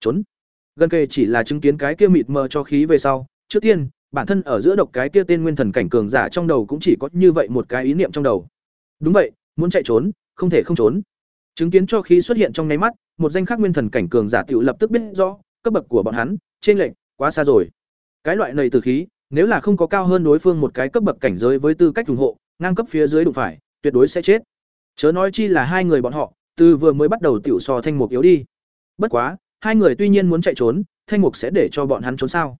trốn. Gần kề chỉ là chứng kiến cái kia mịt mờ cho khí về sau, trước tiên, bản thân ở giữa độc cái kia tên nguyên thần cảnh cường giả trong đầu cũng chỉ có như vậy một cái ý niệm trong đầu. Đúng vậy, muốn chạy trốn, không thể không trốn. Chứng kiến cho khí xuất hiện trong nháy mắt, một danh khác nguyên thần cảnh cường giả tiểu lập tức biết rõ, cấp bậc của bọn hắn trên lệnh quá xa rồi. Cái loại này từ khí, nếu là không có cao hơn đối phương một cái cấp bậc cảnh giới với tư cách ủng hộ, ngang cấp phía dưới đụng phải, tuyệt đối sẽ chết. Chớ nói chi là hai người bọn họ, từ vừa mới bắt đầu tiểu so thanh mục yếu đi. Bất quá hai người tuy nhiên muốn chạy trốn, thanh mục sẽ để cho bọn hắn trốn sao?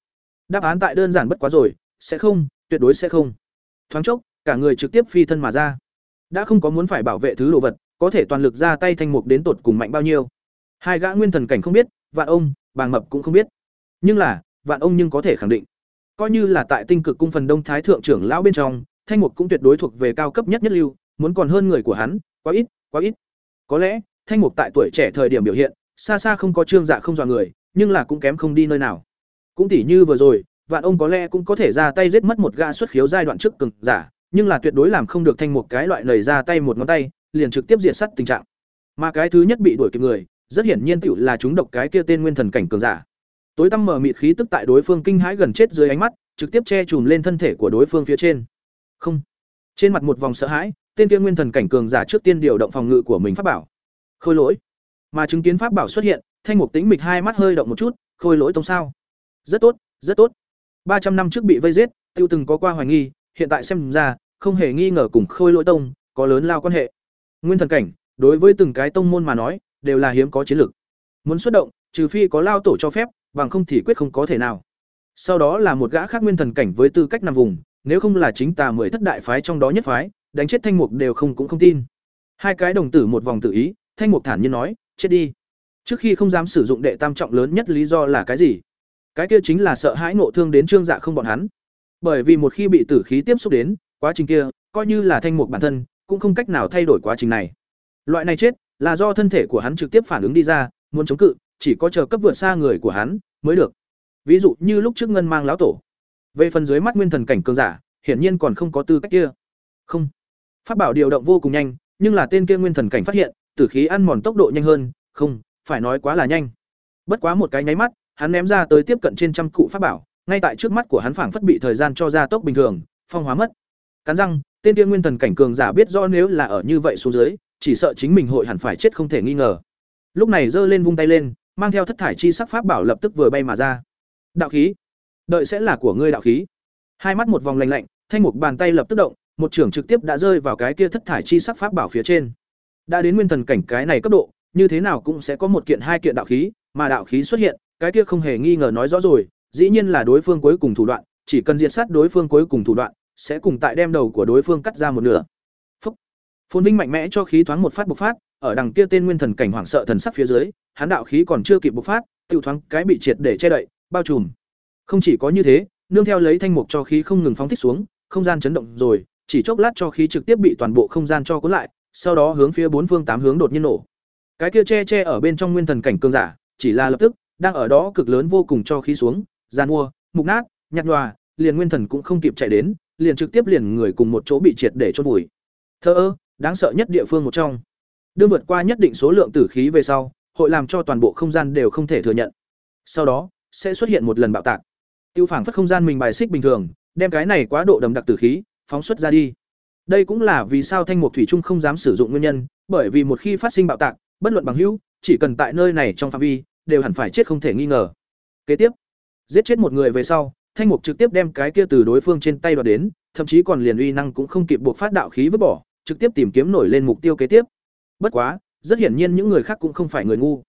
Đáp án tại đơn giản bất quá rồi, sẽ không, tuyệt đối sẽ không. Thoáng chốc, cả người trực tiếp phi thân mà ra. Đã không có muốn phải bảo vệ thứ đồ vật, có thể toàn lực ra tay thanh mục đến tột cùng mạnh bao nhiêu. Hai gã nguyên thần cảnh không biết, vạn ông, bàng mập cũng không biết. Nhưng là, vạn ông nhưng có thể khẳng định. Coi như là tại tinh cực cung phần đông thái thượng trưởng lão bên trong, thanh mục cũng tuyệt đối thuộc về cao cấp nhất nhất lưu, muốn còn hơn người của hắn, quá ít quá ít. Có lẽ, thanh mục tại tuổi trẻ thời điểm biểu hiện xa xa không có trương dạ không dọa người, nhưng là cũng kém không đi nơi nào. Cũng tỉ như vừa rồi, vạn ông có lẽ cũng có thể ra tay giết mất một gã xuất khiếu giai đoạn trước cường giả, nhưng là tuyệt đối làm không được thành một cái loại lầy ra tay một ngón tay, liền trực tiếp diệt sát tình trạng. Mà cái thứ nhất bị đuổi kịp người, rất hiển nhiên tựu là chúng độc cái kia tên nguyên thần cảnh cường giả. Tối tăm mở mịt khí tức tại đối phương kinh hãi gần chết dưới ánh mắt, trực tiếp che chùm lên thân thể của đối phương phía trên. Không. Trên mặt một vòng sợ hãi, tên kia nguyên thần cảnh cường giả trước tiên điều động phòng ngự của mình phát bảo. Khôi lỗi mà chứng kiến pháp bảo xuất hiện, thanh mục tĩnh mịch hai mắt hơi động một chút, khôi lỗi tông sao? Rất tốt rất tốt. Ba trăm năm trước bị vây giết, tiêu từng có qua hoài nghi, hiện tại xem ra, không hề nghi ngờ cùng khôi lỗi tông có lớn lao quan hệ. Nguyên thần cảnh, đối với từng cái tông môn mà nói, đều là hiếm có chiến lược. Muốn xuất động, trừ phi có lao tổ cho phép, bằng không thì quyết không có thể nào. Sau đó là một gã khác nguyên thần cảnh với tư cách nằm vùng, nếu không là chính tà mười thất đại phái trong đó nhất phái, đánh chết thanh mục đều không cũng không tin. Hai cái đồng tử một vòng tự ý, thanh mục thản nhiên nói chết đi. Trước khi không dám sử dụng đệ tam trọng lớn nhất lý do là cái gì? Cái kia chính là sợ hãi ngộ thương đến trương dạ không bọn hắn. Bởi vì một khi bị tử khí tiếp xúc đến, quá trình kia coi như là thanh mục bản thân, cũng không cách nào thay đổi quá trình này. Loại này chết là do thân thể của hắn trực tiếp phản ứng đi ra, muốn chống cự, chỉ có chờ cấp vượt xa người của hắn mới được. Ví dụ như lúc trước ngân mang lão tổ. Về phần dưới mắt nguyên thần cảnh cường giả, hiển nhiên còn không có tư cách kia. Không. Pháp bảo điều động vô cùng nhanh, nhưng là tên kia nguyên thần cảnh phát hiện, tử khí ăn mòn tốc độ nhanh hơn không, phải nói quá là nhanh. Bất quá một cái nháy mắt, hắn ném ra tới tiếp cận trên trăm cụ pháp bảo, ngay tại trước mắt của hắn phảng phất bị thời gian cho ra tốc bình thường, phong hóa mất. Cắn răng, tên tiên nguyên thần cảnh cường giả biết rõ nếu là ở như vậy xuống dưới, chỉ sợ chính mình hội hẳn phải chết không thể nghi ngờ. Lúc này giơ lên vung tay lên, mang theo thất thải chi sắc pháp bảo lập tức vừa bay mà ra. Đạo khí. Đợi sẽ là của ngươi đạo khí. Hai mắt một vòng lạnh lạnh, thanh mục bàn tay lập tức động, một trưởng trực tiếp đã rơi vào cái kia thất thải chi sắc pháp bảo phía trên. Đã đến nguyên thần cảnh cái này cấp độ như thế nào cũng sẽ có một kiện hai kiện đạo khí, mà đạo khí xuất hiện, cái kia không hề nghi ngờ nói rõ rồi, dĩ nhiên là đối phương cuối cùng thủ đoạn, chỉ cần diệt sát đối phương cuối cùng thủ đoạn, sẽ cùng tại đem đầu của đối phương cắt ra một nửa. Phúc. Phồn vinh mạnh mẽ cho khí thoáng một phát bộc phát, ở đằng kia tên nguyên thần cảnh hoảng sợ thần sắc phía dưới, hắn đạo khí còn chưa kịp bộc phát, tiêu thoáng cái bị triệt để che đậy, bao trùm. Không chỉ có như thế, nương theo lấy thanh mục cho khí không ngừng phóng thích xuống, không gian chấn động rồi, chỉ chốc lát cho khí trực tiếp bị toàn bộ không gian cho cuốn lại, sau đó hướng phía bốn phương tám hướng đột nhiên nổ cái kia che che ở bên trong nguyên thần cảnh cương giả, chỉ là lập tức, đang ở đó cực lớn vô cùng cho khí xuống gian mua, mục nát, nhạt nhòa, liền nguyên thần cũng không kịp chạy đến, liền trực tiếp liền người cùng một chỗ bị triệt để chôn vùi. Thơ ơ, đáng sợ nhất địa phương một trong. Đương vượt qua nhất định số lượng tử khí về sau, hội làm cho toàn bộ không gian đều không thể thừa nhận. Sau đó, sẽ xuất hiện một lần bạo tạc. Tiêu phảng phất không gian mình bài xích bình thường, đem cái này quá độ đầm đặc tử khí, phóng xuất ra đi. Đây cũng là vì sao thanh mục thủy trung không dám sử dụng nguyên nhân, bởi vì một khi phát sinh bạo tạc bất luận bằng hữu, chỉ cần tại nơi này trong phạm vi, đều hẳn phải chết không thể nghi ngờ. Kế tiếp, giết chết một người về sau, thanh mục trực tiếp đem cái kia từ đối phương trên tay đoạt đến, thậm chí còn liền uy năng cũng không kịp buộc phát đạo khí vứt bỏ, trực tiếp tìm kiếm nổi lên mục tiêu kế tiếp. Bất quá, rất hiển nhiên những người khác cũng không phải người ngu.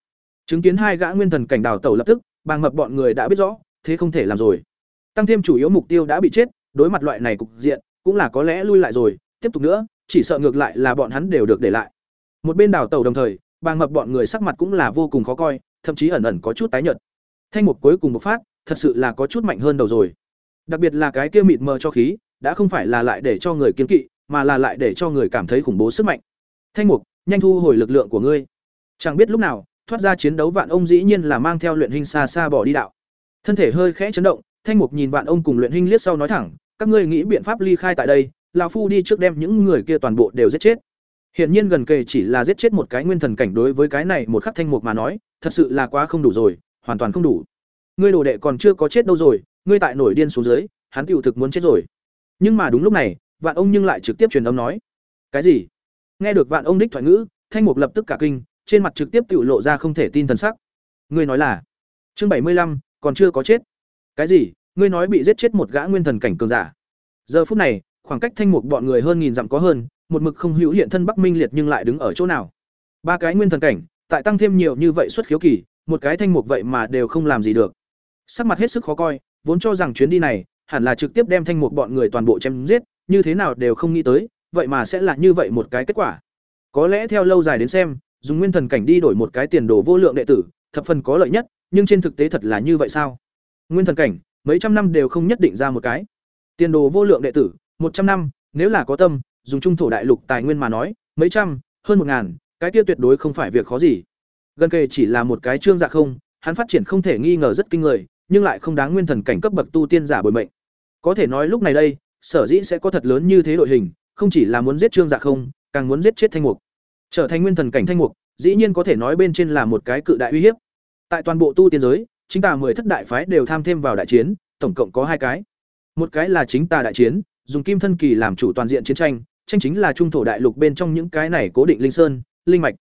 Chứng kiến hai gã nguyên thần cảnh đào tẩu lập tức, bàng mập bọn người đã biết rõ, thế không thể làm rồi. Tăng thêm chủ yếu mục tiêu đã bị chết, đối mặt loại này cục diện, cũng là có lẽ lui lại rồi, tiếp tục nữa, chỉ sợ ngược lại là bọn hắn đều được để lại. Một bên đào tẩu đồng thời bàng mập bọn người sắc mặt cũng là vô cùng khó coi, thậm chí ẩn ẩn có chút tái nhợt. Thanh mục cuối cùng một phát, thật sự là có chút mạnh hơn đầu rồi. Đặc biệt là cái kia mịt mờ cho khí, đã không phải là lại để cho người kiên kỵ, mà là lại để cho người cảm thấy khủng bố sức mạnh. Thanh mục, nhanh thu hồi lực lượng của ngươi. Chẳng biết lúc nào, thoát ra chiến đấu vạn ông dĩ nhiên là mang theo luyện hình xa xa bỏ đi đạo. Thân thể hơi khẽ chấn động, thanh mục nhìn vạn ông cùng luyện hình liếc sau nói thẳng, các ngươi nghĩ biện pháp ly khai tại đây, lão phu đi trước đem những người kia toàn bộ đều giết chết hiển nhiên gần kề chỉ là giết chết một cái nguyên thần cảnh đối với cái này một khắc thanh mục mà nói thật sự là quá không đủ rồi hoàn toàn không đủ. Ngươi đồ đệ còn chưa có chết đâu rồi, ngươi tại nổi điên xuống dưới, hắn tiểu thực muốn chết rồi. Nhưng mà đúng lúc này, Vạn ông nhưng lại trực tiếp truyền âm nói: "Cái gì?" Nghe được Vạn ông đích thoại ngữ, Thanh Mục lập tức cả kinh, trên mặt trực tiếp tiểu lộ ra không thể tin thần sắc. Ngươi nói là? Chương bảy mươi lăm còn chưa có chết. Cái gì? Ngươi nói bị giết chết một gã nguyên thần cảnh cường giả? Giờ phút này, khoảng cách Thanh Mục bọn người hơn nghìn dặm có hơn, một mực không hữu hiện thân Bắc Minh Liệt nhưng lại đứng ở chỗ nào? Ba cái nguyên thần cảnh, tại tăng thêm nhiều như vậy xuất khiếu kỳ, một cái thanh mục vậy mà đều không làm gì được. Sắc mặt hết sức khó coi, vốn cho rằng chuyến đi này hẳn là trực tiếp đem thanh mục bọn người toàn bộ chém giết, như thế nào đều không nghĩ tới, vậy mà sẽ là như vậy một cái kết quả. Có lẽ theo lâu dài đến xem, dùng nguyên thần cảnh đi đổi một cái tiền đồ vô lượng đệ tử, thập phần có lợi nhất, nhưng trên thực tế thật là như vậy sao? Nguyên thần cảnh, mấy trăm năm đều không nhất định ra một cái. Tiền đồ vô lượng đệ tử, một trăm năm, nếu là có tâm, dùng trung thổ đại lục tài nguyên mà nói, mấy trăm, hơn một ngàn, cái kia tuyệt đối không phải việc khó gì. Gần kề chỉ là một cái trương dạ không, hắn phát triển không thể nghi ngờ rất kinh người, nhưng lại không đáng nguyên thần cảnh cấp bậc tu tiên giả bồi mệnh. Có thể nói lúc này đây, sở dĩ sẽ có thật lớn như thế đội hình, không chỉ là muốn giết trương dạ không, càng muốn giết chết thanh mục. Trở thành nguyên thần cảnh thanh mục, dĩ nhiên có thể nói bên trên là một cái cự đại uy hiếp. Tại toàn bộ tu tiên giới, chính tà mười thất đại phái đều tham thêm vào đại chiến, tổng cộng có hai cái. Một cái là chính tà đại chiến, dùng kim thân kỳ làm chủ toàn diện chiến tranh, tranh chính là trung thổ đại lục bên trong những cái này cố định linh sơn, linh mạch.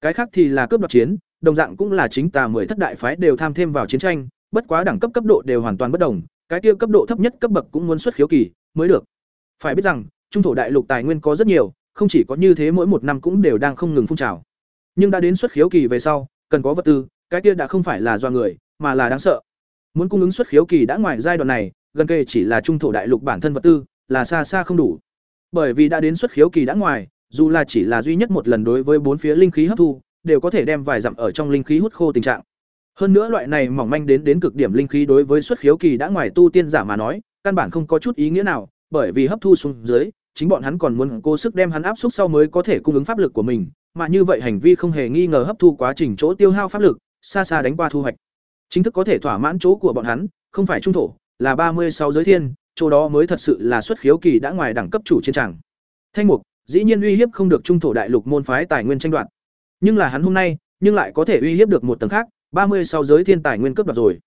Cái khác thì là cướp đoạt chiến, đồng dạng cũng là chính tà mười thất đại phái đều tham thêm vào chiến tranh, bất quá đẳng cấp cấp độ đều hoàn toàn bất đồng, cái kia cấp độ thấp nhất cấp bậc cũng muốn xuất khiếu kỳ mới được. Phải biết rằng, trung thổ đại lục tài nguyên có rất nhiều, không chỉ có như thế mỗi một năm cũng đều đang không ngừng phun trào. Nhưng đã đến xuất khiếu kỳ về sau, cần có vật tư, cái kia đã không phải là do người, mà là đáng sợ. Muốn cung ứng xuất khiếu kỳ đã ngoài giai đoạn này, gần kề chỉ là trung thổ đại lục bản thân vật tư, là xa xa không đủ. Bởi vì đã đến xuất khiếu kỳ đã ngoài, dù là chỉ là duy nhất một lần đối với bốn phía linh khí hấp thu, đều có thể đem vài dặm ở trong linh khí hút khô tình trạng. Hơn nữa loại này mỏng manh đến đến cực điểm linh khí đối với xuất khiếu kỳ đã ngoài tu tiên giả mà nói, căn bản không có chút ý nghĩa nào, bởi vì hấp thu xuống dưới, chính bọn hắn còn muốn cố sức đem hắn áp suất sau mới có thể cung ứng pháp lực của mình, mà như vậy hành vi không hề nghi ngờ hấp thu quá trình chỗ tiêu hao pháp lực, xa xa đánh qua thu hoạch. Chính thức có thể thỏa mãn chỗ của bọn hắn, không phải trung thổ, là ba mươi sáu giới thiên, chỗ đó mới thật sự là xuất khiếu kỳ đã ngoài đẳng cấp chủ chiến tràng. Thanh mục, dĩ nhiên uy hiếp không được trung thổ đại lục môn phái tài nguyên tranh đoạt. Nhưng là hắn hôm nay, nhưng lại có thể uy hiếp được một tầng khác, ba mươi sáu giới thiên tài nguyên cấp đoạt rồi.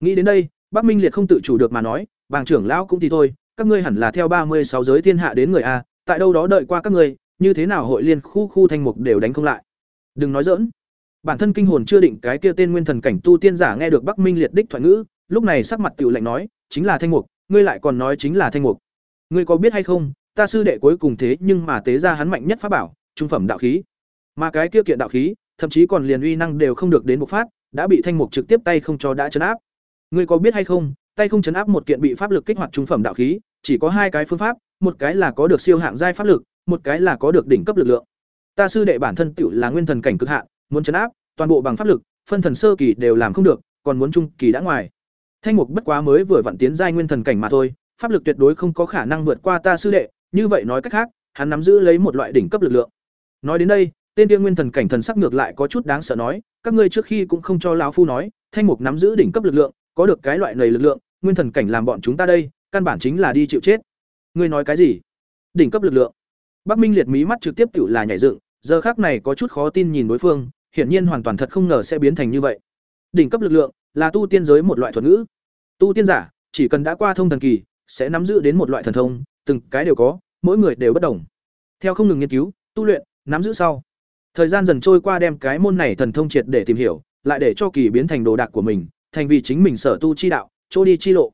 Nghĩ đến đây, Bắc Minh Liệt không tự chủ được mà nói, bàng trưởng lão cũng thì thôi, các ngươi hẳn là theo ba mươi sáu giới thiên hạ đến người a, tại đâu đó đợi qua các ngươi, như thế nào hội liên khu khu thanh mục đều đánh không lại. Đừng nói giỡn. Bản thân kinh hồn chưa định cái kia tên nguyên thần cảnh tu tiên giả nghe được Bắc Minh Liệt đích thoại ngữ, lúc này sắc mặt tiểu lạnh nói, chính là thanh mục, ngươi lại còn nói chính là thanh mục. Ngươi có biết hay không, ta sư đệ cuối cùng thế nhưng mà tế ra hắn mạnh nhất pháp bảo, trung phẩm đạo khí. Mà cái kia kiện đạo khí, thậm chí còn liền uy năng đều không được đến một phát, đã bị thanh mục trực tiếp tay không cho đã chấn áp. Ngươi có biết hay không, tay không chấn áp một kiện bị pháp lực kích hoạt trung phẩm đạo khí, chỉ có hai cái phương pháp, một cái là có được siêu hạng giai pháp lực, một cái là có được đỉnh cấp lực lượng. Ta sư đệ bản thân tiểu là nguyên thần cảnh cực hạn, muốn chấn áp, toàn bộ bằng pháp lực, phân thần sơ kỳ đều làm không được, còn muốn trung kỳ đã ngoài. Thanh mục bất quá mới vừa vặn tiến giai nguyên thần cảnh mà thôi, pháp lực tuyệt đối không có khả năng vượt qua ta sư đệ, như vậy nói cách khác, hắn nắm giữ lấy một loại đỉnh cấp lực lượng. Nói đến đây, tên kia nguyên thần cảnh thần sắc ngược lại có chút đáng sợ nói, các ngươi trước khi cũng không cho lão phu nói, thanh mục nắm giữ đỉnh cấp lực lượng, có được cái loại này lực lượng, nguyên thần cảnh làm bọn chúng ta đây, căn bản chính là đi chịu chết. Ngươi nói cái gì? Đỉnh cấp lực lượng? Bắc Minh liệt mí mắt trực tiếp tiểu là nhảy dựng, giờ khắc này có chút khó tin nhìn đối phương, hiển nhiên hoàn toàn thật không ngờ sẽ biến thành như vậy. Đỉnh cấp lực lượng là tu tiên giới một loại thuật ngữ. Tu tiên giả chỉ cần đã qua thông thần kỳ, sẽ nắm giữ đến một loại thần thông, từng cái đều có, mỗi người đều bất đồng. Theo không ngừng nghiên cứu, tu luyện, nắm giữ sau. Thời gian dần trôi qua đem cái môn này thần thông triệt để tìm hiểu, lại để cho kỳ biến thành đồ đạc của mình, thành vì chính mình sở tu chi đạo, chỗ đi chi lộ.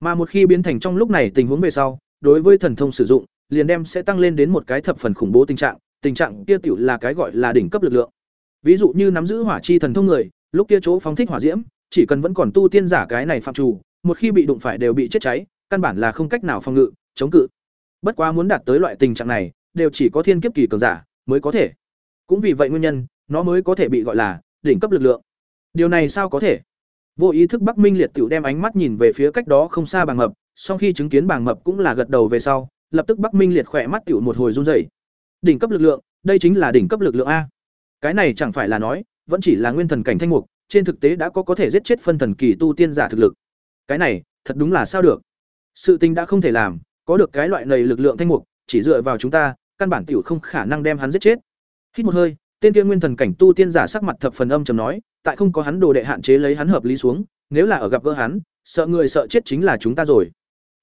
Mà một khi biến thành trong lúc này tình huống về sau, đối với thần thông sử dụng, liền đem sẽ tăng lên đến một cái thập phần khủng bố tình trạng, tình trạng kia tiểu là cái gọi là đỉnh cấp lực lượng. Ví dụ như nắm giữ hỏa chi thần thông người, lúc kia chỗ phóng thích hỏa diễm, chỉ cần vẫn còn tu tiên giả cái này phạm chủ, một khi bị đụng phải đều bị chết cháy, căn bản là không cách nào phòng ngự, chống cự. Bất quá muốn đạt tới loại tình trạng này, đều chỉ có thiên kiếp kỳ cường giả mới có thể. Cũng vì vậy nguyên nhân, nó mới có thể bị gọi là đỉnh cấp lực lượng. Điều này sao có thể? Vô ý thức Bắc Minh liệt tiểu đem ánh mắt nhìn về phía cách đó không xa Bàng Mập, sau khi chứng kiến Bàng Mập cũng là gật đầu về sau, lập tức Bắc Minh liệt khỏe mắt tiểu một hồi run rẩy. Đỉnh cấp lực lượng, đây chính là đỉnh cấp lực lượng a. Cái này chẳng phải là nói, vẫn chỉ là nguyên thần cảnh thanh mục, trên thực tế đã có có thể giết chết phân thần kỳ tu tiên giả thực lực. Cái này, thật đúng là sao được? Sự tình đã không thể làm, có được cái loại này lực lượng thanh mục, chỉ dựa vào chúng ta, căn bản tiểu không khả năng đem hắn giết chết. Hít một hơi, tên kia nguyên thần cảnh tu tiên giả sắc mặt thập phần âm trầm nói, tại không có hắn đồ đệ hạn chế lấy hắn hợp lý xuống, nếu là ở gặp gỡ hắn, sợ người sợ chết chính là chúng ta rồi.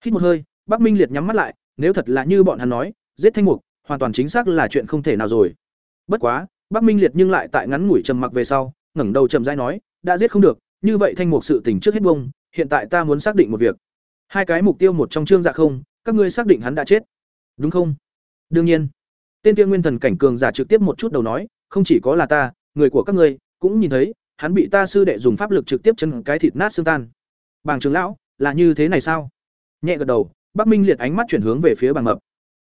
Hít một hơi, Bắc Minh Liệt nhắm mắt lại, nếu thật là như bọn hắn nói, giết Thanh Mục, hoàn toàn chính xác là chuyện không thể nào rồi. Bất quá, Bắc Minh Liệt nhưng lại tại ngắn ngủi trầm mặc về sau, ngẩng đầu chậm rãi nói, đã giết không được, như vậy Thanh Mục sự tình trước hết bông, hiện tại ta muốn xác định một việc. Hai cái mục tiêu một trong chương dạ không, các ngươi xác định hắn đã chết, đúng không? Đương nhiên. Tên kia nguyên thần cảnh cường giả trực tiếp một chút đầu nói, không chỉ có là ta, người của các ngươi cũng nhìn thấy, hắn bị ta sư đệ dùng pháp lực trực tiếp chân cái thịt nát xương tan. Bàng trưởng lão, là như thế này sao? Nhẹ gật đầu, Bắc Minh liệt ánh mắt chuyển hướng về phía Bàng Mập.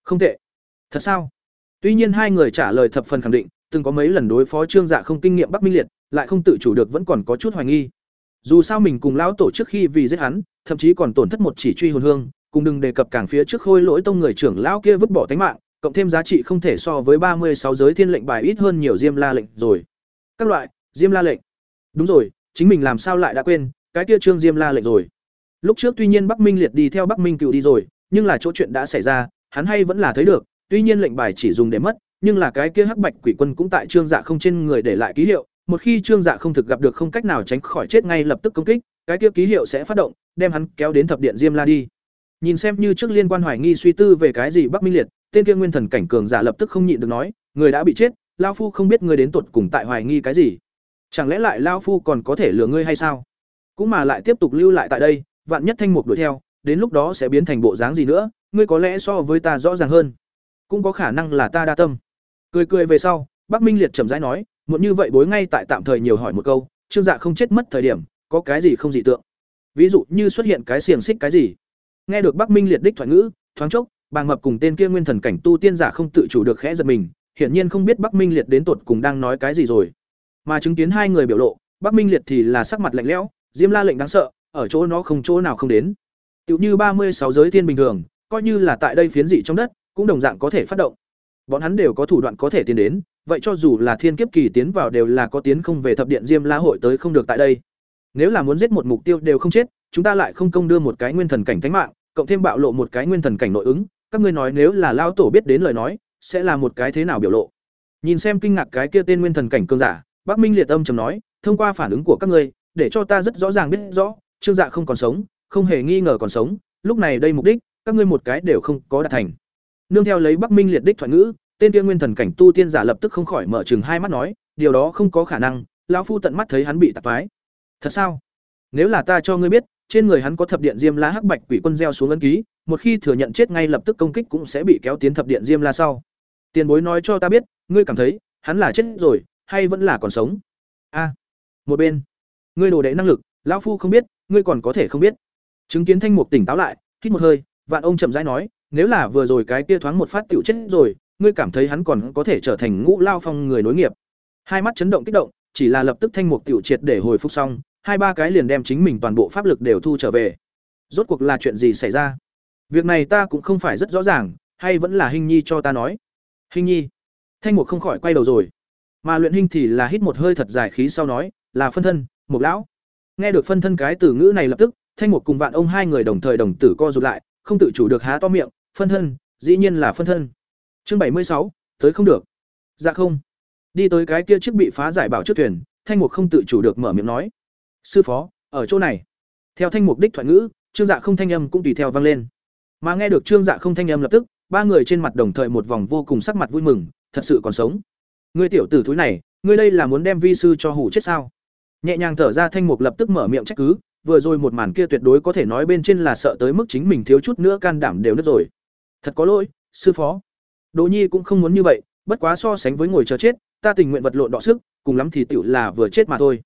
Không tệ. Thật sao? Tuy nhiên hai người trả lời thập phần khẳng định, từng có mấy lần đối phó Trương Dạ không kinh nghiệm Bắc Minh liệt, lại không tự chủ được vẫn còn có chút hoài nghi. Dù sao mình cùng lão tổ trước khi vì giết hắn, thậm chí còn tổn thất một chỉ truy hồn hương, cùng đừng đề cập càng phía trước khôi lỗi tông người trưởng lão kia vứt bỏ tính mạng, cộng thêm giá trị không thể so với ba mươi sáu giới thiên lệnh bài ít hơn nhiều diêm la lệnh rồi. Các loại, diêm la lệnh. Đúng rồi, chính mình làm sao lại đã quên, cái kia trương diêm la lệnh rồi. Lúc trước tuy nhiên Bắc Minh Liệt đi theo Bắc Minh Cựu đi rồi, nhưng là chỗ chuyện đã xảy ra, hắn hay vẫn là thấy được, tuy nhiên lệnh bài chỉ dùng để mất, nhưng là cái kia hắc bạch quỷ quân cũng tại trương dạ không trên người để lại ký hiệu, một khi trương dạ không thực gặp được không cách nào tránh khỏi chết ngay lập tức công kích, cái kia ký hiệu sẽ phát động, đem hắn kéo đến thập điện diêm la đi. Nhìn xem như trước liên quan hoài nghi suy tư về cái gì Bắc Minh Liệt, tên kia nguyên thần cảnh cường giả lập tức không nhịn được nói, người đã bị chết, lão phu không biết ngươi đến tuột cùng tại hoài nghi cái gì. Chẳng lẽ lại lão phu còn có thể lừa ngươi hay sao? Cũng mà lại tiếp tục lưu lại tại đây, vạn nhất thanh mục đuổi theo, đến lúc đó sẽ biến thành bộ dáng gì nữa, ngươi có lẽ so với ta rõ ràng hơn. Cũng có khả năng là ta đa tâm. Cười cười về sau, Bắc Minh Liệt chậm rãi nói, Muộn như vậy bối ngay tại tạm thời nhiều hỏi một câu, Trương Dạ không chết mất thời điểm, có cái gì không dị tượng? Ví dụ như xuất hiện cái xiềng xích cái gì? Nghe được Bắc Minh Liệt đích thoại ngữ, thoáng chốc, Bàng Mập cùng tên kia nguyên thần cảnh tu tiên giả không tự chủ được khẽ giật mình, hiển nhiên không biết Bắc Minh Liệt đến tột cùng đang nói cái gì rồi. Mà chứng kiến hai người biểu lộ, Bắc Minh Liệt thì là sắc mặt lạnh lẽo, Diêm La lệnh đáng sợ, ở chỗ nó không chỗ nào không đến. Tiểu như ba mươi sáu giới thiên bình thường, coi như là tại đây phiến dị trong đất, cũng đồng dạng có thể phát động. Bọn hắn đều có thủ đoạn có thể tiến đến, vậy cho dù là thiên kiếp kỳ tiến vào đều là có tiến không về thập điện Diêm La hội tới không được tại đây. Nếu là muốn giết một mục tiêu đều không chết, chúng ta lại không công đưa một cái nguyên thần cảnh thánh mạng, cộng thêm bạo lộ một cái nguyên thần cảnh nội ứng, các ngươi nói nếu là lao tổ biết đến lời nói, sẽ là một cái thế nào biểu lộ. Nhìn xem kinh ngạc cái kia tên nguyên thần cảnh cương giả, Bắc Minh liệt âm trầm nói, thông qua phản ứng của các ngươi, để cho ta rất rõ ràng biết rõ, Trương Dạ không còn sống, không hề nghi ngờ còn sống, lúc này đây mục đích, các ngươi một cái đều không có đạt thành. Nương theo lấy Bắc Minh liệt đích thoại ngữ, tên kia nguyên thần cảnh tu tiên giả lập tức không khỏi mở trừng hai mắt nói, điều đó không có khả năng, lão phu tận mắt thấy hắn bị tạc toái. Thật sao? Nếu là ta cho ngươi biết, trên người hắn có thập điện diêm la hắc bạch quỷ quân gieo xuống ấn ký, một khi thừa nhận chết ngay lập tức công kích cũng sẽ bị kéo tiến thập điện diêm la sau. Tiền bối nói cho ta biết, ngươi cảm thấy hắn là chết rồi, hay vẫn là còn sống? A. một bên, ngươi đồ đệ năng lực, lão phu không biết, ngươi còn có thể không biết. Chứng kiến Thanh Mục tỉnh táo lại, hít một hơi, Vạn ông chậm rãi nói, nếu là vừa rồi cái kia thoáng một phát tiểu chết rồi, ngươi cảm thấy hắn còn có thể trở thành ngũ lao phong người nối nghiệp. Hai mắt chấn động kích động, chỉ là lập tức Thanh Mục tiểu triệt để hồi phục xong, hai ba cái liền đem chính mình toàn bộ pháp lực đều thu trở về. Rốt cuộc là chuyện gì xảy ra? Việc này ta cũng không phải rất rõ ràng, hay vẫn là Hình Nhi cho ta nói. Hình Nhi. Thanh Mục không khỏi quay đầu rồi. Mà luyện hình thì là hít một hơi thật dài khí sau nói, là phân thân, Mục lão. Nghe được phân thân cái từ ngữ này lập tức, Thanh Mục cùng Vạn ông hai người đồng thời đồng tử co rụt lại, không tự chủ được há to miệng, phân thân, dĩ nhiên là phân thân. Chương bảy mươi sáu, tới không được. Dạ không. Đi tới cái kia chiếc bị phá giải bảo trước thuyền, Thanh Mục không tự chủ được mở miệng nói, sư phó ở chỗ này. Theo thanh mục đích thoại ngữ trương dạ không thanh âm cũng tùy theo vang lên. Mà nghe được trương dạ không thanh âm lập tức ba người trên mặt đồng thời một vòng vô cùng sắc mặt vui mừng thật sự còn sống. Ngươi tiểu tử thúi này ngươi đây là muốn đem vi sư cho hủ chết sao? Nhẹ nhàng thở ra thanh mục lập tức mở miệng trách cứ vừa rồi một màn kia tuyệt đối có thể nói bên trên là sợ tới mức chính mình thiếu chút nữa can đảm đều nứt rồi. Thật có lỗi sư phó đỗ nhi cũng không muốn như vậy bất quá so sánh với ngồi chờ chết ta tình nguyện vật lộn đọ sức cùng lắm thì tiểu là vừa chết mà thôi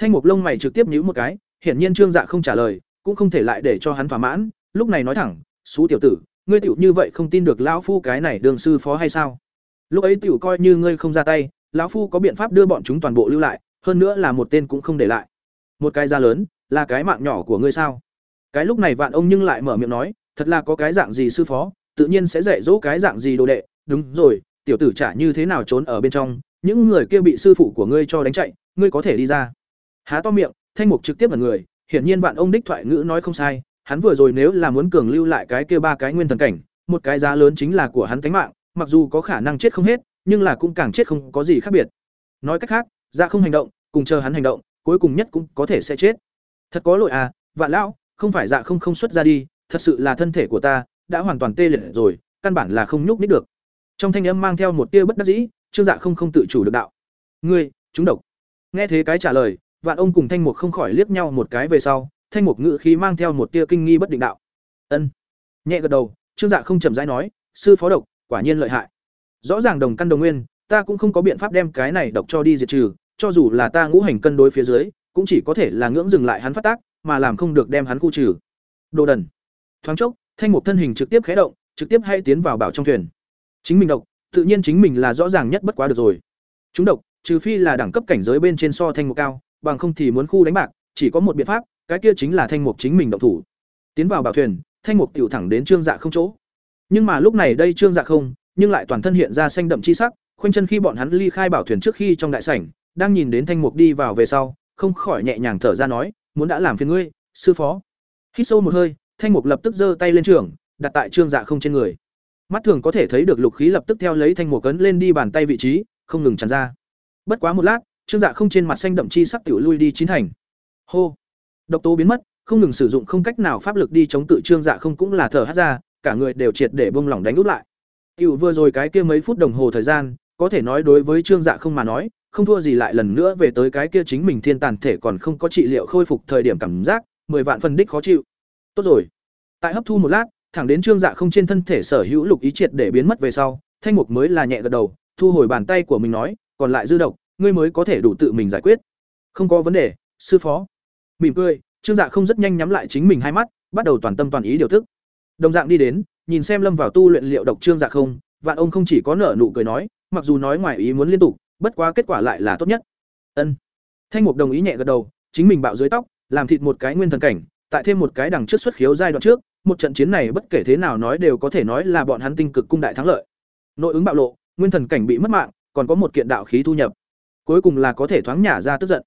Thanh Mục lông mày trực tiếp nhíu một cái, hiển nhiên Trương Dạ không trả lời, cũng không thể lại để cho hắn thỏa mãn, lúc này nói thẳng, "Sú tiểu tử, ngươi tiểu như vậy không tin được lão phu cái này đường sư phó hay sao? Lúc ấy tiểu coi như ngươi không ra tay, lão phu có biện pháp đưa bọn chúng toàn bộ lưu lại, hơn nữa là một tên cũng không để lại. Một cái da lớn, là cái mạng nhỏ của ngươi sao?" Cái lúc này Vạn ông nhưng lại mở miệng nói, "Thật là có cái dạng gì sư phó, tự nhiên sẽ dạy dỗ cái dạng gì đồ đệ, đúng rồi, tiểu tử trả như thế nào trốn ở bên trong, những người kia bị sư phụ của ngươi cho đánh chạy, ngươi có thể đi ra." há to miệng thanh mục trực tiếp vào người hiển nhiên bạn ông đích thoại ngữ nói không sai hắn vừa rồi nếu là muốn cường lưu lại cái kia ba cái nguyên thần cảnh một cái giá lớn chính là của hắn tánh mạng mặc dù có khả năng chết không hết nhưng là cũng càng chết không có gì khác biệt. Nói cách khác ra không hành động cùng chờ hắn hành động cuối cùng nhất cũng có thể sẽ chết. Thật có lỗi à vạn lão không phải dạ không không xuất ra đi thật sự là thân thể của ta đã hoàn toàn tê liệt rồi, căn bản là không nhúc nhích được. Trong thanh âm mang theo một tia bất đắc dĩ, trương dạ không không tự chủ được đạo. Ngươi, chúng độc. Nghe thế cái trả lời, vạn ông cùng thanh mục không khỏi liếc nhau một cái về sau, thanh mục ngự khí mang theo một tia kinh nghi bất định đạo. Ân. Nhẹ gật đầu, trương dạ không chậm rãi nói, sư phó độc, quả nhiên lợi hại. Rõ ràng đồng căn đồng nguyên, ta cũng không có biện pháp đem cái này độc cho đi diệt trừ, cho dù là ta ngũ hành cân đối phía dưới, cũng chỉ có thể là ngưỡng dừng lại hắn phát tác, mà làm không được đem hắn khu trừ. Đồ đần. Thoáng chốc thanh mục thân hình trực tiếp khé động, trực tiếp hay tiến vào bảo trong thuyền. Chính mình độc, tự nhiên chính mình là rõ ràng nhất bất quá được rồi. Chúng độc, trừ phi là đẳng cấp cảnh giới bên trên so thanh mục cao, bằng không thì muốn khu đánh bạc, chỉ có một biện pháp, cái kia chính là thanh mục chính mình động thủ. Tiến vào bảo thuyền, thanh mục tiểu thẳng đến trương dạ không chỗ. Nhưng mà lúc này đây trương dạ không, nhưng lại toàn thân hiện ra xanh đậm chi sắc, khoanh chân khi bọn hắn ly khai bảo thuyền trước khi trong đại sảnh, đang nhìn đến thanh mục đi vào về sau, không khỏi nhẹ nhàng thở ra nói, muốn đã làm phiền ngươi, sư phó. Hít sâu một hơi thanh mục lập tức giơ tay lên trường, đặt tại trương dạ không trên người. Mắt thường có thể thấy được lục khí lập tức theo lấy thanh mục cấn lên đi bàn tay vị trí, không ngừng tràn ra. Bất quá một lát, trương dạ không trên mặt xanh đậm chi sắc tiểu lui đi chín thành. Hô! Độc tố biến mất, không ngừng sử dụng không cách nào pháp lực đi chống tự trương dạ không cũng là thở hát ra, cả người đều triệt để bông lỏng đánh út lại. Tiểu vừa rồi cái kia mấy phút đồng hồ thời gian, có thể nói đối với trương dạ không mà nói, không thua gì lại lần nữa về tới cái kia chính mình thiên tàn thể còn không có trị liệu khôi phục thời điểm cảm giác, mười vạn phần đích khó chịu tốt rồi. Tại hấp thu một lát, thẳng đến trương dạ không trên thân thể sở hữu lục ý triệt để biến mất về sau, thanh mục mới là nhẹ gật đầu, thu hồi bàn tay của mình nói, còn lại dư độc, ngươi mới có thể đủ tự mình giải quyết. Không có vấn đề, sư phó. Mỉm cười, trương dạ không rất nhanh nhắm lại chính mình hai mắt, bắt đầu toàn tâm toàn ý điều thức. Đồng dạng đi đến, nhìn xem lâm vào tu luyện liệu độc trương dạ không, vạn ông không chỉ có nở nụ cười nói, mặc dù nói ngoài ý muốn liên tục, bất quá kết quả lại là tốt nhất. Ân. Thanh mục đồng ý nhẹ gật đầu, chính mình bạo dưới tóc, làm thịt một cái nguyên thần cảnh tại thêm một cái đằng trước xuất khiếu giai đoạn trước, một trận chiến này bất kể thế nào nói đều có thể nói là bọn hắn tinh cực cung đại thắng lợi. Nội ứng bạo lộ, nguyên thần cảnh bị mất mạng, còn có một kiện đạo khí thu nhập. Cuối cùng là có thể thoáng nhả ra tức giận.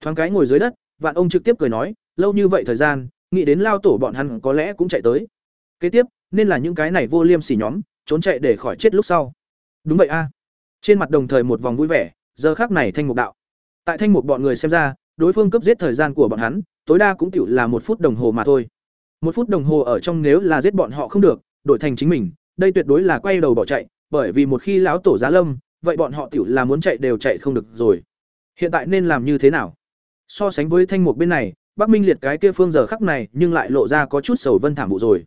Thoáng cái ngồi dưới đất, vạn ông trực tiếp cười nói, lâu như vậy thời gian, nghĩ đến lao tổ bọn hắn có lẽ cũng chạy tới. Kế tiếp, nên là những cái này vô liêm sỉ nhóm, trốn chạy để khỏi chết lúc sau. Đúng vậy a. Trên mặt đồng thời một vòng vui vẻ, giờ khác này thanh mục đạo. Tại thanh mục bọn người xem ra, đối phương cấp giết thời gian của bọn hắn tối đa cũng chịu là một phút đồng hồ mà thôi. Một phút đồng hồ ở trong nếu là giết bọn họ không được, đổi thành chính mình, đây tuyệt đối là quay đầu bỏ chạy, bởi vì một khi lão tổ giá lâm, vậy bọn họ tiểu là muốn chạy đều chạy không được rồi. Hiện tại nên làm như thế nào? So sánh với thanh mục bên này, bắc minh liệt cái kia phương giờ khắc này nhưng lại lộ ra có chút sầu vân thảm vụ rồi.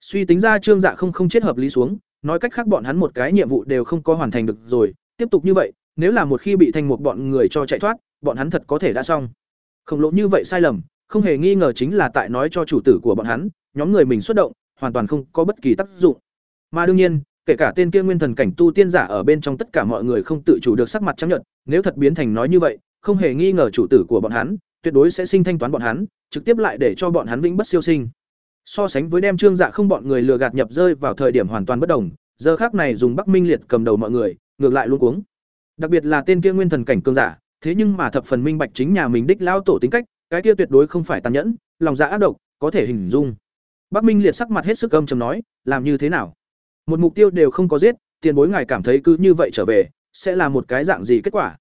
Suy tính ra trương dạ không không chết hợp lý xuống, nói cách khác bọn hắn một cái nhiệm vụ đều không có hoàn thành được rồi, tiếp tục như vậy, nếu là một khi bị thanh mục bọn người cho chạy thoát, bọn hắn thật có thể đã xong. Khổng lộ như vậy sai lầm không hề nghi ngờ chính là tại nói cho chủ tử của bọn hắn, nhóm người mình xuất động, hoàn toàn không có bất kỳ tác dụng. Mà đương nhiên, kể cả tên kia nguyên thần cảnh tu tiên giả ở bên trong tất cả mọi người không tự chủ được sắc mặt chấp nhận nếu thật biến thành nói như vậy, không hề nghi ngờ chủ tử của bọn hắn tuyệt đối sẽ sinh thanh toán bọn hắn, trực tiếp lại để cho bọn hắn vĩnh bất siêu sinh. So sánh với đem trương dạ không bọn người lừa gạt nhập rơi vào thời điểm hoàn toàn bất đồng, giờ khác này dùng bắc minh liệt cầm đầu mọi người, ngược lại luôn cuống. Đặc biệt là tên kia nguyên thần cảnh cương giả, thế nhưng mà thập phần minh bạch chính nhà mình đích lao tổ tính cách cái kia tuyệt đối không phải tàn nhẫn, lòng dạ ác độc, có thể hình dung. Bắc minh liệt sắc mặt hết sức âm chầm nói, làm như thế nào? Một mục tiêu đều không có giết, tiền bối ngài cảm thấy cứ như vậy trở về, sẽ là một cái dạng gì kết quả?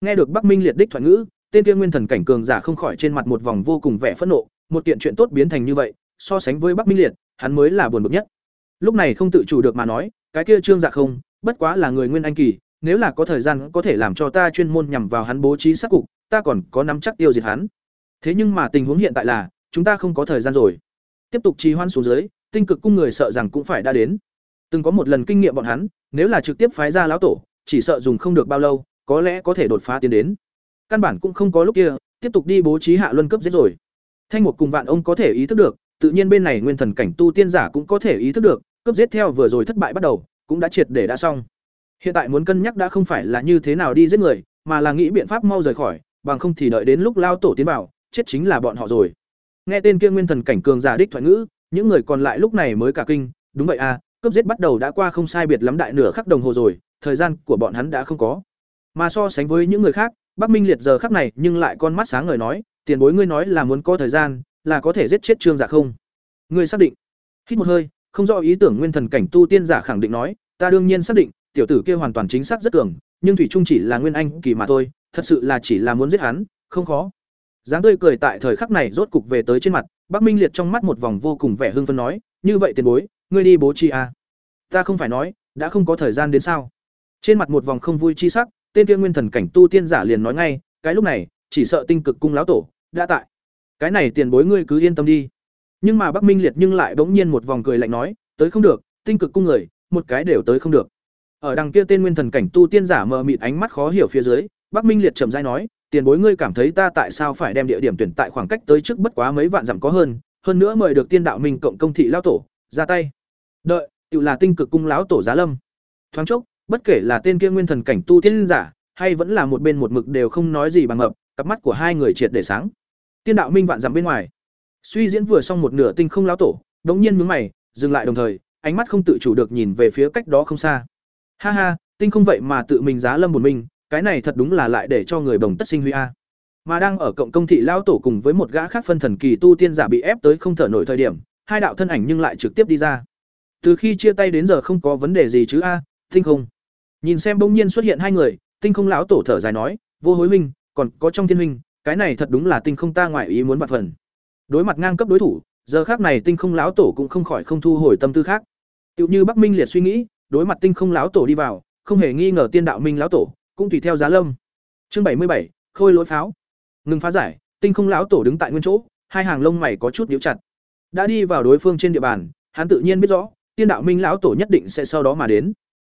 Nghe được bắc minh liệt đích thoại ngữ, tên kia nguyên thần cảnh cường giả không khỏi trên mặt một vòng vô cùng vẻ phẫn nộ, một kiện chuyện tốt biến thành như vậy, so sánh với bắc minh liệt, hắn mới là buồn bực nhất. Lúc này không tự chủ được mà nói, cái kia trương dạ không, bất quá là người nguyên anh kỳ, nếu là có thời gian có thể làm cho ta chuyên môn nhằm vào hắn bố trí sát cục, ta còn có nắm chắc tiêu diệt hắn thế nhưng mà tình huống hiện tại là, chúng ta không có thời gian rồi. Tiếp tục trì hoãn xuống dưới, tinh cực cung người sợ rằng cũng phải đã đến. Từng có một lần kinh nghiệm bọn hắn, nếu là trực tiếp phái ra lão tổ, chỉ sợ dùng không được bao lâu, có lẽ có thể đột phá tiến đến. Căn bản cũng không có lúc kia, tiếp tục đi bố trí hạ luân cấp giết rồi. Thanh một cùng vạn ông có thể ý thức được, tự nhiên bên này nguyên thần cảnh tu tiên giả cũng có thể ý thức được, cấp giết theo vừa rồi thất bại bắt đầu, cũng đã triệt để đã xong. Hiện tại muốn cân nhắc đã không phải là như thế nào đi giết người, mà là nghĩ biện pháp mau rời khỏi, bằng không thì đợi đến lúc lao tổ tiến vào chết chính là bọn họ rồi. Nghe tên kia nguyên thần cảnh cường giả đích thoại ngữ, những người còn lại lúc này mới cả kinh, đúng vậy à cướp giết bắt đầu đã qua không sai biệt lắm đại nửa khắc đồng hồ rồi, thời gian của bọn hắn đã không có. Mà so sánh với những người khác, bắc minh liệt giờ khắc này nhưng lại con mắt sáng ngời nói, tiền bối ngươi nói là muốn có thời gian, là có thể giết chết trương giả không? Ngươi xác định. Hít một hơi, không rõ ý tưởng nguyên thần cảnh tu tiên giả khẳng định nói, ta đương nhiên xác định, tiểu tử kia hoàn toàn chính xác rất cường, nhưng thủy trung chỉ là nguyên anh kỳ mà thôi, thật sự là chỉ là muốn giết hắn, không khó dáng tươi cười tại thời khắc này rốt cục về tới trên mặt, bắc minh liệt trong mắt một vòng vô cùng vẻ hưng phấn nói, như vậy tiền bối, ngươi đi bố trí à. ta không phải nói, đã không có thời gian đến sao? Trên mặt một vòng không vui chi sắc, tên kia nguyên thần cảnh tu tiên giả liền nói ngay, cái lúc này, chỉ sợ tinh cực cung lão tổ đã tại. Cái này tiền bối ngươi cứ yên tâm đi. Nhưng mà bắc minh liệt nhưng lại bỗng nhiên một vòng cười lạnh nói, tới không được, tinh cực cung người, một cái đều tới không được. Ở đằng kia tên nguyên thần cảnh tu tiên giả mờ mịt ánh mắt khó hiểu phía dưới, bắc minh liệt chậm rãi nói tiền bối ngươi cảm thấy ta tại sao phải đem địa điểm tuyển tại khoảng cách tới trước bất quá mấy vạn dặm có hơn hơn nữa mời được tiên đạo minh cộng công thị lão tổ, ra tay. Đợi, tự là tinh cực cung lão tổ giá lâm. Thoáng chốc, bất kể là tên kia nguyên thần cảnh tu tiên giả, hay vẫn là một bên một mực đều không nói gì bằng mập cặp mắt của hai người triệt để sáng. Tiên đạo minh vạn dặm bên ngoài. Suy diễn vừa xong một nửa tinh không lão tổ, đống nhiên nhướng mày, dừng lại đồng thời, ánh mắt không tự chủ được nhìn về phía cách đó không xa. Ha ha, tinh không vậy mà tự mình giá lâm một mình cái này thật đúng là lại để cho người bồng tất sinh huy a. Mà đang ở cộng công thị lao tổ cùng với một gã khác phân thần kỳ tu tiên giả bị ép tới không thở nổi thời điểm, hai đạo thân ảnh nhưng lại trực tiếp đi ra. Từ khi chia tay đến giờ không có vấn đề gì chứ a, tinh không. Nhìn xem bỗng nhiên xuất hiện hai người, tinh không lão tổ thở dài nói, vô hối minh còn có trong thiên minh cái này thật đúng là tinh không ta ngoại ý muốn vạn phần. Đối mặt ngang cấp đối thủ, giờ khác này tinh không lão tổ cũng không khỏi không thu hồi tâm tư khác. Tựu như bắc minh liệt suy nghĩ, đối mặt tinh không lão tổ đi vào, không hề nghi ngờ tiên đạo minh lão tổ cũng tùy theo giá lâm. Chương bảy mươi bảy, khôi lỗi pháo. Ngừng phá giải, tinh không lão tổ đứng tại nguyên chỗ, hai hàng lông mày có chút nhíu chặt. Đã đi vào đối phương trên địa bàn, hắn tự nhiên biết rõ, tiên đạo minh lão tổ nhất định sẽ sau đó mà đến.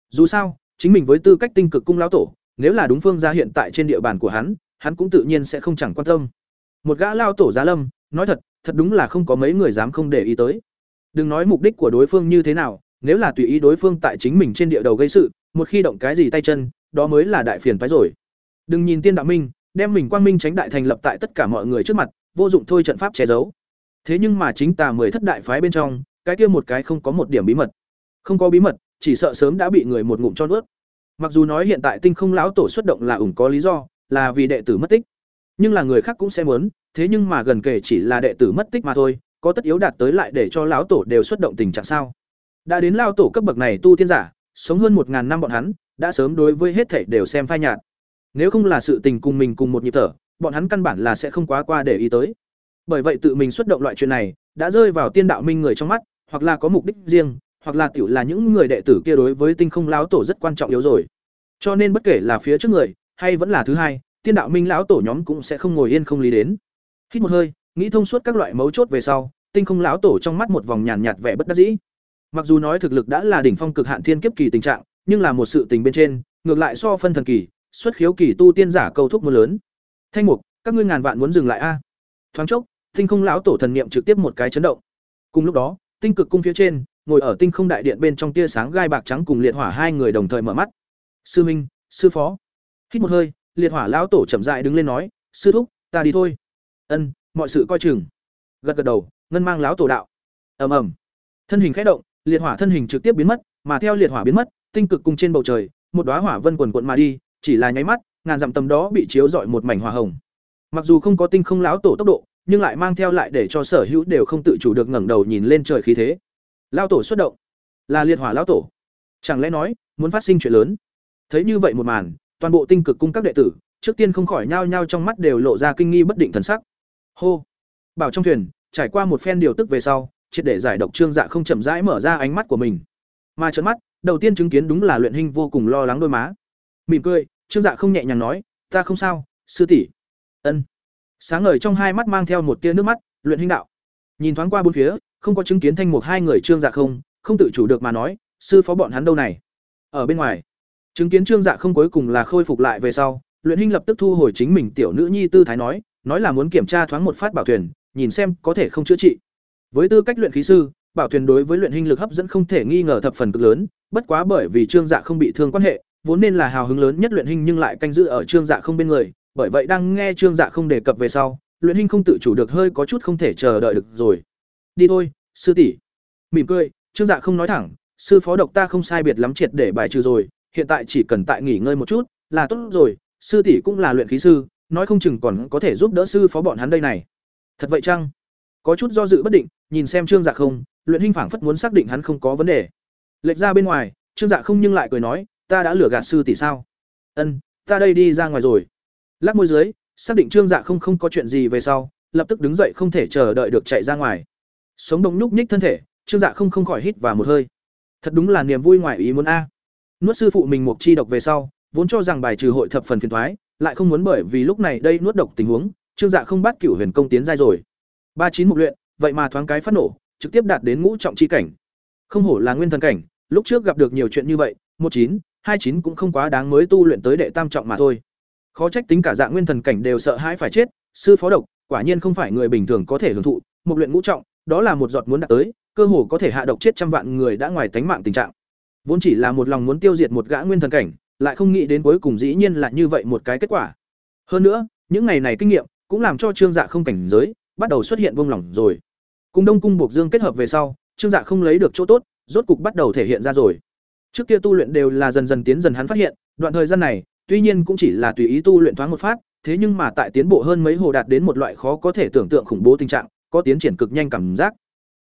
Dù sao, chính mình với tư cách tinh cực cung lão tổ, nếu là đúng phương ra hiện tại trên địa bàn của hắn hắn cũng tự nhiên sẽ không chẳng quan tâm. Một gã lao tổ giá lâm, nói thật thật đúng là không có mấy người dám không để ý tới. Đừng nói mục đích của đối phương như thế nào, nếu là tùy ý đối phương tại chính mình trên địa đầu gây sự, một khi động cái gì tay chân đó mới là đại phiền phái rồi. Đừng nhìn tiên đạo minh, đem mình quang minh tránh đại thành lập tại tất cả mọi người trước mặt, vô dụng thôi trận pháp che giấu. Thế nhưng mà chính tà mười thất đại phái bên trong, cái kia một cái không có một điểm bí mật. Không có bí mật, chỉ sợ sớm đã bị người một ngụm cho nuốt. Mặc dù nói hiện tại tinh không lão tổ xuất động là ủng có lý do, là vì đệ tử mất tích, nhưng là người khác cũng sẽ muốn, thế nhưng mà gần kể chỉ là đệ tử mất tích mà thôi, có tất yếu đạt tới lại để cho lão tổ đều xuất động tình trạng sao? Đã đến lao tổ cấp bậc này tu tiên giả, sống hơn một ngàn năm bọn hắn đã sớm đối với hết thảy đều xem phai nhạt. Nếu không là sự tình cùng mình cùng một nhịp thở, bọn hắn căn bản là sẽ không quá qua để ý tới. Bởi vậy tự mình xuất động loại chuyện này, đã rơi vào tiên đạo minh người trong mắt, hoặc là có mục đích riêng, hoặc là tiểu là những người đệ tử kia đối với tinh không lão tổ rất quan trọng yếu rồi. Cho nên bất kể là phía trước người, hay vẫn là thứ hai, tiên đạo minh lão tổ nhóm cũng sẽ không ngồi yên không lý đến. Hít một hơi, nghĩ thông suốt các loại mấu chốt về sau, tinh không lão tổ trong mắt một vòng nhàn nhạt vẻ bất đắc dĩ. Mặc dù nói thực lực đã là đỉnh phong cực hạn thiên kiếp kỳ tình trạng nhưng là một sự tình bên trên, ngược lại so phân thần kỳ, xuất khiếu kỳ tu tiên giả câu thúc mưa lớn. Thanh mục, các ngươi ngàn vạn muốn dừng lại a? Thoáng chốc, tinh không lão tổ thần niệm trực tiếp một cái chấn động. Cùng lúc đó, tinh cực cung phía trên, ngồi ở tinh không đại điện bên trong tia sáng gai bạc trắng cùng liệt hỏa hai người đồng thời mở mắt. Sư minh, sư phó. Hít một hơi, liệt hỏa lão tổ chậm rãi đứng lên nói, sư thúc, ta đi thôi. Ân, mọi sự coi chừng. Gật gật đầu, ngân mang lão tổ đạo. Ầm ầm. Thân hình khẽ động, liệt hỏa thân hình trực tiếp biến mất, mà theo liệt hỏa biến mất tinh cực cùng trên bầu trời, một đóa hỏa vân quần quận mà đi, chỉ là nháy mắt, ngàn dặm tầm đó bị chiếu rọi một mảnh hỏa hồng. Mặc dù không có tinh không lão tổ tốc độ, nhưng lại mang theo lại để cho sở hữu đều không tự chủ được ngẩng đầu nhìn lên trời khí thế. Lão tổ xuất động. Là liệt hỏa lão tổ. Chẳng lẽ nói, muốn phát sinh chuyện lớn? Thấy như vậy một màn, toàn bộ tinh cực cung các đệ tử, trước tiên không khỏi nhao nhao trong mắt đều lộ ra kinh nghi bất định thần sắc. Hô. Bảo trong thuyền, trải qua một phen điều tức về sau, triệt để giải độc trương dạ không chậm rãi mở ra ánh mắt của mình. Mà trợn mắt đầu tiên chứng kiến đúng là luyện hình vô cùng lo lắng đôi má. Mỉm cười, trương dạ không nhẹ nhàng nói, ta không sao, sư tỷ. Ân. Sáng ngời trong hai mắt mang theo một tia nước mắt, luyện hình đạo. Nhìn thoáng qua bốn phía, không có chứng kiến thanh mục hai người trương dạ không không tự chủ được mà nói, sư phó bọn hắn đâu này? Ở bên ngoài, chứng kiến trương dạ không cuối cùng là khôi phục lại về sau, luyện hình lập tức thu hồi chính mình tiểu nữ nhi tư thái nói nói là muốn kiểm tra thoáng một phát bảo thuyền, nhìn xem có thể không chữa trị. Với tư cách luyện khí sư, bảo thuyền đối với luyện hình lực hấp dẫn không thể nghi ngờ thập phần cực lớn bất quá bởi vì trương dạ không bị thương quan hệ, vốn nên là hào hứng lớn nhất luyện hình nhưng lại canh giữ ở trương dạ không bên người, bởi vậy đang nghe trương dạ không đề cập về sau, luyện hình không tự chủ được hơi có chút không thể chờ đợi được rồi. Đi thôi, sư tỷ. Mỉm cười, trương dạ không nói thẳng, sư phó độc ta không sai biệt lắm triệt để bài trừ rồi, hiện tại chỉ cần tại nghỉ ngơi một chút, là tốt rồi, sư tỷ cũng là luyện khí sư, nói không chừng còn có thể giúp đỡ sư phó bọn hắn đây này. Thật vậy chăng? Có chút do dự bất định, nhìn xem trương dạ không, luyện hình phảng phất muốn xác định hắn không có vấn đề lệch ra bên ngoài, trương dạ không nhưng lại cười nói, ta đã lừa gạt sư tỷ sao? Ân, ta đây đi ra ngoài rồi. Lắc môi dưới, xác định trương dạ không không có chuyện gì về sau, lập tức đứng dậy không thể chờ đợi được chạy ra ngoài. Sống động nhúc nhích thân thể, trương dạ không không khỏi hít vào một hơi. Thật đúng là niềm vui ngoài ý muốn a. Nuốt sư phụ mình một chi độc về sau, vốn cho rằng bài trừ hội thập phần phiền thoái lại không muốn bởi vì lúc này đây nuốt độc tình huống, trương dạ không bắt cửu huyền công tiến giai rồi. Ba chín mục luyện, vậy mà thoáng cái phát nổ, trực tiếp đạt đến ngũ trọng chi cảnh không hổ là nguyên thần cảnh, lúc trước gặp được nhiều chuyện như vậy, một chín, hai chín cũng không quá đáng mới tu luyện tới đệ tam trọng mà thôi. Khó trách tính cả dạng nguyên thần cảnh đều sợ hãi phải chết, sư phó độc, quả nhiên không phải người bình thường có thể hưởng thụ, một luyện ngũ trọng, đó là một giọt muốn đạt tới, cơ hồ có thể hạ độc chết trăm vạn người đã ngoài tánh mạng tình trạng. Vốn chỉ là một lòng muốn tiêu diệt một gã nguyên thần cảnh, lại không nghĩ đến cuối cùng dĩ nhiên là như vậy một cái kết quả. Hơn nữa, những ngày này kinh nghiệm cũng làm cho trương dạ không cảnh giới, bắt đầu xuất hiện vung lỏng rồi. Cùng đông cung buộc dương kết hợp về sau trương dạ không lấy được chỗ tốt, rốt cục bắt đầu thể hiện ra rồi. Trước kia tu luyện đều là dần dần tiến dần hắn phát hiện, đoạn thời gian này, tuy nhiên cũng chỉ là tùy ý tu luyện thoáng một phát, thế nhưng mà tại tiến bộ hơn mấy hồ đạt đến một loại khó có thể tưởng tượng khủng bố tình trạng, có tiến triển cực nhanh cảm giác.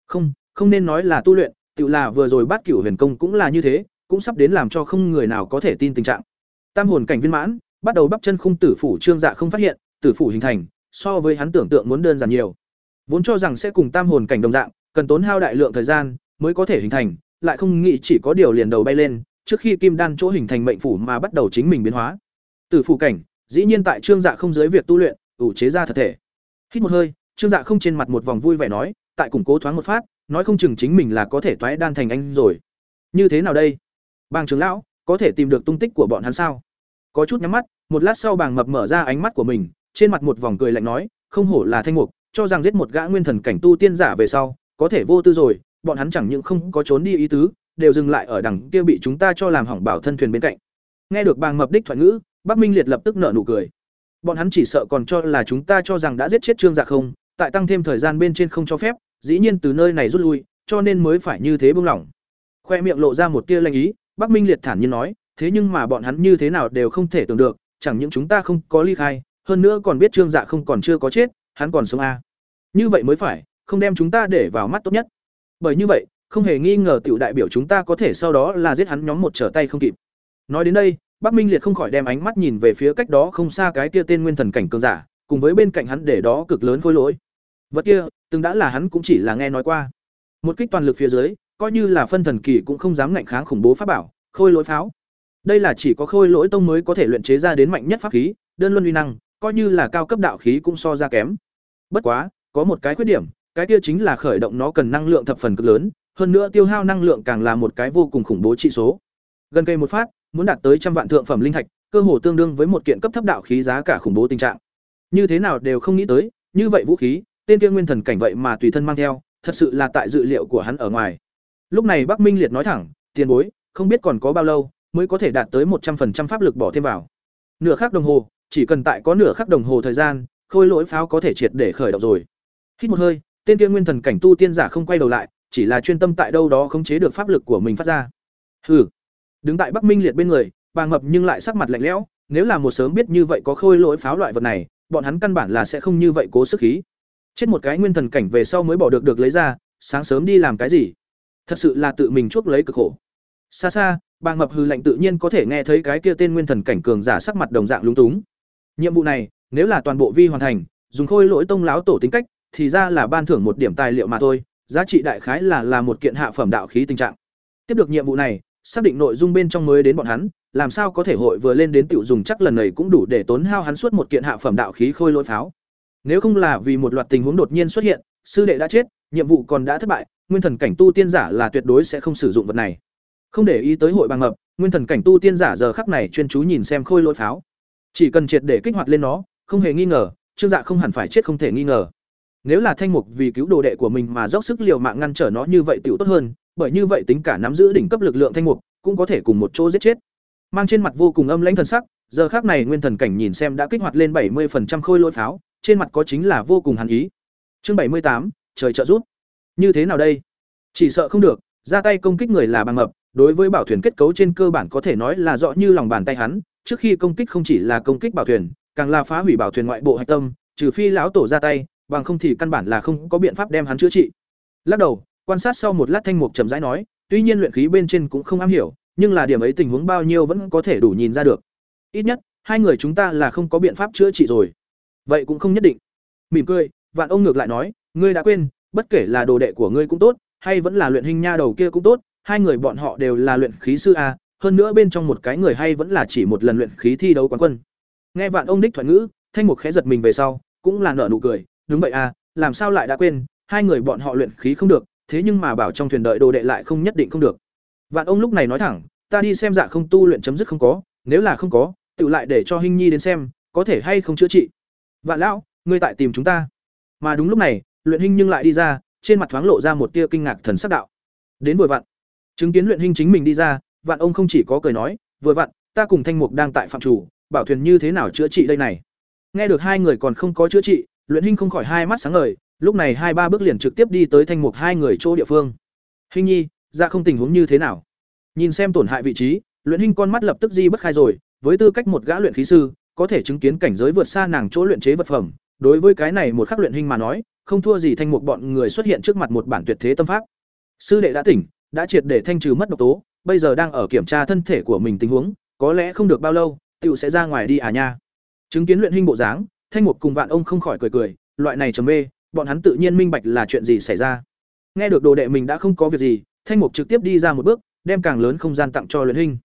Không không nên nói là tu luyện, tự là vừa rồi bắt cửu huyền công cũng là như thế, cũng sắp đến làm cho không người nào có thể tin tình trạng. Tam hồn cảnh viên mãn, bắt đầu bắp chân khung tử phủ trương dạ không phát hiện, tử phủ hình thành, so với hắn tưởng tượng muốn đơn giản nhiều. Vốn cho rằng sẽ cùng tam hồn cảnh đồng dạng cần tốn hao đại lượng thời gian mới có thể hình thành, lại không nghĩ chỉ có điều liền đầu bay lên, trước khi kim đan chỗ hình thành mệnh phủ mà bắt đầu chính mình biến hóa. Từ phủ cảnh, dĩ nhiên tại trương dạ không dưới việc tu luyện, ủ chế ra thật thể. Hít một hơi, trương dạ không trên mặt một vòng vui vẻ nói, tại củng cố thoáng một phát, nói không chừng chính mình là có thể toái đan thành anh rồi. Như thế nào đây? Bàng trưởng lão, có thể tìm được tung tích của bọn hắn sao? Có chút nhắm mắt, một lát sau bàng mập mở ra ánh mắt của mình, trên mặt một vòng cười lạnh nói, không hổ là thanh mục, cho rằng giết một gã nguyên thần cảnh tu tiên giả về sau có thể vô tư rồi, bọn hắn chẳng những không có trốn đi ý tứ, đều dừng lại ở đằng kia bị chúng ta cho làm hỏng bảo thân thuyền bên cạnh. Nghe được bàng mập đích thoại ngữ, bắc minh liệt lập tức nở nụ cười. Bọn hắn chỉ sợ còn cho là chúng ta cho rằng đã giết chết trương dạ không, tại tăng thêm thời gian bên trên không cho phép, dĩ nhiên từ nơi này rút lui, cho nên mới phải như thế buông lỏng. Khoe miệng lộ ra một tia lanh ý, bắc minh liệt thản nhiên nói, thế nhưng mà bọn hắn như thế nào đều không thể tưởng được, chẳng những chúng ta không có ly khai, hơn nữa còn biết trương dạ không còn chưa có chết, hắn còn sống a à. như vậy mới phải không đem chúng ta để vào mắt tốt nhất. Bởi như vậy, không hề nghi ngờ tiểu đại biểu chúng ta có thể sau đó là giết hắn nhóm một trở tay không kịp. Nói đến đây, bắc minh liệt không khỏi đem ánh mắt nhìn về phía cách đó không xa cái kia tên nguyên thần cảnh cường giả, cùng với bên cạnh hắn để đó cực lớn khối lỗi. Vật kia, từng đã là hắn cũng chỉ là nghe nói qua. Một kích toàn lực phía dưới, coi như là phân thần kỳ cũng không dám ngạnh kháng khủng bố pháp bảo, khôi lỗi pháo. Đây là chỉ có khôi lỗi tông mới có thể luyện chế ra đến mạnh nhất pháp khí, đơn luân uy năng, coi như là cao cấp đạo khí cũng so ra kém. Bất quá, có một cái khuyết điểm cái kia chính là khởi động nó cần năng lượng thập phần cực lớn, hơn nữa tiêu hao năng lượng càng là một cái vô cùng khủng bố trị số. Gần cây một phát, muốn đạt tới trăm vạn thượng phẩm linh thạch, cơ hồ tương đương với một kiện cấp thấp đạo khí giá cả khủng bố tình trạng. Như thế nào đều không nghĩ tới, như vậy vũ khí, tên kia nguyên thần cảnh vậy mà tùy thân mang theo, thật sự là tại dự liệu của hắn ở ngoài. Lúc này bắc minh liệt nói thẳng, tiền bối, không biết còn có bao lâu mới có thể đạt tới một trăm linh pháp lực bỏ thêm vào. Nửa khắc đồng hồ, chỉ cần tại có nửa khắc đồng hồ thời gian, khôi lỗi pháo có thể triệt để khởi động rồi. Hít một hơi tên kia nguyên thần cảnh tu tiên giả không quay đầu lại, chỉ là chuyên tâm tại đâu đó khống chế được pháp lực của mình phát ra. Hừ. Đứng tại bắc minh liệt bên người bàng mập nhưng lại sắc mặt lạnh lẽo, nếu là một sớm biết như vậy có khôi lỗi pháo loại vật này, bọn hắn căn bản là sẽ không như vậy cố sức khí. Chết một cái nguyên thần cảnh về sau mới bỏ được được lấy ra, sáng sớm đi làm cái gì? Thật sự là tự mình chuốc lấy cực khổ. Xa xa bàng mập hư lạnh tự nhiên có thể nghe thấy cái kia tên nguyên thần cảnh cường giả sắc mặt đồng dạng lúng túng. Nhiệm vụ này, nếu là toàn bộ vi hoàn thành, dùng khôi lỗi tông láo tổ tính cách thì ra là ban thưởng một điểm tài liệu mà thôi, giá trị đại khái là là một kiện hạ phẩm đạo khí tình trạng. Tiếp được nhiệm vụ này, xác định nội dung bên trong mới đến bọn hắn, làm sao có thể hội vừa lên đến tiểu dùng chắc lần này cũng đủ để tốn hao hắn suốt một kiện hạ phẩm đạo khí khôi lỗi pháo. Nếu không là vì một loạt tình huống đột nhiên xuất hiện, sư đệ đã chết, nhiệm vụ còn đã thất bại, nguyên thần cảnh tu tiên giả là tuyệt đối sẽ không sử dụng vật này. Không để ý tới hội bằng mập nguyên thần cảnh tu tiên giả giờ khắc này chuyên chú nhìn xem khôi lỗi pháo. Chỉ cần triệt để kích hoạt lên nó, không hề nghi ngờ, trương dạ không hẳn phải chết không thể nghi ngờ nếu là thanh mục vì cứu đồ đệ của mình mà dốc sức liều mạng ngăn trở nó như vậy tiểu tốt hơn, bởi như vậy tính cả nắm giữ đỉnh cấp lực lượng thanh mục cũng có thể cùng một chỗ giết chết. Mang trên mặt vô cùng âm lãnh thần sắc, giờ khác này nguyên thần cảnh nhìn xem đã kích hoạt lên bảy 70% khôi lỗi pháo, trên mặt có chính là vô cùng hàn ý. Chương bảy mươi tám, trời trợ giúp. Như thế nào đây? Chỉ sợ không được, ra tay công kích người là bằng mập, đối với bảo thuyền kết cấu trên cơ bản có thể nói là rõ như lòng bàn tay hắn, trước khi công kích không chỉ là công kích bảo thuyền, càng là phá hủy bảo thuyền ngoại bộ hạch tâm, trừ phi lão tổ ra tay bằng không thì căn bản là không có biện pháp đem hắn chữa trị. Lắc đầu, quan sát sau một lát thanh mục trầm rãi nói, tuy nhiên luyện khí bên trên cũng không am hiểu, nhưng là điểm ấy tình huống bao nhiêu vẫn có thể đủ nhìn ra được. Ít nhất, hai người chúng ta là không có biện pháp chữa trị rồi. Vậy cũng không nhất định. Mỉm cười, vạn ông ngược lại nói, ngươi đã quên, bất kể là đồ đệ của ngươi cũng tốt, hay vẫn là luyện hình nha đầu kia cũng tốt, hai người bọn họ đều là luyện khí sư a, hơn nữa bên trong một cái người hay vẫn là chỉ một lần luyện khí thi đấu quán quân. Nghe vạn ông đích thoại ngữ, thanh mục khẽ giật mình về sau, cũng là nở nụ cười đúng vậy à làm sao lại đã quên, hai người bọn họ luyện khí không được, thế nhưng mà bảo trong thuyền đợi đồ đệ lại không nhất định không được. Vạn ông lúc này nói thẳng, ta đi xem dạ không tu luyện chấm dứt không có, nếu là không có, tự lại để cho hình nhi đến xem, có thể hay không chữa trị. Vạn lão, ngươi tại tìm chúng ta. Mà đúng lúc này, luyện hình nhưng lại đi ra, trên mặt thoáng lộ ra một tia kinh ngạc thần sắc đạo. Đến vừa vặn. Chứng kiến luyện hình chính mình đi ra, vạn ông không chỉ có cười nói, vừa vặn, ta cùng thanh mục đang tại phạm chủ, bảo thuyền như thế nào chữa trị đây này. Nghe được hai người còn không có chữa trị luyện Hinh không khỏi hai mắt sáng ngời, lúc này hai ba bước liền trực tiếp đi tới thanh mục hai người chỗ địa phương. Hình nhi ra không tình huống như thế nào? Nhìn xem tổn hại vị trí, luyện Hinh con mắt lập tức di bất khai rồi, với tư cách một gã luyện khí sư, có thể chứng kiến cảnh giới vượt xa nàng chỗ luyện chế vật phẩm. Đối với cái này một khắc luyện hình mà nói, không thua gì thanh mục bọn người xuất hiện trước mặt một bản tuyệt thế tâm pháp. Sư đệ đã tỉnh, đã triệt để thanh trừ mất độc tố, bây giờ đang ở kiểm tra thân thể của mình tình huống, có lẽ không được bao lâu tựu sẽ ra ngoài đi à nha. Chứng kiến luyện hình bộ dáng thanh mục cùng vạn ông không khỏi cười cười, loại này trầm mê, bọn hắn tự nhiên minh bạch là chuyện gì xảy ra. Nghe được đồ đệ mình đã không có việc gì, thanh mục trực tiếp đi ra một bước, đem càng lớn không gian tặng cho luyện hình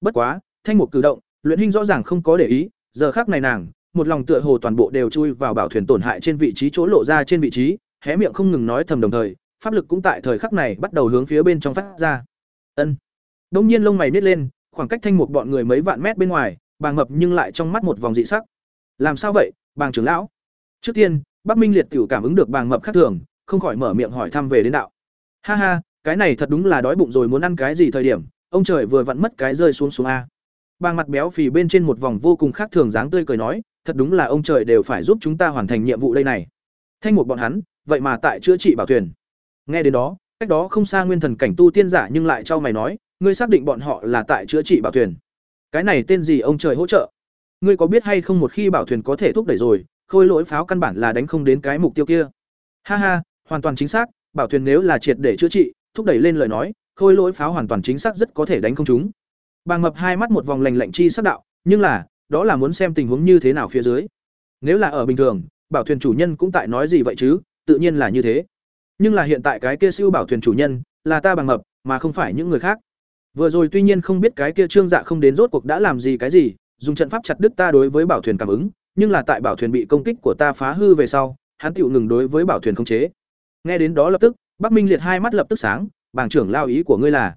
bất quá, thanh mục cử động, luyện hình rõ ràng không có để ý, giờ khác này nàng, một lòng tựa hồ toàn bộ đều chui vào bảo thuyền tổn hại trên vị trí chỗ lộ ra trên vị trí, hé miệng không ngừng nói thầm đồng thời, pháp lực cũng tại thời khắc này bắt đầu hướng phía bên trong phát ra. Ân. Đông nhiên lông mày nít lên, khoảng cách thanh mục bọn người mấy vạn mét bên ngoài, bàng ngập nhưng lại trong mắt một vòng dị sắc. Làm sao vậy? Bàng trưởng lão. Trước tiên, bắc minh liệt tiểu cảm ứng được bàng mập khác thường, không khỏi mở miệng hỏi thăm về đến đạo. Ha ha, cái này thật đúng là đói bụng rồi muốn ăn cái gì thời điểm, ông trời vừa vặn mất cái rơi xuống xuống a. Bàng mặt béo phì bên trên một vòng vô cùng khác thường dáng tươi cười nói, thật đúng là ông trời đều phải giúp chúng ta hoàn thành nhiệm vụ đây này. Thanh một bọn hắn, vậy mà tại chữa trị bảo thuyền. Nghe đến đó, cách đó không xa nguyên thần cảnh tu tiên giả nhưng lại cho mày nói, ngươi xác định bọn họ là tại chữa trị bảo thuyền. Cái này tên gì ông trời hỗ trợ? Ngươi có biết hay không một khi bảo thuyền có thể thúc đẩy rồi, khôi lỗi pháo căn bản là đánh không đến cái mục tiêu kia. Ha ha, hoàn toàn chính xác, bảo thuyền nếu là triệt để chữa trị, thúc đẩy lên lời nói, khôi lỗi pháo hoàn toàn chính xác rất có thể đánh không chúng bàng mập hai mắt một vòng lành lạnh chi sắc đạo, nhưng là, đó là muốn xem tình huống như thế nào phía dưới. Nếu là ở bình thường, bảo thuyền chủ nhân cũng tại nói gì vậy chứ, tự nhiên là như thế. Nhưng là hiện tại cái kia siêu bảo thuyền chủ nhân, là ta bằng mập, mà không phải những người khác. Vừa rồi tuy nhiên không biết cái kia trương dạ không đến rốt cuộc đã làm gì cái gì dùng trận pháp chặt đứt ta đối với bảo thuyền cảm ứng, nhưng là tại bảo thuyền bị công kích của ta phá hư về sau, hắn tiểu ngừng đối với bảo thuyền khống chế. Nghe đến đó lập tức, bắc minh liệt hai mắt lập tức sáng bảng trưởng lao ý của ngươi là?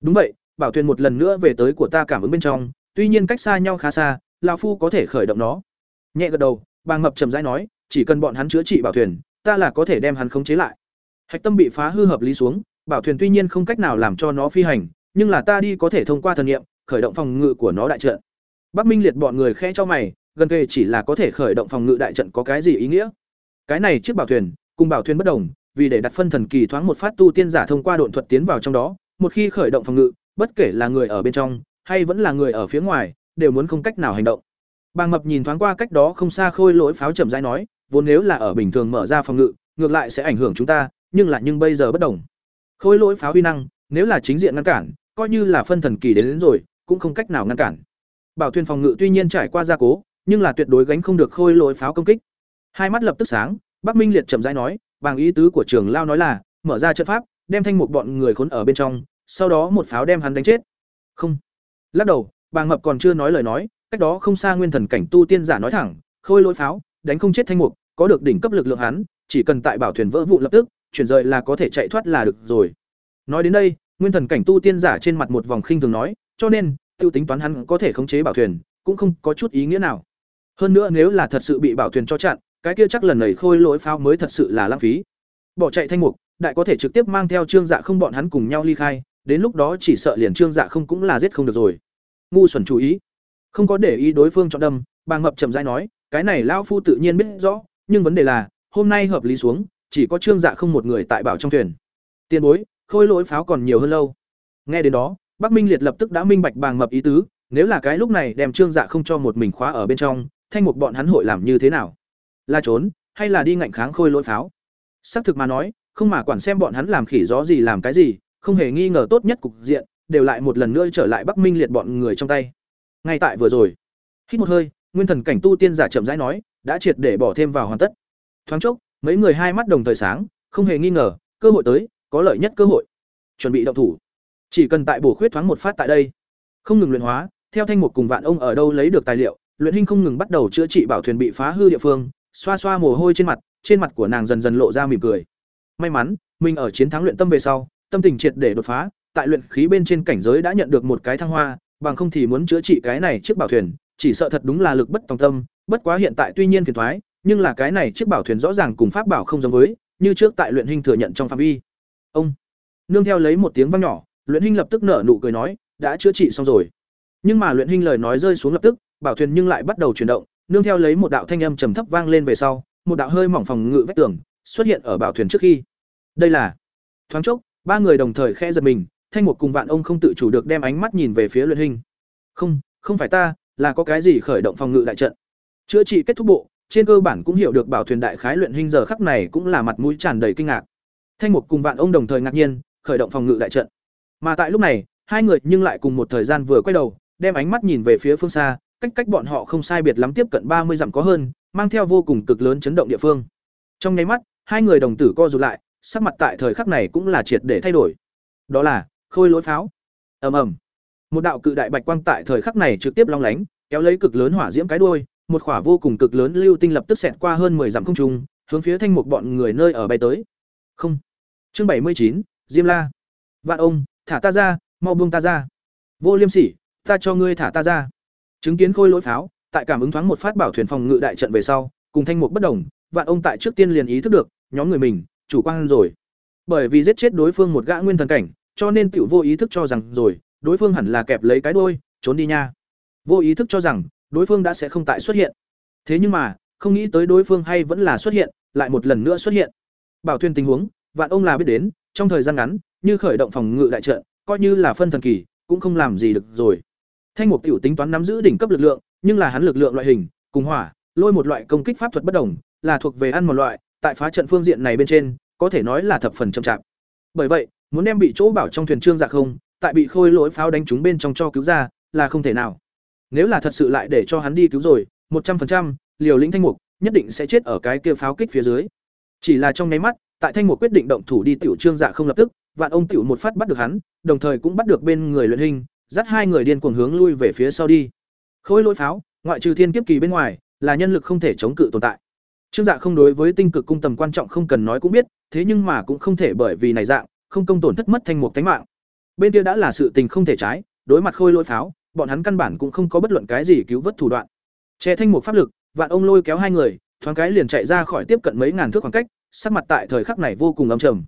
Đúng vậy, bảo thuyền một lần nữa về tới của ta cảm ứng bên trong, tuy nhiên cách xa nhau khá xa, lão phu có thể khởi động nó. Nhẹ gật đầu, bàng mập trầm rãi nói, chỉ cần bọn hắn chữa trị bảo thuyền, ta là có thể đem hắn khống chế lại. Hạch tâm bị phá hư hợp lý xuống, bảo thuyền tuy nhiên không cách nào làm cho nó phi hành, nhưng là ta đi có thể thông qua thần nghiệm khởi động phòng ngự của nó đại trận bắc minh liệt bọn người khẽ cho mày gần kề chỉ là có thể khởi động phòng ngự đại trận có cái gì ý nghĩa? Cái này chiếc bảo thuyền cùng bảo thuyền bất đồng vì để đặt phân thần kỳ thoáng một phát tu tiên giả thông qua độn thuật tiến vào trong đó một khi khởi động phòng ngự bất kể là người ở bên trong hay vẫn là người ở phía ngoài đều muốn không cách nào hành động. Bàng mập nhìn thoáng qua cách đó không xa khôi lỗi pháo chậm rãi nói vốn nếu là ở bình thường mở ra phòng ngự ngược lại sẽ ảnh hưởng chúng ta nhưng là nhưng bây giờ bất đồng. Khôi lỗi pháo huy năng nếu là chính diện ngăn cản coi như là phân thần kỳ đến, đến rồi cũng không cách nào ngăn cản bảo thuyền phòng ngự tuy nhiên trải qua gia cố, nhưng là tuyệt đối gánh không được khôi lỗi pháo công kích. Hai mắt lập tức sáng, bắc minh liệt chậm rãi nói bằng ý tứ của trường lao nói là, mở ra trận pháp, đem thanh một bọn người khốn ở bên trong, sau đó một pháo đem hắn đánh chết. Không. Lắc đầu, bàng mập còn chưa nói lời nói, cách đó không xa nguyên thần cảnh tu tiên giả nói thẳng, khôi lỗi pháo, đánh không chết thanh mục, có được đỉnh cấp lực lượng hắn, chỉ cần tại bảo thuyền vỡ vụ lập tức, chuyển rời là có thể chạy thoát là được rồi. Nói đến đây, nguyên thần cảnh tu tiên giả trên mặt một vòng khinh thường nói, cho nên tiêu tính toán hắn có thể khống chế bảo thuyền, cũng không có chút ý nghĩa nào. Hơn nữa nếu là thật sự bị bảo thuyền cho chặn, cái kia chắc lần này khôi lỗi pháo mới thật sự là lãng phí. Bỏ chạy thanh mục, đại có thể trực tiếp mang theo trương dạ không bọn hắn cùng nhau ly khai, đến lúc đó chỉ sợ liền trương dạ không cũng là giết không được rồi. Ngu xuẩn chú ý. Không có để ý đối phương chọn đâm, bà ngập chậm rãi nói, cái này lão phu tự nhiên biết rõ, nhưng vấn đề là, hôm nay hợp lý xuống, chỉ có trương dạ không một người tại bảo trong thuyền. Tiền bối, khôi lỗi pháo còn nhiều hơn lâu. Nghe đến đó bắc minh liệt lập tức đã minh bạch bàng mập ý tứ nếu là cái lúc này đem trương dạ không cho một mình khóa ở bên trong thanh mục bọn hắn hội làm như thế nào là trốn hay là đi ngạnh kháng khôi lỗi pháo Sắc thực mà nói không mà quản xem bọn hắn làm khỉ gió gì làm cái gì không hề nghi ngờ tốt nhất cục diện đều lại một lần nữa trở lại Bắc Minh liệt bọn người trong tay. Ngay tại vừa rồi, hít một hơi, Nguyên Thần cảnh tu tiên giả chậm rãi nói, đã triệt để bỏ thêm vào hoàn tất. Thoáng chốc, mấy người hai mắt đồng thời sáng, không hề nghi ngờ, cơ hội tới, có lợi nhất cơ hội. Chuẩn bị động thủ. Chỉ cần tại bổ khuyết thoáng một phát tại đây, không ngừng luyện hóa, theo thanh mục cùng vạn ông ở đâu lấy được tài liệu, luyện hình không ngừng bắt đầu chữa trị bảo thuyền bị phá hư địa phương, xoa xoa mồ hôi trên mặt, trên mặt của nàng dần dần lộ ra mỉm cười. May mắn, mình ở chiến thắng luyện tâm về sau, tâm tình triệt để đột phá, tại luyện khí bên trên cảnh giới đã nhận được một cái thăng hoa, bằng không thì muốn chữa trị cái này chiếc bảo thuyền, chỉ sợ thật đúng là lực bất tòng tâm, bất quá hiện tại tuy nhiên phiền thoái, nhưng là cái này chiếc bảo thuyền rõ ràng cùng pháp bảo không giống với, như trước tại luyện hình thừa nhận trong phạm vi. Ông nương theo lấy một tiếng vang nhỏ, luyện Hinh lập tức nở nụ cười nói, đã chữa trị xong rồi. Nhưng mà luyện Hinh lời nói rơi xuống lập tức, bảo thuyền nhưng lại bắt đầu chuyển động, nương theo lấy một đạo thanh âm trầm thấp vang lên về sau, một đạo hơi mỏng phòng ngự vách tường xuất hiện ở bảo thuyền trước khi. Đây là thoáng chốc, ba người đồng thời khẽ giật mình, thanh một cùng vạn ông không tự chủ được đem ánh mắt nhìn về phía luyện hình. Không, không phải ta, là có cái gì khởi động phòng ngự đại trận. Chữa trị kết thúc bộ, trên cơ bản cũng hiểu được bảo thuyền đại khái luyện hình giờ khắc này cũng là mặt mũi tràn đầy kinh ngạc. Thanh Mục cùng Vạn ông đồng thời ngạc nhiên, khởi động phòng ngự đại trận. Mà tại lúc này, hai người nhưng lại cùng một thời gian vừa quay đầu, đem ánh mắt nhìn về phía phương xa, cách cách bọn họ không sai biệt lắm tiếp cận ba mươi dặm có hơn, mang theo vô cùng cực lớn chấn động địa phương. Trong nháy mắt, hai người đồng tử co rụt lại, sắc mặt tại thời khắc này cũng là triệt để thay đổi. Đó là khôi lỗi pháo. Ầm ầm. Một đạo cự đại bạch quang tại thời khắc này trực tiếp long lánh, kéo lấy cực lớn hỏa diễm cái đuôi, một khỏa vô cùng cực lớn lưu tinh lập tức xẹt qua hơn 10 dặm không trung, hướng phía thanh mục bọn người nơi ở bay tới. Không. Chương bảy mươi chín Diêm La. Vạn ông, thả ta ra, mau buông ta ra. Vô Liêm Sỉ, ta cho ngươi thả ta ra. Chứng kiến khôi lỗi pháo, tại cảm ứng thoáng một phát bảo thuyền phòng ngự đại trận về sau, cùng thanh mục bất đồng, vạn ông tại trước tiên liền ý thức được, nhóm người mình, chủ quan rồi. Bởi vì giết chết đối phương một gã nguyên thần cảnh, cho nên tiểu vô ý thức cho rằng rồi, đối phương hẳn là kẹp lấy cái đuôi, trốn đi nha. Vô ý thức cho rằng, đối phương đã sẽ không tại xuất hiện. Thế nhưng mà, không nghĩ tới đối phương hay vẫn là xuất hiện, lại một lần nữa xuất hiện. Bảo thuyền tình huống, vạn ông là biết đến, trong thời gian ngắn, như khởi động phòng ngự đại trận, coi như là phân thần kỳ, cũng không làm gì được rồi. Thanh Mục tiểu tính toán nắm giữ đỉnh cấp lực lượng, nhưng là hắn lực lượng loại hình, cùng hỏa, lôi một loại công kích pháp thuật bất đồng, là thuộc về ăn một loại, tại phá trận phương diện này bên trên, có thể nói là thập phần chậm chạp. Bởi vậy, muốn đem bị chỗ bảo trong thuyền trương dạ không, tại bị khôi lỗi pháo đánh trúng bên trong cho cứu ra, là không thể nào. Nếu là thật sự lại để cho hắn đi cứu rồi, một trăm 100%, liều lĩnh thanh mục, nhất định sẽ chết ở cái kia pháo kích phía dưới. Chỉ là trong nháy mắt, tại thanh mục quyết định động thủ đi tiểu trương dạ không lập tức, vạn ông tiểu một phát bắt được hắn, đồng thời cũng bắt được bên người luyện hình, dắt hai người điên cuồng hướng lui về phía sau đi. Khôi lỗi pháo, ngoại trừ thiên kiếp kỳ bên ngoài, là nhân lực không thể chống cự tồn tại. Trương Dạ không đối với tinh cực cung tầm quan trọng không cần nói cũng biết, thế nhưng mà cũng không thể bởi vì này dạng, không công tổn thất mất thanh mục tánh mạng. Bên kia đã là sự tình không thể trái, đối mặt khôi lỗi pháo, bọn hắn căn bản cũng không có bất luận cái gì cứu vớt thủ đoạn. Che thanh mục pháp lực, vạn ông lôi kéo hai người, thoáng cái liền chạy ra khỏi tiếp cận mấy ngàn thước khoảng cách, sắc mặt tại thời khắc này vô cùng âm trầm.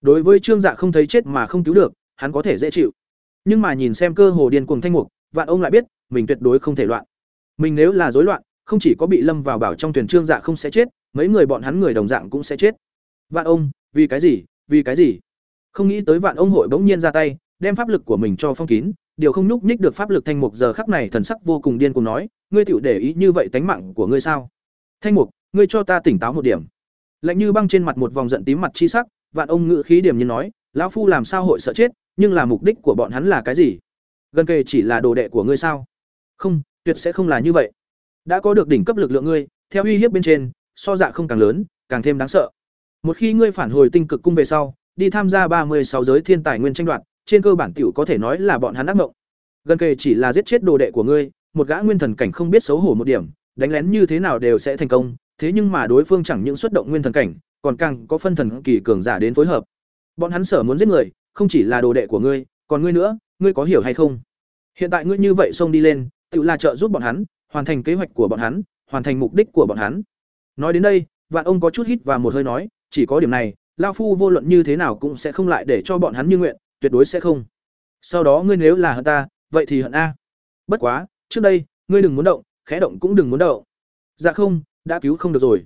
Đối với Trương Dạ không thấy chết mà không cứu được, hắn có thể dễ chịu. Nhưng mà nhìn xem cơ hồ điên cuồng thanh mục, vạn ông lại biết, mình tuyệt đối không thể loạn. Mình nếu là rối loạn, không chỉ có bị lâm vào bảo trong thuyền Trương Dạ không sẽ chết, mấy người bọn hắn người đồng dạng cũng sẽ chết. Vạn ông, vì cái gì? Vì cái gì? Không nghĩ tới vạn ông hội bỗng nhiên ra tay, đem pháp lực của mình cho phong kín, điều không nhúc nhích được pháp lực thanh mục giờ khắc này thần sắc vô cùng điên cuồng nói, ngươi tựu để ý như vậy tánh mạng của ngươi sao? Thanh mục, ngươi cho ta tỉnh táo một điểm. Lạnh như băng trên mặt một vòng giận tím mặt chi sắc, vạn ông ngự khí điểm như nói, lão phu làm sao hội sợ chết, nhưng là mục đích của bọn hắn là cái gì? Gần kề chỉ là đồ đệ của ngươi sao? Không, tuyệt sẽ không là như vậy. Đã có được đỉnh cấp lực lượng ngươi, theo uy hiếp bên trên, so dạ không càng lớn, càng thêm đáng sợ. Một khi ngươi phản hồi tinh cực cung về sau, đi tham gia ba mươi sáu giới thiên tài nguyên tranh đoạt, trên cơ bản tiểu có thể nói là bọn hắn ác mộng Gần kề chỉ là giết chết đồ đệ của ngươi, một gã nguyên thần cảnh không biết xấu hổ một điểm, đánh lén như thế nào đều sẽ thành công, thế nhưng mà đối phương chẳng những xuất động nguyên thần cảnh, còn càng có phân thần kỳ cường giả đến phối hợp. Bọn hắn sở muốn giết người, không chỉ là đồ đệ của ngươi, còn ngươi nữa, ngươi có hiểu hay không? Hiện tại ngươi như vậy xông đi lên, tự là trợ giúp bọn hắn, hoàn thành kế hoạch của bọn hắn, hoàn thành mục đích của bọn hắn. Nói đến đây, Vạn ông có chút hít và một hơi nói, chỉ có điểm này, lão phu vô luận như thế nào cũng sẽ không lại để cho bọn hắn như nguyện, tuyệt đối sẽ không. Sau đó ngươi nếu là hận ta, vậy thì hận a. Bất quá, trước đây, ngươi đừng muốn động, khẽ động cũng đừng muốn động. Dạ không, đã cứu không được rồi.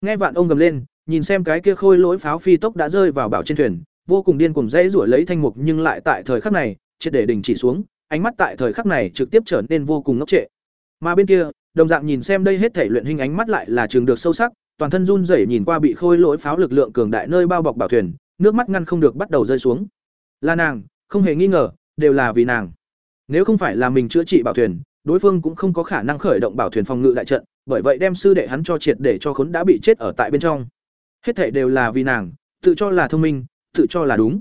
Nghe Vạn ông gầm lên, nhìn xem cái kia khôi lỗi pháo phi tốc đã rơi vào bảo trên thuyền, vô cùng điên cuồng dãy rủa lấy thanh mục nhưng lại tại thời khắc này, triệt để đình chỉ xuống, ánh mắt tại thời khắc này trực tiếp trở nên vô cùng ngốc trệ. Mà bên kia, đồng dạng nhìn xem đây hết thể luyện hình ánh mắt lại là trường được sâu sắc, toàn thân run rẩy nhìn qua bị khôi lỗi pháo lực lượng cường đại nơi bao bọc bảo thuyền, nước mắt ngăn không được bắt đầu rơi xuống. Là nàng, không hề nghi ngờ, đều là vì nàng. Nếu không phải là mình chữa trị bảo thuyền, đối phương cũng không có khả năng khởi động bảo thuyền phòng ngự đại trận, bởi vậy đem sư đệ hắn cho triệt để cho khốn đã bị chết ở tại bên trong. Hết thảy đều là vì nàng, tự cho là thông minh, tự cho là đúng.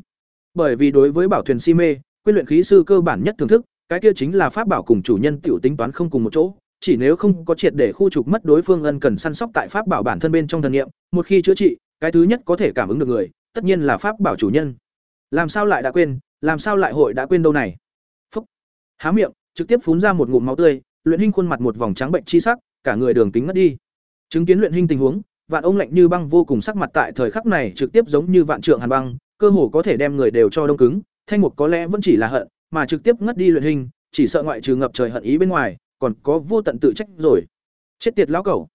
Bởi vì đối với bảo thuyền si mê, quyết luyện khí sư cơ bản nhất thưởng thức, cái kia chính là pháp bảo cùng chủ nhân tiểu tính toán không cùng một chỗ, chỉ nếu không có triệt để khu trục mất đối phương ân cần săn sóc tại pháp bảo bản thân bên trong thần niệm, một khi chữa trị, cái thứ nhất có thể cảm ứng được người, tất nhiên là pháp bảo chủ nhân. Làm sao lại đã quên, làm sao lại hội đã quên đâu này? Phúc. Há miệng, trực tiếp phun ra một ngụm máu tươi, luyện hình khuôn mặt một vòng trắng bệnh chi sắc, cả người đường kính ngất đi. Chứng kiến luyện hình tình huống, vạn ông lạnh như băng vô cùng sắc mặt tại thời khắc này trực tiếp giống như vạn trượng hàn băng, cơ hồ có thể đem người đều cho đông cứng, thanh mục có lẽ vẫn chỉ là hận, mà trực tiếp ngất đi luyện hình, chỉ sợ ngoại trừ ngập trời hận ý bên ngoài, còn có vô tận tự trách rồi. Chết tiệt lão cẩu.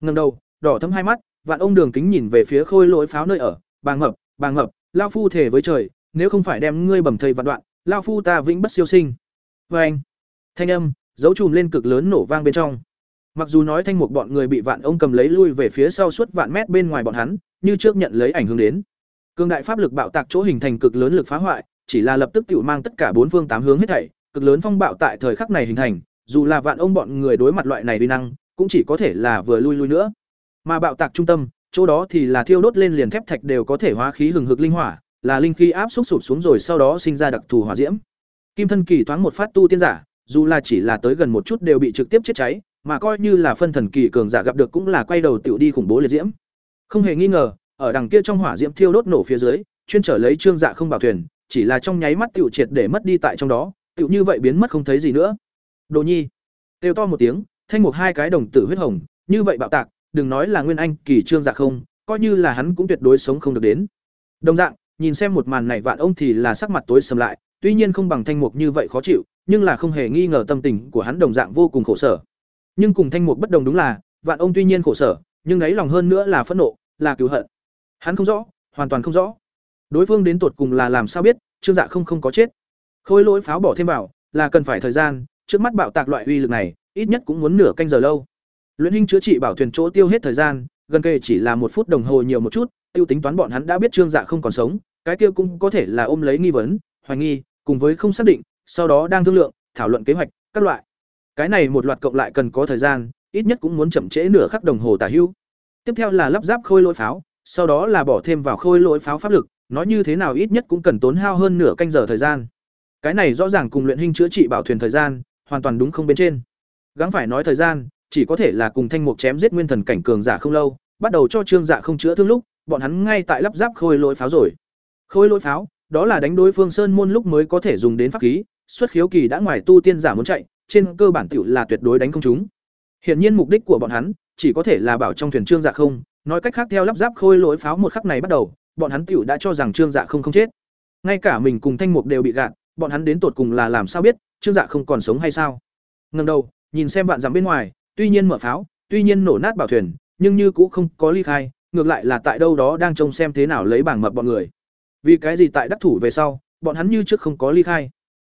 Ngẩng đầu, đỏ thâm hai mắt, vạn ông đường kính nhìn về phía khôi lỗi pháo nơi ở, bàng ngập, bàng ngập, lao phu thể với trời, nếu không phải đem ngươi bầm thây vạn đoạn, lao phu ta vĩnh bất siêu sinh. Và anh, thanh âm, dấu chùm lên cực lớn nổ vang bên trong. Mặc dù nói thanh mục bọn người bị vạn ông cầm lấy lui về phía sau suốt vạn mét bên ngoài bọn hắn, như trước nhận lấy ảnh hưởng đến. Cương đại pháp lực bạo tạc chỗ hình thành cực lớn lực phá hoại, chỉ là lập tức tiểu mang tất cả bốn phương tám hướng hết thảy, cực lớn phong bạo tại thời khắc này hình thành, dù là vạn ông bọn người đối mặt loại này uy năng, cũng chỉ có thể là vừa lui lui nữa. Mà bạo tạc trung tâm, chỗ đó thì là thiêu đốt lên liền thép thạch đều có thể hóa khí hừng hực linh hỏa, là linh khí áp xúc sụp xuống rồi sau đó sinh ra đặc thù hỏa diễm. Kim thân kỳ thoáng một phát tu tiên giả, dù là chỉ là tới gần một chút đều bị trực tiếp chết cháy, mà coi như là phân thần kỳ cường giả gặp được cũng là quay đầu tiểu đi khủng bố liệt diễm. Không hề nghi ngờ, ở đằng kia trong hỏa diễm thiêu đốt nổ phía dưới, chuyên trở lấy trương dạ không bảo thuyền, chỉ là trong nháy mắt tiểu triệt để mất đi tại trong đó, tiểu như vậy biến mất không thấy gì nữa. Đồ Nhi, kêu to một tiếng, thanh một hai cái đồng tử huyết hồng, như vậy bạo tạc, đừng nói là nguyên anh kỳ trương dạ không, coi như là hắn cũng tuyệt đối sống không được đến. Đồng dạng, nhìn xem một màn này vạn ông thì là sắc mặt tối sầm lại, tuy nhiên không bằng thanh mục như vậy khó chịu, nhưng là không hề nghi ngờ tâm tình của hắn đồng dạng vô cùng khổ sở. Nhưng cùng thanh mục bất đồng đúng là, vạn ông tuy nhiên khổ sở, nhưng đáy lòng hơn nữa là phẫn nộ, là cứu hận. Hắn không rõ, hoàn toàn không rõ. Đối phương đến tột cùng là làm sao biết, Trương Dạ không không có chết. Khôi lỗi pháo bỏ thêm vào, là cần phải thời gian, trước mắt bạo tạc loại uy lực này, ít nhất cũng muốn nửa canh giờ lâu. Luyện hình chữa trị bảo thuyền chỗ tiêu hết thời gian, gần kề chỉ là một phút đồng hồ nhiều một chút, tiêu tính toán bọn hắn đã biết Trương Dạ không còn sống, cái kia cũng có thể là ôm lấy nghi vấn, hoài nghi, cùng với không xác định, sau đó đang thương lượng, thảo luận kế hoạch, các loại. Cái này một loạt cộng lại cần có thời gian, ít nhất cũng muốn chậm trễ nửa khắc đồng hồ tả hữu. Tiếp theo là lắp ráp khôi lỗi pháo, sau đó là bỏ thêm vào khôi lỗi pháo pháp lực, nói như thế nào ít nhất cũng cần tốn hao hơn nửa canh giờ thời gian. Cái này rõ ràng cùng luyện hình chữa trị bảo thuyền thời gian, hoàn toàn đúng không bên trên. Gắng phải nói thời gian, chỉ có thể là cùng thanh mục chém giết nguyên thần cảnh cường giả không lâu, bắt đầu cho trương dạ không chữa thương lúc, bọn hắn ngay tại lắp ráp khôi lỗi pháo rồi. Khôi lỗi pháo, đó là đánh đối phương sơn môn lúc mới có thể dùng đến pháp khí, xuất khiếu kỳ đã ngoài tu tiên giả muốn chạy, trên cơ bản tiểu là tuyệt đối đánh không chúng. Hiển nhiên mục đích của bọn hắn chỉ có thể là bảo trong thuyền trương dạ không, nói cách khác theo lắp ráp khôi lỗi pháo một khắc này bắt đầu, bọn hắn tiểu đã cho rằng trương dạ không không chết. Ngay cả mình cùng thanh mục đều bị gạt, bọn hắn đến tột cùng là làm sao biết, trương dạ không còn sống hay sao? Ngẩng đầu, nhìn xem bạn dặm bên ngoài, tuy nhiên mở pháo, tuy nhiên nổ nát bảo thuyền, nhưng như cũng không có ly khai, ngược lại là tại đâu đó đang trông xem thế nào lấy bảng mập bọn người. Vì cái gì tại đắc thủ về sau, bọn hắn như trước không có ly khai?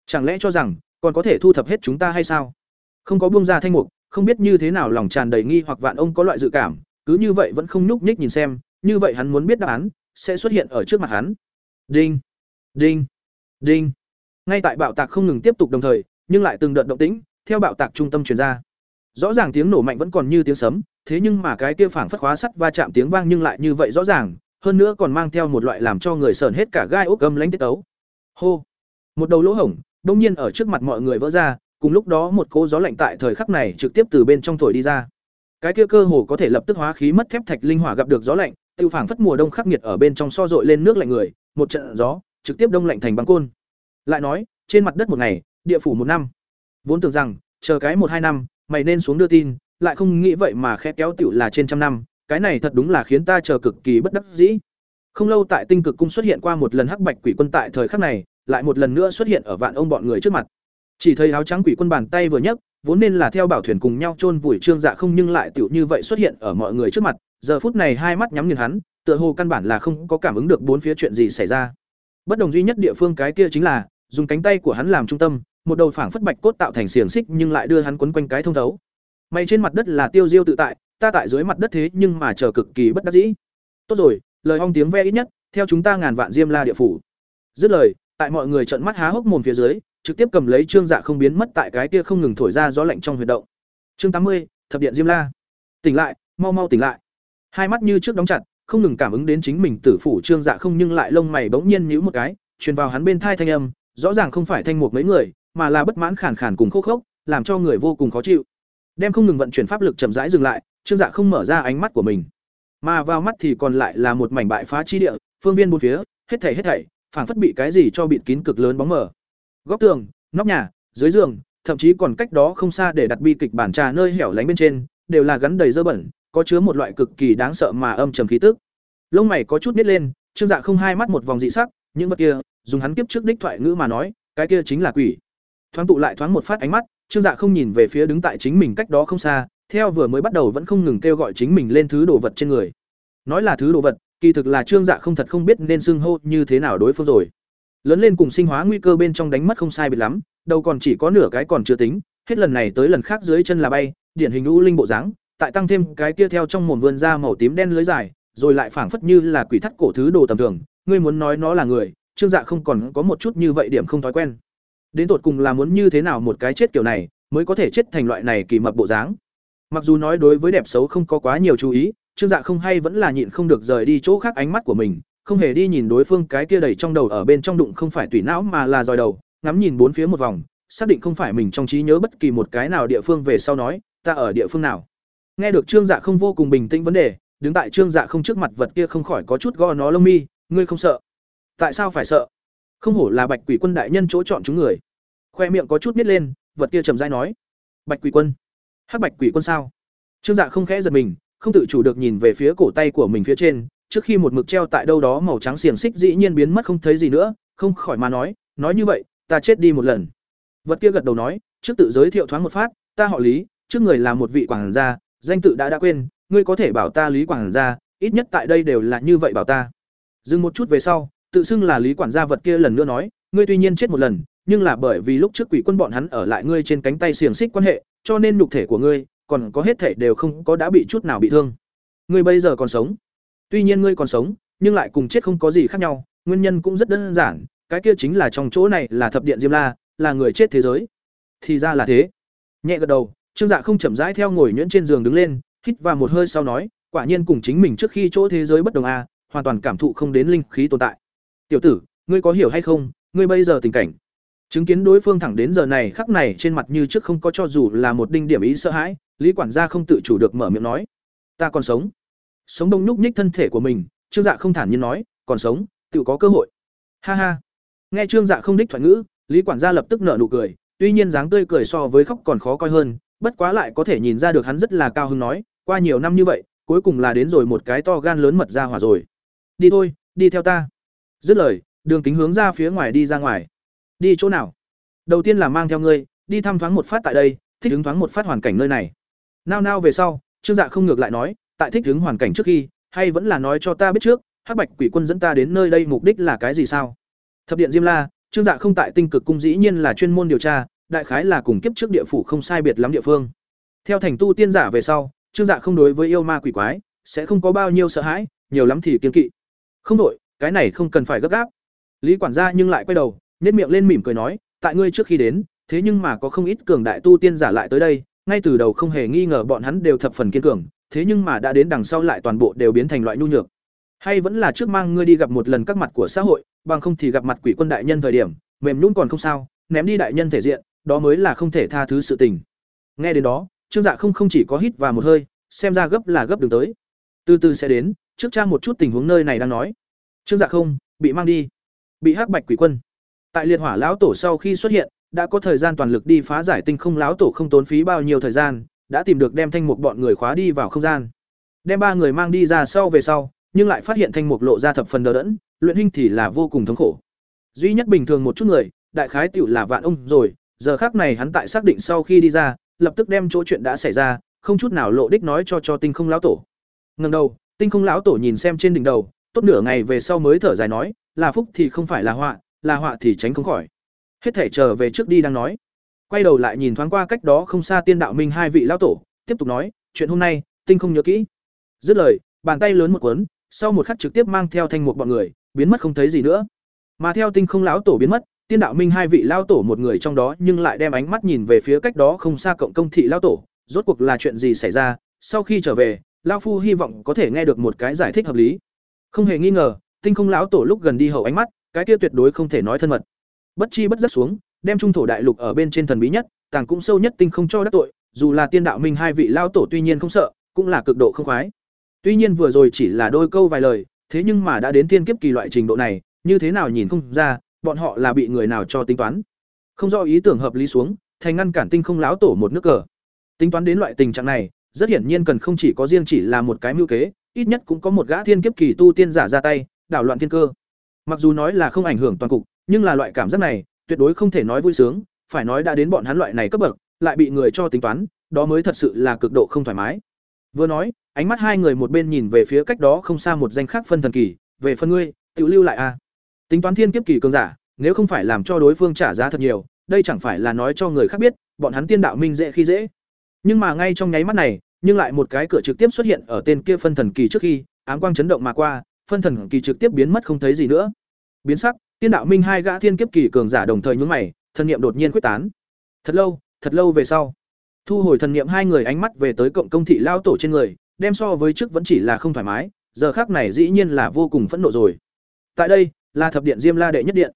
Chẳng lẽ cho rằng còn có thể thu thập hết chúng ta hay sao? Không có buông ra thanh mục, không biết như thế nào lòng tràn đầy nghi hoặc vạn ông có loại dự cảm, cứ như vậy vẫn không nhúc nhích nhìn xem, như vậy hắn muốn biết đáp án sẽ xuất hiện ở trước mặt hắn. Đinh, đinh, đinh. Ngay tại bạo tạc không ngừng tiếp tục đồng thời, nhưng lại từng đợt động tĩnh, theo bạo tạc trung tâm truyền ra. Rõ ràng tiếng nổ mạnh vẫn còn như tiếng sấm, thế nhưng mà cái kia phảng phất khóa sắt va chạm tiếng vang nhưng lại như vậy rõ ràng, hơn nữa còn mang theo một loại làm cho người sờn hết cả gai ốc gầm lãnh tiết tấu. Hô. Một đầu lỗ hổng, đông nhiên ở trước mặt mọi người vỡ ra, cùng lúc đó một cỗ gió lạnh tại thời khắc này trực tiếp từ bên trong thổi đi ra. Cái kia cơ hồ có thể lập tức hóa khí mất thép thạch linh hỏa gặp được gió lạnh, tiêu phảng phất mùa đông khắc nghiệt ở bên trong so dội lên nước lạnh người, một trận gió, trực tiếp đông lạnh thành băng côn. Lại nói, trên mặt đất một ngày, địa phủ một năm. Vốn tưởng rằng, chờ cái một hai năm, mày nên xuống đưa tin, lại không nghĩ vậy mà khẽ kéo tiểu là trên trăm năm, cái này thật đúng là khiến ta chờ cực kỳ bất đắc dĩ. Không lâu tại Tinh Cực cung xuất hiện qua một lần hắc bạch quỷ quân tại thời khắc này, lại một lần nữa xuất hiện ở vạn ông bọn người trước mặt. Chỉ thấy áo trắng quỷ quân bàn tay vừa nhấc, vốn nên là theo bảo thuyền cùng nhau chôn vùi trương dạ không nhưng lại tiểu như vậy xuất hiện ở mọi người trước mặt, giờ phút này hai mắt nhắm nghiền hắn, tựa hồ căn bản là không có cảm ứng được bốn phía chuyện gì xảy ra. Bất đồng duy nhất địa phương cái kia chính là, dùng cánh tay của hắn làm trung tâm, một đầu phảng phất bạch cốt tạo thành xiềng xích nhưng lại đưa hắn quấn quanh cái thông thấu. Mày trên mặt đất là tiêu diêu tự tại, ta tại dưới mặt đất thế nhưng mà chờ cực kỳ bất đắc dĩ. Tốt rồi, lời ong tiếng ve ít nhất, theo chúng ta ngàn vạn diêm la địa phủ. Dứt lời, tại mọi người trợn mắt há hốc mồm phía dưới, trực tiếp cầm lấy trương dạ không biến mất tại cái kia không ngừng thổi ra gió lạnh trong huyệt động. Chương tám mươi, thập điện diêm la. tỉnh lại mau mau tỉnh lại hai mắt như trước đóng chặt không ngừng cảm ứng đến chính mình tử phủ trương dạ không nhưng lại lông mày bỗng nhiên nhíu một cái truyền vào hắn bên thai thanh âm rõ ràng không phải thanh mục mấy người mà là bất mãn khản khản cùng khô khốc làm cho người vô cùng khó chịu đem không ngừng vận chuyển pháp lực chậm rãi dừng lại trương dạ không mở ra ánh mắt của mình mà vào mắt thì còn lại là một mảnh bại phá chi địa phương viên bốn phía hết thảy hết thảy phảng phất bị cái gì cho bịt kín cực lớn bóng mờ. Góc tường, nóc nhà, dưới giường, thậm chí còn cách đó không xa để đặt bi kịch bản trà nơi hẻo lánh bên trên, đều là gắn đầy dơ bẩn, có chứa một loại cực kỳ đáng sợ mà âm trầm khí tức. Lông mày có chút nít lên, trương dạ không hai mắt một vòng dị sắc, những vật kia, dùng hắn kiếp trước đích thoại ngữ mà nói, cái kia chính là quỷ. Thoáng tụ lại thoáng một phát ánh mắt, trương dạ không nhìn về phía đứng tại chính mình cách đó không xa, theo vừa mới bắt đầu vẫn không ngừng kêu gọi chính mình lên thứ đồ vật trên người. Nói là thứ đồ vật kỳ thực là trương dạ không thật không biết nên xưng hô như thế nào đối phương rồi. Lớn lên cùng sinh hóa nguy cơ bên trong đánh mất không sai biệt lắm, đầu còn chỉ có nửa cái còn chưa tính, hết lần này tới lần khác dưới chân là bay, điển hình u linh bộ dáng, tại tăng thêm cái kia theo trong mồm vươn ra màu tím đen lưới dài, rồi lại phảng phất như là quỷ thắt cổ thứ đồ tầm thường, ngươi muốn nói nó là người, trương dạ không còn có một chút như vậy điểm không thói quen. Đến tột cùng là muốn như thế nào một cái chết kiểu này, mới có thể chết thành loại này kỳ mập bộ dáng. Mặc dù nói đối với đẹp xấu không có quá nhiều chú ý trương dạ không hay vẫn là nhịn không được rời đi chỗ khác ánh mắt của mình, không hề đi nhìn đối phương cái kia đầy trong đầu ở bên trong đụng không phải tùy não mà là dòi đầu, ngắm nhìn bốn phía một vòng, xác định không phải mình trong trí nhớ bất kỳ một cái nào địa phương về sau nói, ta ở địa phương nào? Nghe được trương dạ không vô cùng bình tĩnh vấn đề, đứng tại trương dạ không trước mặt vật kia không khỏi có chút gò nó lông mi, ngươi không sợ? Tại sao phải sợ? Không hổ là bạch quỷ quân đại nhân chỗ chọn chúng người. Khoe miệng có chút nhếch lên, vật kia trầm rãi nói. Bạch quỷ quân? Hắc bạch quỷ quân sao? Trương dạ không khẽ giật mình không tự chủ được nhìn về phía cổ tay của mình phía trên, trước khi một mực treo tại đâu đó màu trắng xiềng xích dĩ nhiên biến mất không thấy gì nữa, không khỏi mà nói nói như vậy, ta chết đi một lần. Vật kia gật đầu nói, trước tự giới thiệu thoáng một phát, ta họ lý, trước người là một vị quản gia, danh tự đã đã quên, ngươi có thể bảo ta lý quản gia, ít nhất tại đây đều là như vậy bảo ta. Dừng một chút về sau, tự xưng là lý quản gia vật kia lần nữa nói, ngươi tuy nhiên chết một lần, nhưng là bởi vì lúc trước quỷ quân bọn hắn ở lại ngươi trên cánh tay xiềng xích quan hệ, cho nên nhục thể của ngươi còn có hết thể đều không có đã bị chút nào bị thương. Ngươi bây giờ còn sống. Tuy nhiên ngươi còn sống, nhưng lại cùng chết không có gì khác nhau. Nguyên nhân cũng rất đơn giản, cái kia chính là trong chỗ này là thập điện diêm la, là người chết thế giới. Thì ra là thế. Nhẹ gật đầu, trương dạ không chậm rãi theo ngồi nhuyễn trên giường đứng lên, hít vào một hơi sau nói, quả nhiên cùng chính mình trước khi chỗ thế giới bất đồng a, hoàn toàn cảm thụ không đến linh khí tồn tại. Tiểu tử, ngươi có hiểu hay không? Ngươi bây giờ tình cảnh. Chứng kiến đối phương thẳng đến giờ này, khắc này trên mặt như trước không có cho dù là một đinh điểm ý sợ hãi lý quản gia không tự chủ được mở miệng nói, ta còn sống. Sống đông nhúc nhích thân thể của mình, trương dạ không thản nhiên nói, còn sống, tự có cơ hội. Ha ha. Nghe trương dạ không đích thoại ngữ, lý quản gia lập tức nở nụ cười, tuy nhiên dáng tươi cười so với khóc còn khó coi hơn, bất quá lại có thể nhìn ra được hắn rất là cao hứng nói, qua nhiều năm như vậy, cuối cùng là đến rồi một cái to gan lớn mật ra hỏa rồi. Đi thôi, đi theo ta. Dứt lời, đường kính hướng ra phía ngoài đi ra ngoài. Đi chỗ nào? Đầu tiên là mang theo ngươi, đi thăm thoáng một phát tại đây, thích ứng thoáng một phát hoàn cảnh nơi này nao nao về sau, trương dạ không ngược lại nói, tại thích ứng hoàn cảnh trước khi, hay vẫn là nói cho ta biết trước, hắc bạch quỷ quân dẫn ta đến nơi đây mục đích là cái gì sao? Thập điện diêm la, trương dạ không tại tinh cực cung dĩ nhiên là chuyên môn điều tra, đại khái là cùng kiếp trước địa phủ không sai biệt lắm địa phương. Theo thành tu tiên giả về sau, trương dạ không đối với yêu ma quỷ quái, sẽ không có bao nhiêu sợ hãi, nhiều lắm thì kiên kỵ. Không đổi, cái này không cần phải gấp gáp. Lý quản gia nhưng lại quay đầu, nhếch miệng lên mỉm cười nói, tại ngươi trước khi đến, thế nhưng mà có không ít cường đại tu tiên giả lại tới đây ngay từ đầu không hề nghi ngờ bọn hắn đều thập phần kiên cường, thế nhưng mà đã đến đằng sau lại toàn bộ đều biến thành loại nhu nhược. Hay vẫn là trước mang ngươi đi gặp một lần các mặt của xã hội, bằng không thì gặp mặt quỷ quân đại nhân thời điểm, mềm nhún còn không sao, ném đi đại nhân thể diện, đó mới là không thể tha thứ sự tình. Nghe đến đó, trương dạ không không chỉ có hít và một hơi, xem ra gấp là gấp đường tới. Từ từ sẽ đến, trước trang một chút tình huống nơi này đang nói. Trương dạ không, bị mang đi. Bị hắc bạch quỷ quân. Tại liệt hỏa lão tổ sau khi xuất hiện đã có thời gian toàn lực đi phá giải tinh không lão tổ không tốn phí bao nhiêu thời gian, đã tìm được đem thanh mục bọn người khóa đi vào không gian. Đem ba người mang đi ra sau về sau, nhưng lại phát hiện thanh mục lộ ra thập phần đờ đẫn, luyện hình thì là vô cùng thống khổ. Duy nhất bình thường một chút người, đại khái tựu là vạn ông rồi, giờ khác này hắn tại xác định sau khi đi ra, lập tức đem chỗ chuyện đã xảy ra, không chút nào lộ đích nói cho cho tinh không lão tổ. Ngần đầu, tinh không lão tổ nhìn xem trên đỉnh đầu, tốt nửa ngày về sau mới thở dài nói, là phúc thì không phải là họa là họa thì tránh không khỏi hết thể trở về trước đi đang nói. Quay đầu lại nhìn thoáng qua cách đó không xa tiên đạo minh hai vị lão tổ, tiếp tục nói, chuyện hôm nay, tinh không nhớ kỹ. Dứt lời, bàn tay lớn một cuốn, sau một khắc trực tiếp mang theo thanh một bọn người, biến mất không thấy gì nữa. Mà theo tinh không lão tổ biến mất, tiên đạo minh hai vị lão tổ một người trong đó nhưng lại đem ánh mắt nhìn về phía cách đó không xa cộng công thị lão tổ, rốt cuộc là chuyện gì xảy ra? Sau khi trở về lao phu hy vọng có thể nghe được một cái giải thích hợp lý. Không hề nghi ngờ, tinh không lão tổ lúc gần đi hậu ánh mắt, cái kia tuyệt đối không thể nói thân mật bất chi bất giác xuống, đem trung thổ đại lục ở bên trên thần bí nhất, tàng cũng sâu nhất tinh không cho đắc tội, dù là tiên đạo minh hai vị lao tổ tuy nhiên không sợ, cũng là cực độ không khoái. Tuy nhiên vừa rồi chỉ là đôi câu vài lời, thế nhưng mà đã đến thiên kiếp kỳ loại trình độ này, như thế nào nhìn không ra, bọn họ là bị người nào cho tính toán. Không do ý tưởng hợp lý xuống, thành ngăn cản tinh không láo tổ một nước cờ. Tính toán đến loại tình trạng này, rất hiển nhiên cần không chỉ có riêng chỉ là một cái mưu kế, ít nhất cũng có một gã thiên kiếp kỳ tu tiên giả ra tay, đảo loạn thiên cơ. Mặc dù nói là không ảnh hưởng toàn cục nhưng là loại cảm giác này, tuyệt đối không thể nói vui sướng, phải nói đã đến bọn hắn loại này cấp bậc, lại bị người cho tính toán, đó mới thật sự là cực độ không thoải mái. Vừa nói, ánh mắt hai người một bên nhìn về phía cách đó không xa một danh khác phân thần kỳ, về phân ngươi tự lưu lại a tính toán thiên kiếp kỳ cường giả, nếu không phải làm cho đối phương trả giá thật nhiều, đây chẳng phải là nói cho người khác biết, bọn hắn tiên đạo minh dễ khi dễ. Nhưng mà ngay trong nháy mắt này, nhưng lại một cái cửa trực tiếp xuất hiện ở tên kia phân thần kỳ trước khi, ám quang chấn động mà qua, phân thần kỳ trực tiếp biến mất không thấy gì nữa. Biến sắc tiên đạo minh hai gã thiên kiếp kỳ cường giả đồng thời nhướng mày thần niệm đột nhiên quyết tán. Thật lâu thật lâu về sau, thu hồi thần niệm hai người ánh mắt về tới cộng công thị lao tổ trên người, đem so với trước vẫn chỉ là không thoải mái, giờ khác này dĩ nhiên là vô cùng phẫn nộ rồi. Tại đây, là thập điện diêm la đệ nhất điện.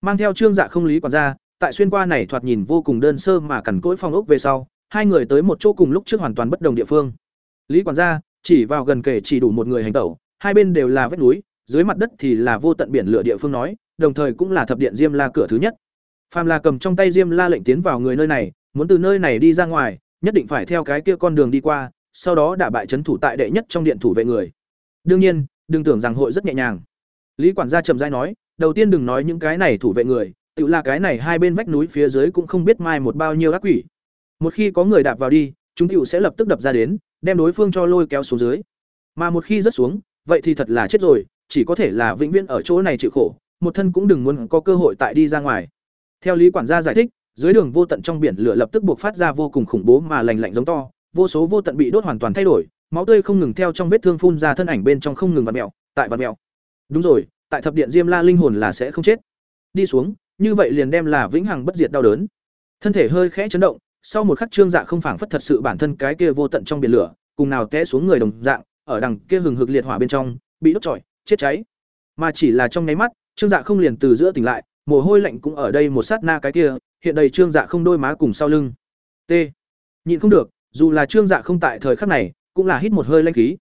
Mang theo trương dạ không lý quản gia, tại xuyên qua này thoạt nhìn vô cùng đơn sơ mà cằn cỗi phong ốc về sau, hai người tới một chỗ cùng lúc trước hoàn toàn bất đồng địa phương. Lý quản gia, chỉ vào gần kể chỉ đủ một người hành tẩu, hai bên đều là vách núi, dưới mặt đất thì là vô tận biển lửa địa phương nói đồng thời cũng là thập điện diêm la cửa thứ nhất. Phàm là cầm trong tay diêm la lệnh tiến vào người nơi này, muốn từ nơi này đi ra ngoài, nhất định phải theo cái kia con đường đi qua, sau đó đả bại trấn thủ tại đệ nhất trong điện thủ vệ người. Đương nhiên, đừng tưởng rằng hội rất nhẹ nhàng. Lý quản gia trầm dai nói, đầu tiên đừng nói những cái này thủ vệ người, tự là cái này hai bên vách núi phía dưới cũng không biết mai một bao nhiêu ác quỷ. Một khi có người đạp vào đi, chúng tựu sẽ lập tức đập ra đến, đem đối phương cho lôi kéo xuống dưới. Mà một khi rớt xuống, vậy thì thật là chết rồi, chỉ có thể là vĩnh viễn ở chỗ này chịu khổ một thân cũng đừng muốn có cơ hội tại đi ra ngoài theo lý quản gia giải thích, dưới đường vô tận trong biển lửa lập tức buộc phát ra vô cùng khủng bố mà lành lạnh giống to, vô số vô tận bị đốt hoàn toàn thay đổi, máu tươi không ngừng theo trong vết thương phun ra thân ảnh bên trong không ngừng vặn mèo. tại vặn mèo. đúng rồi, tại thập điện diêm la linh hồn là sẽ không chết đi xuống, như vậy liền đem là vĩnh hằng bất diệt đau đớn thân thể hơi khẽ chấn động, sau một khắc trương dạ không phảng phất thật sự bản thân cái kia vô tận trong biển lửa, cùng nào té xuống người đồng dạng, ở đằng kia hừng hực liệt hỏa bên trong, bị đốt trọi, chết cháy mà chỉ là trong nháy mắt trương dạ không liền từ giữa tỉnh lại, mồ hôi lạnh cũng ở đây một sát na cái kia, hiện đầy trương dạ không đôi má cùng sau lưng. T. Nhịn không được, dù là trương dạ không tại thời khắc này, cũng là hít một hơi lanh khí.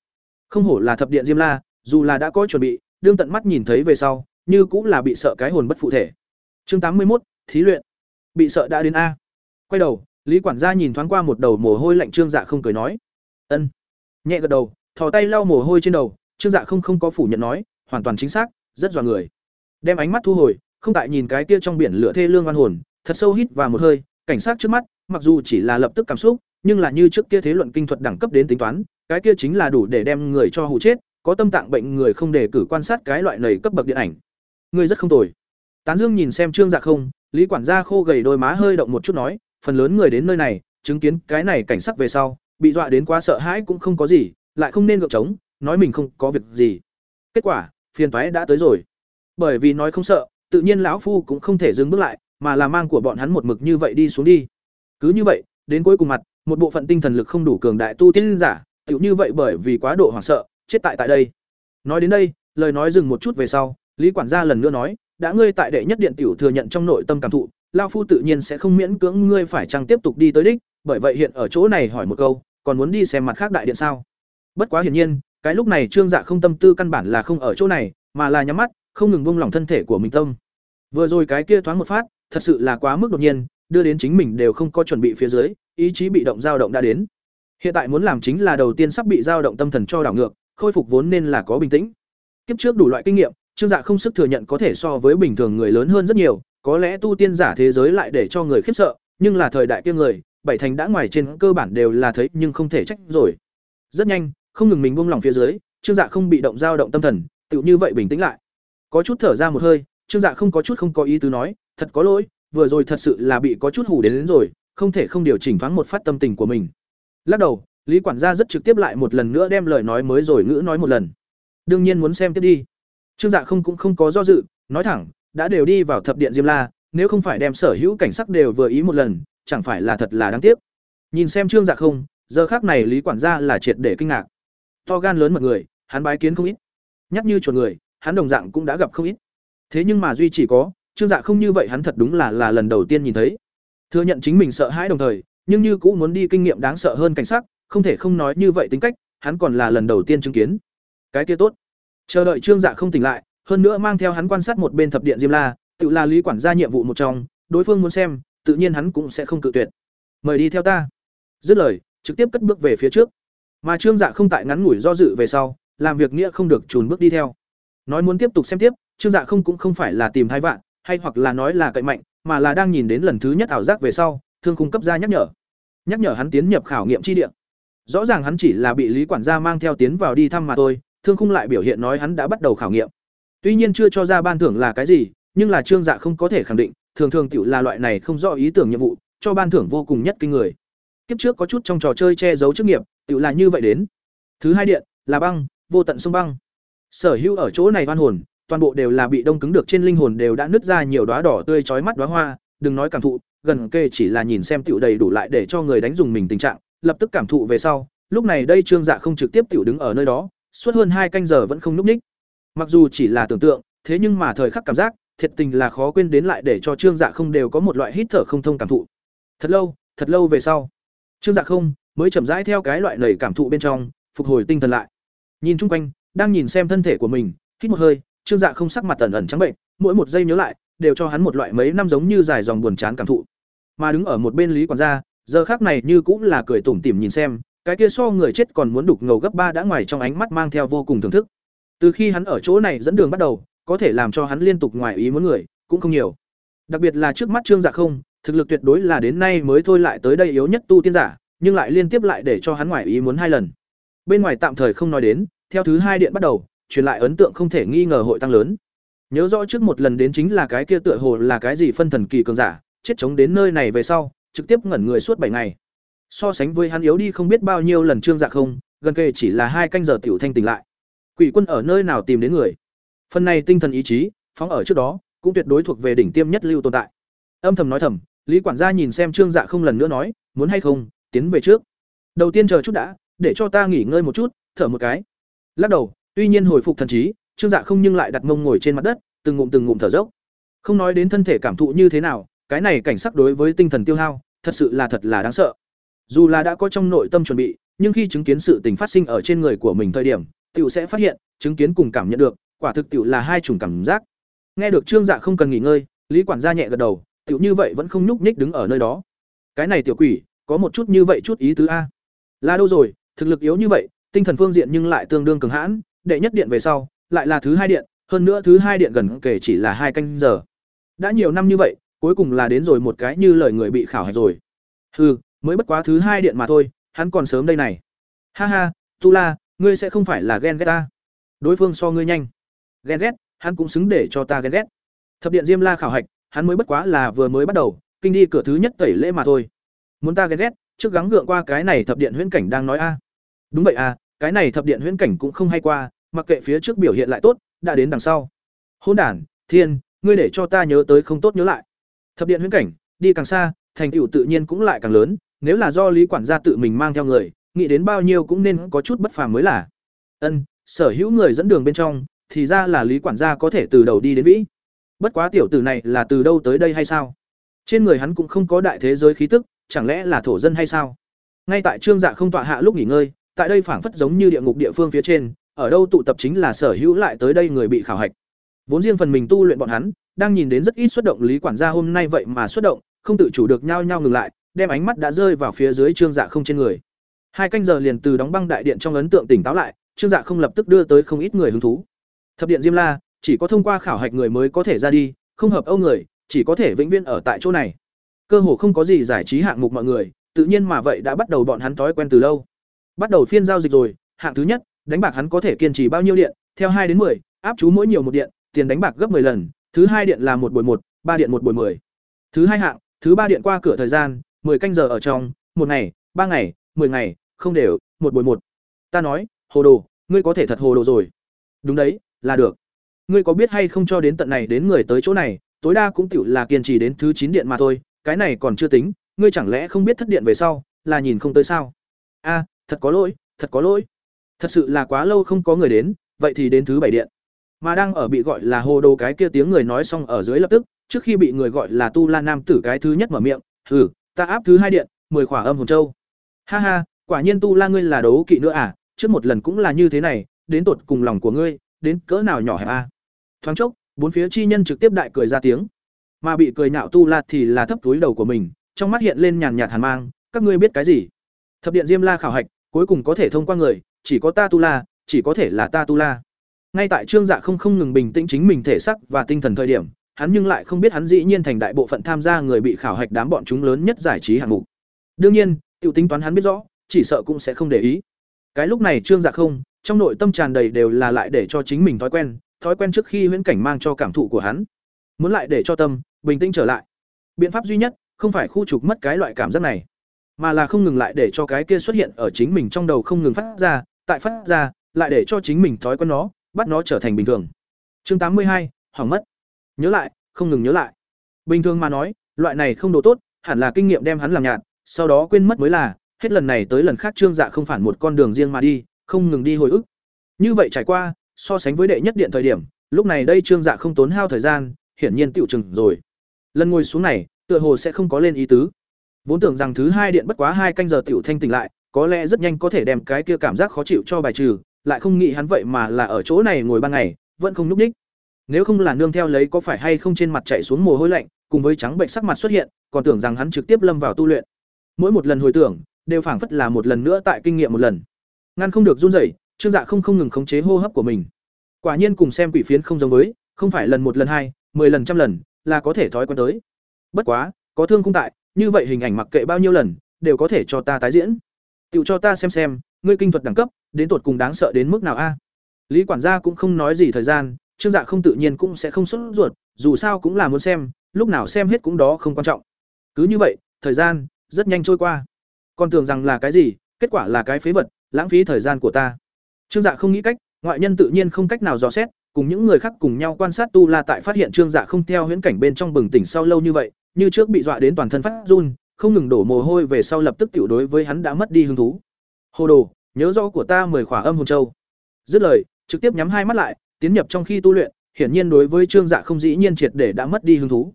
Không hổ là thập điện diêm la, dù là đã có chuẩn bị, đương tận mắt nhìn thấy về sau, như cũng là bị sợ cái hồn bất phụ thể. Chương tám mươi một thí luyện. Bị sợ đã đến a. Quay đầu, lý quản gia nhìn thoáng qua một đầu mồ hôi lạnh trương dạ không cười nói. Ân. Nhẹ gật đầu, thò tay lau mồ hôi trên đầu, trương dạ không không có phủ nhận nói, hoàn toàn chính xác, rất dọa người đem ánh mắt thu hồi, không tại nhìn cái kia trong biển lửa thê lương oan hồn, thật sâu hít và một hơi, cảnh sát trước mắt, mặc dù chỉ là lập tức cảm xúc, nhưng là như trước kia thế luận kinh thuật đẳng cấp đến tính toán, cái kia chính là đủ để đem người cho hụ chết, có tâm tạng bệnh người không để cử quan sát cái loại này cấp bậc điện ảnh. Người rất không tồi. Tán dương nhìn xem trương dạ không, lý quản gia khô gầy đôi má hơi động một chút nói, phần lớn người đến nơi này, chứng kiến cái này cảnh sắc về sau, bị dọa đến quá sợ hãi cũng không có gì, lại không nên gượng trống, nói mình không có việc gì. Kết quả, phiền toái đã tới rồi bởi vì nói không sợ, tự nhiên lão phu cũng không thể dừng bước lại, mà là mang của bọn hắn một mực như vậy đi xuống đi. Cứ như vậy, đến cuối cùng mặt, một bộ phận tinh thần lực không đủ cường đại tu tiên giả, tựu như vậy bởi vì quá độ hoảng sợ, chết tại tại đây. Nói đến đây, lời nói dừng một chút về sau, lý quản gia lần nữa nói, đã ngươi tại đệ nhất điện tiểu thừa nhận trong nội tâm cảm thụ lao phu tự nhiên sẽ không miễn cưỡng ngươi phải chăng tiếp tục đi tới đích, bởi vậy hiện ở chỗ này hỏi một câu, còn muốn đi xem mặt khác đại điện sao? Bất quá hiển nhiên, cái lúc này trương dạ không tâm tư căn bản là không ở chỗ này, mà là nhắm mắt không ngừng buông lỏng thân thể của mình tâm. Vừa rồi cái kia thoáng một phát, thật sự là quá mức đột nhiên, đưa đến chính mình đều không có chuẩn bị phía dưới, ý chí bị động dao động đã đến. Hiện tại muốn làm chính là đầu tiên sắp bị dao động tâm thần cho đảo ngược, khôi phục vốn nên là có bình tĩnh. Kiếp trước đủ loại kinh nghiệm, trương dạ không sức thừa nhận có thể so với bình thường người lớn hơn rất nhiều, có lẽ tu tiên giả thế giới lại để cho người khiếp sợ, nhưng là thời đại kia người, bảy thành đã ngoài trên cơ bản đều là thấy nhưng không thể trách rồi. Rất nhanh, không ngừng mình buông lỏng phía dưới, trương dạ không bị động dao động tâm thần, tựu như vậy bình tĩnh lại có chút thở ra một hơi trương dạ không có chút không có ý tứ nói thật có lỗi vừa rồi thật sự là bị có chút hủ đến, đến rồi không thể không điều chỉnh thoáng một phát tâm tình của mình. Lắc đầu lý quản gia rất trực tiếp lại một lần nữa đem lời nói mới rồi ngữ nói một lần. Đương nhiên muốn xem tiếp đi. Trương dạ không cũng không có do dự nói thẳng đã đều đi vào thập điện diêm la nếu không phải đem sở hữu cảnh sắc đều vừa ý một lần chẳng phải là thật là đáng tiếc. Nhìn xem trương dạ không giờ khác này lý quản gia là triệt để kinh ngạc. To gan lớn mật người hắn bái kiến không ít. Nhắc như chuột người hắn đồng dạng cũng đã gặp không ít. Thế nhưng mà duy chỉ có, trương dạ không như vậy hắn thật đúng là là lần đầu tiên nhìn thấy. Thừa nhận chính mình sợ hãi đồng thời, nhưng như cũng muốn đi kinh nghiệm đáng sợ hơn cảnh sắc, không thể không nói như vậy tính cách, hắn còn là lần đầu tiên chứng kiến. Cái kia tốt. Chờ đợi trương dạ không tỉnh lại, hơn nữa mang theo hắn quan sát một bên thập điện diêm la, tự là lý quản gia nhiệm vụ một trong, đối phương muốn xem, tự nhiên hắn cũng sẽ không cự tuyệt. Mời đi theo ta. Dứt lời, trực tiếp cất bước về phía trước. Mà trương dạ không tại ngắn ngủi do dự về sau, làm việc nghĩa không được trùn bước đi theo nói muốn tiếp tục xem tiếp, trương dạ không cũng không phải là tìm hai vạn, hay hoặc là nói là cậy mạnh, mà là đang nhìn đến lần thứ nhất ảo giác về sau, thương cung cấp ra nhắc nhở. Nhắc nhở hắn tiến nhập khảo nghiệm chi địa. Rõ ràng hắn chỉ là bị lý quản gia mang theo tiến vào đi thăm mà thôi, thương khung lại biểu hiện nói hắn đã bắt đầu khảo nghiệm. Tuy nhiên chưa cho ra ban thưởng là cái gì, nhưng là trương dạ không có thể khẳng định, thường thường tựu là loại này không rõ ý tưởng nhiệm vụ, cho ban thưởng vô cùng nhất kinh người. Kiếp trước có chút trong trò chơi che giấu chức nghiệp tựu là như vậy đến. Thứ hai điện, là băng, vô tận sông băng sở hữu ở chỗ này oan hồn, toàn bộ đều là bị đông cứng được trên linh hồn đều đã nứt ra nhiều đóa đỏ tươi chói mắt đóa hoa, đừng nói cảm thụ, gần kề chỉ là nhìn xem tựu đầy đủ lại để cho người đánh dùng mình tình trạng, lập tức cảm thụ về sau, lúc này đây trương dạ không trực tiếp tựu đứng ở nơi đó, suốt hơn hai canh giờ vẫn không núp ních. Mặc dù chỉ là tưởng tượng, thế nhưng mà thời khắc cảm giác, thiệt tình là khó quên đến lại để cho trương dạ không đều có một loại hít thở không thông cảm thụ. Thật lâu thật lâu về sau, trương dạ không, mới chậm rãi theo cái loại lầy cảm thụ bên trong, phục hồi tinh thần lại. Nhìn chung quanh đang nhìn xem thân thể của mình, hít một hơi, trương dạ không sắc mặt tẩn ẩn trắng bệnh, mỗi một giây nhớ lại, đều cho hắn một loại mấy năm giống như dài dòng buồn chán cảm thụ. Mà đứng ở một bên lý quản gia, giờ khác này như cũng là cười tủm tỉm nhìn xem, cái kia so người chết còn muốn đục ngầu gấp ba đã ngoài trong ánh mắt mang theo vô cùng thưởng thức. Từ khi hắn ở chỗ này dẫn đường bắt đầu, có thể làm cho hắn liên tục ngoài ý muốn người, cũng không nhiều. Đặc biệt là trước mắt trương dạ không, thực lực tuyệt đối là đến nay mới thôi lại tới đây yếu nhất tu tiên giả, nhưng lại liên tiếp lại để cho hắn ngoài ý muốn hai lần. Bên ngoài tạm thời không nói đến theo thứ hai điện bắt đầu, truyền lại ấn tượng không thể nghi ngờ hội tăng lớn. Nhớ rõ trước một lần đến chính là cái kia tựa hồ là cái gì phân thần kỳ cường giả, chết chống đến nơi này về sau, trực tiếp ngẩn người suốt bảy ngày. So sánh với hắn yếu đi không biết bao nhiêu lần trương dạ không, gần kề chỉ là hai canh giờ tiểu thanh tỉnh lại. Quỷ quân ở nơi nào tìm đến người? Phần này tinh thần ý chí, phóng ở trước đó, cũng tuyệt đối thuộc về đỉnh tiêm nhất lưu tồn tại. Âm thầm nói thầm, lý quản gia nhìn xem trương dạ không lần nữa nói, muốn hay không, tiến về trước. Đầu tiên chờ chút đã, để cho ta nghỉ ngơi một chút, thở một cái lắc đầu, tuy nhiên hồi phục thần trí, trương dạ không nhưng lại đặt mông ngồi trên mặt đất, từng ngụm từng ngụm thở dốc. Không nói đến thân thể cảm thụ như thế nào, cái này cảnh sắc đối với tinh thần tiêu hao, thật sự là thật là đáng sợ. Dù là đã có trong nội tâm chuẩn bị, nhưng khi chứng kiến sự tình phát sinh ở trên người của mình thời điểm, tiểu sẽ phát hiện, chứng kiến cùng cảm nhận được, quả thực tiểu là hai chủng cảm giác. Nghe được trương dạ không cần nghỉ ngơi, lý quản gia nhẹ gật đầu, tiểu như vậy vẫn không nhúc nhích đứng ở nơi đó. Cái này tiểu quỷ, có một chút như vậy chút ý tứ a. Là đâu rồi, thực lực yếu như vậy tinh thần phương diện nhưng lại tương đương cường hãn, đệ nhất điện về sau, lại là thứ hai điện, hơn nữa thứ hai điện gần kể chỉ là hai canh giờ. Đã nhiều năm như vậy, cuối cùng là đến rồi một cái như lời người bị khảo hạch rồi. Hừ, mới bất quá thứ hai điện mà thôi, hắn còn sớm đây này. Ha ha tu la ngươi sẽ không phải là ghen ghét ta. Đối phương so ngươi nhanh. Ghen ghét, hắn cũng xứng để cho ta ghen ghét. Thập điện diêm la khảo hạch, hắn mới bất quá là vừa mới bắt đầu, kinh đi cửa thứ nhất tẩy lễ mà thôi. Muốn ta ghen ghét, trước gắng gượng qua cái này thập điện huyễn cảnh đang nói a. Đúng vậy à cái này thập điện huyễn cảnh cũng không hay qua, mặc kệ phía trước biểu hiện lại tốt, đã đến đằng sau. Hôn đản, thiên, ngươi để cho ta nhớ tới không tốt nhớ lại. Thập điện huyễn cảnh, đi càng xa, thành tựu tự nhiên cũng lại càng lớn, nếu là do lý quản gia tự mình mang theo người, nghĩ đến bao nhiêu cũng nên có chút bất phàm mới là. Ân, sở hữu người dẫn đường bên trong, thì ra là lý quản gia có thể từ đầu đi đến vĩ. Bất quá tiểu tử này là từ đâu tới đây hay sao? Trên người hắn cũng không có đại thế giới khí tức, chẳng lẽ là thổ dân hay sao? Ngay tại trương dạ không tọa hạ lúc nghỉ ngơi tại đây phảng phất giống như địa ngục địa phương phía trên, ở đâu tụ tập chính là sở hữu lại tới đây người bị khảo hạch. Vốn riêng phần mình tu luyện bọn hắn, đang nhìn đến rất ít xuất động lý quản gia hôm nay vậy mà xuất động, không tự chủ được nhau nhau ngừng lại, đem ánh mắt đã rơi vào phía dưới trương dạ không trên người. Hai canh giờ liền từ đóng băng đại điện trong ấn tượng tỉnh táo lại, trương dạ không lập tức đưa tới không ít người hứng thú. Thập điện diêm la, chỉ có thông qua khảo hạch người mới có thể ra đi, không hợp âu người, chỉ có thể vĩnh viễn ở tại chỗ này. Cơ hồ không có gì giải trí hạng mục mọi người, tự nhiên mà vậy đã bắt đầu bọn hắn thói quen từ lâu bắt đầu phiên giao dịch rồi hạng thứ nhất đánh bạc hắn có thể kiên trì bao nhiêu điện? Theo hai đến 10, áp chú mỗi nhiều một điện tiền đánh bạc gấp 10 lần thứ hai điện là một buổi một ba điện một buổi 10. thứ hai hạng thứ ba điện qua cửa thời gian 10 canh giờ ở trong một ngày ba ngày 10 ngày không đều một buổi một. Ta nói hồ đồ ngươi có thể thật hồ đồ rồi. Đúng đấy là được. Ngươi có biết hay không cho đến tận này đến người tới chỗ này tối đa cũng tiểu là kiên trì đến thứ chín điện mà thôi cái này còn chưa tính ngươi chẳng lẽ không biết thất điện về sau là nhìn không tới sao? A thật có lỗi, thật có lỗi. Thật sự là quá lâu không có người đến, vậy thì đến thứ bảy điện. Mà đang ở bị gọi là hồ đồ cái kia tiếng người nói xong ở dưới lập tức, trước khi bị người gọi là tu la nam tử cái thứ nhất mở miệng, hừ, ta áp thứ hai điện, mười khỏa âm hồn châu. Ha ha, quả nhiên tu la ngươi là đấu kỵ nữa à trước một lần cũng là như thế này, đến tột cùng lòng của ngươi, đến cỡ nào nhỏ hẹp a thoáng chốc, bốn phía chi nhân trực tiếp đại cười ra tiếng. Mà bị cười nhạo tu la thì là thấp túi đầu của mình, trong mắt hiện lên nhàn nhạt hàn mang, các ngươi biết cái gì? Thập điện diêm la khảo hạch cuối cùng có thể thông qua người, chỉ có ta tu la chỉ có thể là ta tu la ngay tại trương dạ không không ngừng bình tĩnh chính mình thể sắc và tinh thần thời điểm, hắn nhưng lại không biết hắn dĩ nhiên thành đại bộ phận tham gia người bị khảo hạch đám bọn chúng lớn nhất giải trí hạng mục. Đương nhiên, tiểu tính toán hắn biết rõ, chỉ sợ cũng sẽ không để ý. Cái lúc này trương dạ không, trong nội tâm tràn đầy đều là lại để cho chính mình thói quen thói quen trước khi huyễn cảnh mang cho cảm thụ của hắn. Muốn lại để cho tâm bình tĩnh trở lại. Biện pháp duy nhất, không phải khu trục mất cái loại cảm giác này mà là không ngừng lại để cho cái kia xuất hiện ở chính mình trong đầu không ngừng phát ra, tại phát ra, lại để cho chính mình thói quen nó, bắt nó trở thành bình thường. Chương tám mươi hai, hỏng mất. Nhớ lại, không ngừng nhớ lại. Bình thường mà nói, loại này không đồ tốt, hẳn là kinh nghiệm đem hắn làm nhạt, sau đó quên mất mới là, hết lần này tới lần khác trương dạ không phản một con đường riêng mà đi, không ngừng đi hồi ức. Như vậy trải qua, so sánh với đệ nhất điện thời điểm, lúc này đây trương dạ không tốn hao thời gian, hiển nhiên tiểu chừng rồi. Lần ngồi xuống này, tựa hồ sẽ không có lên ý tứ vốn tưởng rằng thứ hai điện bất quá hai canh giờ tiểu thanh tỉnh lại, có lẽ rất nhanh có thể đem cái kia cảm giác khó chịu cho bài trừ, lại không nghĩ hắn vậy mà là ở chỗ này ngồi ban ngày, vẫn không nhúc ních nếu không là nương theo lấy có phải hay không trên mặt chạy xuống mồ hôi lạnh, cùng với trắng bệnh sắc mặt xuất hiện, còn tưởng rằng hắn trực tiếp lâm vào tu luyện. Mỗi một lần hồi tưởng, đều phảng phất là một lần nữa tại kinh nghiệm một lần. Ngăn không được run rẩy, trương dạ không không ngừng khống chế hô hấp của mình. Quả nhiên cùng xem quỷ phiến không giống với, không phải lần một lần hai, mười lần trăm lần, là có thể thói quen tới. Bất quá, có thương không tại như vậy hình ảnh mặc kệ bao nhiêu lần, đều có thể cho ta tái diễn. Tựu cho ta xem xem, ngươi kinh thuật đẳng cấp, đến tột cùng đáng sợ đến mức nào a? Lý quản gia cũng không nói gì thời gian, trương dạ không tự nhiên cũng sẽ không sốt ruột, dù sao cũng là muốn xem, lúc nào xem hết cũng đó không quan trọng. Cứ như vậy, thời gian rất nhanh trôi qua. Còn tưởng rằng là cái gì, kết quả là cái phế vật, lãng phí thời gian của ta. Trương dạ không nghĩ cách, ngoại nhân tự nhiên không cách nào dò xét, cùng những người khác cùng nhau quan sát tu la tại phát hiện trương dạ không theo huyễn cảnh bên trong bừng tỉnh sau lâu như vậy như trước bị dọa đến toàn thân phát run, không ngừng đổ mồ hôi về sau lập tức tiểu đối với hắn đã mất đi hứng thú. Hồ đồ, nhớ rõ của ta mười khỏa âm hồn châu. Dứt lời, trực tiếp nhắm hai mắt lại, tiến nhập trong khi tu luyện, hiển nhiên đối với trương dạ không dĩ nhiên triệt để đã mất đi hứng thú.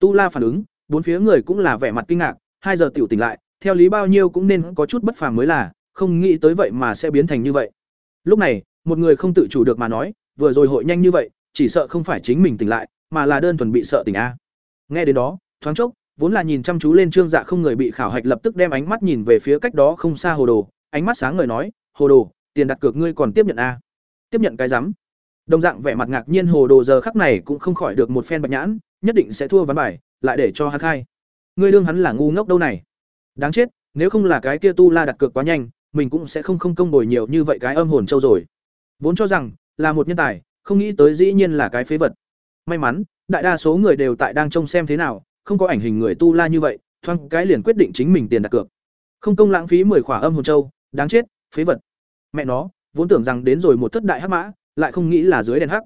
Tu la phản ứng, bốn phía người cũng là vẻ mặt kinh ngạc, hai giờ tiểu tỉnh lại, theo lý bao nhiêu cũng nên có chút bất phàm mới là, không nghĩ tới vậy mà sẽ biến thành như vậy. Lúc này, một người không tự chủ được mà nói, vừa rồi hội nhanh như vậy, chỉ sợ không phải chính mình tỉnh lại, mà là đơn thuần bị sợ tỉnh a. Nghe đến đó thoáng chốc, vốn là nhìn chăm chú lên trương dạ không người bị khảo hạch lập tức đem ánh mắt nhìn về phía cách đó không xa hồ đồ, ánh mắt sáng ngời nói, hồ đồ, tiền đặt cược ngươi còn tiếp nhận a tiếp nhận cái rắm. Đồng dạng vẻ mặt ngạc nhiên hồ đồ giờ khắc này cũng không khỏi được một phen bạch nhãn, nhất định sẽ thua ván bài, lại để cho hắn khai. Ngươi đương hắn là ngu ngốc đâu này? Đáng chết, nếu không là cái kia tu la đặt cược quá nhanh, mình cũng sẽ không không công bồi nhiều như vậy cái âm hồn châu rồi. Vốn cho rằng, là một nhân tài, không nghĩ tới dĩ nhiên là cái phế vật. May mắn, đại đa số người đều tại đang trông xem thế nào không có ảnh hình người tu la như vậy, thoáng cái liền quyết định chính mình tiền đặt cược. Không công lãng phí mười khỏa âm hồn châu, đáng chết, phế vật. Mẹ nó, vốn tưởng rằng đến rồi một thất đại hắc mã, lại không nghĩ là dưới đèn hắc.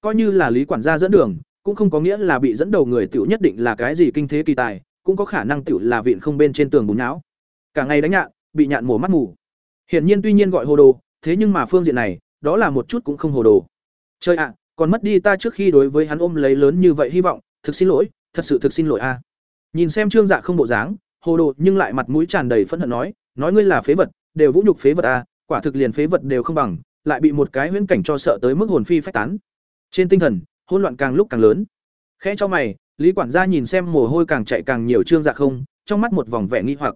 Coi như là lý quản gia dẫn đường, cũng không có nghĩa là bị dẫn đầu người tiểu nhất định là cái gì kinh thế kỳ tài, cũng có khả năng tiểu là vịn không bên trên tường bùn não. Cả ngày đánh nhạn, bị nhạn mổ mắt mù. Hiển nhiên tuy nhiên gọi hồ đồ, thế nhưng mà phương diện này, đó là một chút cũng không hồ đồ. Chơi ạ, còn mất đi ta trước khi đối với hắn ôm lấy lớn như vậy hy vọng, thực xin lỗi thật sự thực xin lỗi a. Nhìn xem trương dạ không bộ dáng, hồ đồ nhưng lại mặt mũi tràn đầy phẫn hận nói nói ngươi là phế vật, đều vũ nhục phế vật a, quả thực liền phế vật đều không bằng, lại bị một cái huyễn cảnh cho sợ tới mức hồn phi phách tán. Trên tinh thần, hỗn loạn càng lúc càng lớn. Khẽ cho mày, lý quản gia nhìn xem mồ hôi càng chạy càng nhiều trương dạ không, trong mắt một vòng vẻ nghi hoặc.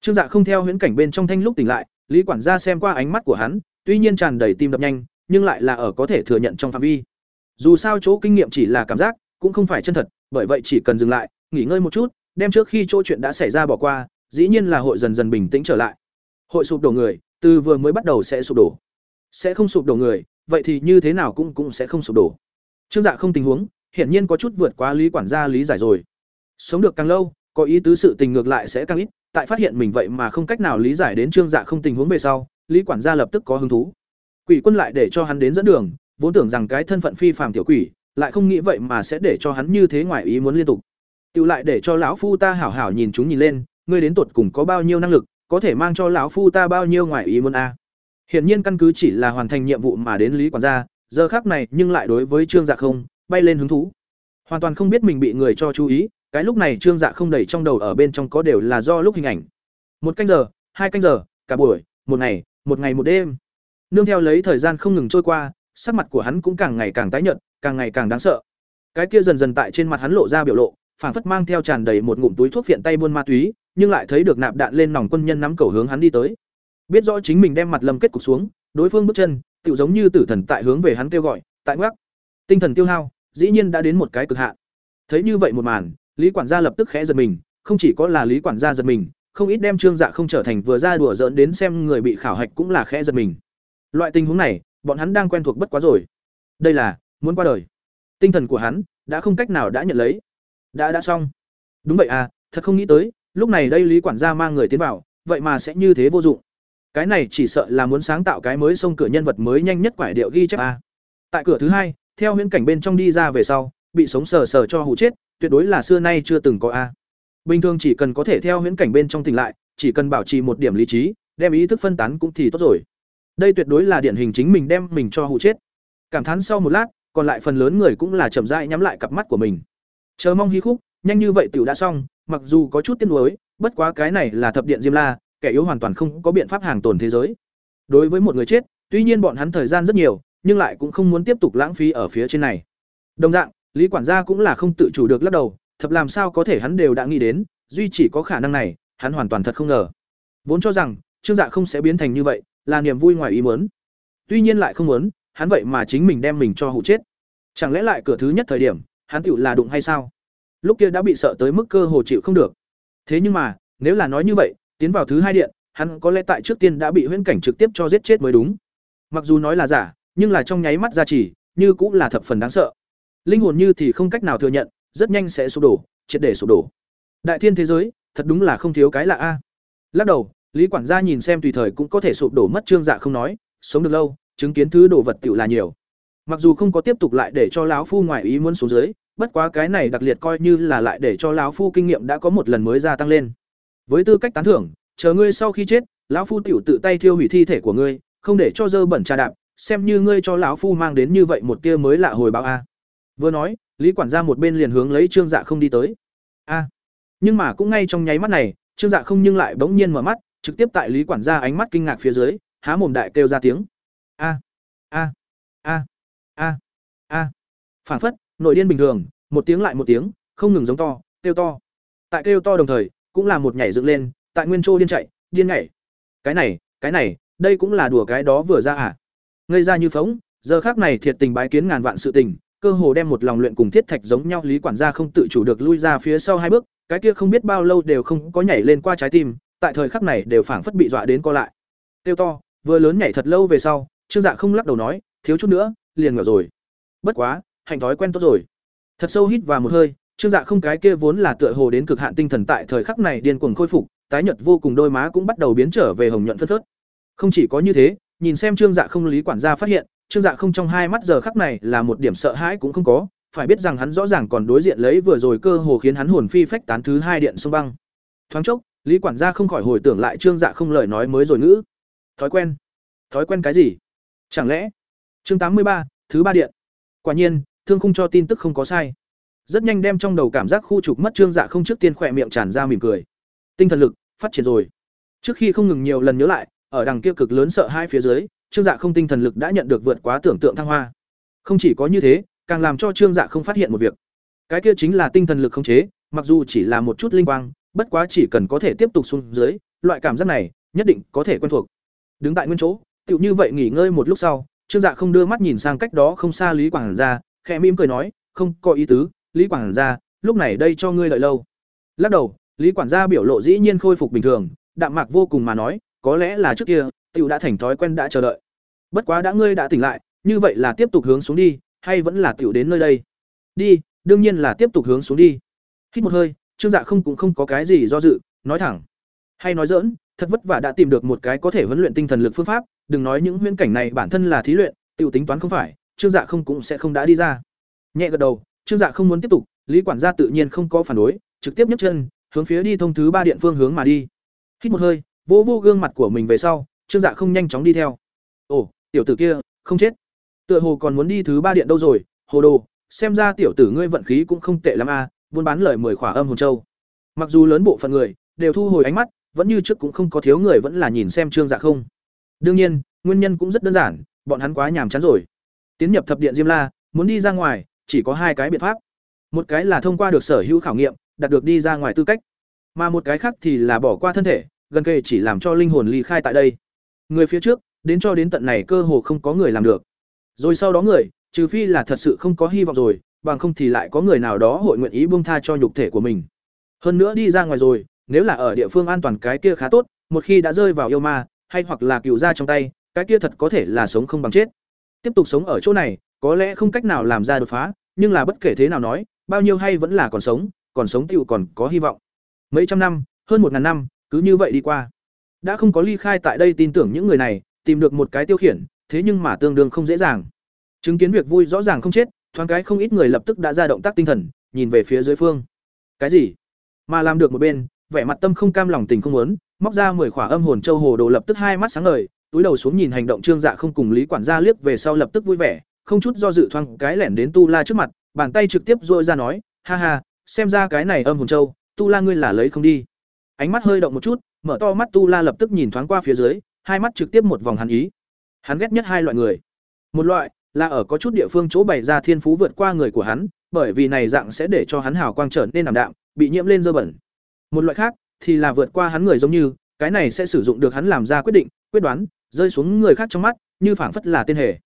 Trương dạ không theo huyễn cảnh bên trong thanh lúc tỉnh lại, lý quản gia xem qua ánh mắt của hắn, tuy nhiên tràn đầy tim đập nhanh, nhưng lại là ở có thể thừa nhận trong phạm vi. Dù sao chỗ kinh nghiệm chỉ là cảm giác cũng không phải chân thật, bởi vậy chỉ cần dừng lại, nghỉ ngơi một chút, đem trước khi chỗ chuyện đã xảy ra bỏ qua, dĩ nhiên là hội dần dần bình tĩnh trở lại. Hội sụp đổ người, từ vừa mới bắt đầu sẽ sụp đổ. Sẽ không sụp đổ người, vậy thì như thế nào cũng cũng sẽ không sụp đổ. Trương dạ không tình huống, hiển nhiên có chút vượt quá lý quản gia lý giải rồi. Sống được càng lâu, có ý tứ sự tình ngược lại sẽ càng ít, tại phát hiện mình vậy mà không cách nào lý giải đến trương dạ không tình huống về sau, lý quản gia lập tức có hứng thú. Quỷ quân lại để cho hắn đến dẫn đường, vốn tưởng rằng cái thân phận phi phàm tiểu quỷ lại không nghĩ vậy mà sẽ để cho hắn như thế ngoài ý muốn liên tục. Tự lại để cho lão phu ta hảo hảo nhìn chúng nhìn lên, ngươi đến tột cùng có bao nhiêu năng lực, có thể mang cho lão phu ta bao nhiêu ngoài ý muốn a? Hiển nhiên căn cứ chỉ là hoàn thành nhiệm vụ mà đến lý quản gia, giờ khác này nhưng lại đối với trương dạ không bay lên hứng thú. Hoàn toàn không biết mình bị người cho chú ý, cái lúc này trương dạ không đẩy trong đầu ở bên trong có đều là do lúc hình ảnh. Một canh giờ, hai canh giờ, cả buổi, một ngày một ngày một đêm. Nương theo lấy thời gian không ngừng trôi qua sắc mặt của hắn cũng càng ngày càng tái nhợt, càng ngày càng đáng sợ. Cái kia dần dần tại trên mặt hắn lộ ra biểu lộ, phảng phất mang theo tràn đầy một ngụm túi thuốc phiện tay buôn ma túy, nhưng lại thấy được nạp đạn lên nòng quân nhân nắm cầu hướng hắn đi tới. Biết rõ chính mình đem mặt lâm kết cục xuống, đối phương bước chân tự giống như tử thần tại hướng về hắn kêu gọi, tại ngoắc. Tinh thần tiêu hao, dĩ nhiên đã đến một cái cực hạn. Thấy như vậy một màn, lý quản gia lập tức khẽ giật mình, không chỉ có là lý quản gia giật mình, không ít đem trương dạ không trở thành vừa ra đùa giỡn đến xem người bị khảo hạch cũng là khẽ giật mình. Loại tình huống này bọn hắn đang quen thuộc bất quá rồi. Đây là, muốn qua đời. Tinh thần của hắn, đã không cách nào đã nhận lấy. Đã đã xong. Đúng vậy à thật không nghĩ tới, lúc này đây lý quản gia mang người tiến vào, vậy mà sẽ như thế vô dụng. Cái này chỉ sợ là muốn sáng tạo cái mới xông cửa nhân vật mới nhanh nhất quải điệu ghi chép a tại cửa thứ hai, theo huyễn cảnh bên trong đi ra về sau, bị sống sờ sờ cho hụ chết, tuyệt đối là xưa nay chưa từng có a bình thường chỉ cần có thể theo huyễn cảnh bên trong tỉnh lại, chỉ cần bảo trì một điểm lý trí, đem ý thức phân tán cũng thì tốt rồi đây tuyệt đối là điển hình chính mình đem mình cho hụ chết. Cảm thán sau một lát, còn lại phần lớn người cũng là chậm rãi nhắm lại cặp mắt của mình. Chờ mong hí khúc, nhanh như vậy tiểu đã xong, mặc dù có chút tiếc nuối, bất quá cái này là thập điện diêm la, kẻ yếu hoàn toàn không có biện pháp hàng tồn thế giới. Đối với một người chết, tuy nhiên bọn hắn thời gian rất nhiều, nhưng lại cũng không muốn tiếp tục lãng phí ở phía trên này. Đồng dạng, lý quản gia cũng là không tự chủ được lắc đầu, thập làm sao có thể hắn đều đã nghĩ đến, duy chỉ có khả năng này, hắn hoàn toàn thật không ngờ. Vốn cho rằng, trương dạ không sẽ biến thành như vậy là niềm vui ngoài ý muốn. Tuy nhiên lại không muốn, hắn vậy mà chính mình đem mình cho hụ chết. Chẳng lẽ lại cửa thứ nhất thời điểm, hắn tựu là đụng hay sao? Lúc kia đã bị sợ tới mức cơ hồ chịu không được. Thế nhưng mà, nếu là nói như vậy, tiến vào thứ hai điện, hắn có lẽ tại trước tiên đã bị huyễn cảnh trực tiếp cho giết chết mới đúng. Mặc dù nói là giả, nhưng là trong nháy mắt ra chỉ, như cũng là thập phần đáng sợ. Linh hồn như thì không cách nào thừa nhận, rất nhanh sẽ sụp đổ, triệt để sụp đổ. Đại thiên thế giới, thật đúng là không thiếu cái lạ a. Lắc đầu lý quản gia nhìn xem tùy thời cũng có thể sụp đổ mất trương dạ không nói, sống được lâu, chứng kiến thứ đồ vật tiểu là nhiều. Mặc dù không có tiếp tục lại để cho lão phu ngoài ý muốn xuống dưới, bất quá cái này đặc liệt coi như là lại để cho lão phu kinh nghiệm đã có một lần mới gia tăng lên. Với tư cách tán thưởng, chờ ngươi sau khi chết, lão phu tiểu tự tay thiêu hủy thi thể của ngươi, không để cho dơ bẩn trà đạp, xem như ngươi cho lão phu mang đến như vậy một tia mới lạ hồi báo a. Vừa nói, lý quản gia một bên liền hướng lấy trương dạ không đi tới. A. Nhưng mà cũng ngay trong nháy mắt này, trương dạ không nhưng lại bỗng nhiên mở mắt trực tiếp tại lý quản gia ánh mắt kinh ngạc phía dưới, há mồm đại kêu ra tiếng. A a a a a. Phản phất, nội điên bình thường, một tiếng lại một tiếng, không ngừng giống to, kêu to. Tại kêu to đồng thời, cũng là một nhảy dựng lên, tại nguyên châu điên chạy, điên nhảy. Cái này cái này, đây cũng là đùa cái đó vừa ra à? Ngây ra như phóng giờ khác này thiệt tình bái kiến ngàn vạn sự tình, cơ hồ đem một lòng luyện cùng thiết thạch giống nhau lý quản gia không tự chủ được lui ra phía sau hai bước, cái kia không biết bao lâu đều không có nhảy lên qua trái tim tại thời khắc này đều phảng phất bị dọa đến co lại. Tiêu to, vừa lớn nhảy thật lâu về sau, trương dạ không lắc đầu nói, thiếu chút nữa, liền ngửa rồi. Bất quá, hành thói quen tốt rồi. Thật sâu hít vào một hơi, trương dạ không cái kia vốn là tựa hồ đến cực hạn tinh thần tại thời khắc này điên cuồng khôi phục, tái nhợt vô cùng đôi má cũng bắt đầu biến trở về hồng nhuận phất phớt. Không chỉ có như thế, nhìn xem trương dạ không lý quản gia phát hiện, trương dạ không trong hai mắt giờ khắc này là một điểm sợ hãi cũng không có, phải biết rằng hắn rõ ràng còn đối diện lấy vừa rồi cơ hồ khiến hắn hồn phi phách tán thứ hai điện sông băng. Thoáng chốc lý quản gia không khỏi hồi tưởng lại trương dạ không lời nói mới rồi ngữ. Thói quen. Thói quen cái gì? Chẳng lẽ? Chương tám mươi ba, thứ ba điện. Quả nhiên, thương không cho tin tức không có sai. Rất nhanh đem trong đầu cảm giác khu trục mất trương dạ không trước tiên khỏe miệng tràn ra mỉm cười. Tinh thần lực phát triển rồi. Trước khi không ngừng nhiều lần nhớ lại, ở đằng kia cực lớn sợ hai phía dưới, trương dạ không tinh thần lực đã nhận được vượt quá tưởng tượng thăng hoa. Không chỉ có như thế, càng làm cho trương dạ không phát hiện một việc. Cái kia chính là tinh thần lực không chế, mặc dù chỉ là một chút linh quang bất quá chỉ cần có thể tiếp tục xuống dưới loại cảm giác này nhất định có thể quen thuộc. Đứng tại nguyên chỗ tựu như vậy nghỉ ngơi một lúc sau trương dạ không đưa mắt nhìn sang cách đó không xa lý quảng gia, khẽ mỉm cười nói không có ý tứ lý quảng gia lúc này đây cho ngươi đợi lâu. Lắc đầu lý quản gia biểu lộ dĩ nhiên khôi phục bình thường đạm mạc vô cùng mà nói có lẽ là trước kia tiểu đã thành thói quen đã chờ đợi. Bất quá đã ngươi đã tỉnh lại như vậy là tiếp tục hướng xuống đi hay vẫn là tiểu đến nơi đây? Đi đương nhiên là tiếp tục hướng xuống đi. Hít một hơi trương dạ không cũng không có cái gì do dự, nói thẳng. Hay nói dỡn thật vất vả đã tìm được một cái có thể huấn luyện tinh thần lực phương pháp, đừng nói những huyễn cảnh này bản thân là thí luyện, tiểu tính toán không phải, trương dạ không cũng sẽ không đã đi ra. Nhẹ gật đầu, trương dạ không muốn tiếp tục, lý quản gia tự nhiên không có phản đối, trực tiếp nhấc chân, hướng phía đi thông thứ ba điện phương hướng mà đi. Hít một hơi, vô vô gương mặt của mình về sau, trương dạ không nhanh chóng đi theo. Ồ, tiểu tử kia, không chết. Tựa hồ còn muốn đi thứ ba điện đâu rồi, hồ đồ, xem ra tiểu tử ngươi vận khí cũng không tệ lắm a buôn bán lời mười khỏa âm hồn châu. Mặc dù lớn bộ phận người đều thu hồi ánh mắt, vẫn như trước cũng không có thiếu người vẫn là nhìn xem trương dạ không. Đương nhiên, nguyên nhân cũng rất đơn giản, bọn hắn quá nhàm chán rồi. Tiến nhập thập điện diêm la, muốn đi ra ngoài, chỉ có hai cái biện pháp. Một cái là thông qua được sở hữu khảo nghiệm, đạt được đi ra ngoài tư cách. Mà một cái khác thì là bỏ qua thân thể, gần kề chỉ làm cho linh hồn ly khai tại đây. Người phía trước, đến cho đến tận này cơ hồ không có người làm được. Rồi sau đó người, trừ phi là thật sự không có hy vọng rồi bằng không thì lại có người nào đó hội nguyện ý buông tha cho nhục thể của mình. Hơn nữa đi ra ngoài rồi, nếu là ở địa phương an toàn cái kia khá tốt, một khi đã rơi vào yêu ma, hay hoặc là cựu ra trong tay, cái kia thật có thể là sống không bằng chết. Tiếp tục sống ở chỗ này, có lẽ không cách nào làm ra đột phá, nhưng là bất kể thế nào nói, bao nhiêu hay vẫn là còn sống còn sống tiểu còn có hy vọng. Mấy trăm năm, hơn một ngàn năm, cứ như vậy đi qua. Đã không có ly khai tại đây tin tưởng những người này, tìm được một cái tiêu khiển, thế nhưng mà tương đương không dễ dàng. Chứng kiến việc vui rõ ràng không chết thoáng cái không ít người lập tức đã ra động tác tinh thần, nhìn về phía dưới phương. Cái gì? Mà làm được một bên, vẻ mặt tâm không cam lòng tình không muốn, móc ra mười khỏa âm hồn châu hồ đồ lập tức hai mắt sáng ngời, túi đầu xuống nhìn hành động trương dạ không cùng lý quản gia liếc về sau lập tức vui vẻ, không chút do dự thoáng cái lẻn đến tu la trước mặt, bàn tay trực tiếp dội ra nói, ha ha, xem ra cái này âm hồn châu, tu la ngươi là lấy không đi. Ánh mắt hơi động một chút, mở to mắt tu la lập tức nhìn thoáng qua phía dưới, hai mắt trực tiếp một vòng hắn ý. Hắn ghét nhất hai loại người. Một loại là ở có chút địa phương chỗ bày ra thiên phú vượt qua người của hắn, bởi vì này dạng sẽ để cho hắn hào quang trở nên ảm đạm, bị nhiễm lên dơ bẩn. Một loại khác, thì là vượt qua hắn người giống như, cái này sẽ sử dụng được hắn làm ra quyết định, quyết đoán, rơi xuống người khác trong mắt, như phảng phất là tên hề.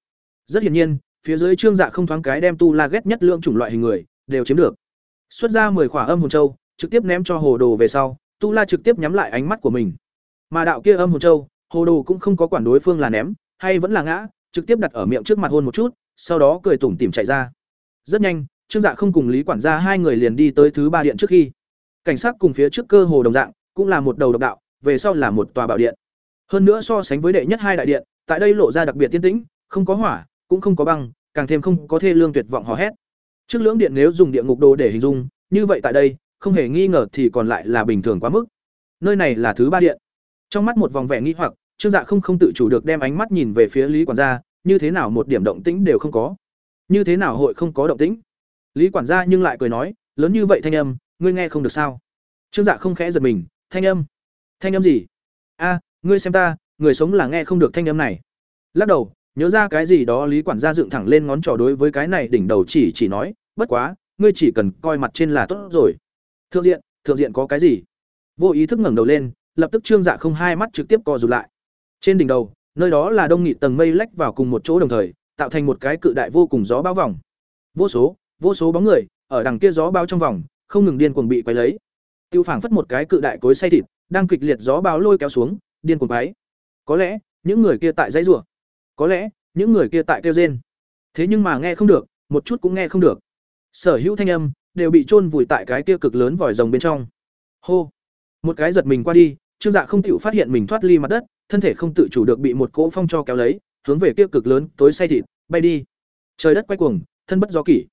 Rất hiển nhiên, phía dưới trương dạ không thoáng cái đem tu la ghét nhất lượng chủng loại hình người, đều chiếm được. Xuất ra mười khỏa âm hồn châu, trực tiếp ném cho hồ đồ về sau, tu la trực tiếp nhắm lại ánh mắt của mình. Mà đạo kia âm hồn châu, hồ đồ cũng không có quản đối phương là ném, hay vẫn là ngã trực tiếp đặt ở miệng trước mặt hôn một chút, sau đó cười tủm tỉm chạy ra. Rất nhanh, trương dạ không cùng lý quản gia hai người liền đi tới thứ ba điện trước khi. Cảnh sát cùng phía trước cơ hồ đồng dạng, cũng là một đầu độc đạo, về sau là một tòa bảo điện. Hơn nữa so sánh với đệ nhất hai đại điện, tại đây lộ ra đặc biệt tiên tĩnh, không có hỏa, cũng không có băng, càng thêm không có thê lương tuyệt vọng hò hét. Trước lưỡng điện nếu dùng địa ngục đồ để hình dung, như vậy tại đây, không hề nghi ngờ thì còn lại là bình thường quá mức. Nơi này là thứ ba điện. Trong mắt một vòng vẻ nghi hoặc trương dạ không không tự chủ được đem ánh mắt nhìn về phía lý quản gia, như thế nào một điểm động tĩnh đều không có. Như thế nào hội không có động tĩnh? Lý quản gia nhưng lại cười nói, lớn như vậy thanh âm, ngươi nghe không được sao? Trương dạ không khẽ giật mình, thanh âm? Thanh âm gì? A, ngươi xem ta, người sống là nghe không được thanh âm này. Lắc đầu, nhớ ra cái gì đó lý quản gia dựng thẳng lên ngón trỏ đối với cái này đỉnh đầu chỉ chỉ nói, bất quá, ngươi chỉ cần coi mặt trên là tốt rồi. Thượng diện thượng diện có cái gì? Vô ý thức ngẩng đầu lên, lập tức trương dạ không hai mắt trực tiếp co rụt lại trên đỉnh đầu, nơi đó là đông nghị tầng mây lách vào cùng một chỗ đồng thời, tạo thành một cái cự đại vô cùng gió bao vòng. Vô số vô số bóng người, ở đằng kia gió bao trong vòng, không ngừng điên cuồng bị quấy lấy. Tiêu phảng phất một cái cự đại cối say thịt, đang kịch liệt gió bao lôi kéo xuống, điên cuồng quấy. Có lẽ, những người kia tại dãy rủa. Có lẽ, những người kia tại kêu rên. Thế nhưng mà nghe không được, một chút cũng nghe không được. Sở hữu thanh âm, đều bị chôn vùi tại cái kia cực lớn vòi rồng bên trong. Hô. Một cái giật mình qua đi, trương dạ không chịu phát hiện mình thoát ly mặt đất thân thể không tự chủ được bị một cỗ phong cho kéo lấy, hướng về kia cực lớn tối say thịt, bay đi. Trời đất quay cuồng, thân bất do kỷ.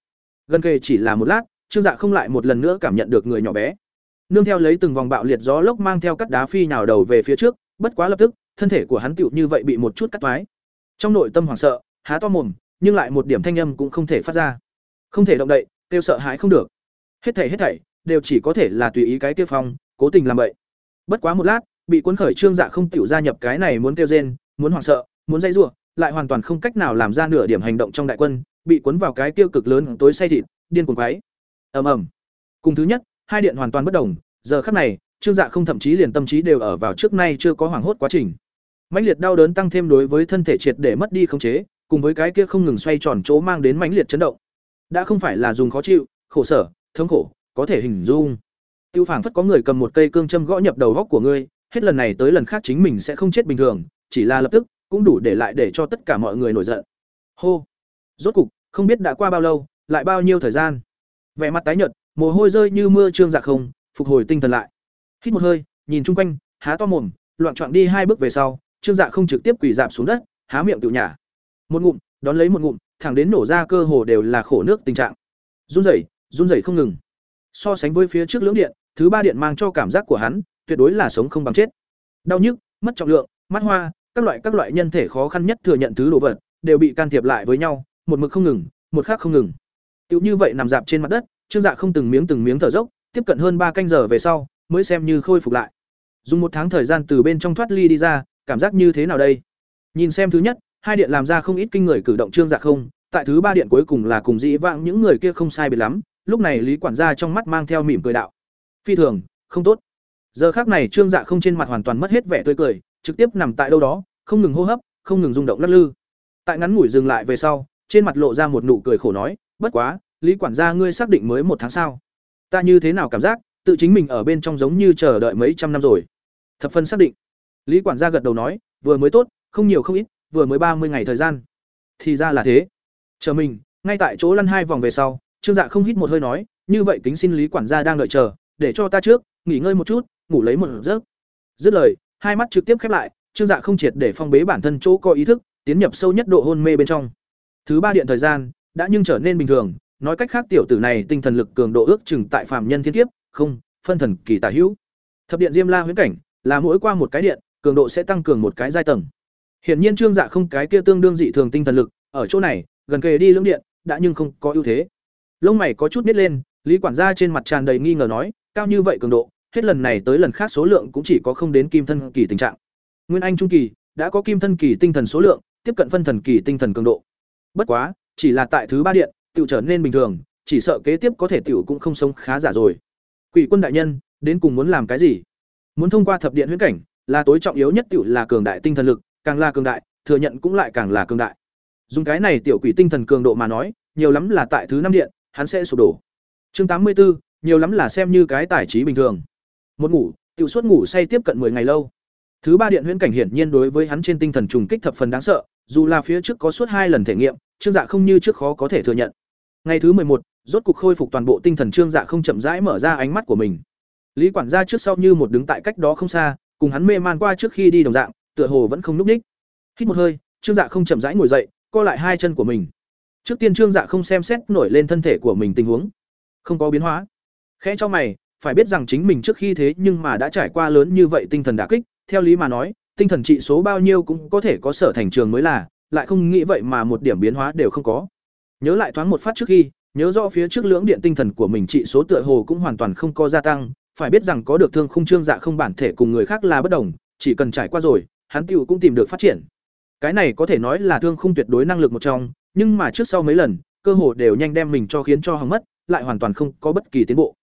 Gần kề chỉ là một lát, trương dạ không lại một lần nữa cảm nhận được người nhỏ bé. Nương theo lấy từng vòng bạo liệt gió lốc mang theo cắt đá phi nào đầu về phía trước, bất quá lập tức, thân thể của hắn tựu như vậy bị một chút cắt toái. Trong nội tâm hoảng sợ, há to mồm, nhưng lại một điểm thanh âm cũng không thể phát ra. Không thể động đậy, kêu sợ hãi không được. Hết thảy hết thảy, đều chỉ có thể là tùy ý cái kia phong, cố tình làm vậy. Bất quá một lát bị cuốn khởi trương dạ không tiểu gia nhập cái này muốn kêu rên, muốn hoảng sợ, muốn dãy rủa, lại hoàn toàn không cách nào làm ra nửa điểm hành động trong đại quân, bị cuốn vào cái tiêu cực lớn tối say thịt, điên cuồng quái ầm ầm. Cùng thứ nhất, hai điện hoàn toàn bất đồng, giờ khắc này, trương dạ không thậm chí liền tâm trí đều ở vào trước nay chưa có hoảng hốt quá trình. Mãnh liệt đau đớn tăng thêm đối với thân thể triệt để mất đi khống chế, cùng với cái kia không ngừng xoay tròn chỗ mang đến mãnh liệt chấn động. Đã không phải là dùng khó chịu, khổ sở, thống khổ, có thể hình dung. Tiêu phảng phất có người cầm một cây cương châm gõ nhập đầu góc của ngươi hết lần này tới lần khác chính mình sẽ không chết bình thường, chỉ là lập tức, cũng đủ để lại để cho tất cả mọi người nổi giận. Hô. Rốt cục, không biết đã qua bao lâu, lại bao nhiêu thời gian. Vẻ mặt tái nhợt, mồ hôi rơi như mưa trương dạ không, phục hồi tinh thần lại. Hít một hơi, nhìn chung quanh, há to mồm, loạn choạng đi hai bước về sau, trương dạ không trực tiếp quỳ rạp xuống đất, há miệng tự nhả. Một ngụm, đón lấy một ngụm, thẳng đến nổ ra cơ hồ đều là khổ nước tình trạng. Run rẩy run rẩy không ngừng. So sánh với phía trước lưỡng điện, thứ ba điện mang cho cảm giác của hắn tuyệt đối là sống không bằng chết. Đau nhức, mất trọng lượng, mắt hoa, các loại các loại nhân thể khó khăn nhất thừa nhận thứ đồ vật, đều bị can thiệp lại với nhau, một mực không ngừng, một khác không ngừng. Tựu như vậy nằm dạp trên mặt đất, trương dạ không từng miếng từng miếng thở dốc, tiếp cận hơn ba canh giờ về sau, mới xem như khôi phục lại. Dùng một tháng thời gian từ bên trong thoát ly đi ra, cảm giác như thế nào đây? Nhìn xem thứ nhất, hai điện làm ra không ít kinh người cử động trương dạ không, tại thứ ba điện cuối cùng là cùng dĩ vãng những người kia không sai biệt lắm, lúc này lý quản gia trong mắt mang theo mỉm cười đạo. Phi thường, không tốt giờ khác này trương dạ không trên mặt hoàn toàn mất hết vẻ tươi cười, trực tiếp nằm tại đâu đó, không ngừng hô hấp, không ngừng rung động lắc lư. Tại ngắn ngủi dừng lại về sau, trên mặt lộ ra một nụ cười khổ nói, bất quá, lý quản gia ngươi xác định mới một tháng sau. Ta như thế nào cảm giác, tự chính mình ở bên trong giống như chờ đợi mấy trăm năm rồi. Thập phân xác định. Lý quản gia gật đầu nói, vừa mới tốt, không nhiều không ít, vừa mới ba mươi ngày thời gian. Thì ra là thế. Chờ mình, ngay tại chỗ lăn hai vòng về sau, trương dạ không hít một hơi nói, như vậy kính xin lý quản gia đang đợi chờ, để cho ta trước, nghỉ ngơi một chút ngủ lấy một giấc. Dứt lời, hai mắt trực tiếp khép lại, trương dạ không triệt để phong bế bản thân chỗ có ý thức, tiến nhập sâu nhất độ hôn mê bên trong. Thứ ba điện thời gian, đã nhưng trở nên bình thường, nói cách khác tiểu tử này tinh thần lực cường độ ước chừng tại phạm nhân thiên kiếp, không, phân thần kỳ tả hữu. Thập điện diêm la huyễn cảnh, là mỗi qua một cái điện, cường độ sẽ tăng cường một cái giai tầng. Hiển nhiên trương dạ không cái kia tương đương dị thường tinh thần lực, ở chỗ này, gần kề đi lưỡng điện, đã nhưng không có ưu thế. Lông mày có chút nít lên, lý quản gia trên mặt tràn đầy nghi ngờ nói, cao như vậy cường độ hết lần này tới lần khác số lượng cũng chỉ có không đến kim thân kỳ tình trạng. Nguyên anh trung kỳ đã có kim thân kỳ tinh thần số lượng tiếp cận phân thần kỳ tinh thần cường độ. Bất quá chỉ là tại thứ ba điện tiểu trở nên bình thường chỉ sợ kế tiếp có thể tiểu cũng không sống khá giả rồi. Quỷ quân đại nhân đến cùng muốn làm cái gì? Muốn thông qua thập điện huyễn cảnh là tối trọng yếu nhất tiểu là cường đại tinh thần lực càng là cường đại thừa nhận cũng lại càng là cường đại. Dùng cái này tiểu quỷ tinh thần cường độ mà nói nhiều lắm là tại thứ năm điện hắn sẽ sụp đổ. Chương tám mươi 84, nhiều lắm là xem như cái tài trí bình thường một ngủ tiểu suốt ngủ say tiếp cận 10 ngày lâu. Thứ ba điện huyễn cảnh hiển nhiên đối với hắn trên tinh thần trùng kích thập phần đáng sợ dù là phía trước có suốt hai lần thể nghiệm trương dạ không như trước khó có thể thừa nhận. Ngày thứ một, rốt cục khôi phục toàn bộ tinh thần trương dạ không chậm rãi mở ra ánh mắt của mình. Lý quản gia trước sau như một đứng tại cách đó không xa cùng hắn mê man qua trước khi đi đồng dạng tựa hồ vẫn không núp ních. Hít một hơi trương dạ không chậm rãi ngồi dậy co lại hai chân của mình. Trước tiên trương dạ không xem xét nổi lên thân thể của mình tình huống. Không có biến hóa. Khẽ cho mày phải biết rằng chính mình trước khi thế nhưng mà đã trải qua lớn như vậy tinh thần đả kích, theo lý mà nói, tinh thần trị số bao nhiêu cũng có thể có sở thành trường mới là, lại không nghĩ vậy mà một điểm biến hóa đều không có. Nhớ lại thoáng một phát trước khi, nhớ rõ phía trước lưỡng điện tinh thần của mình trị số tựa hồ cũng hoàn toàn không có gia tăng, phải biết rằng có được thương khung trương dạ không bản thể cùng người khác là bất đồng, chỉ cần trải qua rồi, hắn tiểu cũng tìm được phát triển. Cái này có thể nói là thương khung tuyệt đối năng lực một trong, nhưng mà trước sau mấy lần, cơ hồ đều nhanh đem mình cho khiến cho hỏng mất, lại hoàn toàn không có bất kỳ tiến bộ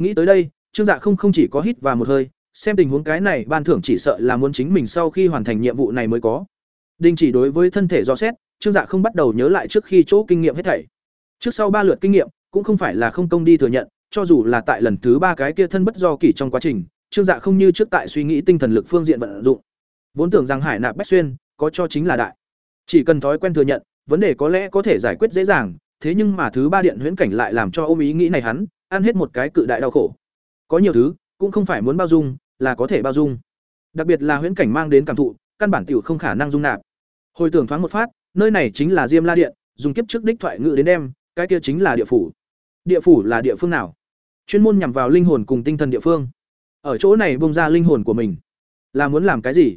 nghĩ tới đây, trương dạ không không chỉ có hít và một hơi, xem tình huống cái này, ban thưởng chỉ sợ là muốn chính mình sau khi hoàn thành nhiệm vụ này mới có. Đình chỉ đối với thân thể do xét, trương dạ không bắt đầu nhớ lại trước khi chỗ kinh nghiệm hết thảy. Trước sau ba lượt kinh nghiệm, cũng không phải là không công đi thừa nhận, cho dù là tại lần thứ ba cái kia thân bất do kỷ trong quá trình, trương dạ không như trước tại suy nghĩ tinh thần lực phương diện vận dụng. Vốn tưởng rằng hải nạp bách xuyên có cho chính là đại. Chỉ cần thói quen thừa nhận, vấn đề có lẽ có thể giải quyết dễ dàng, thế nhưng mà thứ ba điện huyễn cảnh lại làm cho ôm ý nghĩ này hắn ăn hết một cái cự đại đau khổ. Có nhiều thứ, cũng không phải muốn bao dung, là có thể bao dung. Đặc biệt là huyễn cảnh mang đến cảm thụ, căn bản tiểu không khả năng dung nạp. Hồi tưởng thoáng một phát, nơi này chính là diêm la điện, dùng kiếp trước đích thoại ngữ đến đem, cái kia chính là địa phủ. Địa phủ là địa phương nào? Chuyên môn nhằm vào linh hồn cùng tinh thần địa phương. Ở chỗ này bông ra linh hồn của mình. Là muốn làm cái gì?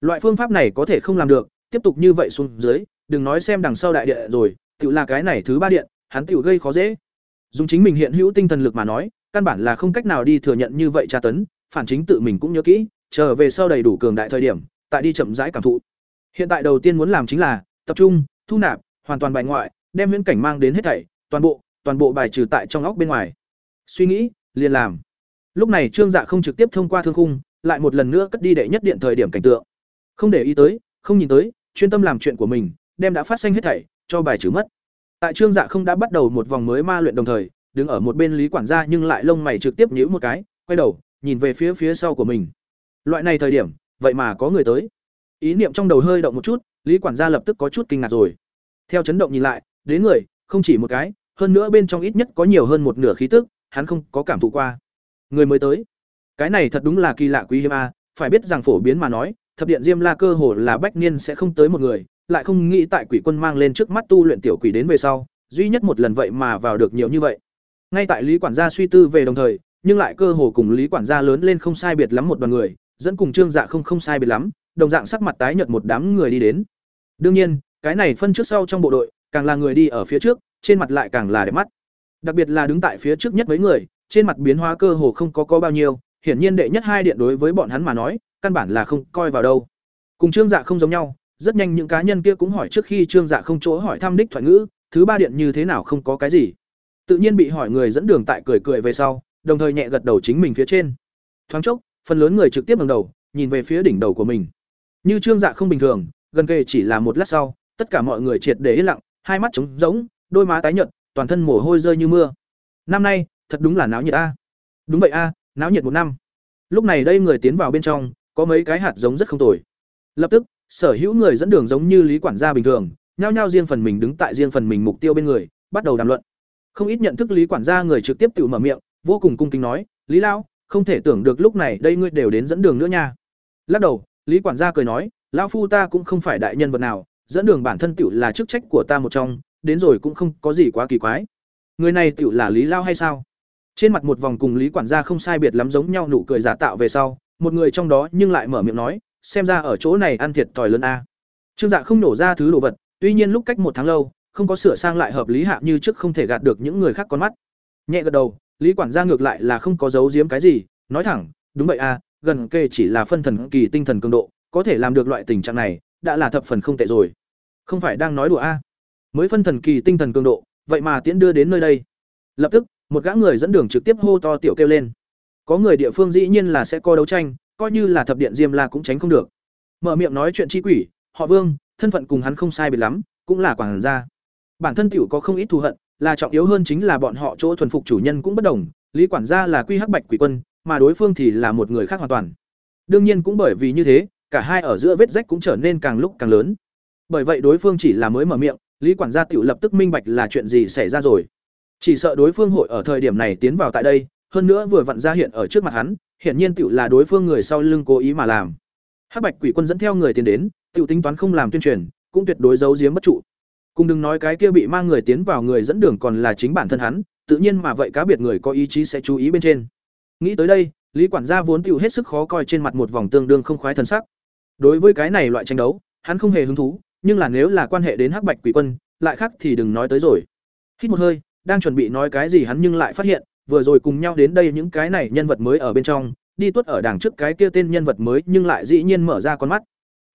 Loại phương pháp này có thể không làm được, tiếp tục như vậy xuống dưới, đừng nói xem đằng sau đại địa rồi tự là cái này thứ ba điện, hắn tự gây khó dễ dùng chính mình hiện hữu tinh thần lực mà nói, căn bản là không cách nào đi thừa nhận như vậy tra tấn, phản chính tự mình cũng nhớ kỹ, trở về sau đầy đủ cường đại thời điểm, tại đi chậm rãi cảm thụ. Hiện tại đầu tiên muốn làm chính là, tập trung, thu nạp, hoàn toàn bài ngoại, đem viễn cảnh mang đến hết thảy, toàn bộ toàn bộ bài trừ tại trong óc bên ngoài. Suy nghĩ, liền làm. Lúc này trương dạ không trực tiếp thông qua thương khung, lại một lần nữa cất đi đệ nhất điện thời điểm cảnh tượng. Không để ý tới, không nhìn tới, chuyên tâm làm chuyện của mình, đem đã phát sinh hết thảy, cho bài trừ mất tại trương dạ không đã bắt đầu một vòng mới ma luyện đồng thời, đứng ở một bên lý quản gia nhưng lại lông mày trực tiếp nhíu một cái, quay đầu, nhìn về phía phía sau của mình. Loại này thời điểm, vậy mà có người tới. Ý niệm trong đầu hơi động một chút, lý quản gia lập tức có chút kinh ngạc rồi. Theo chấn động nhìn lại, đến người, không chỉ một cái, hơn nữa bên trong ít nhất có nhiều hơn một nửa khí tức, hắn không có cảm thụ qua. Người mới tới. Cái này thật đúng là kỳ lạ quý hiếm a, phải biết rằng phổ biến mà nói, thập điện diêm la cơ hồ là bách niên sẽ không tới một người lại không nghĩ tại quỷ quân mang lên trước mắt tu luyện tiểu quỷ đến về sau, duy nhất một lần vậy mà vào được nhiều như vậy. Ngay tại lý quản gia suy tư về đồng thời, nhưng lại cơ hồ cùng lý quản gia lớn lên không sai biệt lắm một đoàn người, dẫn cùng trương dạ không không sai biệt lắm, đồng dạng sắc mặt tái nhợt một đám người đi đến. Đương nhiên, cái này phân trước sau trong bộ đội, càng là người đi ở phía trước, trên mặt lại càng là đẹp mắt. Đặc biệt là đứng tại phía trước nhất mấy người, trên mặt biến hóa cơ hồ không có có bao nhiêu, hiển nhiên đệ nhất hai điện đối với bọn hắn mà nói, căn bản là không coi vào đâu. Cùng trương dạ không giống nhau rất nhanh những cá nhân kia cũng hỏi trước khi trương dạ không chỗ hỏi thăm đích thoại ngữ, thứ ba điện như thế nào không có cái gì. Tự nhiên bị hỏi người dẫn đường tại cười cười về sau, đồng thời nhẹ gật đầu chính mình phía trên. Thoáng chốc, phần lớn người trực tiếp ngẩng đầu, nhìn về phía đỉnh đầu của mình. Như trương dạ không bình thường, gần kề chỉ là một lát sau, tất cả mọi người triệt để yên lặng, hai mắt trống rỗng, đôi má tái nhợt, toàn thân mồ hôi rơi như mưa. Năm nay, thật đúng là náo nhiệt a. Đúng vậy a, náo nhiệt một năm. Lúc này đây người tiến vào bên trong, có mấy cái hạt giống rất không tồi lập tức, sở hữu người dẫn đường giống như lý quản gia bình thường, nhao nhao riêng phần mình đứng tại riêng phần mình mục tiêu bên người, bắt đầu đàm luận. Không ít nhận thức lý quản gia người trực tiếp tự mở miệng, vô cùng cung kính nói, lý lao không thể tưởng được lúc này đây ngươi đều đến dẫn đường nữa nha. Lắc đầu, lý quản gia cười nói, lão phu ta cũng không phải đại nhân vật nào, dẫn đường bản thân tiểu là chức trách của ta một trong, đến rồi cũng không có gì quá kỳ quái. Người này tiểu là lý lao hay sao? Trên mặt một vòng cùng lý quản gia không sai biệt lắm giống nhau nụ cười giả tạo về sau, một người trong đó nhưng lại mở miệng nói xem ra ở chỗ này ăn thiệt thòi lớn a. Trương dạ không nổ ra thứ đồ vật, tuy nhiên lúc cách một tháng lâu, không có sửa sang lại hợp lý hạ như trước không thể gạt được những người khác con mắt. Nhẹ gật đầu, lý quản gia ngược lại là không có giấu giếm cái gì, nói thẳng, đúng vậy a, gần kề chỉ là phân thần kỳ tinh thần cường độ, có thể làm được loại tình trạng này, đã là thập phần không tệ rồi. Không phải đang nói đùa a? Mới phân thần kỳ tinh thần cường độ, vậy mà tiễn đưa đến nơi đây. Lập tức, một gã người dẫn đường trực tiếp hô to tiểu kêu lên. Có người địa phương dĩ nhiên là sẽ có đấu tranh coi như là thập điện diêm la cũng tránh không được. Mở miệng nói chuyện chi quỷ, họ vương, thân phận cùng hắn không sai biệt lắm, cũng là quản gia. Bản thân tiểu có không ít thù hận, là trọng yếu hơn chính là bọn họ chỗ thuần phục chủ nhân cũng bất đồng, lý quản gia là quy hắc bạch quỷ quân, mà đối phương thì là một người khác hoàn toàn. Đương nhiên cũng bởi vì như thế, cả hai ở giữa vết rách cũng trở nên càng lúc càng lớn. Bởi vậy đối phương chỉ là mới mở miệng, lý quản gia tiểu lập tức minh bạch là chuyện gì xảy ra rồi. Chỉ sợ đối phương hội ở thời điểm này tiến vào tại đây hơn nữa vừa vặn ra hiện ở trước mặt hắn, hiển nhiên tiểu là đối phương người sau lưng cố ý mà làm. Hắc bạch quỷ quân dẫn theo người tiến đến, tiểu tính toán không làm tuyên truyền, cũng tuyệt đối giấu giếm bất trụ. Cùng đừng nói cái kia bị mang người tiến vào người dẫn đường còn là chính bản thân hắn, tự nhiên mà vậy cá biệt người có ý chí sẽ chú ý bên trên. Nghĩ tới đây, lý quản gia vốn tiểu hết sức khó coi trên mặt một vòng tương đương không khoái thần sắc. Đối với cái này loại tranh đấu, hắn không hề hứng thú, nhưng là nếu là quan hệ đến hắc bạch quỷ quân, lại khác thì đừng nói tới rồi. Hít một hơi, đang chuẩn bị nói cái gì hắn nhưng lại phát hiện vừa rồi cùng nhau đến đây những cái này nhân vật mới ở bên trong, đi tuất ở đằng trước cái kia tên nhân vật mới nhưng lại dĩ nhiên mở ra con mắt.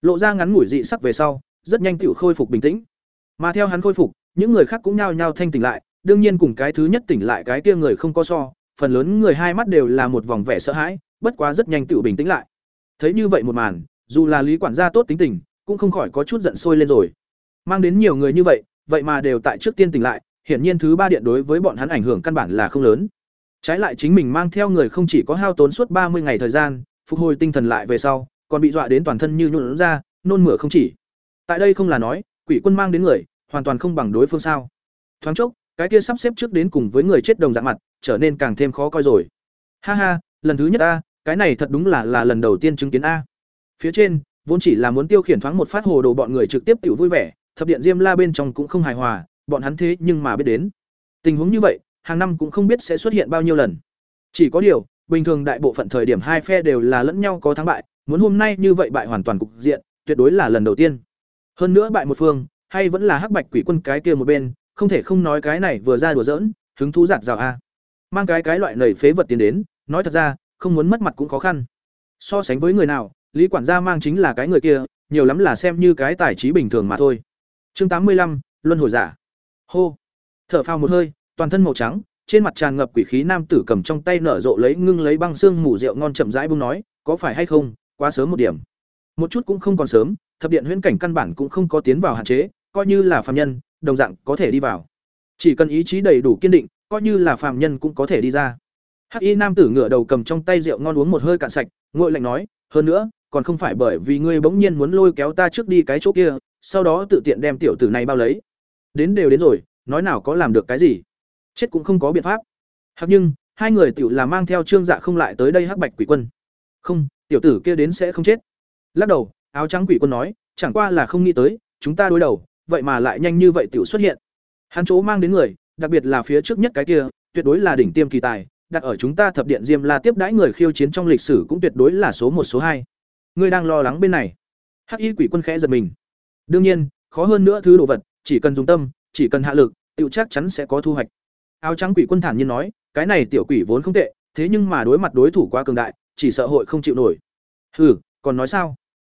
Lộ ra ngắn ngủi dị sắc về sau, rất nhanh tựu khôi phục bình tĩnh. Mà theo hắn khôi phục, những người khác cũng nhao nhao thanh tỉnh lại, đương nhiên cùng cái thứ nhất tỉnh lại cái kia người không có so, phần lớn người hai mắt đều là một vòng vẻ sợ hãi, bất quá rất nhanh tựu bình tĩnh lại. Thấy như vậy một màn, dù là lý quản gia tốt tính tình, cũng không khỏi có chút giận sôi lên rồi. Mang đến nhiều người như vậy vậy mà đều tại trước tiên tỉnh lại, hiển nhiên thứ ba điện đối với bọn hắn ảnh hưởng căn bản là không lớn trái lại chính mình mang theo người không chỉ có hao tốn suốt ba mươi ngày thời gian, phục hồi tinh thần lại về sau, còn bị dọa đến toàn thân như nhuộn ra, nôn mửa không chỉ. Tại đây không là nói, quỷ quân mang đến người, hoàn toàn không bằng đối phương sao. Thoáng chốc, cái kia sắp xếp trước đến cùng với người chết đồng dạng mặt, trở nên càng thêm khó coi rồi. Ha ha, lần thứ nhất a, cái này thật đúng là là lần đầu tiên chứng kiến a. Phía trên, vốn chỉ là muốn tiêu khiển thoáng một phát hồ đồ bọn người trực tiếp tiểu vui vẻ, thập điện diêm la bên trong cũng không hài hòa, bọn hắn thế nhưng mà biết đến. Tình huống như vậy hàng năm cũng không biết sẽ xuất hiện bao nhiêu lần. Chỉ có điều, bình thường đại bộ phận thời điểm hai phe đều là lẫn nhau có thắng bại, muốn hôm nay như vậy bại hoàn toàn cục diện, tuyệt đối là lần đầu tiên. Hơn nữa bại một phương, hay vẫn là hắc bạch quỷ quân cái kia một bên, không thể không nói cái này vừa ra đùa giỡn, hứng thú giật giảo a. Mang cái cái loại nảy phế vật tiền đến, nói thật ra, không muốn mất mặt cũng khó khăn. So sánh với người nào, lý quản gia mang chính là cái người kia, nhiều lắm là xem như cái tài trí bình thường mà thôi. Chương tám mươi lăm, luân hồi giả. Hô. Thở phào một hơi toàn thân màu trắng, trên mặt tràn ngập quỷ khí nam tử cầm trong tay nở rộ lấy ngưng lấy băng xương mù rượu ngon chậm rãi bung nói, có phải hay không, quá sớm một điểm. Một chút cũng không còn sớm, thập điện huyễn cảnh căn bản cũng không có tiến vào hạn chế, coi như là phàm nhân, đồng dạng có thể đi vào. Chỉ cần ý chí đầy đủ kiên định, coi như là phàm nhân cũng có thể đi ra. Hắc y nam tử ngửa đầu cầm trong tay rượu ngon uống một hơi cạn sạch, ngội lạnh nói, hơn nữa, còn không phải bởi vì ngươi bỗng nhiên muốn lôi kéo ta trước đi cái chỗ kia, sau đó tự tiện đem tiểu tử này bao lấy. Đến đều đến rồi, nói nào có làm được cái gì? Chết cũng không có biện pháp hắc nhưng hai người tiểu là mang theo trương dạ không lại tới đây hắc bạch quỷ quân không tiểu tử kia đến sẽ không chết lắc đầu áo trắng quỷ quân nói chẳng qua là không nghĩ tới chúng ta đối đầu vậy mà lại nhanh như vậy tiểu xuất hiện hắn chỗ mang đến người đặc biệt là phía trước nhất cái kia tuyệt đối là đỉnh tiêm kỳ tài đặt ở chúng ta thập điện Diêm La tiếp đãi người khiêu chiến trong lịch sử cũng tuyệt đối là số một số hai. Ngươi đang lo lắng bên này. Hắc Y Quỷ Quân khẽ giật mình. Đương nhiên, khó hơn nữa thứ đồ vật, chỉ cần dùng tâm, chỉ cần hạ lực, tiểu chắc chắn sẽ có thu hoạch. Áo trắng quỷ quân thản nhiên nói, cái này tiểu quỷ vốn không tệ, thế nhưng mà đối mặt đối thủ quá cường đại, chỉ sợ hội không chịu nổi. Hừ, còn nói sao?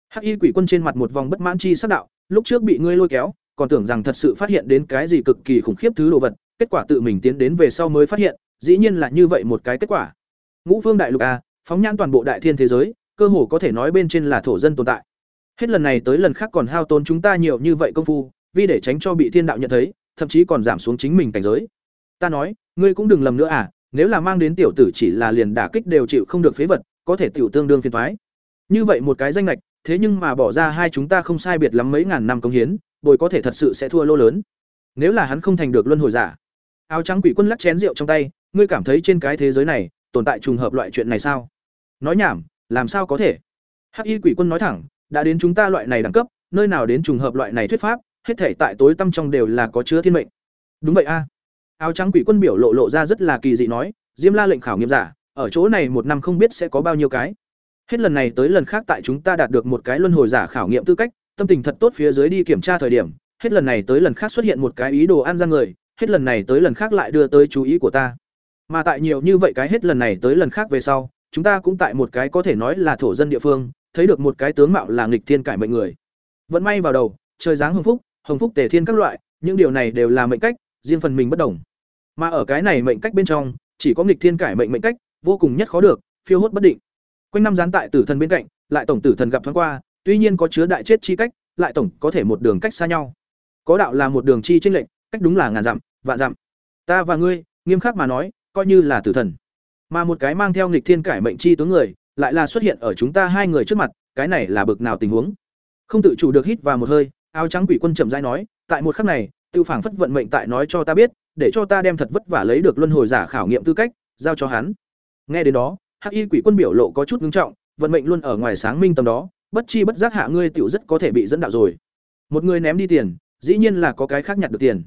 Hắc Y quỷ quân trên mặt một vòng bất mãn chi sắc đạo, lúc trước bị ngươi lôi kéo, còn tưởng rằng thật sự phát hiện đến cái gì cực kỳ khủng khiếp thứ đồ vật, kết quả tự mình tiến đến về sau mới phát hiện, dĩ nhiên là như vậy một cái kết quả. Ngũ Phương Đại Lục a, phóng nhãn toàn bộ đại thiên thế giới, cơ hồ có thể nói bên trên là thổ dân tồn tại. Hết lần này tới lần khác còn hao tốn chúng ta nhiều như vậy công phu, vì để tránh cho bị thiên đạo nhận thấy, thậm chí còn giảm xuống chính mình cảnh giới. Ta nói, ngươi cũng đừng lầm nữa à, nếu là mang đến tiểu tử chỉ là liền đả kích đều chịu không được phế vật, có thể tiểu tương đương phiền toái. Như vậy một cái danh lệch, thế nhưng mà bỏ ra hai chúng ta không sai biệt lắm mấy ngàn năm công hiến, bồi có thể thật sự sẽ thua lô lớn. Nếu là hắn không thành được luân hồi giả. Áo trắng quỷ quân lắc chén rượu trong tay, ngươi cảm thấy trên cái thế giới này tồn tại trùng hợp loại chuyện này sao? Nói nhảm, làm sao có thể? Hắc Y quỷ quân nói thẳng, đã đến chúng ta loại này đẳng cấp, nơi nào đến trùng hợp loại này thuyết pháp, hết thể tại tối tâm trong đều là có chứa thiên mệnh. Đúng vậy a. Áo trắng quỷ quân biểu lộ lộ ra rất là kỳ dị nói, Diêm La lệnh khảo nghiệm giả, ở chỗ này một năm không biết sẽ có bao nhiêu cái. Hết lần này tới lần khác tại chúng ta đạt được một cái luân hồi giả khảo nghiệm tư cách, tâm tình thật tốt phía dưới đi kiểm tra thời điểm, hết lần này tới lần khác xuất hiện một cái ý đồ ăn ra người, hết lần này tới lần khác lại đưa tới chú ý của ta. Mà tại nhiều như vậy cái hết lần này tới lần khác về sau, chúng ta cũng tại một cái có thể nói là thổ dân địa phương, thấy được một cái tướng mạo là nghịch thiên cải mệnh người. Vẫn may vào đầu, trời dáng hồng phúc, hồng phúc tề thiên các loại, những điều này đều là mệnh cách, riêng phần mình bất đồng. Mà ở cái này mệnh cách bên trong, chỉ có nghịch thiên cải mệnh mệnh cách, vô cùng nhất khó được, phiêu hốt bất định. Quanh năm gián tại tử thần bên cạnh, lại tổng tử thần gặp thoáng qua, tuy nhiên có chứa đại chết chi cách, lại tổng có thể một đường cách xa nhau. Có đạo là một đường chi chênh lệnh, cách đúng là ngàn dặm, vạn dặm. Ta và ngươi, nghiêm khắc mà nói, coi như là tử thần. Mà một cái mang theo nghịch thiên cải mệnh chi tướng người, lại là xuất hiện ở chúng ta hai người trước mặt, cái này là bực nào tình huống. Không tự chủ được hít vào một hơi, áo trắng quỷ quân chậm rãi nói, tại một khắc này, tiêu phảng phất vận mệnh tại nói cho ta biết, để cho ta đem thật vất vả lấy được luân hồi giả khảo nghiệm tư cách, giao cho hắn. Nghe đến đó, Hắc Y quỷ quân biểu lộ có chút ngưng trọng, vận mệnh luôn ở ngoài sáng minh tầm đó, bất chi bất giác hạ ngươi tiểu rất có thể bị dẫn đạo rồi. Một người ném đi tiền, dĩ nhiên là có cái khác nhặt được tiền.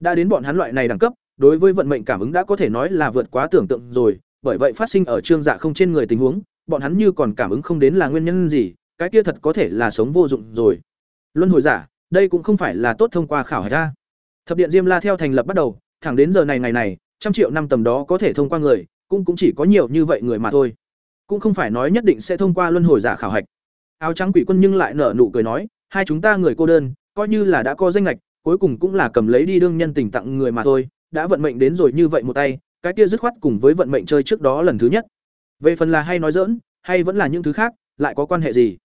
Đã đến bọn hắn loại này đẳng cấp, đối với vận mệnh cảm ứng đã có thể nói là vượt quá tưởng tượng rồi, bởi vậy phát sinh ở trương dạ không trên người tình huống, bọn hắn như còn cảm ứng không đến là nguyên nhân gì, cái kia thật có thể là sống vô dụng rồi. Luân hồi giả, đây cũng không phải là tốt thông qua khảo hạch ra. Thập điện Diêm La theo thành lập bắt đầu, thẳng đến giờ này ngày này, trăm triệu năm tầm đó có thể thông qua người, cũng cũng chỉ có nhiều như vậy người mà thôi. Cũng không phải nói nhất định sẽ thông qua luân hồi giả khảo hạch. Áo trắng quỷ quân nhưng lại nở nụ cười nói, hai chúng ta người cô đơn, coi như là đã có danh ngạch, cuối cùng cũng là cầm lấy đi đương nhân tình tặng người mà thôi, đã vận mệnh đến rồi như vậy một tay, cái kia dứt khoát cùng với vận mệnh chơi trước đó lần thứ nhất. Về phần là hay nói giỡn, hay vẫn là những thứ khác, lại có quan hệ gì?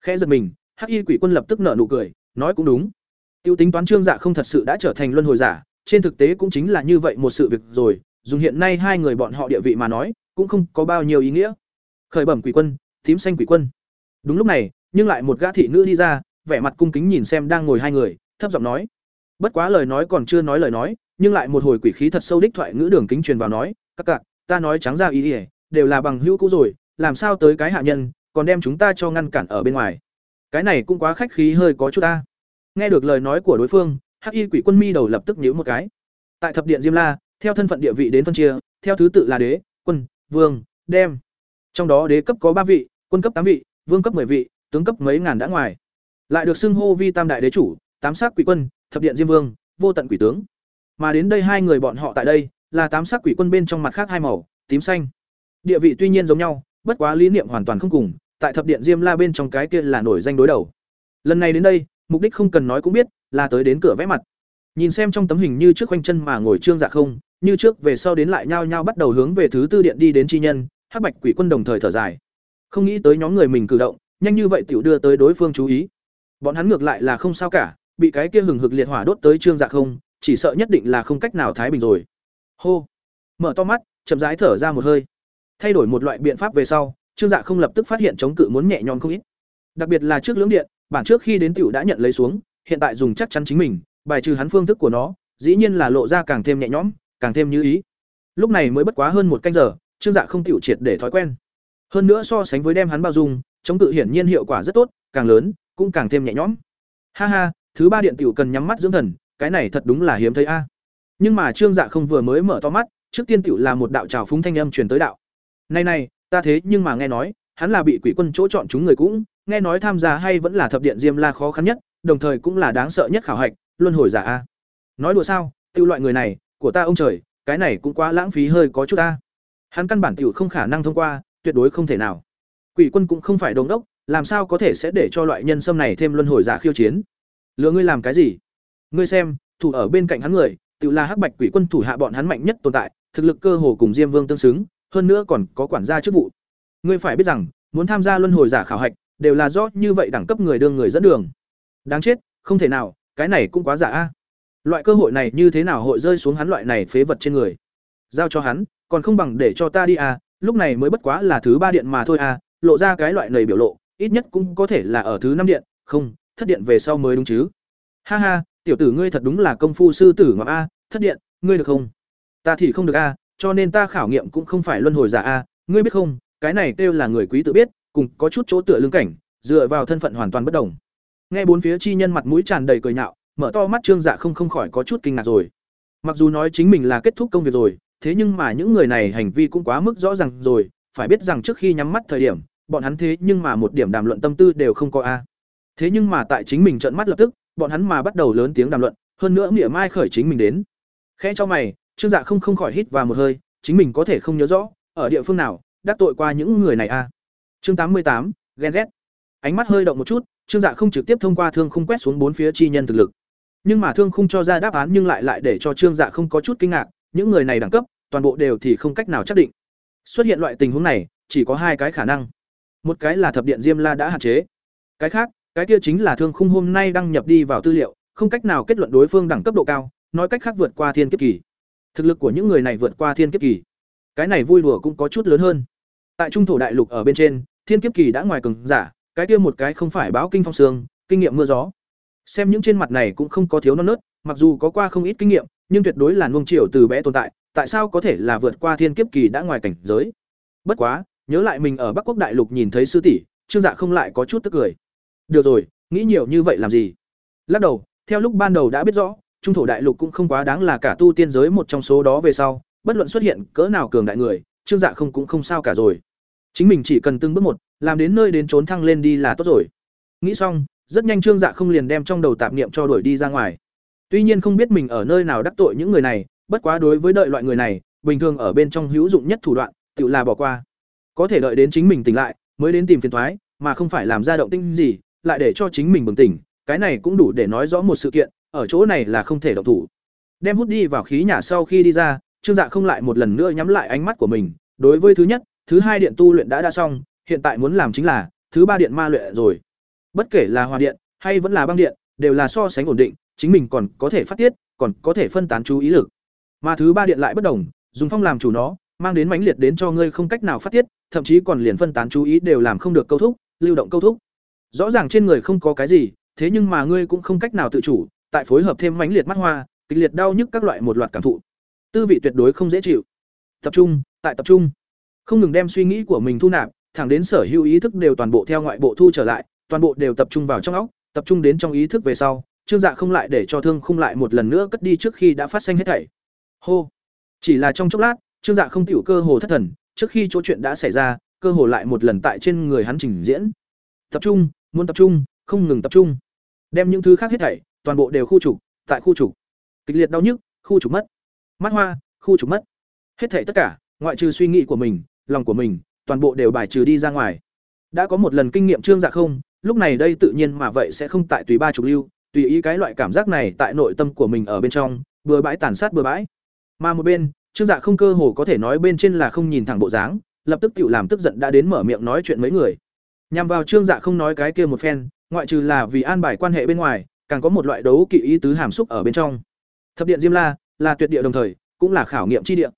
Khẽ giật mình, Hắc Y Quỷ Quân lập tức nở nụ cười, nói cũng đúng. Tiêu tính toán Trương Dạ không thật sự đã trở thành luân hồi giả, trên thực tế cũng chính là như vậy một sự việc rồi, dùng hiện nay hai người bọn họ địa vị mà nói, cũng không có bao nhiêu ý nghĩa. Khởi bẩm quỷ quân, tím xanh quỷ quân. Đúng lúc này, nhưng lại một gã thị nữ đi ra, vẻ mặt cung kính nhìn xem đang ngồi hai người, thấp giọng nói: Bất quá lời nói còn chưa nói lời nói, nhưng lại một hồi quỷ khí thật sâu đích thoại ngữ đường kính truyền vào nói: "Các cạc, ta nói trắng ra ý ỉa đều là bằng hữu cũ rồi, làm sao tới cái hạ nhân, còn đem chúng ta cho ngăn cản ở bên ngoài." Cái này cũng quá khách khí hơi có chút ta. Nghe được lời nói của đối phương, Hắc Y Quỷ Quân mi đầu lập tức nhíu một cái. Tại thập điện Diêm La, theo thân phận địa vị đến phân chia, theo thứ tự là đế, quân, vương, đem. Trong đó đế cấp có ba vị, quân cấp tám vị, vương cấp 10 vị, tướng cấp mấy ngàn đã ngoài. Lại được xưng hô vi tam đại đế chủ, tám sắc quỷ quân, thập điện Diêm Vương, vô tận quỷ tướng. Mà đến đây hai người bọn họ tại đây, là tám sắc quỷ quân bên trong mặt khác hai màu, tím xanh. Địa vị tuy nhiên giống nhau, bất quá lý niệm hoàn toàn không cùng, tại thập điện Diêm La bên trong cái kia là nổi danh đối đầu. Lần này đến đây, mục đích không cần nói cũng biết, là tới đến cửa vẽ mặt. Nhìn xem trong tấm hình như trước quanh chân mà ngồi Trương Dạ không, như trước về sau đến lại nhao nhao bắt đầu hướng về thứ tư điện đi đến chi nhân, Hắc Bạch Quỷ Quân đồng thời thở dài. Không nghĩ tới nhóm người mình cử động, nhanh như vậy tiểu đưa tới đối phương chú ý. Bọn hắn ngược lại là không sao cả, bị cái kia hừng hực liệt hỏa đốt tới Trương Dạ không, chỉ sợ nhất định là không cách nào thái bình rồi. Hô. Mở to mắt, chậm rãi thở ra một hơi. Thay đổi một loại biện pháp về sau, Trương Dạ không lập tức phát hiện chống cự muốn nhẹ nhõm không ít. Đặc biệt là trước lưỡng điện, bản trước khi đến tiểu đã nhận lấy xuống, hiện tại dùng chắc chắn chính mình, bài trừ hắn phương thức của nó, dĩ nhiên là lộ ra càng thêm nhẹ nhõm, càng thêm như ý. Lúc này mới bất quá hơn một canh giờ, Trương Dạ không tiểu triệt để thói quen. Hơn nữa so sánh với đem hắn bao dung, chống tự hiển nhiên hiệu quả rất tốt, càng lớn, cũng càng thêm nhẹ nhõm. Ha ha, thứ ba điện tiểu cần nhắm mắt dưỡng thần, cái này thật đúng là hiếm thấy a. Nhưng mà Trương Dạ không vừa mới mở to mắt, trước tiên tiểu là một đạo trào phúng thanh âm truyền tới đạo. Này này, ta thế nhưng mà nghe nói, hắn là bị quỷ quân chỗ chọn chúng người cũng, nghe nói tham gia hay vẫn là thập điện diêm la khó khăn nhất, đồng thời cũng là đáng sợ nhất khảo hạch, luân hồi giả a. Nói đùa sao, tiêu loại người này, của ta ông trời, cái này cũng quá lãng phí hơi có chút ta. Hắn căn bản tiểu không khả năng thông qua, tuyệt đối không thể nào. Quỷ quân cũng không phải đồng đốc, làm sao có thể sẽ để cho loại nhân sâm này thêm luân hồi giả khiêu chiến? Lừa ngươi làm cái gì? Ngươi xem, thủ ở bên cạnh hắn người, tự là Hắc Bạch Quỷ quân thủ hạ bọn hắn mạnh nhất tồn tại, thực lực cơ hồ cùng Diêm Vương tương xứng, hơn nữa còn có quản gia chức vụ. Ngươi phải biết rằng, muốn tham gia luân hồi giả khảo hạch, đều là do như vậy đẳng cấp người đương người dẫn đường. Đáng chết, không thể nào, cái này cũng quá giả a. Loại cơ hội này như thế nào hội rơi xuống hắn loại này phế vật trên người? Giao cho hắn, còn không bằng để cho ta đi à, lúc này mới bất quá là thứ ba điện mà thôi à, lộ ra cái loại nầy biểu lộ, ít nhất cũng có thể là ở thứ năm điện, không, thất điện về sau mới đúng chứ. Ha ha, tiểu tử ngươi thật đúng là công phu sư tử ngọc a, thất điện, ngươi được không? Ta thì không được a, cho nên ta khảo nghiệm cũng không phải luân hồi giả a, ngươi biết không, cái này kêu là người quý tự biết, cùng có chút chỗ tựa lưng cảnh, dựa vào thân phận hoàn toàn bất đồng. Nghe bốn phía chi nhân mặt mũi tràn đầy cười nhạo, mở to mắt Trương Dạ không không khỏi có chút kinh ngạc rồi. Mặc dù nói chính mình là kết thúc công việc rồi, thế nhưng mà những người này hành vi cũng quá mức rõ ràng rồi, phải biết rằng trước khi nhắm mắt thời điểm, bọn hắn thế nhưng mà một điểm đàm luận tâm tư đều không có a. Thế nhưng mà tại chính mình trợn mắt lập tức, bọn hắn mà bắt đầu lớn tiếng đàm luận, hơn nữa nghĩa mai khởi chính mình đến. Khẽ cho mày, Trương Dạ không không khỏi hít vào một hơi, chính mình có thể không nhớ rõ, ở địa phương nào đắc tội qua những người này a. Chương tám mươi tám, ghen ghét. Ánh mắt hơi động một chút, Trương Dạ không trực tiếp thông qua thương khung quét xuống bốn phía chi nhân thực lực. Nhưng mà thương khung cho ra đáp án nhưng lại lại để cho Trương Dạ không có chút kinh ngạc, những người này đẳng cấp, toàn bộ đều thì không cách nào xác định. Xuất hiện loại tình huống này, chỉ có hai cái khả năng. Một cái là thập điện Diêm La đã hạn chế. Cái khác, cái kia chính là thương khung hôm nay đăng nhập đi vào tư liệu, không cách nào kết luận đối phương đẳng cấp độ cao, nói cách khác vượt qua thiên kiếp kỳ. Thực lực của những người này vượt qua thiên kiếp kỳ. Cái này vui đùa cũng có chút lớn hơn. Tại trung thổ đại lục ở bên trên, thiên kiếp kỳ đã ngoài cường giả, cái kia một cái không phải báo kinh phong sương, kinh nghiệm mưa gió. Xem những trên mặt này cũng không có thiếu non nớt, mặc dù có qua không ít kinh nghiệm, nhưng tuyệt đối là nuông chiều từ bé tồn tại, tại sao có thể là vượt qua thiên kiếp kỳ đã ngoài cảnh giới? Bất quá, nhớ lại mình ở Bắc Quốc đại lục nhìn thấy sư tỷ, Trương Dạ không lại có chút tức cười. Được rồi, nghĩ nhiều như vậy làm gì? Lắc đầu, theo lúc ban đầu đã biết rõ, trung thổ đại lục cũng không quá đáng là cả tu tiên giới một trong số đó về sau, bất luận xuất hiện cỡ nào cường đại người, Trương Dạ không cũng không sao cả rồi. Chính mình chỉ cần từng bước một, làm đến nơi đến trốn thăng lên đi là tốt rồi. Nghĩ xong, rất nhanh Trương Dạ không liền đem trong đầu tạp niệm cho đuổi đi ra ngoài. Tuy nhiên không biết mình ở nơi nào đắc tội những người này, bất quá đối với đợi loại người này, bình thường ở bên trong hữu dụng nhất thủ đoạn, tự là bỏ qua. Có thể đợi đến chính mình tỉnh lại, mới đến tìm phiền thoái mà không phải làm ra động tĩnh gì, lại để cho chính mình bừng tỉnh, cái này cũng đủ để nói rõ một sự kiện, ở chỗ này là không thể động thủ. Đem hút đi vào khí nhà sau khi đi ra, Trương Dạ không lại một lần nữa nhắm lại ánh mắt của mình, đối với thứ nhất, thứ hai điện tu luyện đã đã xong, hiện tại muốn làm chính là thứ ba điện ma luyện rồi. Bất kể là hòa điện hay vẫn là băng điện, đều là so sánh ổn định, chính mình còn có thể phát tiết, còn có thể phân tán chú ý lực. Mà thứ ba điện lại bất đồng, dùng phong làm chủ nó, mang đến mãnh liệt đến cho ngươi không cách nào phát tiết, thậm chí còn liền phân tán chú ý đều làm không được câu thúc, lưu động câu thúc. Rõ ràng trên người không có cái gì, thế nhưng mà ngươi cũng không cách nào tự chủ, tại phối hợp thêm mãnh liệt mắt hoa, kịch liệt đau nhức các loại một loạt cảm thụ. Tư vị tuyệt đối không dễ chịu. Tập trung, tại tập trung. Không ngừng đem suy nghĩ của mình thu nạp, thẳng đến sở hữu ý thức đều toàn bộ theo ngoại bộ thu trở lại, toàn bộ đều tập trung vào trong óc, tập trung đến trong ý thức về sau, Trương Dạ không lại để cho thương không lại một lần nữa cất đi trước khi đã phát sinh hết thảy. Hô. Chỉ là trong chốc lát, Trương Dạ không tiểu cơ hồ thất thần, trước khi chỗ chuyện đã xảy ra, cơ hồ lại một lần tại trên người hắn trình diễn. Tập trung, muốn tập trung, không ngừng tập trung. Đem những thứ khác hết thảy, toàn bộ đều khu trục, tại khu trục. Kịch liệt đau nhức, khu trục mất. Mắt hoa, khu trục mất. Hết thảy tất cả, ngoại trừ suy nghĩ của mình, lòng của mình, toàn bộ đều bài trừ đi ra ngoài. Đã có một lần kinh nghiệm Trương Dạ không, lúc này đây tự nhiên mà vậy sẽ không tại tùy ba trục lưu, tùy ý cái loại cảm giác này tại nội tâm của mình ở bên trong, bừa bãi tàn sát bừa bãi. Mà một bên, Trương Dạ không cơ hồ có thể nói bên trên là không nhìn thẳng bộ dáng, lập tức tiểu làm tức giận đã đến mở miệng nói chuyện mấy người. Nhằm vào Trương Dạ không nói cái kia một phen, ngoại trừ là vì an bài quan hệ bên ngoài, càng có một loại đấu kỵ ý tứ hàm xúc ở bên trong. Thập điện Diêm La là tuyệt địa đồng thời, cũng là khảo nghiệm chi địa.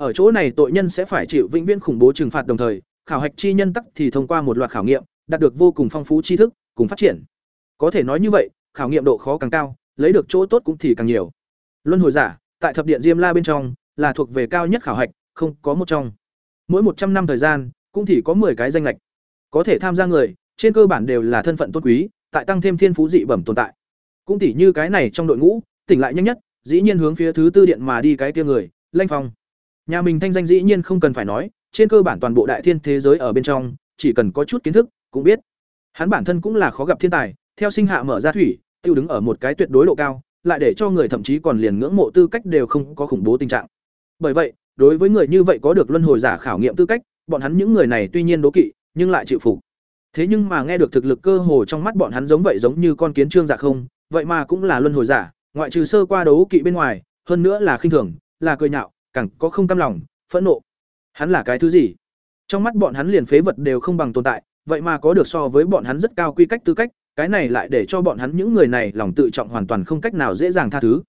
Ở chỗ này tội nhân sẽ phải chịu vĩnh viễn khủng bố trừng phạt đồng thời, khảo hạch chi nhân tắc thì thông qua một loạt khảo nghiệm, đạt được vô cùng phong phú tri thức, cùng phát triển. Có thể nói như vậy, khảo nghiệm độ khó càng cao, lấy được chỗ tốt cũng thì càng nhiều. Luân hồi giả, tại thập điện Diêm La bên trong, là thuộc về cao nhất khảo hạch, không có một trong. Mỗi một trăm năm thời gian, cũng thì có 10 cái danh lệch. Có thể tham gia người, trên cơ bản đều là thân phận tôn quý, tại tăng thêm thiên phú dị bẩm tồn tại. Cũng tỉ như cái này trong đội ngũ, tỉnh lại nhanh nhất, dĩ nhiên hướng phía thứ tư điện mà đi cái kia người, Lanh Phong. Nhà mình thanh danh dĩ nhiên không cần phải nói, trên cơ bản toàn bộ đại thiên thế giới ở bên trong, chỉ cần có chút kiến thức, cũng biết. Hắn bản thân cũng là khó gặp thiên tài, theo sinh hạ mở ra thủy, tiêu đứng ở một cái tuyệt đối độ cao, lại để cho người thậm chí còn liền ngưỡng mộ tư cách đều không có khủng bố tình trạng. Bởi vậy, đối với người như vậy có được luân hồi giả khảo nghiệm tư cách, bọn hắn những người này tuy nhiên đố kỵ, nhưng lại chịu phục. Thế nhưng mà nghe được thực lực cơ hồ trong mắt bọn hắn giống vậy giống như con kiến trương giả không, vậy mà cũng là luân hồi giả, ngoại trừ sơ qua đấu kỵ bên ngoài, hơn nữa là khinh thường, là cười nhạo, càng có không cam lòng, phẫn nộ. Hắn là cái thứ gì? Trong mắt bọn hắn liền phế vật đều không bằng tồn tại, vậy mà có được so với bọn hắn rất cao quy cách tư cách, cái này lại để cho bọn hắn những người này lòng tự trọng hoàn toàn không cách nào dễ dàng tha thứ.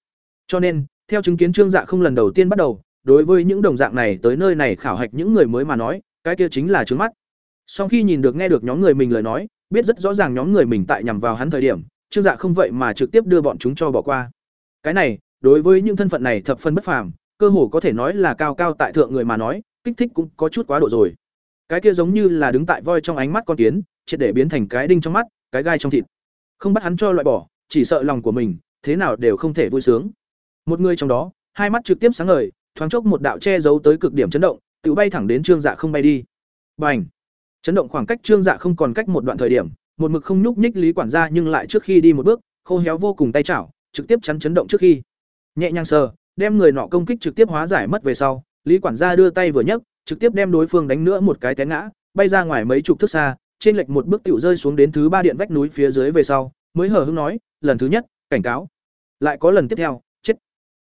Cho nên, theo chứng kiến Trương Dạ không lần đầu tiên bắt đầu, đối với những đồng dạng này tới nơi này khảo hạch những người mới mà nói, cái kia chính là trướng mắt. Sau khi nhìn được nghe được nhóm người mình lời nói, biết rất rõ ràng nhóm người mình tại nhằm vào hắn thời điểm, Trương Dạ không vậy mà trực tiếp đưa bọn chúng cho bỏ qua. Cái này, đối với những thân phận này thập phân bất phàm, cơ hồ có thể nói là cao cao tại thượng người mà nói, kích thích cũng có chút quá độ rồi. Cái kia giống như là đứng tại voi trong ánh mắt con kiến, triệt để biến thành cái đinh trong mắt, cái gai trong thịt. Không bắt hắn cho loại bỏ, chỉ sợ lòng của mình, thế nào đều không thể vui sướng. Một người trong đó, hai mắt trực tiếp sáng ngời, thoáng chốc một đạo che giấu tới cực điểm chấn động, tự bay thẳng đến Trương Dạ không bay đi. Bành! Chấn động khoảng cách Trương Dạ không còn cách một đoạn thời điểm, một mực không nhúc nhích lý quản gia nhưng lại trước khi đi một bước, khô héo vô cùng tay chảo, trực tiếp chắn chấn động trước khi. Nhẹ nhàng sờ, đem người nọ công kích trực tiếp hóa giải mất về sau, lý quản gia đưa tay vừa nhấc, trực tiếp đem đối phương đánh nữa một cái té ngã, bay ra ngoài mấy chục thước xa, trên lệch một bước tiểu rơi xuống đến thứ ba điện vách núi phía dưới về sau, mới hờ hững nói, lần thứ nhất, cảnh cáo. Lại có lần tiếp theo, chết.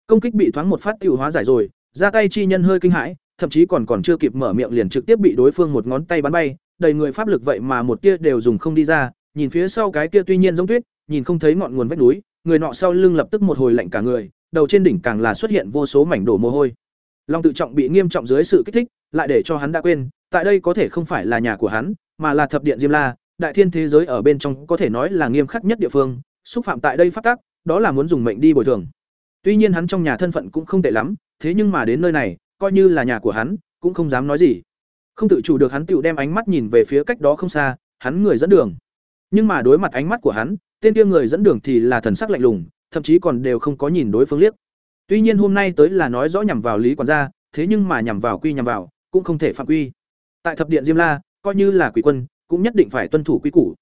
Công kích bị thoáng một phát tiểu hóa giải rồi, ra tay chi nhân hơi kinh hãi, thậm chí còn còn chưa kịp mở miệng liền trực tiếp bị đối phương một ngón tay bắn bay, đầy người pháp lực vậy mà một tia đều dùng không đi ra, nhìn phía sau cái kia tuy nhiên giống tuyết, nhìn không thấy ngọn nguồn vách núi, người nọ sau lưng lập tức một hồi lạnh cả người, đầu trên đỉnh càng là xuất hiện vô số mảnh đổ mồ hôi. Long tự trọng bị nghiêm trọng dưới sự kích thích, lại để cho hắn đã quên, tại đây có thể không phải là nhà của hắn, mà là thập điện Diêm La, đại thiên thế giới ở bên trong có thể nói là nghiêm khắc nhất địa phương, xúc phạm tại đây pháp tắc, đó là muốn dùng mệnh đi bồi thường. Tuy nhiên hắn trong nhà thân phận cũng không tệ lắm, thế nhưng mà đến nơi này, coi như là nhà của hắn, cũng không dám nói gì. Không tự chủ được hắn tựu đem ánh mắt nhìn về phía cách đó không xa, hắn người dẫn đường. Nhưng mà đối mặt ánh mắt của hắn, tên kia người dẫn đường thì là thần sắc lạnh lùng, thậm chí còn đều không có nhìn đối phương liếc. Tuy nhiên hôm nay tới là nói rõ nhằm vào Lý quản gia, thế nhưng mà nhằm vào quy nhằm vào, cũng không thể phạm quy. Tại thập điện Diêm La, coi như là quỷ quân, cũng nhất định phải tuân thủ quy củ.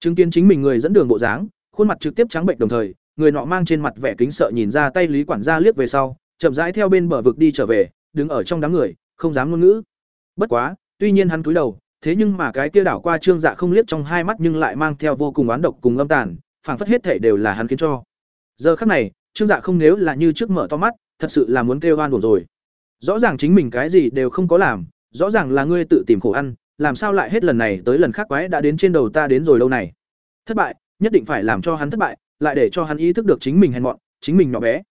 Chứng kiến chính mình người dẫn đường bộ dáng, khuôn mặt trực tiếp trắng bệnh đồng thời, người nọ mang trên mặt vẻ kính sợ nhìn ra tay Lý quản gia liếc về sau, chậm rãi theo bên bờ vực đi trở về, đứng ở trong đám người, không dám ngôn ngữ. Bất quá, tuy nhiên hắn cúi đầu, thế nhưng mà cái kia đảo qua Trương Dạ không liếc trong hai mắt nhưng lại mang theo vô cùng oán độc cùng âm tàn, phảng phất hết thể đều là hắn khiến cho. Giờ khắc này, Trương Dạ không nếu là như trước mở to mắt, thật sự là muốn kêu oan buồn rồi. Rõ ràng chính mình cái gì đều không có làm, rõ ràng là ngươi tự tìm khổ ăn, làm sao lại hết lần này tới lần khác quái đã đến trên đầu ta đến rồi lâu này. Thất bại, nhất định phải làm cho hắn thất bại, lại để cho hắn ý thức được chính mình hèn mọn, chính mình nhỏ bé.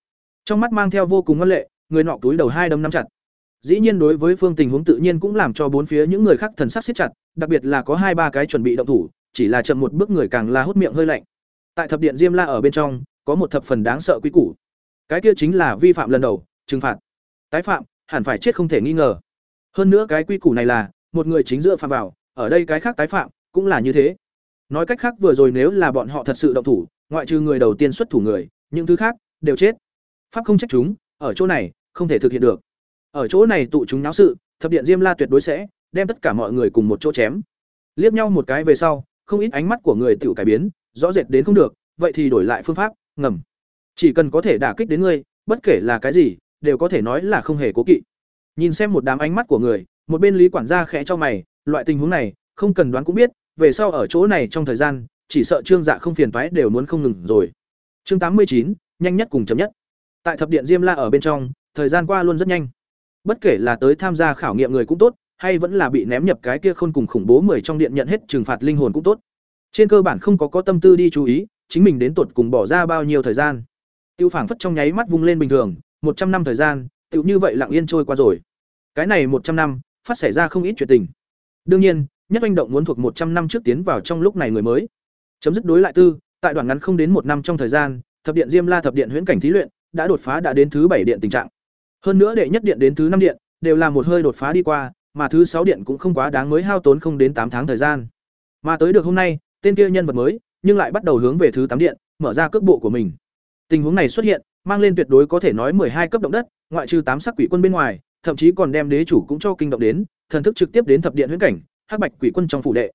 Trong mắt mang theo vô cùng ngân lệ, người nọ túi đầu hai đấm nắm chặt. Dĩ nhiên đối với phương tình huống tự nhiên cũng làm cho bốn phía những người khác thần sắc siết chặt, đặc biệt là có hai ba cái chuẩn bị động thủ, chỉ là chậm một bước người càng là hút miệng hơi lạnh. Tại thập điện Diêm La ở bên trong, có một thập phần đáng sợ quý củ. Cái kia chính là vi phạm lần đầu, trừng phạt. Tái phạm, hẳn phải chết không thể nghi ngờ. Hơn nữa cái quy củ này là, một người chính dựa phạm vào, ở đây cái khác tái phạm, cũng là như thế. Nói cách khác vừa rồi nếu là bọn họ thật sự động thủ, ngoại trừ người đầu tiên xuất thủ người, những thứ khác đều chết. Pháp không trách chúng, ở chỗ này không thể thực hiện được. Ở chỗ này tụ chúng náo sự, thập điện Diêm La tuyệt đối sẽ đem tất cả mọi người cùng một chỗ chém. Liếc nhau một cái về sau, không ít ánh mắt của người tiểu cải biến, rõ rệt đến không được, vậy thì đổi lại phương pháp, ngầm. Chỉ cần có thể đả kích đến ngươi, bất kể là cái gì, đều có thể nói là không hề cố kỵ. Nhìn xem một đám ánh mắt của người, một bên Lý quản gia khẽ cho mày, loại tình huống này, không cần đoán cũng biết, về sau ở chỗ này trong thời gian, chỉ sợ Trương Dạ không phiền toái đều muốn không ngừng rồi. Chương tám mươi chín, nhanh nhất cùng chậm nhất. Tại thập điện Diêm La ở bên trong, thời gian qua luôn rất nhanh. Bất kể là tới tham gia khảo nghiệm người cũng tốt, hay vẫn là bị ném nhập cái kia khôn cùng khủng bố mười trong điện nhận hết trừng phạt linh hồn cũng tốt. Trên cơ bản không có có tâm tư đi chú ý, chính mình đến tuột cùng bỏ ra bao nhiêu thời gian. Tiêu phảng phất trong nháy mắt vung lên bình thường, một trăm năm thời gian, tựu như vậy lặng yên trôi qua rồi. Cái này một trăm năm, phát xảy ra không ít chuyện tình. Đương nhiên, nhất hành động muốn thuộc một trăm năm trước tiến vào trong lúc này người mới. Chấm dứt đối lại tư, tại đoạn ngắn không đến một năm trong thời gian, thập điện Diêm La thập điện huyễn cảnh thí luyện đã đột phá đã đến thứ bảy điện tình trạng. Hơn nữa đệ nhất điện đến thứ năm điện đều là một hơi đột phá đi qua, mà thứ sáu điện cũng không quá đáng mới hao tốn không đến tám tháng thời gian. Mà tới được hôm nay, tên kia nhân vật mới, nhưng lại bắt đầu hướng về thứ tám điện, mở ra cước bộ của mình. Tình huống này xuất hiện, mang lên tuyệt đối có thể nói hai cấp động đất, ngoại trừ tám sắc quỷ quân bên ngoài, thậm chí còn đem đế chủ cũng cho kinh động đến, thần thức trực tiếp đến thập điện huyễn cảnh, hắc bạch quỷ quân trong phủ đệ.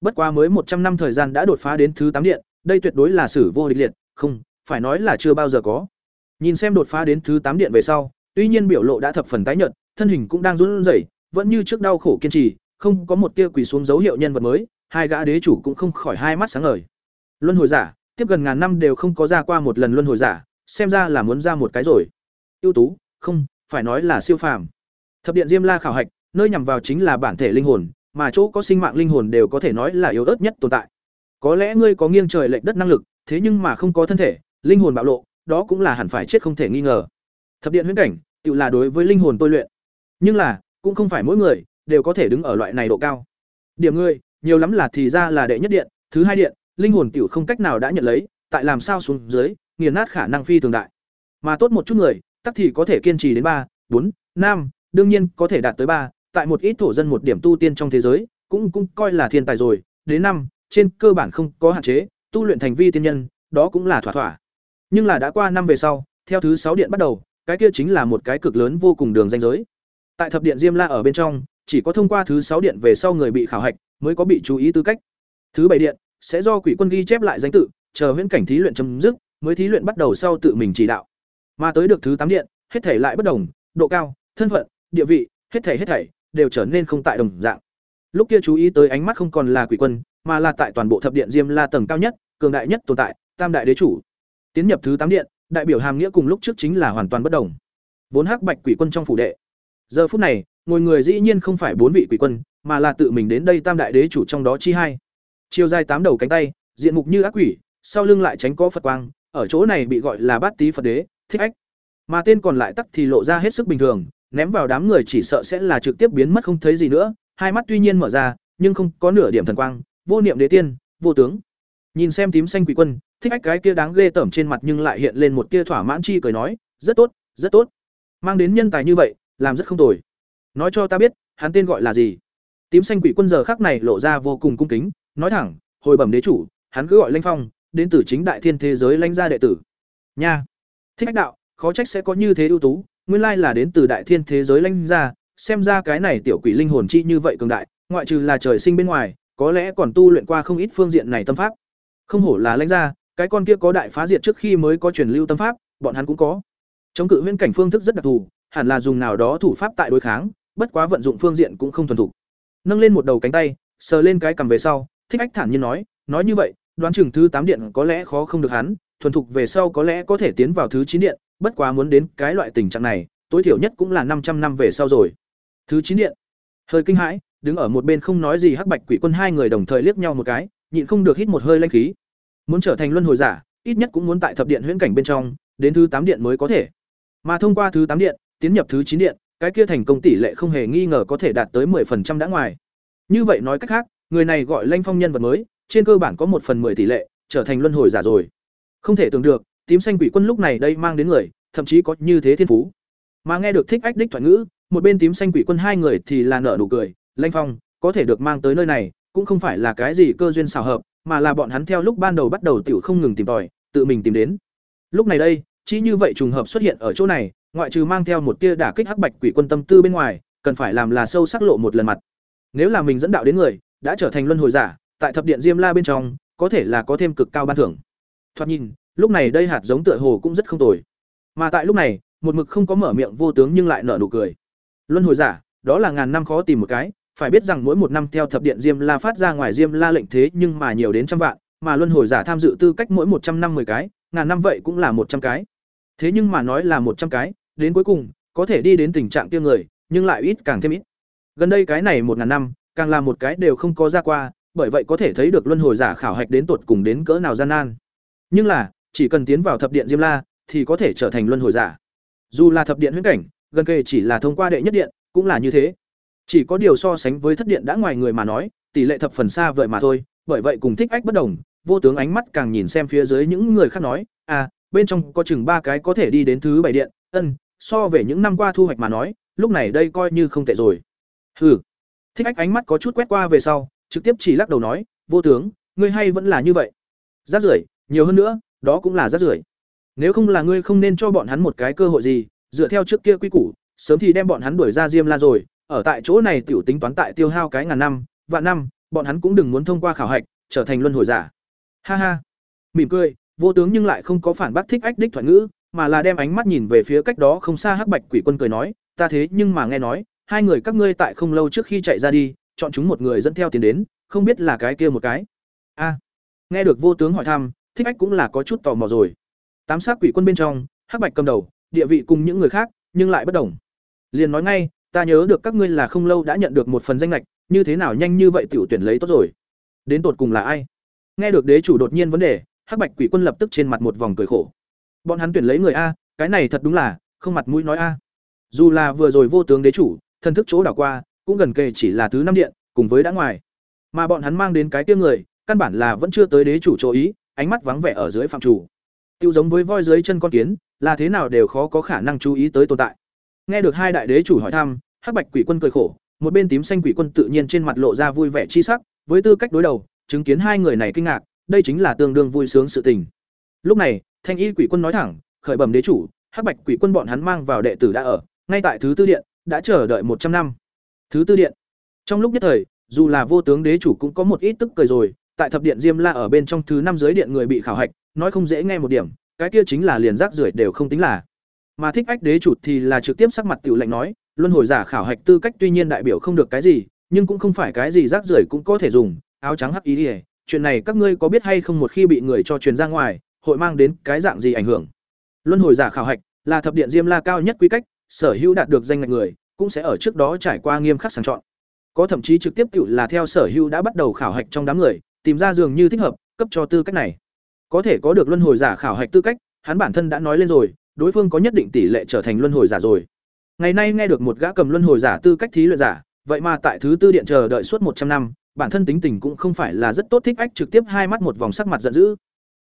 Bất quá mới một trăm năm thời gian đã đột phá đến thứ tám điện, đây tuyệt đối là sử vô địch liệt, không, phải nói là chưa bao giờ có. Nhìn xem đột phá đến thứ tám điện về sau, tuy nhiên biểu lộ đã thập phần tái nhợt, thân hình cũng đang run rẩy, vẫn như trước đau khổ kiên trì, không có một tia quỳ xuống dấu hiệu nhân vật mới, hai gã đế chủ cũng không khỏi hai mắt sáng ngời. Luân hồi giả, tiếp gần ngàn năm đều không có ra qua một lần luân hồi giả, xem ra là muốn ra một cái rồi. Ưu tú, không, phải nói là siêu phàm. Thập điện Diêm La khảo hạch, nơi nhằm vào chính là bản thể linh hồn, mà chỗ có sinh mạng linh hồn đều có thể nói là yếu ớt nhất tồn tại. Có lẽ ngươi có nghiêng trời lệch đất năng lực, thế nhưng mà không có thân thể, linh hồn bạo lộ, đó cũng là hẳn phải chết không thể nghi ngờ. Thập điện huyễn cảnh, tự là đối với linh hồn tôi luyện. Nhưng là, cũng không phải mỗi người đều có thể đứng ở loại này độ cao. Điểm ngươi, nhiều lắm là thì ra là đệ nhất điện, thứ hai điện, linh hồn tiểu không cách nào đã nhận lấy, tại làm sao xuống dưới, nghiền nát khả năng phi thường đại. Mà tốt một chút người, tắc thì có thể kiên trì đến ba, bốn, năm, đương nhiên có thể đạt tới ba, tại một ít thổ dân một điểm tu tiên trong thế giới, cũng cũng coi là thiên tài rồi, đến năm, trên cơ bản không có hạn chế, tu luyện thành vi tiên nhân, đó cũng là thỏa thỏa. Nhưng là đã qua năm về sau, theo thứ sáu điện bắt đầu, cái kia chính là một cái cực lớn vô cùng đường danh giới. Tại thập điện Diêm La ở bên trong, chỉ có thông qua thứ sáu điện về sau người bị khảo hạch mới có bị chú ý tư cách. Thứ bảy điện sẽ do quỷ quân ghi chép lại danh tự, chờ huyễn cảnh thí luyện chấm dứt, mới thí luyện bắt đầu sau tự mình chỉ đạo. Mà tới được thứ tám điện, hết thể lại bất đồng, độ cao, thân phận, địa vị, hết thảy hết thảy đều trở nên không tại đồng dạng. Lúc kia chú ý tới ánh mắt không còn là quỷ quân, mà là tại toàn bộ thập điện Diêm La tầng cao nhất, cường đại nhất tồn tại, Tam đại đế chủ. Tiến nhập thứ tám điện, đại biểu hàm nghĩa cùng lúc trước chính là hoàn toàn bất đồng. Vốn hắc bạch quỷ quân trong phủ đệ. Giờ phút này, ngồi người dĩ nhiên không phải bốn vị quỷ quân, mà là tự mình đến đây Tam đại đế chủ trong đó chi hai. Chiều dài tám đầu cánh tay, diện mục như ác quỷ, sau lưng lại tránh có Phật quang, ở chỗ này bị gọi là Bát Tý Phật Đế, Thích Ách. Mà tên còn lại tắc thì lộ ra hết sức bình thường, ném vào đám người chỉ sợ sẽ là trực tiếp biến mất không thấy gì nữa, hai mắt tuy nhiên mở ra, nhưng không có nửa điểm thần quang, vô niệm đế tiên, vô tướng. Nhìn xem tím xanh quỷ quân, thích ách cái kia đáng ghê tởm trên mặt nhưng lại hiện lên một tia thỏa mãn chi cười nói, rất tốt, rất tốt. Mang đến nhân tài như vậy, làm rất không tồi. Nói cho ta biết, hắn tên gọi là gì? Tím xanh quỷ quân giờ khắc này lộ ra vô cùng cung kính, nói thẳng, hồi bẩm đế chủ, hắn cứ gọi Lãnh Phong, đến từ chính đại thiên thế giới lãnh gia đệ tử. Nha. Thích ách đạo, khó trách sẽ có như thế ưu tú, nguyên lai là đến từ đại thiên thế giới lãnh gia, xem ra cái này tiểu quỷ linh hồn chi như vậy cường đại, ngoại trừ là trời sinh bên ngoài, có lẽ còn tu luyện qua không ít phương diện này tâm pháp. Không hổ là lãnh gia, cái con kia có đại phá diệt trước khi mới có truyền lưu tâm pháp, bọn hắn cũng có. Chống cự nguyên cảnh phương thức rất đặc thù, hẳn là dùng nào đó thủ pháp tại đối kháng, bất quá vận dụng phương diện cũng không thuần thục. Nâng lên một đầu cánh tay, sờ lên cái cầm về sau, Thích Ách thản nhiên nói, nói như vậy, đoán chừng thứ tám điện có lẽ khó không được hắn, thuần thục về sau có lẽ có thể tiến vào thứ chín điện, bất quá muốn đến cái loại tình trạng này, tối thiểu nhất cũng là 500 năm về sau rồi. Thứ chín điện. Hơi kinh hãi, đứng ở một bên không nói gì Hắc Bạch Quỷ Quân hai người đồng thời liếc nhau một cái, nhịn không được hít một hơi lanh khí. Muốn trở thành luân hồi giả, ít nhất cũng muốn tại thập điện huyễn cảnh bên trong, đến thứ tám điện mới có thể. Mà thông qua thứ tám điện, tiến nhập thứ chín điện, cái kia thành công tỷ lệ không hề nghi ngờ có thể đạt tới 10% đã ngoài. Như vậy nói cách khác, người này gọi Lanh Phong nhân vật mới, trên cơ bản có một phần 10 tỷ lệ, trở thành luân hồi giả rồi. Không thể tưởng được, tím xanh quỷ quân lúc này đây mang đến người, thậm chí có như thế thiên phú. Mà nghe được thích ách đích thoại ngữ, một bên tím xanh quỷ quân hai người thì là nở nụ cười, Lanh Phong, có thể được mang tới nơi này, cũng không phải là cái gì cơ duyên xào hợp, mà là bọn hắn theo lúc ban đầu bắt đầu tiểu không ngừng tìm tòi, tự mình tìm đến. Lúc này đây, chỉ như vậy trùng hợp xuất hiện ở chỗ này, ngoại trừ mang theo một tia đả kích hắc bạch quỷ quân tâm tư bên ngoài, cần phải làm là sâu sắc lộ một lần mặt. Nếu là mình dẫn đạo đến người, đã trở thành luân hồi giả, tại thập điện Diêm La bên trong, có thể là có thêm cực cao ban thưởng. Thoạt nhìn, lúc này đây hạt giống tựa hồ cũng rất không tồi. Mà tại lúc này, một mực không có mở miệng vô tướng nhưng lại nở nụ cười. Luân hồi giả, đó là ngàn năm khó tìm một cái, phải biết rằng mỗi một năm theo thập điện Diêm La phát ra ngoài Diêm La lệnh thế nhưng mà nhiều đến trăm vạn, mà luân hồi giả tham dự tư cách mỗi một trăm năm 10 cái, ngàn năm vậy cũng là một trăm cái. Thế nhưng mà nói là một trăm cái, đến cuối cùng, có thể đi đến tình trạng tiêm người, nhưng lại ít càng thêm ít. Gần đây cái này một ngàn năm, càng là một cái đều không có ra qua, bởi vậy có thể thấy được luân hồi giả khảo hạch đến tột cùng đến cỡ nào gian nan. Nhưng là, chỉ cần tiến vào thập điện Diêm La, thì có thể trở thành luân hồi giả. Dù là thập điện huyễn cảnh, gần kề chỉ là thông qua đệ nhất điện, cũng là như thế. Chỉ có điều so sánh với thất điện đã ngoài người mà nói, tỷ lệ thập phần xa vời mà thôi, bởi vậy cùng thích ách bất đồng, vô tướng ánh mắt càng nhìn xem phía dưới những người khác nói, à, bên trong có chừng ba cái có thể đi đến thứ bảy điện, ân, so về những năm qua thu hoạch mà nói, lúc này đây coi như không tệ rồi. Hừ. Thích ách ánh mắt có chút quét qua về sau, trực tiếp chỉ lắc đầu nói, vô tướng, ngươi hay vẫn là như vậy. Rác rưởi, nhiều hơn nữa, đó cũng là rác rưởi. Nếu không là ngươi không nên cho bọn hắn một cái cơ hội gì, dựa theo trước kia quy củ, sớm thì đem bọn hắn đuổi ra Diêm La rồi, ở tại chỗ này tiểu tính toán tại tiêu hao cái ngàn năm, vạn năm, bọn hắn cũng đừng muốn thông qua khảo hạch, trở thành luân hồi giả. Ha ha. Mỉm cười, vô tướng nhưng lại không có phản bác thích ách đích thoại ngữ, mà là đem ánh mắt nhìn về phía cách đó không xa Hắc Bạch Quỷ Quân cười nói, ta thế nhưng mà nghe nói, hai người các ngươi tại không lâu trước khi chạy ra đi, chọn chúng một người dẫn theo tiền đến, không biết là cái kia một cái. A. nghe được vô tướng hỏi thăm, thích ách cũng là có chút tò mò rồi. Tám sát quỷ quân bên trong, Hắc Bạch cầm đầu, địa vị cùng những người khác, nhưng lại bất đồng. Liền nói ngay, ta nhớ được các ngươi là không lâu đã nhận được một phần danh lệch, như thế nào nhanh như vậy tiểu tuyển lấy tốt rồi. Đến tột cùng là ai? Nghe được đế chủ đột nhiên vấn đề, Hắc Bạch Quỷ Quân lập tức trên mặt một vòng cười khổ. Bọn hắn tuyển lấy người a, cái này thật đúng là, không mặt mũi nói a. Dù là vừa rồi vô tướng đế chủ, thân thức chỗ đảo qua, cũng gần kề chỉ là thứ năm điện, cùng với đã ngoài. Mà bọn hắn mang đến cái kia người, căn bản là vẫn chưa tới đế chủ chỗ ý, ánh mắt vắng vẻ ở dưới phạm chủ. Tiêu giống với voi dưới chân con kiến, là thế nào đều khó có khả năng chú ý tới tồn tại. Nghe được hai đại đế chủ hỏi thăm, Hắc Bạch Quỷ Quân cười khổ, một bên tím xanh quỷ quân tự nhiên trên mặt lộ ra vui vẻ chi sắc, với tư cách đối đầu, chứng kiến hai người này kinh ngạc, đây chính là tương đương vui sướng sự tình. Lúc này, Thanh Y Quỷ Quân nói thẳng, khởi bẩm đế chủ, Hắc Bạch Quỷ Quân bọn hắn mang vào đệ tử đã ở, ngay tại thứ tư điện, đã chờ đợi một trăm năm. Thứ tư điện. Trong lúc nhất thời, dù là vô tướng đế chủ cũng có một ít tức cười rồi, tại thập điện Diêm La ở bên trong thứ năm dưới điện người bị khảo hạch, nói không dễ nghe một điểm, cái kia chính là liền rác rưởi đều không tính là. Mà thích ách đế chủ thì là trực tiếp sắc mặt tiểu lệnh nói, luân hồi giả khảo hạch tư cách tuy nhiên đại biểu không được cái gì, nhưng cũng không phải cái gì rác rưởi cũng có thể dùng, áo trắng hắc ý đi. Chuyện này các ngươi có biết hay không một khi bị người cho truyền ra ngoài, hội mang đến cái dạng gì ảnh hưởng? Luân hồi giả khảo hạch là thập điện Diêm La cao nhất quy cách, sở hữu đạt được danh ngạch người, cũng sẽ ở trước đó trải qua nghiêm khắc sàng chọn. Có thậm chí trực tiếp tự là theo sở hữu đã bắt đầu khảo hạch trong đám người, tìm ra dường như thích hợp, cấp cho tư cách này. Có thể có được luân hồi giả khảo hạch tư cách, hắn bản thân đã nói lên rồi, đối phương có nhất định tỷ lệ trở thành luân hồi giả rồi. Ngày nay nghe được một gã cầm luân hồi giả tư cách thí luyện giả, vậy mà tại thứ tư điện chờ đợi suốt một trăm năm, bản thân tính tình cũng không phải là rất tốt thích ách trực tiếp hai mắt một vòng sắc mặt giận dữ.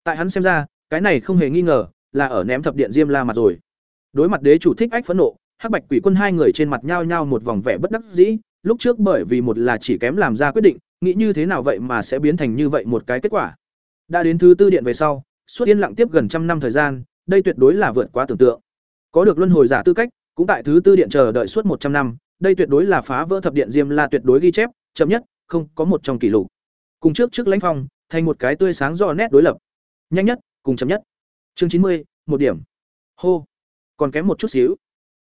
Tại hắn xem ra, cái này không hề nghi ngờ, là ở ném thập điện Diêm La mặt rồi. Đối mặt đế chủ thích ách phẫn nộ, Hắc Bạch Quỷ Quân hai người trên mặt nhao nhao một vòng vẻ bất đắc dĩ, lúc trước bởi vì một là chỉ kém làm ra quyết định, nghĩ như thế nào vậy mà sẽ biến thành như vậy một cái kết quả. Đã đến thứ tư điện về sau, suốt yên lặng tiếp gần trăm năm thời gian, đây tuyệt đối là vượt quá tưởng tượng. Có được luân hồi giả tư cách, cũng tại thứ tư điện chờ đợi suốt một trăm năm, đây tuyệt đối là phá vỡ thập điện Diêm La tuyệt đối ghi chép, chậm nhất, không có một trong kỷ lục. Cùng trước trước lãnh phong, thành một cái tươi sáng rõ nét đối lập. Nhanh nhất, cùng chậm nhất. Chương chín mươi, một điểm. Hô. Còn kém một chút xíu.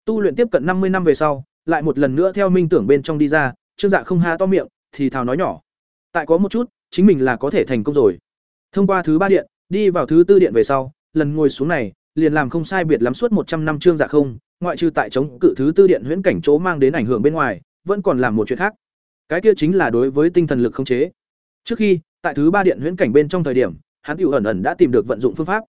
Tu luyện tiếp cận năm mươi năm về sau, lại một lần nữa theo minh tưởng bên trong đi ra, Trương Dạ không ha to miệng, thì thào nói nhỏ. Tại có một chút, chính mình là có thể thành công rồi. Thông qua thứ ba điện, đi vào thứ tư điện về sau, lần ngồi xuống này, liền làm không sai biệt lắm suốt một trăm năm Trương Dạ không, ngoại trừ tại chống cự thứ tư điện huyễn cảnh chỗ mang đến ảnh hưởng bên ngoài, vẫn còn làm một chuyện khác. Cái kia chính là đối với tinh thần lực khống chế. Trước khi, tại thứ ba điện huyễn cảnh bên trong thời điểm, hắn tiểu ẩn ẩn đã tìm được vận dụng phương pháp.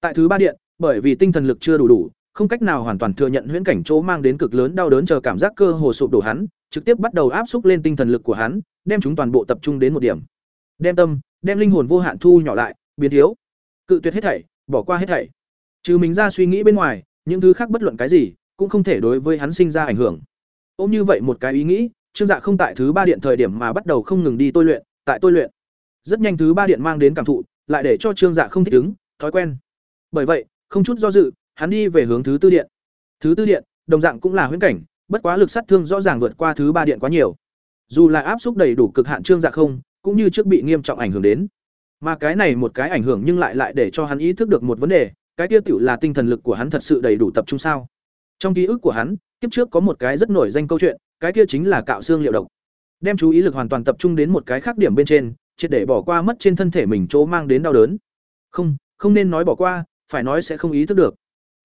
Tại thứ ba điện, bởi vì tinh thần lực chưa đủ đủ, không cách nào hoàn toàn thừa nhận huyễn cảnh chỗ mang đến cực lớn đau đớn chờ cảm giác cơ hồ sụp đổ hắn, trực tiếp bắt đầu áp xúc lên tinh thần lực của hắn, đem chúng toàn bộ tập trung đến một điểm. Đem tâm, đem linh hồn vô hạn thu nhỏ lại, biến thiếu. Cự tuyệt hết thảy, bỏ qua hết thảy. Trừ mình ra suy nghĩ bên ngoài, những thứ khác bất luận cái gì, cũng không thể đối với hắn sinh ra ảnh hưởng. Ôm như vậy một cái ý nghĩ, Trương Dạ không tại thứ ba điện thời điểm mà bắt đầu không ngừng đi tôi luyện, tại tôi luyện. Rất nhanh thứ ba điện mang đến cảm thụ, lại để cho Trương Dạ không thích ứng, thói quen. Bởi vậy, không chút do dự, hắn đi về hướng thứ tư điện. Thứ tư điện, đồng dạng cũng là huyễn cảnh, bất quá lực sát thương rõ ràng vượt qua thứ ba điện quá nhiều. Dù là áp xúc đầy đủ cực hạn Trương Dạ không, cũng như trước bị nghiêm trọng ảnh hưởng đến. Mà cái này một cái ảnh hưởng nhưng lại lại để cho hắn ý thức được một vấn đề, cái tiêu tiểu là tinh thần lực của hắn thật sự đầy đủ tập trung sao? Trong ký ức của hắn, kiếp trước có một cái rất nổi danh câu chuyện, cái kia chính là cạo xương liệu độc. Đem chú ý lực hoàn toàn tập trung đến một cái khác điểm bên trên, triệt để bỏ qua mất trên thân thể mình chỗ mang đến đau đớn. Không, không nên nói bỏ qua, phải nói sẽ không ý thức được.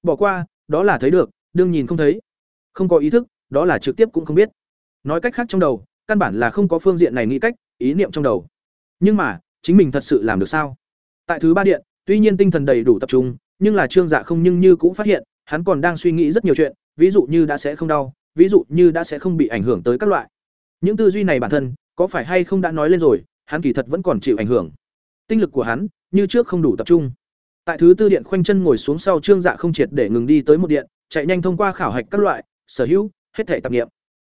Bỏ qua, đó là thấy được, đương nhìn không thấy. Không có ý thức, đó là trực tiếp cũng không biết. Nói cách khác trong đầu, căn bản là không có phương diện này nghĩ cách, ý niệm trong đầu. Nhưng mà, chính mình thật sự làm được sao? Tại thứ ba điện, tuy nhiên tinh thần đầy đủ tập trung, nhưng là Trương Dạ không nhưng như cũng phát hiện, hắn còn đang suy nghĩ rất nhiều chuyện, ví dụ như đã sẽ không đau, ví dụ như đã sẽ không bị ảnh hưởng tới các loại. Những tư duy này bản thân, có phải hay không đã nói lên rồi, hắn kỳ thật vẫn còn chịu ảnh hưởng. Tinh lực của hắn, như trước không đủ tập trung. Tại thứ tư điện khoanh chân ngồi xuống sau Trương Dạ không triệt để ngừng đi tới một điện, chạy nhanh thông qua khảo hạch các loại, sở hữu, hết thể tạp nghiệm.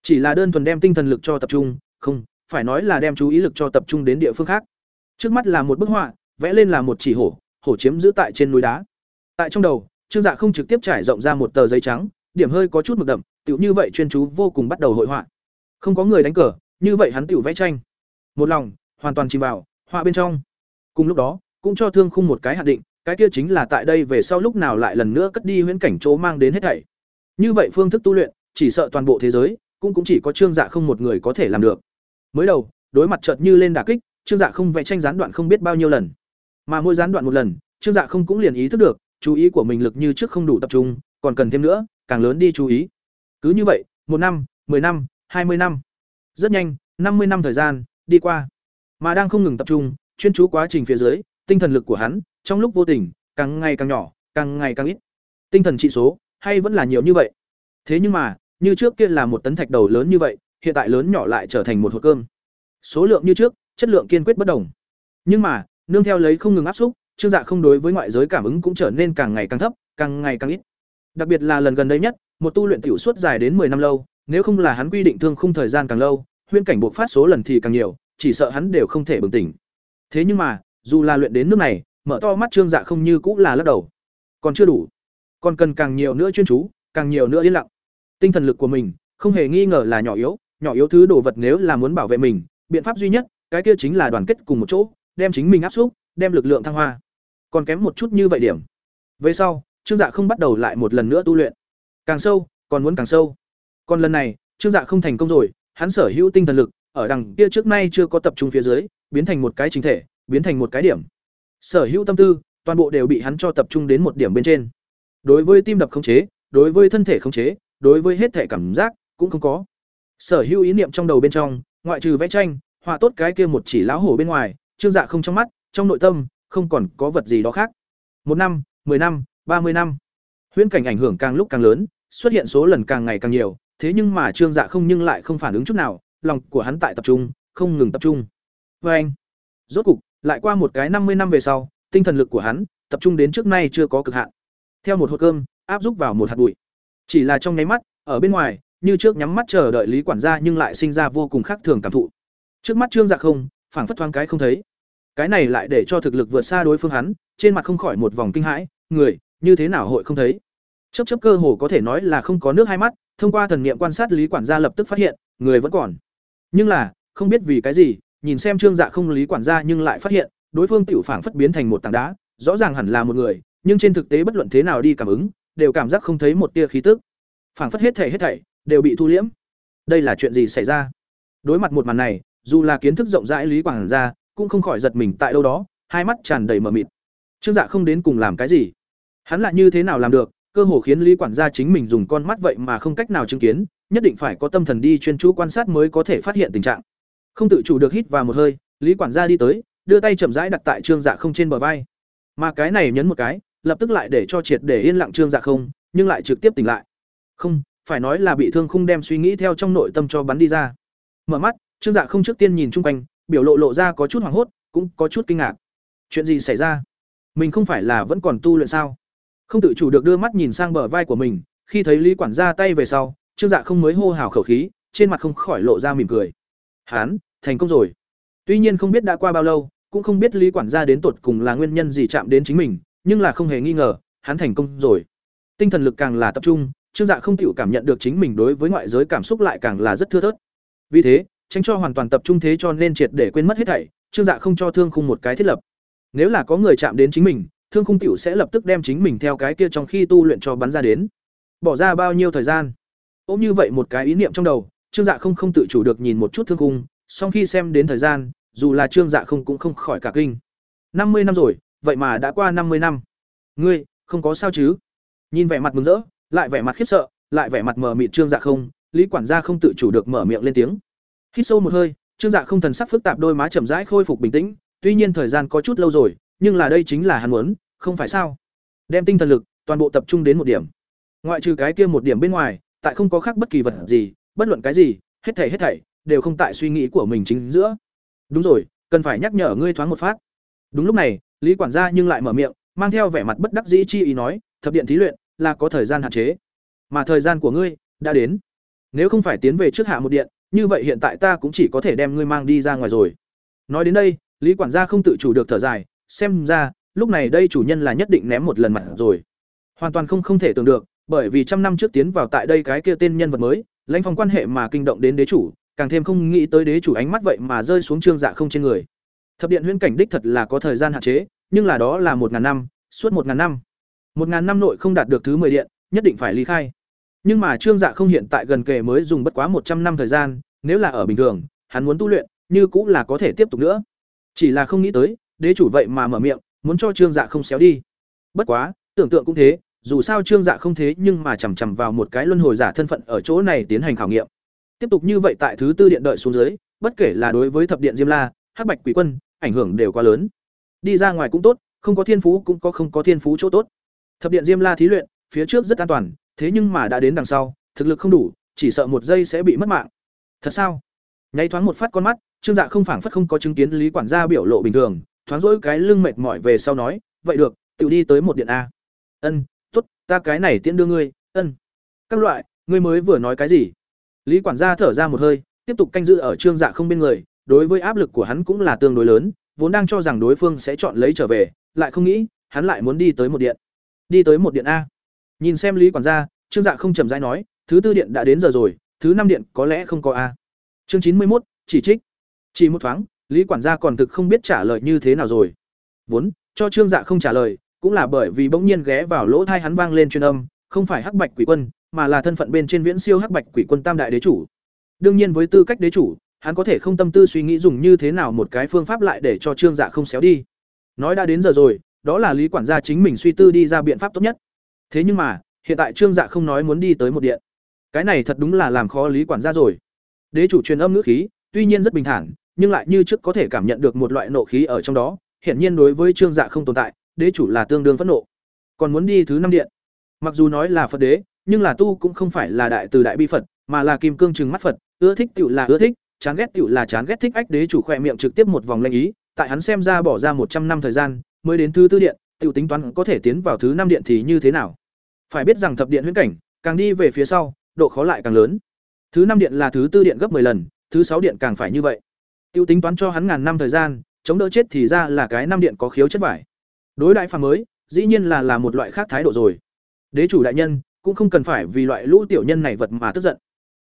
Chỉ là đơn thuần đem tinh thần lực cho tập trung, không, phải nói là đem chú ý lực cho tập trung đến địa phương khác. Trước mắt là một bức họa, vẽ lên là một chỉ hổ, hổ chiếm giữ tại trên núi đá. Tại trong đầu, Trương Dạ không trực tiếp trải rộng ra một tờ giấy trắng, điểm hơi có chút mực đậm, tiểu như vậy chuyên chú vô cùng bắt đầu hội họa. Không có người đánh cờ, như vậy hắn tiểu vẽ tranh. Một lòng, hoàn toàn chìm vào họa bên trong. Cùng lúc đó, cũng cho Thương Khung một cái hạn định, cái kia chính là tại đây về sau lúc nào lại lần nữa cất đi huyễn cảnh chỗ mang đến hết thảy. Như vậy phương thức tu luyện, chỉ sợ toàn bộ thế giới, cũng cũng chỉ có Trương Dạ không một người có thể làm được. Mới đầu, đối mặt chợt như lên đả kích, Trương Dạ không vẽ tranh gián đoạn không biết bao nhiêu lần. Mà mỗi gián đoạn một lần, Trương Dạ không cũng liền ý thức được, chú ý của mình lực như trước không đủ tập trung, còn cần thêm nữa, càng lớn đi chú ý. Cứ như vậy, một năm, 10 năm, 20 năm. Rất nhanh, 50 năm thời gian đi qua. Mà đang không ngừng tập trung, chuyên chú quá trình phía dưới, tinh thần lực của hắn, trong lúc vô tình, càng ngày càng nhỏ, càng ngày càng ít. Tinh thần trị số, hay vẫn là nhiều như vậy. Thế nhưng mà, như trước kia là một tấn thạch đầu lớn như vậy, hiện tại lớn nhỏ lại trở thành một hộp cơm. Số lượng như trước, chất lượng kiên quyết bất đồng. Nhưng mà, nương theo lấy không ngừng áp xúc, Trương Dạ không đối với ngoại giới cảm ứng cũng trở nên càng ngày càng thấp, càng ngày càng ít. Đặc biệt là lần gần đây nhất, một tu luyện tiểu suốt dài đến 10 năm lâu, nếu không là hắn quy định thương khung thời gian càng lâu, huyễn cảnh buộc phát số lần thì càng nhiều, chỉ sợ hắn đều không thể bừng tỉnh. Thế nhưng mà, dù là luyện đến nước này, mở to mắt Trương Dạ không như cũng là lắc đầu. Còn chưa đủ, còn cần càng nhiều nữa chuyên chú, càng nhiều nữa yên lặng. Tinh thần lực của mình, không hề nghi ngờ là nhỏ yếu, nhỏ yếu thứ đồ vật nếu là muốn bảo vệ mình, biện pháp duy nhất, cái kia chính là đoàn kết cùng một chỗ, đem chính mình áp xúc, đem lực lượng thăng hoa. Còn kém một chút như vậy điểm. Về sau, Trương Dạ không bắt đầu lại một lần nữa tu luyện. Càng sâu, còn muốn càng sâu. Còn lần này, Trương Dạ không thành công rồi, hắn sở hữu tinh thần lực, ở đằng kia trước nay chưa có tập trung phía dưới, biến thành một cái chính thể, biến thành một cái điểm. Sở hữu tâm tư, toàn bộ đều bị hắn cho tập trung đến một điểm bên trên. Đối với tim đập khống chế, đối với thân thể khống chế, đối với hết thể cảm giác cũng không có. Sở hữu ý niệm trong đầu bên trong, ngoại trừ vẽ tranh, họa tốt cái kia một chỉ lão hổ bên ngoài, Trương Dạ không trong mắt, trong nội tâm, không còn có vật gì đó khác. Một năm, 10 năm, 30 năm. Huyễn cảnh ảnh hưởng càng lúc càng lớn, xuất hiện số lần càng ngày càng nhiều, thế nhưng mà Trương Dạ không nhưng lại không phản ứng chút nào, lòng của hắn tại tập trung, không ngừng tập trung. vê anh, rốt cục, lại qua một cái năm mươi năm về sau, tinh thần lực của hắn tập trung đến trước nay chưa có cực hạn. Theo một hột cơm, áp giúp vào một hạt bụi. Chỉ là trong nháy mắt, ở bên ngoài, như trước nhắm mắt chờ đợi Lý quản gia nhưng lại sinh ra vô cùng khác thường cảm thụ. Trước mắt Trương Dạ không, phảng phất thoáng cái không thấy. Cái này lại để cho thực lực vượt xa đối phương hắn, trên mặt không khỏi một vòng kinh hãi, người, như thế nào hội không thấy? Chớp chớp cơ hồ có thể nói là không có nước hai mắt, thông qua thần niệm quan sát Lý quản gia lập tức phát hiện, người vẫn còn. Nhưng là, không biết vì cái gì, nhìn xem Trương Dạ không Lý quản gia nhưng lại phát hiện, đối phương tiểu phảng phất biến thành một tảng đá, rõ ràng hẳn là một người, nhưng trên thực tế bất luận thế nào đi cảm ứng, đều cảm giác không thấy một tia khí tức. Phảng phất hết thảy hết thảy đều bị thu liễm. Đây là chuyện gì xảy ra? Đối mặt một màn này, dù là kiến thức rộng rãi Lý quản gia, cũng không khỏi giật mình tại đâu đó, hai mắt tràn đầy mờ mịt. Trương Dạ không đến cùng làm cái gì? Hắn lại như thế nào làm được, cơ hồ khiến lý quản gia chính mình dùng con mắt vậy mà không cách nào chứng kiến nhất định phải có tâm thần đi chuyên chú quan sát mới có thể phát hiện tình trạng không tự chủ được hít vào một hơi, lý quản gia đi tới, đưa tay chậm rãi đặt tại trương dạ không trên bờ vai. Mà cái này nhấn một cái, lập tức lại để cho triệt để yên lặng trương dạ không, nhưng lại trực tiếp tỉnh lại. Không, phải nói là bị thương không đem suy nghĩ theo trong nội tâm cho bắn đi ra. Mở mắt, trương dạ không trước tiên nhìn chung quanh, biểu lộ lộ ra có chút hoảng hốt, cũng có chút kinh ngạc. Chuyện gì xảy ra? Mình không phải là vẫn còn tu luyện sao? Không tự chủ được đưa mắt nhìn sang bờ vai của mình, khi thấy lý quản gia tay về sau, trương dạ không mới hô hào khẩu khí, trên mặt không khỏi lộ ra mỉm cười hán, thành công rồi. Tuy nhiên không biết đã qua bao lâu, cũng không biết lý quản gia đến tột cùng là nguyên nhân gì chạm đến chính mình, nhưng là không hề nghi ngờ, hắn thành công rồi. Tinh thần lực càng là tập trung, trương dạ không chịu cảm nhận được chính mình đối với ngoại giới cảm xúc lại càng là rất thưa thớt. Vì thế, tránh cho hoàn toàn tập trung thế cho nên triệt để quên mất hết thảy, trương dạ không cho thương khung một cái thiết lập. Nếu là có người chạm đến chính mình, thương khung tiểu sẽ lập tức đem chính mình theo cái kia trong khi tu luyện cho bắn ra đến. Bỏ ra bao nhiêu thời gian? Ôm như vậy một cái ý niệm trong đầu trương dạ không không tự chủ được nhìn một chút thương khung song khi xem đến thời gian dù là trương dạ không cũng không khỏi cả kinh năm mươi năm rồi vậy mà đã qua năm mươi năm ngươi không có sao chứ nhìn vẻ mặt mừng rỡ lại vẻ mặt khiếp sợ lại vẻ mặt mờ mịt trương dạ không lý quản gia không tự chủ được mở miệng lên tiếng hít sâu một hơi trương dạ không thần sắc phức tạp đôi má chậm rãi khôi phục bình tĩnh tuy nhiên thời gian có chút lâu rồi nhưng là đây chính là hắn muốn, không phải sao? Đem tinh thần lực toàn bộ tập trung đến một điểm. Ngoại trừ cái kia một điểm bên ngoài, tại không có khác bất kỳ vật gì, bất luận cái gì, hết thảy hết thảy đều không tại suy nghĩ của mình chính giữa. Đúng rồi, cần phải nhắc nhở ngươi thoáng một phát. Đúng lúc này, Lý quản gia nhưng lại mở miệng, mang theo vẻ mặt bất đắc dĩ chi ý nói, thập điện thí luyện là có thời gian hạn chế, mà thời gian của ngươi đã đến. Nếu không phải tiến về trước hạ một điện, như vậy hiện tại ta cũng chỉ có thể đem ngươi mang đi ra ngoài rồi. Nói đến đây, Lý quản gia không tự chủ được thở dài, xem ra lúc này đây chủ nhân là nhất định ném một lần mặt rồi hoàn toàn không không thể tưởng được bởi vì trăm năm trước tiến vào tại đây cái kia tên nhân vật mới lãnh phong quan hệ mà kinh động đến đế chủ, càng thêm không nghĩ tới đế chủ ánh mắt vậy mà rơi xuống trương dạ không trên người. Thập điện huyễn cảnh đích thật là có thời gian hạn chế, nhưng là đó là một ngàn năm, suốt một ngàn năm. Một ngàn năm nội không đạt được thứ mười điện, nhất định phải ly khai. Nhưng mà trương dạ không hiện tại gần kề mới dùng bất quá một trăm năm thời gian, nếu là ở bình thường, hắn muốn tu luyện, như cũng là có thể tiếp tục nữa. Chỉ là không nghĩ tới, đế chủ vậy mà mở miệng, muốn cho trương dạ không xéo đi. Bất quá, tưởng tượng cũng thế dù sao trương dạ không thế nhưng mà chằm chằm vào một cái luân hồi giả thân phận ở chỗ này tiến hành khảo nghiệm. Tiếp tục như vậy tại thứ tư điện đợi xuống dưới, bất kể là đối với thập điện diêm la, hắc bạch quỷ quân, ảnh hưởng đều quá lớn. Đi ra ngoài cũng tốt, không có thiên phú cũng có không có thiên phú chỗ tốt. Thập điện diêm la thí luyện, phía trước rất an toàn, thế nhưng mà đã đến đằng sau, thực lực không đủ, chỉ sợ một giây sẽ bị mất mạng. Thật sao? Nháy thoáng một phát con mắt, trương dạ không phảng phất không có chứng kiến lý quản gia biểu lộ bình thường, thoáng rỗi cái lưng mệt mỏi về sau nói, vậy được tự đi tới một điện a. Ân ta cái này tiễn đưa ngươi, ân. Các loại, ngươi mới vừa nói cái gì? Lý quản gia thở ra một hơi, tiếp tục canh giữ ở trương dạ không bên người, đối với áp lực của hắn cũng là tương đối lớn, vốn đang cho rằng đối phương sẽ chọn lấy trở về, lại không nghĩ, hắn lại muốn đi tới một điện. Đi tới một điện a. Nhìn xem lý quản gia, trương dạ không chậm rãi nói, thứ tư điện đã đến giờ rồi, thứ năm điện có lẽ không có a. Chương chín mươi một chỉ trích. Chỉ một thoáng, lý quản gia còn thực không biết trả lời như thế nào rồi. Vốn, cho trương dạ không trả lời cũng là bởi vì bỗng nhiên ghé vào lỗ thai hắn vang lên truyền âm, không phải hắc bạch quỷ quân, mà là thân phận bên trên viễn siêu hắc bạch quỷ quân tam đại đế chủ. Đương nhiên với tư cách đế chủ, hắn có thể không tâm tư suy nghĩ dùng như thế nào một cái phương pháp lại để cho trương dạ không xéo đi. Nói đã đến giờ rồi, đó là lý quản gia chính mình suy tư đi ra biện pháp tốt nhất. Thế nhưng mà, hiện tại trương dạ không nói muốn đi tới một điện. Cái này thật đúng là làm khó lý quản gia rồi. Đế chủ truyền âm ngữ khí, tuy nhiên rất bình thản, nhưng lại như trước có thể cảm nhận được một loại nộ khí ở trong đó. Hiển nhiên đối với trương dạ không tồn tại đế chủ là tương đương phẫn nộ. Còn muốn đi thứ năm điện. Mặc dù nói là phật đế, nhưng là tu cũng không phải là đại từ đại bi phật, mà là kim cương chừng mắt phật, ưa thích tựu là ưa thích, chán ghét tựu là chán ghét thích ách đế chủ khỏe miệng trực tiếp một vòng lanh ý, tại hắn xem ra bỏ ra một trăm năm thời gian, mới đến thứ tư điện tựu tính toán có thể tiến vào thứ năm điện thì như thế nào? Phải biết rằng thập điện huyễn cảnh, càng đi về phía sau, độ khó lại càng lớn. Thứ năm điện là thứ tư điện gấp 10 lần, thứ sáu điện càng phải như vậy. Tiêu tính toán cho hắn ngàn năm thời gian, chống đỡ chết thì ra là cái năm điện có khiếu chất vải đối đại phàm mới, dĩ nhiên là là một loại khác thái độ rồi. Đế chủ đại nhân, cũng không cần phải vì loại lũ tiểu nhân này vật mà tức giận.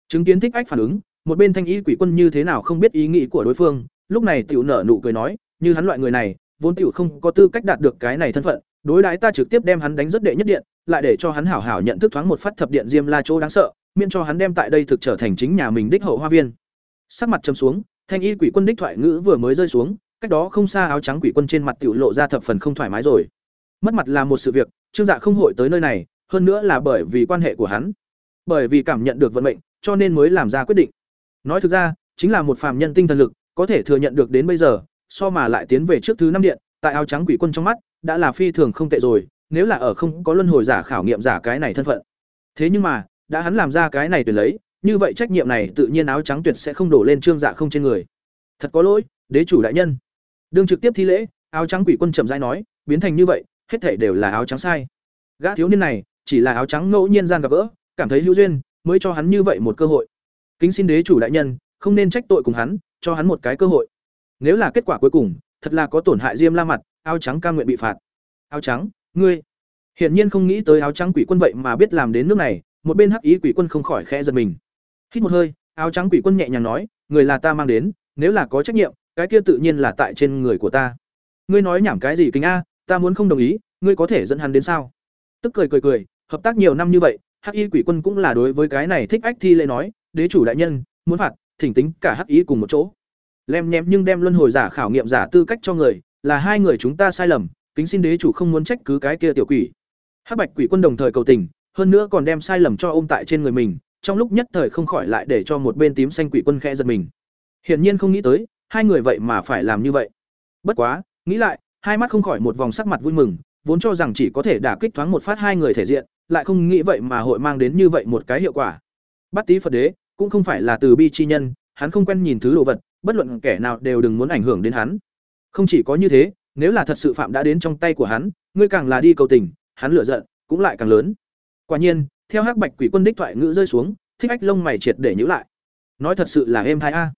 Chứng kiến thích ách phản ứng, một bên thanh y quỷ quân như thế nào không biết ý nghĩ của đối phương, lúc này tiểu nở nụ cười nói, như hắn loại người này, vốn tiểu không có tư cách đạt được cái này thân phận, đối đãi ta trực tiếp đem hắn đánh rất đệ nhất điện, lại để cho hắn hảo hảo nhận thức thoáng một phát thập điện diêm la chỗ đáng sợ, miễn cho hắn đem tại đây thực trở thành chính nhà mình đích hậu hoa viên. Sắc mặt châm xuống, thanh y quỷ quân đích thoại ngữ vừa mới rơi xuống cách đó không xa áo trắng quỷ quân trên mặt tiểu lộ ra thập phần không thoải mái rồi. Mất mặt là một sự việc, trương dạ không hội tới nơi này, hơn nữa là bởi vì quan hệ của hắn. Bởi vì cảm nhận được vận mệnh, cho nên mới làm ra quyết định. Nói thực ra, chính là một phàm nhân tinh thần lực, có thể thừa nhận được đến bây giờ, so mà lại tiến về trước thứ năm điện, tại áo trắng quỷ quân trong mắt, đã là phi thường không tệ rồi, nếu là ở không có luân hồi giả khảo nghiệm giả cái này thân phận. Thế nhưng mà, đã hắn làm ra cái này tùy lấy, như vậy trách nhiệm này tự nhiên áo trắng tuyệt sẽ không đổ lên trương dạ không trên người. Thật có lỗi, đế chủ đại nhân đương trực tiếp thi lễ, áo trắng quỷ quân chậm rãi nói, biến thành như vậy, hết thể đều là áo trắng sai. Gã thiếu niên này, chỉ là áo trắng ngẫu nhiên gian gặp gỡ, cảm thấy hữu duyên, mới cho hắn như vậy một cơ hội. Kính xin đế chủ đại nhân, không nên trách tội cùng hắn, cho hắn một cái cơ hội. Nếu là kết quả cuối cùng, thật là có tổn hại diêm la mặt, áo trắng ca nguyện bị phạt. Áo trắng, ngươi. Hiển nhiên không nghĩ tới áo trắng quỷ quân vậy mà biết làm đến nước này, một bên hắc ý quỷ quân không khỏi khẽ giật mình. Hít một hơi, áo trắng quỷ quân nhẹ nhàng nói, người là ta mang đến, nếu là có trách nhiệm cái kia tự nhiên là tại trên người của ta. Ngươi nói nhảm cái gì kính a, ta muốn không đồng ý, ngươi có thể dẫn hắn đến sao? Tức cười cười cười, hợp tác nhiều năm như vậy, hắc y quỷ quân cũng là đối với cái này thích ách thi lễ nói, đế chủ đại nhân, muốn phạt, thỉnh tính cả hắc y cùng một chỗ. Lem nhem nhưng đem luân hồi giả khảo nghiệm giả tư cách cho người, là hai người chúng ta sai lầm, kính xin đế chủ không muốn trách cứ cái kia tiểu quỷ. Hắc bạch quỷ quân đồng thời cầu tình, hơn nữa còn đem sai lầm cho ôm tại trên người mình, trong lúc nhất thời không khỏi lại để cho một bên tím xanh quỷ quân khẽ giật mình. Hiển nhiên không nghĩ tới hai người vậy mà phải làm như vậy. Bất quá, nghĩ lại, hai mắt không khỏi một vòng sắc mặt vui mừng, vốn cho rằng chỉ có thể đả kích thoáng một phát hai người thể diện, lại không nghĩ vậy mà hội mang đến như vậy một cái hiệu quả. Bát tý phật đế, cũng không phải là từ bi chi nhân, hắn không quen nhìn thứ đồ vật, bất luận kẻ nào đều đừng muốn ảnh hưởng đến hắn. Không chỉ có như thế, nếu là thật sự phạm đã đến trong tay của hắn, ngươi càng là đi cầu tình, hắn lửa giận, cũng lại càng lớn. Quả nhiên, theo hắc bạch quỷ quân đích thoại ngữ rơi xuống, thích ách lông mày triệt để nhíu lại. Nói thật sự là êm thái a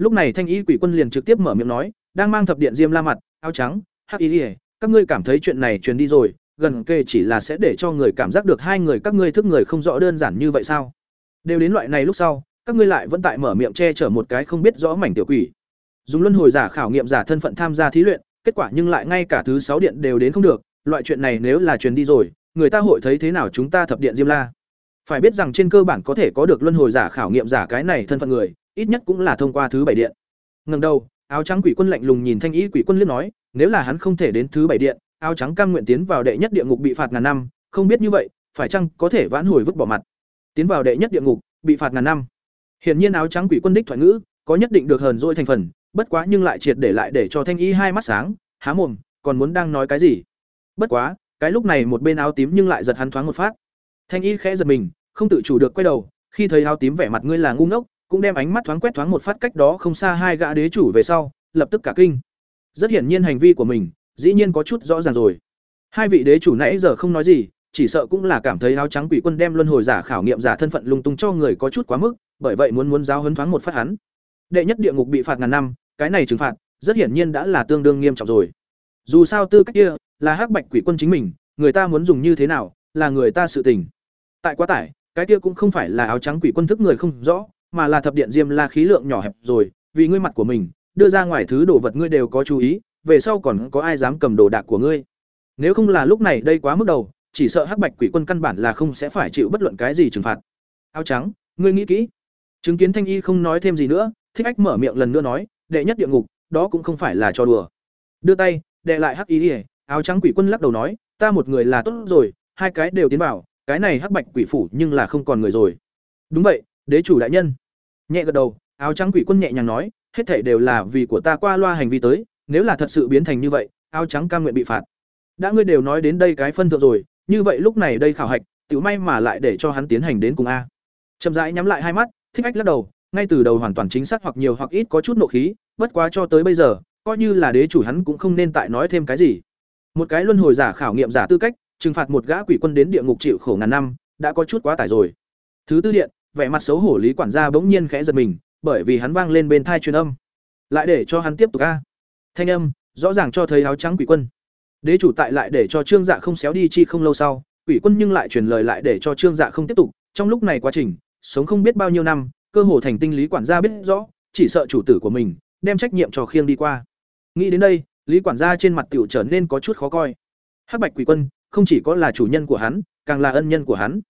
lúc này thanh y quỷ quân liền trực tiếp mở miệng nói, đang mang thập điện diêm la mặt, áo trắng, hắc y ỉa các ngươi cảm thấy chuyện này truyền đi rồi, gần kề chỉ là sẽ để cho người cảm giác được hai người các ngươi thức người không rõ đơn giản như vậy sao? Đều đến loại này lúc sau, các ngươi lại vẫn tại mở miệng che chở một cái không biết rõ mảnh tiểu quỷ. Dùng luân hồi giả khảo nghiệm giả thân phận tham gia thí luyện, kết quả nhưng lại ngay cả thứ sáu điện đều đến không được, loại chuyện này nếu là truyền đi rồi, người ta hội thấy thế nào chúng ta thập điện diêm la? Phải biết rằng trên cơ bản có thể có được luân hồi giả khảo nghiệm giả cái này thân phận người ít nhất cũng là thông qua thứ bảy điện. Ngần đầu, áo trắng quỷ quân lạnh lùng nhìn thanh ý quỷ quân liếc nói, nếu là hắn không thể đến thứ bảy điện, áo trắng cam nguyện tiến vào đệ nhất địa ngục bị phạt ngàn năm, không biết như vậy, phải chăng có thể vãn hồi vứt bỏ mặt? Tiến vào đệ nhất địa ngục, bị phạt ngàn năm. Hiển nhiên áo trắng quỷ quân đích thoại ngữ, có nhất định được hờn dỗi thành phần, bất quá nhưng lại triệt để lại để cho thanh y hai mắt sáng, há mồm, còn muốn đang nói cái gì? Bất quá, cái lúc này một bên áo tím nhưng lại giật hắn thoáng một phát. Thanh y khẽ giật mình, không tự chủ được quay đầu, khi thấy áo tím vẻ mặt ngươi là ngu ngốc cũng đem ánh mắt thoáng quét thoáng một phát cách đó không xa hai gã đế chủ về sau, lập tức cả kinh. Rất hiển nhiên hành vi của mình, dĩ nhiên có chút rõ ràng rồi. Hai vị đế chủ nãy giờ không nói gì, chỉ sợ cũng là cảm thấy áo trắng quỷ quân đem luân hồi giả khảo nghiệm giả thân phận lung tung cho người có chút quá mức, bởi vậy muốn muốn giáo huấn thoáng một phát hắn. Đệ nhất địa ngục bị phạt ngàn năm, cái này trừng phạt, rất hiển nhiên đã là tương đương nghiêm trọng rồi. Dù sao tư cách kia, là hắc bạch quỷ quân chính mình, người ta muốn dùng như thế nào, là người ta sự tình. Tại quá tải, cái kia cũng không phải là áo trắng quỷ quân thức người không rõ mà là thập điện diêm la khí lượng nhỏ hẹp rồi, vì ngươi mặt của mình, đưa ra ngoài thứ đồ vật ngươi đều có chú ý, về sau còn có ai dám cầm đồ đạc của ngươi. Nếu không là lúc này đây quá mức đầu, chỉ sợ hắc bạch quỷ quân căn bản là không sẽ phải chịu bất luận cái gì trừng phạt. Áo trắng, ngươi nghĩ kỹ. Chứng kiến thanh y không nói thêm gì nữa, thích ách mở miệng lần nữa nói, đệ nhất địa ngục, đó cũng không phải là cho đùa. Đưa tay, đệ lại hắc y, áo trắng quỷ quân lắc đầu nói, ta một người là tốt rồi, hai cái đều tiến vào, cái này hắc bạch quỷ phủ nhưng là không còn người rồi. Đúng vậy đế chủ đại nhân. Nhẹ gật đầu, áo trắng quỷ quân nhẹ nhàng nói, hết thảy đều là vì của ta qua loa hành vi tới, nếu là thật sự biến thành như vậy, áo trắng cam nguyện bị phạt. Đã ngươi đều nói đến đây cái phân thượng rồi, như vậy lúc này đây khảo hạch, tiểu may mà lại để cho hắn tiến hành đến cùng a. Chậm rãi nhắm lại hai mắt, thích ách lắc đầu, ngay từ đầu hoàn toàn chính xác hoặc nhiều hoặc ít có chút nộ khí, bất quá cho tới bây giờ, coi như là đế chủ hắn cũng không nên tại nói thêm cái gì. Một cái luân hồi giả khảo nghiệm giả tư cách, trừng phạt một gã quỷ quân đến địa ngục chịu khổ ngàn năm, đã có chút quá tải rồi. Thứ tư điện vẻ mặt xấu hổ lý quản gia bỗng nhiên khẽ giật mình, bởi vì hắn vang lên bên thai truyền âm. Lại để cho hắn tiếp tục a. Thanh âm, rõ ràng cho thấy áo trắng quỷ quân. Đế chủ tại lại để cho trương dạ không xéo đi chi không lâu sau, quỷ quân nhưng lại truyền lời lại để cho trương dạ không tiếp tục. Trong lúc này quá trình, sống không biết bao nhiêu năm, cơ hồ thành tinh lý quản gia biết rõ, chỉ sợ chủ tử của mình, đem trách nhiệm cho khiêng đi qua. Nghĩ đến đây, lý quản gia trên mặt tiểu trở nên có chút khó coi. Hắc bạch quỷ quân, không chỉ có là chủ nhân của hắn, càng là ân nhân của hắn.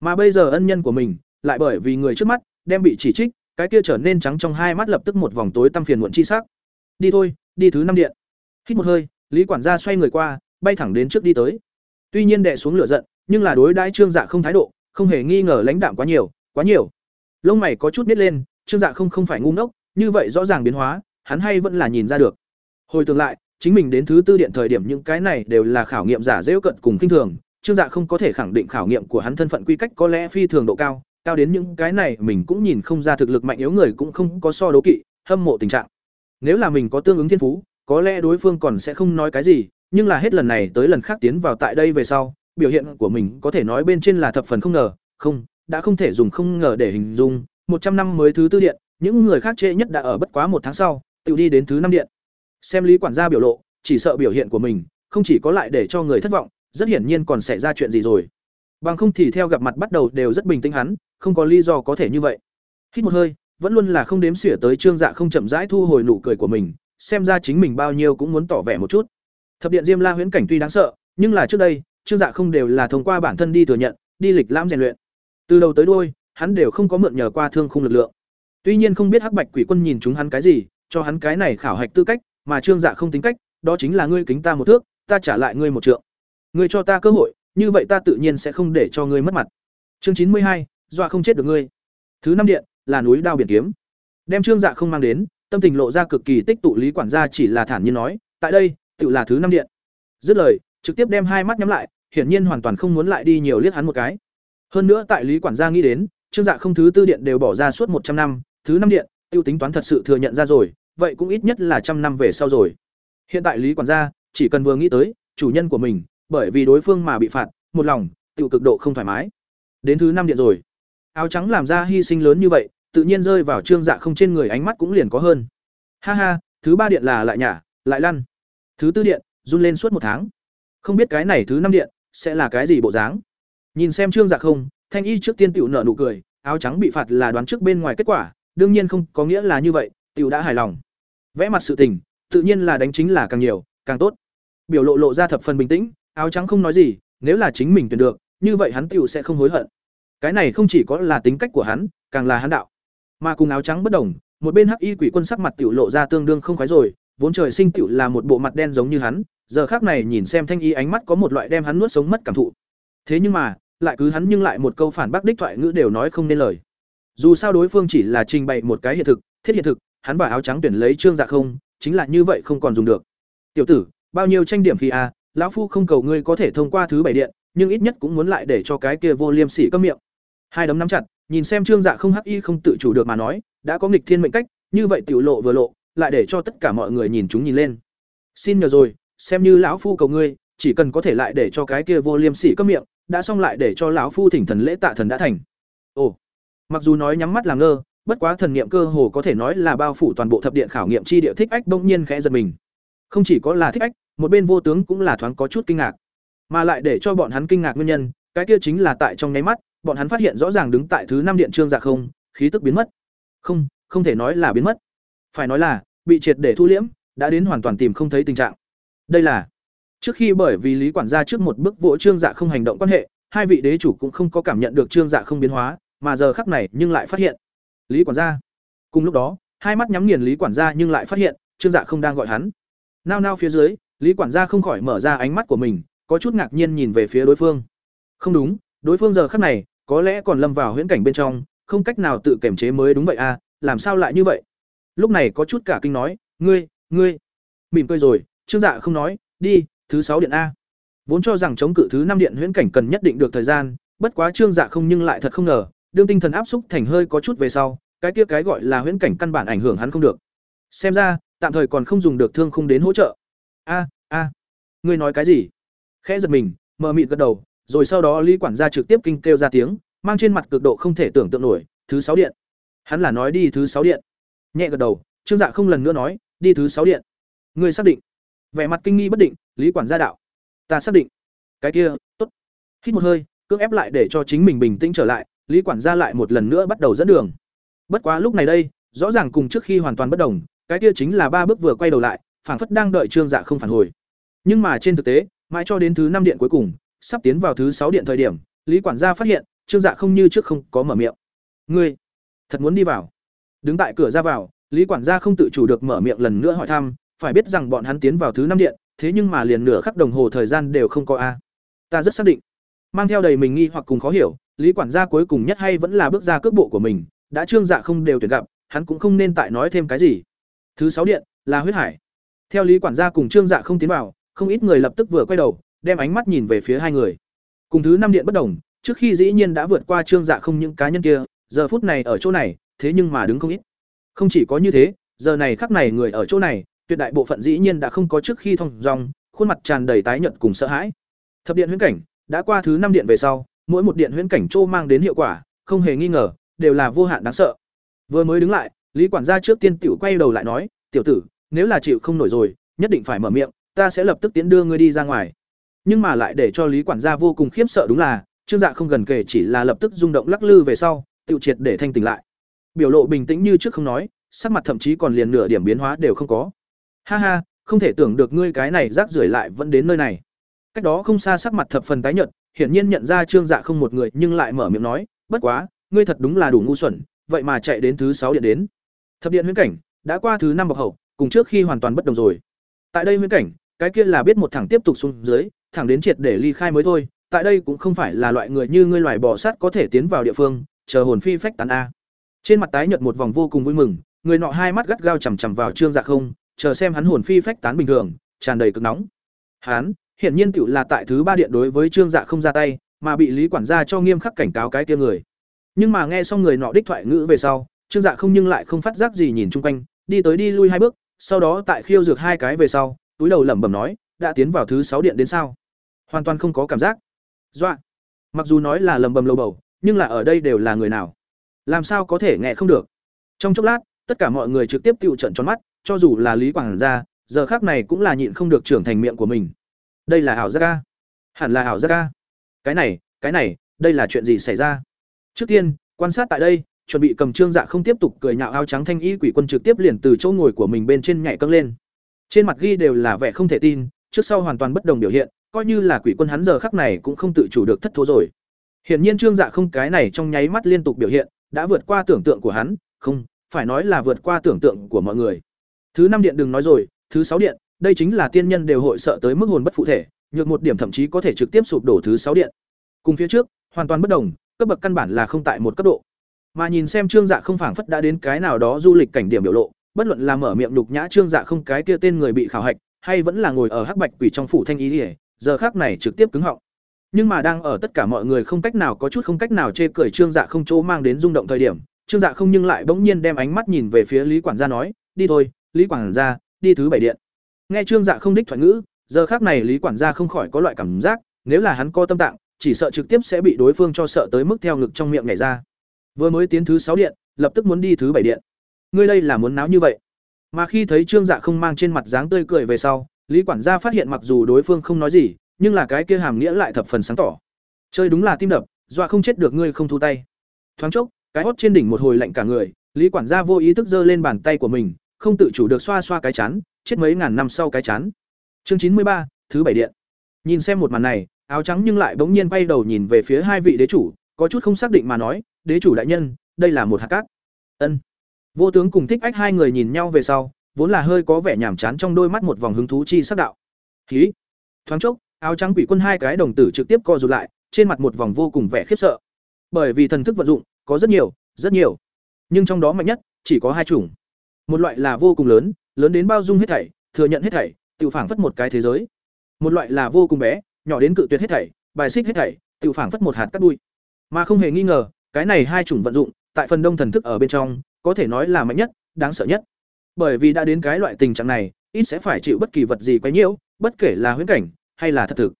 Mà bây giờ ân nhân của mình lại bởi vì người trước mắt, đem bị chỉ trích, cái kia trở nên trắng trong hai mắt lập tức một vòng tối tăm phiền muộn chi sắc. Đi thôi, đi thứ năm điện. Hít một hơi, lý quản gia xoay người qua, bay thẳng đến trước đi tới. Tuy nhiên đệ xuống lửa giận, nhưng là đối đãi trương dạ không thái độ, không hề nghi ngờ lãnh đạm quá nhiều quá nhiều. Lông mày có chút nít lên, trương dạ không không phải ngu ngốc, như vậy rõ ràng biến hóa, hắn hay vẫn là nhìn ra được. Hồi tương lại, chính mình đến thứ tư điện thời điểm những cái này đều là khảo nghiệm giả dễ cận cùng kinh thường, trương dạ không có thể khẳng định khảo nghiệm của hắn thân phận quy cách có lẽ phi thường độ cao cao đến những cái này mình cũng nhìn không ra thực lực mạnh yếu người cũng không có so đấu kỵ, hâm mộ tình trạng. Nếu là mình có tương ứng thiên phú, có lẽ đối phương còn sẽ không nói cái gì, nhưng là hết lần này tới lần khác tiến vào tại đây về sau, biểu hiện của mình có thể nói bên trên là thập phần không ngờ, không, đã không thể dùng không ngờ để hình dung, một trăm năm mới thứ tư điện, những người khác trễ nhất đã ở bất quá một tháng sau, tự đi đến thứ năm điện. Xem lý quản gia biểu lộ, chỉ sợ biểu hiện của mình, không chỉ có lại để cho người thất vọng, rất hiển nhiên còn xảy ra chuyện gì rồi bằng không thì theo gặp mặt bắt đầu đều rất bình tĩnh hắn, không có lý do có thể như vậy. Hít một hơi, vẫn luôn là không đếm xỉa tới trương dạ không chậm rãi thu hồi nụ cười của mình, xem ra chính mình bao nhiêu cũng muốn tỏ vẻ một chút. Thập điện diêm la huyễn cảnh tuy đáng sợ, nhưng là trước đây, trương dạ không đều là thông qua bản thân đi thừa nhận, đi lịch lãm rèn luyện. Từ đầu tới đuôi, hắn đều không có mượn nhờ qua thương khung lực lượng. Tuy nhiên không biết hắc bạch quỷ quân nhìn chúng hắn cái gì, cho hắn cái này khảo hạch tư cách, mà trương dạ không tính cách, đó chính là ngươi kính ta một thước, ta trả lại ngươi một trượng. Ngươi cho ta cơ hội như vậy ta tự nhiên sẽ không để cho ngươi mất mặt. Chương chín mươi hai dọa không chết được ngươi. Thứ năm điện, là núi đao biển kiếm. Đem trương dạ không mang đến, tâm tình lộ ra cực kỳ tích tụ, lý quản gia chỉ là thản nhiên nói, tại đây, tự là thứ năm điện. Dứt lời, trực tiếp đem hai mắt nhắm lại, hiển nhiên hoàn toàn không muốn lại đi nhiều liếc hắn một cái. Hơn nữa tại lý quản gia nghĩ đến, trương dạ không thứ tư điện đều bỏ ra suốt một trăm năm, thứ năm điện, tiêu tính toán thật sự thừa nhận ra rồi, vậy cũng ít nhất là trăm năm về sau rồi. Hiện tại lý quản gia chỉ cần vừa nghĩ tới, chủ nhân của mình bởi vì đối phương mà bị phạt, một lòng, tiểu cực độ không thoải mái. Đến thứ năm điện rồi. Áo trắng làm ra hy sinh lớn như vậy, tự nhiên rơi vào trương dạ không trên người ánh mắt cũng liền có hơn. Ha ha, thứ ba điện là lại nhả, lại lăn. Thứ tư điện, run lên suốt một tháng. Không biết cái này thứ năm điện, sẽ là cái gì bộ dáng. Nhìn xem trương dạ không, thanh y trước tiên tiểu nợ nụ cười, áo trắng bị phạt là đoán trước bên ngoài kết quả, đương nhiên không có nghĩa là như vậy, tiểu đã hài lòng. Vẽ mặt sự tình, tự nhiên là đánh chính là càng nhiều, càng tốt. Biểu lộ lộ ra thập phần bình tĩnh áo trắng không nói gì, nếu là chính mình tuyển được, như vậy hắn tiểu sẽ không hối hận. Cái này không chỉ có là tính cách của hắn, càng là hắn đạo. Mà cùng áo trắng bất đồng, một bên hắc y quỷ quân sắc mặt tiểu lộ ra tương đương không khoái rồi, vốn trời sinh tiểu là một bộ mặt đen giống như hắn, giờ khác này nhìn xem thanh y ánh mắt có một loại đem hắn nuốt sống mất cảm thụ. Thế nhưng mà, lại cứ hắn nhưng lại một câu phản bác đích thoại ngữ đều nói không nên lời. Dù sao đối phương chỉ là trình bày một cái hiện thực, thiết hiện thực, hắn và áo trắng tuyển lấy trương dạ không, chính là như vậy không còn dùng được. Tiểu tử, bao nhiêu tranh điểm khi a lão phu không cầu ngươi có thể thông qua thứ bảy điện, nhưng ít nhất cũng muốn lại để cho cái kia vô liêm sỉ câm miệng. Hai đấm nắm chặt, nhìn xem trương dạ không hắc y không tự chủ được mà nói, đã có nghịch thiên mệnh cách, như vậy tiểu lộ vừa lộ, lại để cho tất cả mọi người nhìn chúng nhìn lên. Xin nhờ rồi, xem như lão phu cầu ngươi, chỉ cần có thể lại để cho cái kia vô liêm sỉ câm miệng, đã xong lại để cho lão phu thỉnh thần lễ tạ thần đã thành. Ồ, mặc dù nói nhắm mắt làm ngơ, bất quá thần niệm cơ hồ có thể nói là bao phủ toàn bộ thập điện khảo nghiệm chi địa thích ách bỗng nhiên khẽ giật mình. Không chỉ có là thích ách một bên vô tướng cũng là thoáng có chút kinh ngạc. Mà lại để cho bọn hắn kinh ngạc nguyên nhân, cái kia chính là tại trong nháy mắt, bọn hắn phát hiện rõ ràng đứng tại thứ năm điện trương dạ không, khí tức biến mất. Không không thể nói là biến mất. Phải nói là, bị triệt để thu liễm, đã đến hoàn toàn tìm không thấy tình trạng. Đây là, trước khi bởi vì lý quản gia trước một bước vỗ trương dạ không hành động quan hệ, hai vị đế chủ cũng không có cảm nhận được trương dạ không biến hóa, mà giờ khắc này nhưng lại phát hiện. Lý quản gia. Cùng lúc đó, hai mắt nhắm nghiền lý quản gia nhưng lại phát hiện, trương dạ không đang gọi hắn. Nao nao phía dưới lý quản gia không khỏi mở ra ánh mắt của mình, có chút ngạc nhiên nhìn về phía đối phương. Không đúng, đối phương giờ khắc này, có lẽ còn lâm vào huyễn cảnh bên trong, không cách nào tự kiểm chế mới đúng vậy à làm sao lại như vậy? Lúc này có chút cả kinh nói, ngươi ngươi. Mỉm cười rồi, trương dạ không nói, đi, thứ sáu điện a. Vốn cho rằng chống cự thứ năm điện huyễn cảnh cần nhất định được thời gian, bất quá trương dạ không nhưng lại thật không ngờ, đương tinh thần áp xúc thành hơi có chút về sau, cái kia cái gọi là huyễn cảnh căn bản ảnh hưởng hắn không được. Xem ra, tạm thời còn không dùng được thương không đến hỗ trợ a a. Ngươi nói cái gì? Khẽ giật mình, mờ mịt gật đầu, rồi sau đó lý quản gia trực tiếp kinh kêu ra tiếng, mang trên mặt cực độ không thể tưởng tượng nổi, thứ sáu điện. Hắn là nói đi thứ sáu điện. Nhẹ gật đầu, trương dạ không lần nữa nói, đi thứ sáu điện. Ngươi xác định. Vẻ mặt kinh nghi bất định, lý quản gia đạo. Ta xác định. Cái kia, tốt. Hít một hơi, cưỡng ép lại để cho chính mình bình tĩnh trở lại, lý quản gia lại một lần nữa bắt đầu dẫn đường. Bất quá lúc này đây, rõ ràng cùng trước khi hoàn toàn bất đồng, cái kia chính là ba bước vừa quay đầu lại phảng phất đang đợi trương dạ không phản hồi. Nhưng mà trên thực tế, mãi cho đến thứ năm điện cuối cùng, sắp tiến vào thứ sáu điện thời điểm, lý quản gia phát hiện, trương dạ không như trước không có mở miệng. Ngươi, thật muốn đi vào? Đứng tại cửa ra vào, lý quản gia không tự chủ được mở miệng lần nữa hỏi thăm, phải biết rằng bọn hắn tiến vào thứ năm điện, thế nhưng mà liền nửa khắc đồng hồ thời gian đều không có a. Ta rất xác định. Mang theo đầy mình nghi hoặc cùng khó hiểu, lý quản gia cuối cùng nhất hay vẫn là bước ra cước bộ của mình, đã trương dạ không đều tuyển gặp, hắn cũng không nên tại nói thêm cái gì. Thứ sáu điện, là huyết hải theo lý quản gia cùng trương dạ không tiến vào, không ít người lập tức vừa quay đầu, đem ánh mắt nhìn về phía hai người. Cùng thứ năm điện bất đồng, trước khi dĩ nhiên đã vượt qua trương dạ không những cá nhân kia, giờ phút này ở chỗ này, thế nhưng mà đứng không ít. Không chỉ có như thế, giờ này khắc này người ở chỗ này, tuyệt đại bộ phận dĩ nhiên đã không có trước khi thông dòng khuôn mặt tràn đầy tái nhợt cùng sợ hãi. Thập điện huyễn cảnh, đã qua thứ năm điện về sau, mỗi một điện huyễn cảnh trô mang đến hiệu quả, không hề nghi ngờ, đều là vô hạn đáng sợ. Vừa mới đứng lại, lý quản gia trước tiên tiểu quay đầu lại nói, tiểu tử nếu là chịu không nổi rồi, nhất định phải mở miệng, ta sẽ lập tức tiến đưa ngươi đi ra ngoài. Nhưng mà lại để cho lý quản gia vô cùng khiếp sợ đúng là, trương dạ không gần kể chỉ là lập tức rung động lắc lư về sau, tự triệt để thanh tỉnh lại. Biểu lộ bình tĩnh như trước không nói, sắc mặt thậm chí còn liền nửa điểm biến hóa đều không có. Ha ha, không thể tưởng được ngươi cái này rác rưởi lại vẫn đến nơi này. Cách đó không xa sắc mặt thập phần tái nhợt, hiển nhiên nhận ra trương dạ không một người nhưng lại mở miệng nói, bất quá, ngươi thật đúng là đủ ngu xuẩn, vậy mà chạy đến thứ sáu điện đến. Thập điện huyễn cảnh, đã qua thứ năm bậc hậu cùng trước khi hoàn toàn bất đồng rồi. Tại đây huyễn cảnh, cái kia là biết một thẳng tiếp tục xuống dưới, thẳng đến triệt để ly khai mới thôi, tại đây cũng không phải là loại người như ngươi loài bò sát có thể tiến vào địa phương, chờ hồn phi phách tán a. Trên mặt tái nhợt một vòng vô cùng vui mừng, người nọ hai mắt gắt gao chằm chằm vào trương dạ không, chờ xem hắn hồn phi phách tán bình thường, tràn đầy cực nóng. Hắn, hiển nhiên tựu là tại thứ ba điện đối với trương dạ không ra tay, mà bị lý quản gia cho nghiêm khắc cảnh cáo cái kia người. Nhưng mà nghe xong người nọ đích thoại ngữ về sau, trương dạ không nhưng lại không phát giác gì nhìn chung quanh, đi tới đi lui hai bước sau đó tại khiêu dược hai cái về sau, túi đầu lẩm bẩm nói, đã tiến vào thứ sáu điện đến sao? Hoàn toàn không có cảm giác. Dọa. Mặc dù nói là lầm bầm lầu bầu, nhưng là ở đây đều là người nào? Làm sao có thể nghe không được? Trong chốc lát, tất cả mọi người trực tiếp tự trận tròn mắt, cho dù là lý quảng gia giờ khác này cũng là nhịn không được trưởng thành miệng của mình. Đây là ảo giác ca hẳn là ảo giác ca cái này cái này, đây là chuyện gì xảy ra? Trước tiên, quan sát tại đây chuẩn bị cầm trương dạ không tiếp tục cười nhạo áo trắng thanh y quỷ quân trực tiếp liền từ chỗ ngồi của mình bên trên nhảy câng lên. Trên mặt ghi đều là vẻ không thể tin, trước sau hoàn toàn bất đồng biểu hiện, coi như là quỷ quân hắn giờ khắc này cũng không tự chủ được thất thố rồi. Hiển nhiên trương dạ không cái này trong nháy mắt liên tục biểu hiện, đã vượt qua tưởng tượng của hắn, không, phải nói là vượt qua tưởng tượng của mọi người. Thứ năm điện đừng nói rồi, thứ sáu điện, đây chính là tiên nhân đều hội sợ tới mức hồn bất phụ thể, nhược một điểm thậm chí có thể trực tiếp sụp đổ thứ sáu điện. Cùng phía trước, hoàn toàn bất đồng, cấp bậc căn bản là không tại một cấp độ mà nhìn xem trương dạ không phảng phất đã đến cái nào đó du lịch cảnh điểm biểu lộ, bất luận là mở miệng nhục nhã trương dạ không cái kia tên người bị khảo hạch, hay vẫn là ngồi ở hắc bạch quỷ trong phủ thanh ý ỉa giờ khác này trực tiếp cứng họng. Nhưng mà đang ở tất cả mọi người không cách nào có chút không cách nào chê cười trương dạ không chỗ mang đến rung động thời điểm, trương dạ không nhưng lại bỗng nhiên đem ánh mắt nhìn về phía lý quản gia nói, đi thôi, lý quản gia, đi thứ bảy điện. Nghe trương dạ không đích thoại ngữ, giờ khác này lý quản gia không khỏi có loại cảm giác, nếu là hắn có tâm tạng, chỉ sợ trực tiếp sẽ bị đối phương cho sợ tới mức theo ngực trong miệng nhảy ra vừa mới tiến thứ sáu điện, lập tức muốn đi thứ bảy điện. Ngươi đây là muốn náo như vậy? Mà khi thấy trương dạ không mang trên mặt dáng tươi cười về sau, lý quản gia phát hiện mặc dù đối phương không nói gì, nhưng là cái kia hàm nghĩa lại thập phần sáng tỏ. Chơi đúng là tim đập, dọa không chết được ngươi không thu tay. Thoáng chốc, cái hót trên đỉnh một hồi lạnh cả người, lý quản gia vô ý thức giơ lên bàn tay của mình, không tự chủ được xoa xoa cái chán, chết mấy ngàn năm sau cái chán. Chương chín mươi ba, thứ bảy điện. Nhìn xem một màn này, áo trắng nhưng lại bỗng nhiên bay đầu nhìn về phía hai vị đế chủ có chút không xác định mà nói, đế chủ đại nhân, đây là một hạt cát. Ân. Vô tướng cùng thích ách hai người nhìn nhau về sau, vốn là hơi có vẻ nhàm chán trong đôi mắt một vòng hứng thú chi sắc đạo. Khí thoáng chốc, áo trắng quỷ quân hai cái đồng tử trực tiếp co rụt lại, trên mặt một vòng vô cùng vẻ khiếp sợ. Bởi vì thần thức vận dụng, có rất nhiều rất nhiều. Nhưng trong đó mạnh nhất, chỉ có hai chủng. Một loại là vô cùng lớn lớn đến bao dung hết thảy, thừa nhận hết thảy, tự phảng phất một cái thế giới. Một loại là vô cùng bé, nhỏ đến cự tuyệt hết thảy, bài xích hết thảy, tự phảng phất một hạt cắt đuôi mà không hề nghi ngờ, cái này hai chủng vận dụng, tại phần đông thần thức ở bên trong, có thể nói là mạnh nhất, đáng sợ nhất. Bởi vì đã đến cái loại tình trạng này, ít sẽ phải chịu bất kỳ vật gì quấy nhiễu, bất kể là huyễn cảnh, hay là thật thực.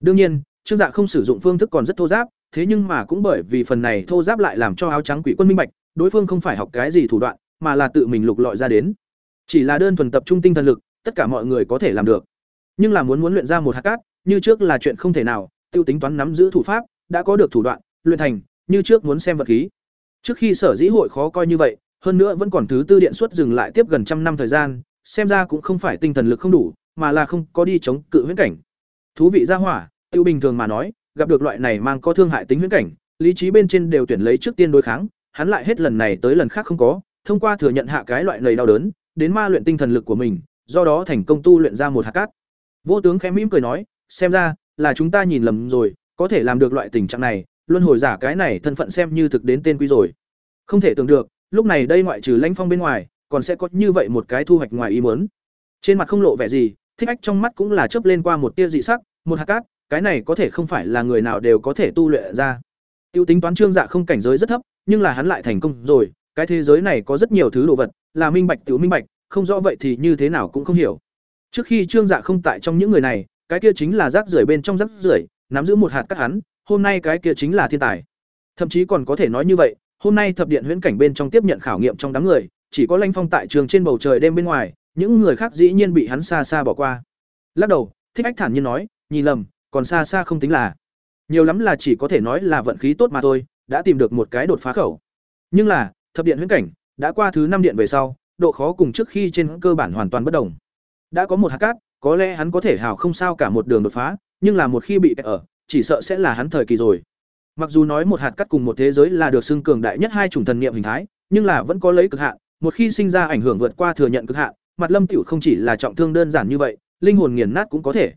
Đương nhiên, trương dạ không sử dụng phương thức còn rất thô giáp, thế nhưng mà cũng bởi vì phần này thô giáp lại làm cho áo trắng quỷ quân minh bạch, đối phương không phải học cái gì thủ đoạn, mà là tự mình lục lọi ra đến. Chỉ là đơn thuần tập trung tinh thần lực, tất cả mọi người có thể làm được. Nhưng là muốn muốn luyện ra một hạt cát, như trước là chuyện không thể nào, tiêu tính toán nắm giữ thủ pháp, đã có được thủ đoạn luyện thành, như trước muốn xem vật khí. Trước khi sở dĩ hội khó coi như vậy, hơn nữa vẫn còn thứ tư điện suất dừng lại tiếp gần trăm năm thời gian, xem ra cũng không phải tinh thần lực không đủ, mà là không có đi chống cự huyễn cảnh. Thú vị ra hỏa, tiêu bình thường mà nói, gặp được loại này mang có thương hại tính huyễn cảnh, lý trí bên trên đều tuyển lấy trước tiên đối kháng, hắn lại hết lần này tới lần khác không có, thông qua thừa nhận hạ cái loại lầy đau đớn, đến ma luyện tinh thần lực của mình, do đó thành công tu luyện ra một hạt cát. Vô tướng khẽ mỉm cười nói, xem ra là chúng ta nhìn lầm rồi, có thể làm được loại tình trạng này luân hồi giả cái này thân phận xem như thực đến tên quý rồi. Không thể tưởng được, lúc này đây ngoại trừ lãnh phong bên ngoài, còn sẽ có như vậy một cái thu hoạch ngoài ý muốn. Trên mặt không lộ vẻ gì, thích ách trong mắt cũng là chớp lên qua một tia dị sắc, một hạt cát, cái này có thể không phải là người nào đều có thể tu luyện ra. Tiêu tính toán trương dạ không cảnh giới rất thấp, nhưng là hắn lại thành công rồi, cái thế giới này có rất nhiều thứ đồ vật, là minh bạch tiểu minh bạch, không rõ vậy thì như thế nào cũng không hiểu. Trước khi trương dạ không tại trong những người này, cái kia chính là rác rưởi bên trong rác rưởi, nắm giữ một hạt cát hắn hôm nay cái kia chính là thiên tài. Thậm chí còn có thể nói như vậy, hôm nay thập điện huyễn cảnh bên trong tiếp nhận khảo nghiệm trong đám người, chỉ có lanh phong tại trường trên bầu trời đêm bên ngoài, những người khác dĩ nhiên bị hắn xa xa bỏ qua. Lắc đầu, thích ách thản nhiên nói, nhìn lầm, còn xa xa không tính là. Nhiều lắm là chỉ có thể nói là vận khí tốt mà thôi, đã tìm được một cái đột phá khẩu. Nhưng là, thập điện huyễn cảnh, đã qua thứ năm điện về sau, độ khó cùng trước khi trên cơ bản hoàn toàn bất đồng. Đã có một hạt cát, có lẽ hắn có thể hào không sao cả một đường đột phá, nhưng là một khi bị kẹt ở chỉ sợ sẽ là hắn thời kỳ rồi. Mặc dù nói một hạt cát cùng một thế giới là được xưng cường đại nhất hai chủng thần niệm hình thái, nhưng là vẫn có lấy cực hạn, một khi sinh ra ảnh hưởng vượt qua thừa nhận cực hạn, mặt lâm tiểu không chỉ là trọng thương đơn giản như vậy, linh hồn nghiền nát cũng có thể.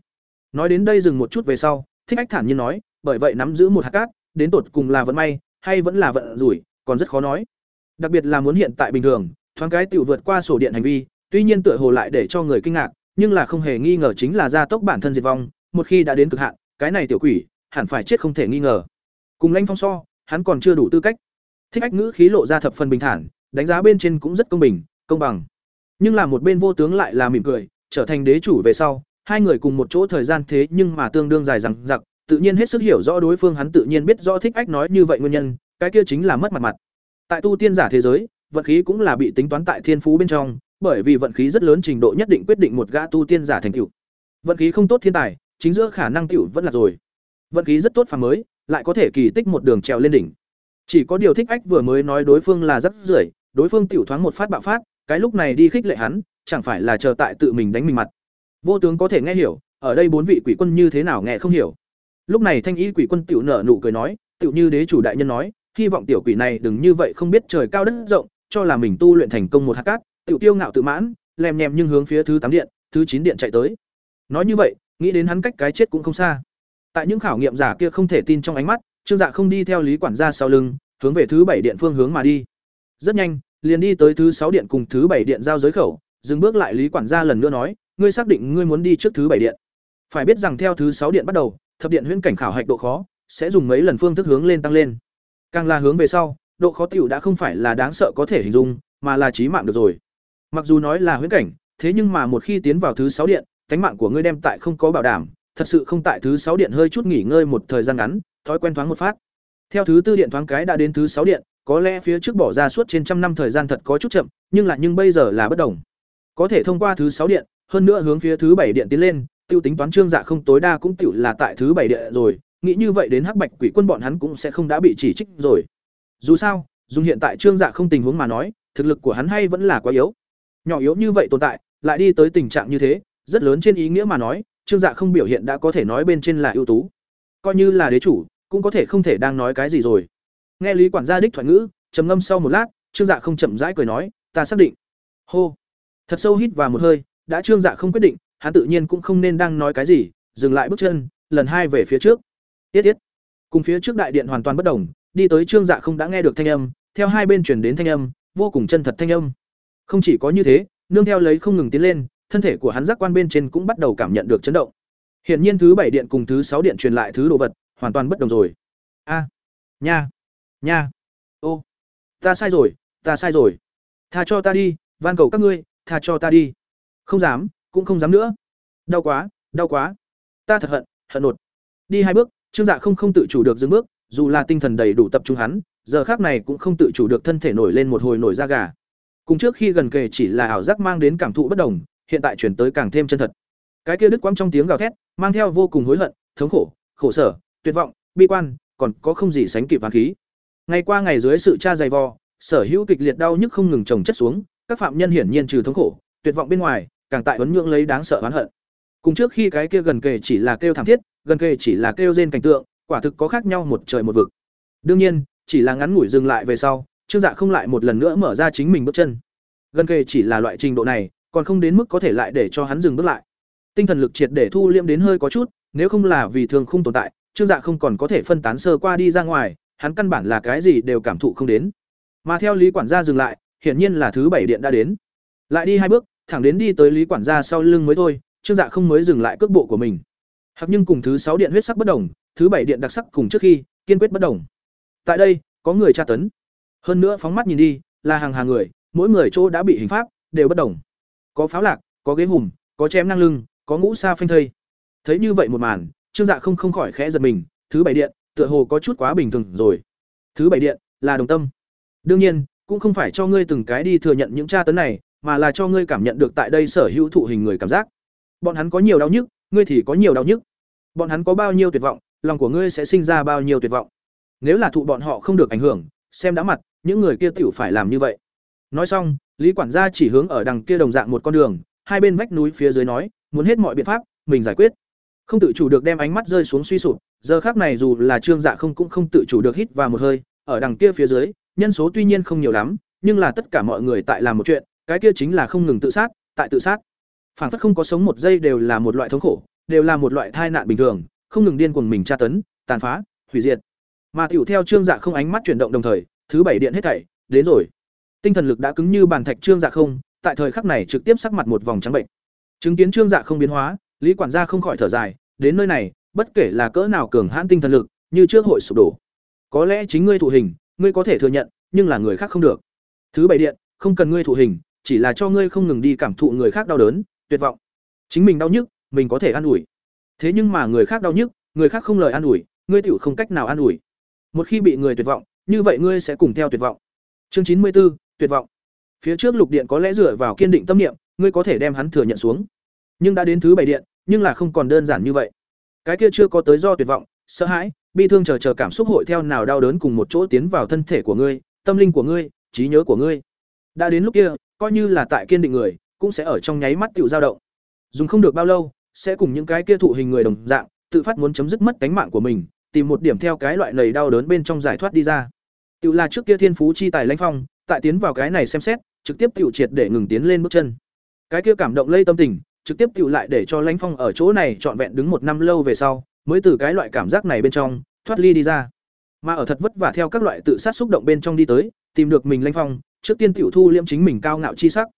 Nói đến đây dừng một chút về sau, thích ách thản nhiên nói, bởi vậy nắm giữ một hạt cát, đến tột cùng là vận may, hay vẫn là vận rủi, còn rất khó nói. Đặc biệt là muốn hiện tại bình thường, thoáng cái tiểu vượt qua sổ điện hành vi, tuy nhiên tựa hồ lại để cho người kinh ngạc, nhưng là không hề nghi ngờ chính là gia tốc bản thân diệt vong, một khi đã đến cực hạn cái này tiểu quỷ, hẳn phải chết không thể nghi ngờ. Cùng lãnh phong so, hắn còn chưa đủ tư cách. Thích ách ngữ khí lộ ra thập phần bình thản, đánh giá bên trên cũng rất công bình, công bằng. Nhưng là một bên vô tướng lại là mỉm cười, trở thành đế chủ về sau, hai người cùng một chỗ thời gian thế nhưng mà tương đương dài rằng giặc tự nhiên hết sức hiểu rõ đối phương hắn tự nhiên biết rõ thích ách nói như vậy nguyên nhân, cái kia chính là mất mặt mặt. Tại tu tiên giả thế giới, vận khí cũng là bị tính toán tại thiên phú bên trong, bởi vì vận khí rất lớn trình độ nhất định quyết định một gã tu tiên giả thành tựu. Vận khí không tốt thiên tài chính giữa khả năng tiểu vẫn là rồi. Vận khí rất tốt phàm mới, lại có thể kỳ tích một đường trèo lên đỉnh. Chỉ có điều thích ách vừa mới nói đối phương là rất rưởi, đối phương tiểu thoáng một phát bạo phát, cái lúc này đi khích lệ hắn, chẳng phải là chờ tại tự mình đánh mình mặt. Vô tướng có thể nghe hiểu, ở đây bốn vị quỷ quân như thế nào nghe không hiểu. Lúc này thanh ý quỷ quân tiểu nở nụ cười nói, tiểu như đế chủ đại nhân nói, hy vọng tiểu quỷ này đừng như vậy không biết trời cao đất rộng, cho là mình tu luyện thành công một hạt cát, tiểu tiêu ngạo tự mãn lèm nhèm nhưng hướng phía thứ tám điện, thứ chín điện chạy tới. Nói như vậy nghĩ đến hắn cách cái chết cũng không xa. Tại những khảo nghiệm giả kia không thể tin trong ánh mắt, trương dạ không đi theo lý quản gia sau lưng, hướng về thứ bảy điện phương hướng mà đi. Rất nhanh, liền đi tới thứ sáu điện cùng thứ bảy điện giao giới khẩu, dừng bước lại lý quản gia lần nữa nói, ngươi xác định ngươi muốn đi trước thứ bảy điện. Phải biết rằng theo thứ sáu điện bắt đầu, thập điện huyễn cảnh khảo hạch độ khó sẽ dùng mấy lần phương thức hướng lên tăng lên. Càng là hướng về sau, độ khó tiểu đã không phải là đáng sợ có thể hình dung, mà là chí mạng được rồi. Mặc dù nói là huyễn cảnh, thế nhưng mà một khi tiến vào thứ sáu điện tánh mạng của ngươi đem tại không có bảo đảm, thật sự không tại thứ sáu điện hơi chút nghỉ ngơi một thời gian ngắn, thói quen thoáng một phát. Theo thứ tư điện thoáng cái đã đến thứ sáu điện, có lẽ phía trước bỏ ra suốt trên trăm năm thời gian thật có chút chậm, nhưng lại nhưng bây giờ là bất đồng. Có thể thông qua thứ sáu điện, hơn nữa hướng phía thứ bảy điện tiến lên, tiêu tính toán trương dạ không tối đa cũng tiểu là tại thứ bảy điện rồi, nghĩ như vậy đến hắc bạch quỷ quân bọn hắn cũng sẽ không đã bị chỉ trích rồi. Dù sao, dùng hiện tại trương dạ không tình huống mà nói, thực lực của hắn hay vẫn là quá yếu. Nhỏ yếu như vậy tồn tại, lại đi tới tình trạng như thế rất lớn trên ý nghĩa mà nói, trương dạ không biểu hiện đã có thể nói bên trên là ưu tú. Coi như là đế chủ, cũng có thể không thể đang nói cái gì rồi. Nghe lý quản gia đích thoại ngữ, trầm ngâm sau một lát, trương dạ không chậm rãi cười nói, ta xác định. Hô. Thật sâu hít vào một hơi, đã trương dạ không quyết định, hắn tự nhiên cũng không nên đang nói cái gì, dừng lại bước chân, lần hai về phía trước. Tiết tiết. Cùng phía trước đại điện hoàn toàn bất đồng, đi tới trương dạ không đã nghe được thanh âm, theo hai bên chuyển đến thanh âm, vô cùng chân thật thanh âm. Không chỉ có như thế, nương theo lấy không ngừng tiến lên thân thể của hắn giác quan bên trên cũng bắt đầu cảm nhận được chấn động. Hiển nhiên thứ bảy điện cùng thứ sáu điện truyền lại thứ đồ vật, hoàn toàn bất đồng rồi. A, nha nha, ô, ta sai rồi, ta sai rồi. Tha cho ta đi, van cầu các ngươi, tha cho ta đi. Không dám, cũng không dám nữa. Đau quá đau quá. Ta thật hận hận nột. Đi hai bước, trương dạ không không tự chủ được dừng bước, dù là tinh thần đầy đủ tập trung hắn, giờ khác này cũng không tự chủ được thân thể nổi lên một hồi nổi da gà. Cùng trước khi gần kề chỉ là ảo giác mang đến cảm thụ bất đồng hiện tại chuyển tới càng thêm chân thật. Cái kia đứt quãng trong tiếng gào thét, mang theo vô cùng hối hận, thống khổ khổ sở, tuyệt vọng, bi quan, còn có không gì sánh kịp hàn khí. Ngày qua ngày dưới sự tra dày vò, sở hữu kịch liệt đau nhức không ngừng chồng chất xuống, các phạm nhân hiển nhiên trừ thống khổ, tuyệt vọng bên ngoài, càng tại huấn nhượng lấy đáng sợ oán hận. Cùng trước khi cái kia gần kề chỉ là kêu thảm thiết, gần kề chỉ là kêu rên cảnh tượng, quả thực có khác nhau một trời một vực. Đương nhiên, chỉ là ngắn ngủi dừng lại về sau, trương dạ không lại một lần nữa mở ra chính mình bước chân. Gần kề chỉ là loại trình độ này còn không đến mức có thể lại để cho hắn dừng bước lại. Tinh thần lực triệt để thu liêm đến hơi có chút, nếu không là vì thường không tồn tại, trương dạ không còn có thể phân tán sơ qua đi ra ngoài, hắn căn bản là cái gì đều cảm thụ không đến. Mà theo lý quản gia dừng lại, hiển nhiên là thứ bảy điện đã đến. Lại đi hai bước, thẳng đến đi tới lý quản gia sau lưng mới thôi, trương dạ không mới dừng lại cước bộ của mình. Hoặc nhưng cùng thứ sáu điện huyết sắc bất đồng, thứ bảy điện đặc sắc cùng trước khi, kiên quyết bất đồng. Tại đây, có người tra tấn. Hơn nữa phóng mắt nhìn đi, là hàng hàng người, mỗi người chỗ đã bị hình pháp, đều bất đồng có pháo lạc, có ghế hùm, có chém năng lưng, có ngũ sa phanh thây. Thấy như vậy một màn, trương dạ không không khỏi khẽ giật mình, thứ bảy điện, tựa hồ có chút quá bình thường rồi. Thứ bảy điện, là đồng tâm. Đương nhiên, cũng không phải cho ngươi từng cái đi thừa nhận những tra tấn này, mà là cho ngươi cảm nhận được tại đây sở hữu thụ hình người cảm giác. Bọn hắn có nhiều đau nhức, ngươi thì có nhiều đau nhức. Bọn hắn có bao nhiêu tuyệt vọng, lòng của ngươi sẽ sinh ra bao nhiêu tuyệt vọng. Nếu là thụ bọn họ không được ảnh hưởng, xem đã mặt, những người kia tiểu phải làm như vậy. Nói xong lý quản gia chỉ hướng ở đằng kia đồng dạng một con đường, hai bên vách núi phía dưới nói, muốn hết mọi biện pháp, mình giải quyết. Không tự chủ được đem ánh mắt rơi xuống suy sụp, giờ khác này dù là trương dạ không cũng không tự chủ được hít vào một hơi, ở đằng kia phía dưới, nhân số tuy nhiên không nhiều lắm, nhưng là tất cả mọi người tại làm một chuyện, cái kia chính là không ngừng tự sát, tại tự sát. Phản phất không có sống một giây đều là một loại thống khổ, đều là một loại tai nạn bình thường, không ngừng điên cuồng mình tra tấn, tàn phá, hủy diệt. Mà tiểu theo trương dạ không ánh mắt chuyển động đồng thời, thứ bảy điện hết thảy, đến rồi tinh thần lực đã cứng như bàn thạch trương dạ không tại thời khắc này trực tiếp sắc mặt một vòng trắng bệnh. Chứng kiến trương dạ không biến hóa lý quản gia không khỏi thở dài đến nơi này bất kể là cỡ nào cường hãn tinh thần lực như trước hội sụp đổ. Có lẽ chính ngươi thụ hình ngươi có thể thừa nhận nhưng là người khác không được. Thứ bảy điện không cần ngươi thụ hình chỉ là cho ngươi không ngừng đi cảm thụ người khác đau đớn tuyệt vọng. Chính mình đau nhức mình có thể an ủi. Thế nhưng mà người khác đau nhức người khác không lời an ủi ngươi tiểu không cách nào an ủi. Một khi bị người tuyệt vọng như vậy ngươi sẽ cùng theo tuyệt vọng. Chương chín mươi 94, tuyệt vọng. Phía trước lục điện có lẽ dựa vào kiên định tâm niệm, ngươi có thể đem hắn thừa nhận xuống. Nhưng đã đến thứ bảy điện, nhưng là không còn đơn giản như vậy. Cái kia chưa có tới do tuyệt vọng, sợ hãi, bi thương chờ chờ cảm xúc hội theo nào đau đớn cùng một chỗ tiến vào thân thể của ngươi, tâm linh của ngươi, trí nhớ của ngươi. Đã đến lúc kia, coi như là tại kiên định người, cũng sẽ ở trong nháy mắt tiểu dao động. Dùng không được bao lâu, sẽ cùng những cái kia thụ hình người đồng dạng, tự phát muốn chấm dứt mất cánh mạng của mình, tìm một điểm theo cái loại lầy đau đớn bên trong giải thoát đi ra. Tiểu là trước kia thiên phú chi tài lãnh phong tại tiến vào cái này xem xét, trực tiếp tiểu triệt để ngừng tiến lên bước chân. Cái kia cảm động lây tâm tình, trực tiếp tiểu lại để cho lãnh phong ở chỗ này trọn vẹn đứng một năm lâu về sau, mới từ cái loại cảm giác này bên trong, thoát ly đi ra. Mà ở thật vất vả theo các loại tự sát xúc động bên trong đi tới, tìm được mình lãnh phong, trước tiên tiểu thu liễm chính mình cao ngạo chi sắc.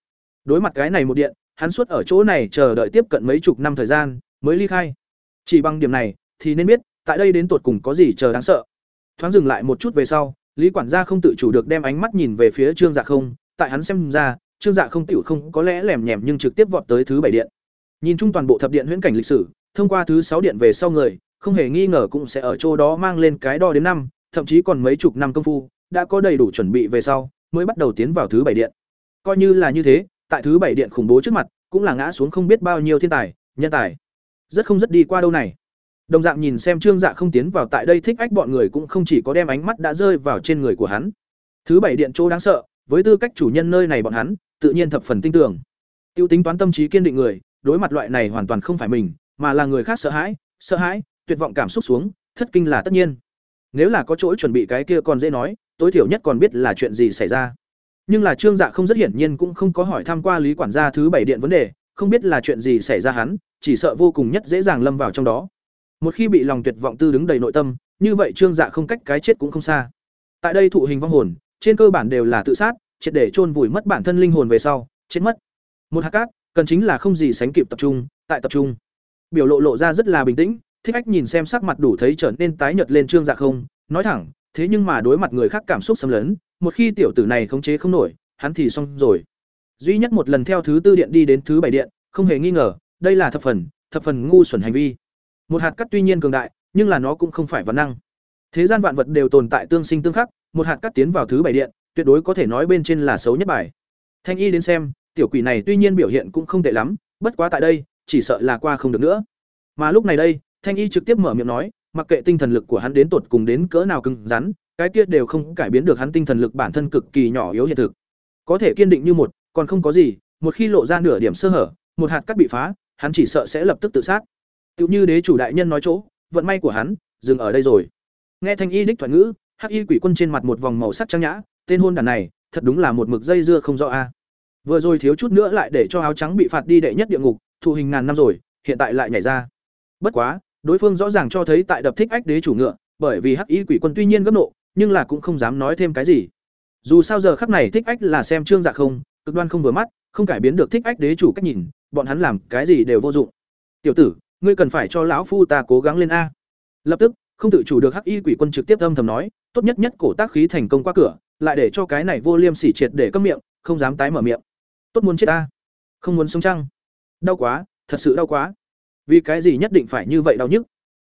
Đối mặt cái này một điện, hắn suốt ở chỗ này chờ đợi tiếp cận mấy chục năm thời gian, mới ly khai. Chỉ bằng điểm này, thì nên biết, tại đây đến tột cùng có gì chờ đáng sợ. Thoáng dừng lại một chút về sau lý quản gia không tự chủ được đem ánh mắt nhìn về phía trương dạ không, tại hắn xem ra, trương dạ không tiểu không có lẽ lèm nhèm nhưng trực tiếp vọt tới thứ bảy điện. Nhìn chung toàn bộ thập điện huyễn cảnh lịch sử, thông qua thứ sáu điện về sau người, không hề nghi ngờ cũng sẽ ở chỗ đó mang lên cái đo đến năm, thậm chí còn mấy chục năm công phu, đã có đầy đủ chuẩn bị về sau, mới bắt đầu tiến vào thứ bảy điện. Coi như là như thế, tại thứ bảy điện khủng bố trước mặt, cũng là ngã xuống không biết bao nhiêu thiên tài, nhân tài. Rất không rất đi qua đâu này đồng dạng nhìn xem trương dạ không tiến vào tại đây thích ách bọn người cũng không chỉ có đem ánh mắt đã rơi vào trên người của hắn. Thứ bảy điện chỗ đáng sợ, với tư cách chủ nhân nơi này bọn hắn, tự nhiên thập phần tin tưởng. Tiêu tính toán tâm trí kiên định người, đối mặt loại này hoàn toàn không phải mình, mà là người khác sợ hãi sợ hãi, tuyệt vọng cảm xúc xuống, thất kinh là tất nhiên. Nếu là có chỗ chuẩn bị cái kia còn dễ nói, tối thiểu nhất còn biết là chuyện gì xảy ra. Nhưng là trương dạ không rất hiển nhiên cũng không có hỏi tham qua lý quản gia thứ bảy điện vấn đề, không biết là chuyện gì xảy ra hắn, chỉ sợ vô cùng nhất dễ dàng lâm vào trong đó một khi bị lòng tuyệt vọng tư đứng đầy nội tâm, như vậy trương dạ không cách cái chết cũng không xa. Tại đây thụ hình vong hồn, trên cơ bản đều là tự sát, triệt để chôn vùi mất bản thân linh hồn về sau, chết mất. Một hạt cát, cần chính là không gì sánh kịp tập trung, tại tập trung. Biểu lộ lộ ra rất là bình tĩnh, thích ách nhìn xem sắc mặt đủ thấy trở nên tái nhợt lên trương dạ không, nói thẳng, thế nhưng mà đối mặt người khác cảm xúc xâm lấn, một khi tiểu tử này khống chế không nổi, hắn thì xong rồi. Duy nhất một lần theo thứ tư điện đi đến thứ bảy điện, không hề nghi ngờ, đây là thập phần thập phần ngu xuẩn hành vi một hạt cắt tuy nhiên cường đại, nhưng là nó cũng không phải văn năng. Thế gian vạn vật đều tồn tại tương sinh tương khắc, một hạt cắt tiến vào thứ bảy điện, tuyệt đối có thể nói bên trên là xấu nhất bài. Thanh y đến xem, tiểu quỷ này tuy nhiên biểu hiện cũng không tệ lắm, bất quá tại đây, chỉ sợ là qua không được nữa. Mà lúc này đây, thanh y trực tiếp mở miệng nói, mặc kệ tinh thần lực của hắn đến tột cùng đến cỡ nào cứng rắn, cái kia đều không cải biến được hắn tinh thần lực bản thân cực kỳ nhỏ yếu hiện thực. Có thể kiên định như một, còn không có gì, một khi lộ ra nửa điểm sơ hở, một hạt cắt bị phá, hắn chỉ sợ sẽ lập tức tự sát tựu như đế chủ đại nhân nói chỗ, vận may của hắn, dừng ở đây rồi. Nghe thanh y đích thoại ngữ, hắc y quỷ quân trên mặt một vòng màu sắc trang nhã, tên hôn đàn này, thật đúng là một mực dây dưa không rõ a. Vừa rồi thiếu chút nữa lại để cho áo trắng bị phạt đi đệ nhất địa ngục, thụ hình ngàn năm rồi, hiện tại lại nhảy ra. Bất quá, đối phương rõ ràng cho thấy tại đập thích ách đế chủ ngựa, bởi vì hắc y quỷ quân tuy nhiên gấp nộ, nhưng là cũng không dám nói thêm cái gì. Dù sao giờ khắc này thích ách là xem trương dạ không, cực đoan không vừa mắt, không cải biến được thích ách đế chủ cách nhìn, bọn hắn làm cái gì đều vô dụng. Tiểu tử ngươi cần phải cho lão phu ta cố gắng lên a. Lập tức, không tự chủ được hắc y quỷ quân trực tiếp âm thầm nói, tốt nhất nhất cổ tác khí thành công qua cửa, lại để cho cái này vô liêm sỉ triệt để câm miệng, không dám tái mở miệng. Tốt muốn chết ta. Không muốn sống chăng? Đau quá, thật sự đau quá. Vì cái gì nhất định phải như vậy đau nhức?